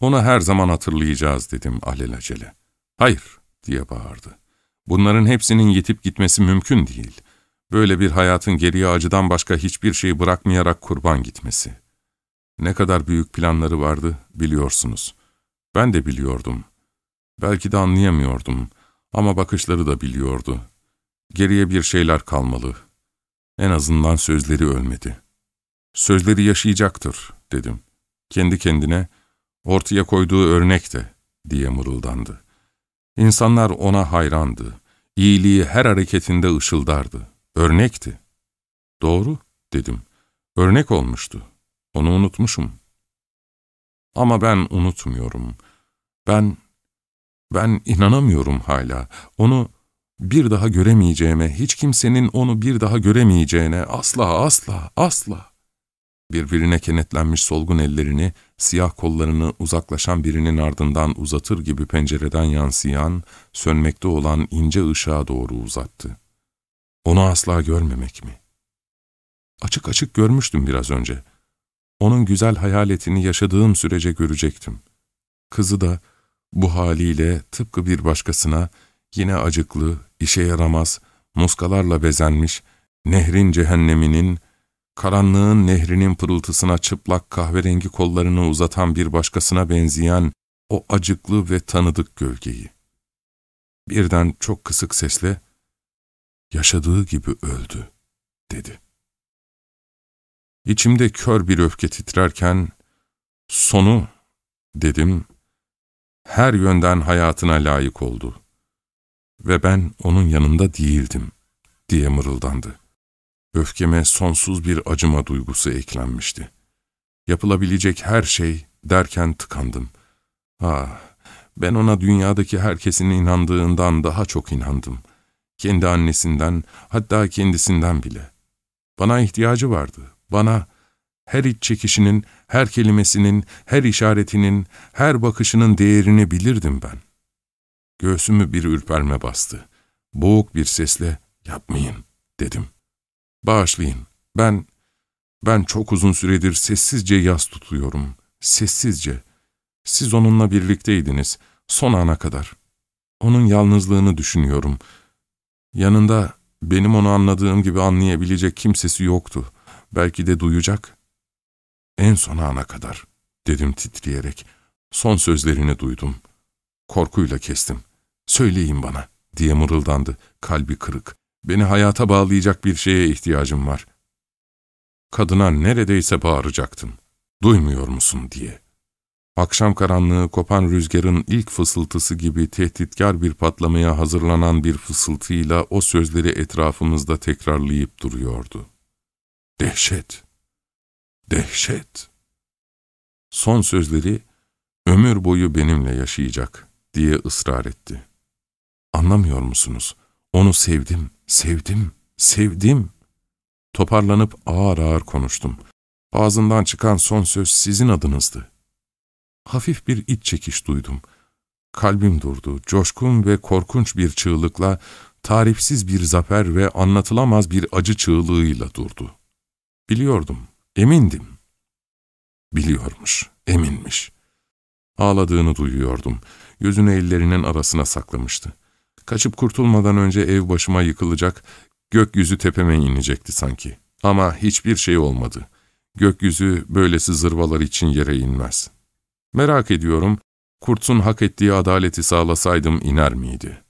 Ona her zaman hatırlayacağız dedim alelacele. Hayır diye bağırdı. Bunların hepsinin yitip gitmesi mümkün değil. Böyle bir hayatın geriye acıdan başka hiçbir şey bırakmayarak kurban gitmesi. Ne kadar büyük planları vardı biliyorsunuz. Ben de biliyordum. Belki de anlayamıyordum ama bakışları da biliyordu. Geriye bir şeyler kalmalı. En azından sözleri ölmedi. Sözleri yaşayacaktır, dedim. Kendi kendine, ortaya koyduğu örnek de, diye mırıldandı. İnsanlar ona hayrandı. İyiliği her hareketinde ışıldardı. Örnekti. Doğru, dedim. Örnek olmuştu. Onu unutmuşum. Ama ben unutmuyorum. Ben, ben inanamıyorum hala. Onu bir daha göremeyeceğime, hiç kimsenin onu bir daha göremeyeceğine asla, asla, asla. Birbirine kenetlenmiş solgun ellerini, siyah kollarını uzaklaşan birinin ardından uzatır gibi pencereden yansıyan, sönmekte olan ince ışığa doğru uzattı. Onu asla görmemek mi? Açık açık görmüştüm biraz önce. Onun güzel hayaletini yaşadığım sürece görecektim. Kızı da bu haliyle tıpkı bir başkasına yine acıklı, işe yaramaz, muskalarla bezenmiş, nehrin cehenneminin, karanlığın nehrinin pırıltısına çıplak kahverengi kollarını uzatan bir başkasına benzeyen o acıklı ve tanıdık gölgeyi. Birden çok kısık sesle, yaşadığı gibi öldü, dedi. İçimde kör bir öfke titrerken, sonu, dedim, her yönden hayatına layık oldu. Ve ben onun yanında değildim, diye mırıldandı. Öfkeme sonsuz bir acıma duygusu eklenmişti. Yapılabilecek her şey derken tıkandım. Ah, ben ona dünyadaki herkesin inandığından daha çok inandım. Kendi annesinden, hatta kendisinden bile. Bana ihtiyacı vardı, bana her iç çekişinin, her kelimesinin, her işaretinin, her bakışının değerini bilirdim ben. Göğsümü bir ürperme bastı. Boğuk bir sesle, yapmayın, dedim. Bağışlayın, ben, ben çok uzun süredir sessizce yas tutuyorum, sessizce. Siz onunla birlikteydiniz, son ana kadar. Onun yalnızlığını düşünüyorum. Yanında benim onu anladığım gibi anlayabilecek kimsesi yoktu. Belki de duyacak. En son ana kadar, dedim titreyerek. Son sözlerini duydum. Korkuyla kestim. Söyleyin bana, diye mırıldandı, kalbi kırık. Beni hayata bağlayacak bir şeye ihtiyacım var. Kadına neredeyse bağıracaktım. Duymuyor musun diye. Akşam karanlığı kopan rüzgarın ilk fısıltısı gibi tehditkar bir patlamaya hazırlanan bir fısıltıyla o sözleri etrafımızda tekrarlayıp duruyordu. Dehşet! Dehşet! Son sözleri ömür boyu benimle yaşayacak diye ısrar etti. Anlamıyor musunuz? Onu sevdim, sevdim, sevdim. Toparlanıp ağır ağır konuştum. Ağzından çıkan son söz sizin adınızdı. Hafif bir iç çekiş duydum. Kalbim durdu, coşkun ve korkunç bir çığlıkla, tarifsiz bir zafer ve anlatılamaz bir acı çığlığıyla durdu. Biliyordum, emindim. Biliyormuş, eminmiş. Ağladığını duyuyordum. Gözünü ellerinin arasına saklamıştı. Kaçıp kurtulmadan önce ev başıma yıkılacak, gökyüzü tepeme inecekti sanki. Ama hiçbir şey olmadı. Gökyüzü böylesi zırvalar için yere inmez. Merak ediyorum, Kurt'un hak ettiği adaleti sağlasaydım iner miydi?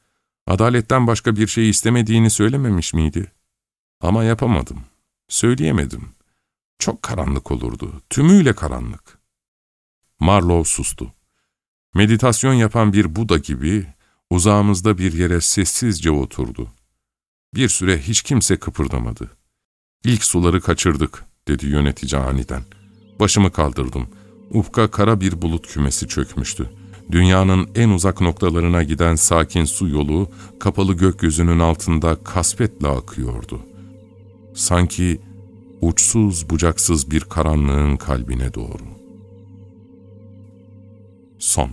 Adaletten başka bir şey istemediğini söylememiş miydi? Ama yapamadım. Söyleyemedim. Çok karanlık olurdu. Tümüyle karanlık. Marlow sustu. Meditasyon yapan bir Buda gibi uzağımızda bir yere sessizce oturdu. Bir süre hiç kimse kıpırdamadı. İlk suları kaçırdık, dedi yönetici aniden. Başımı kaldırdım. Ufka kara bir bulut kümesi çökmüştü. Dünyanın en uzak noktalarına giden sakin su yolu, kapalı gökyüzünün altında kasvetle akıyordu. Sanki uçsuz bucaksız bir karanlığın kalbine doğru. Son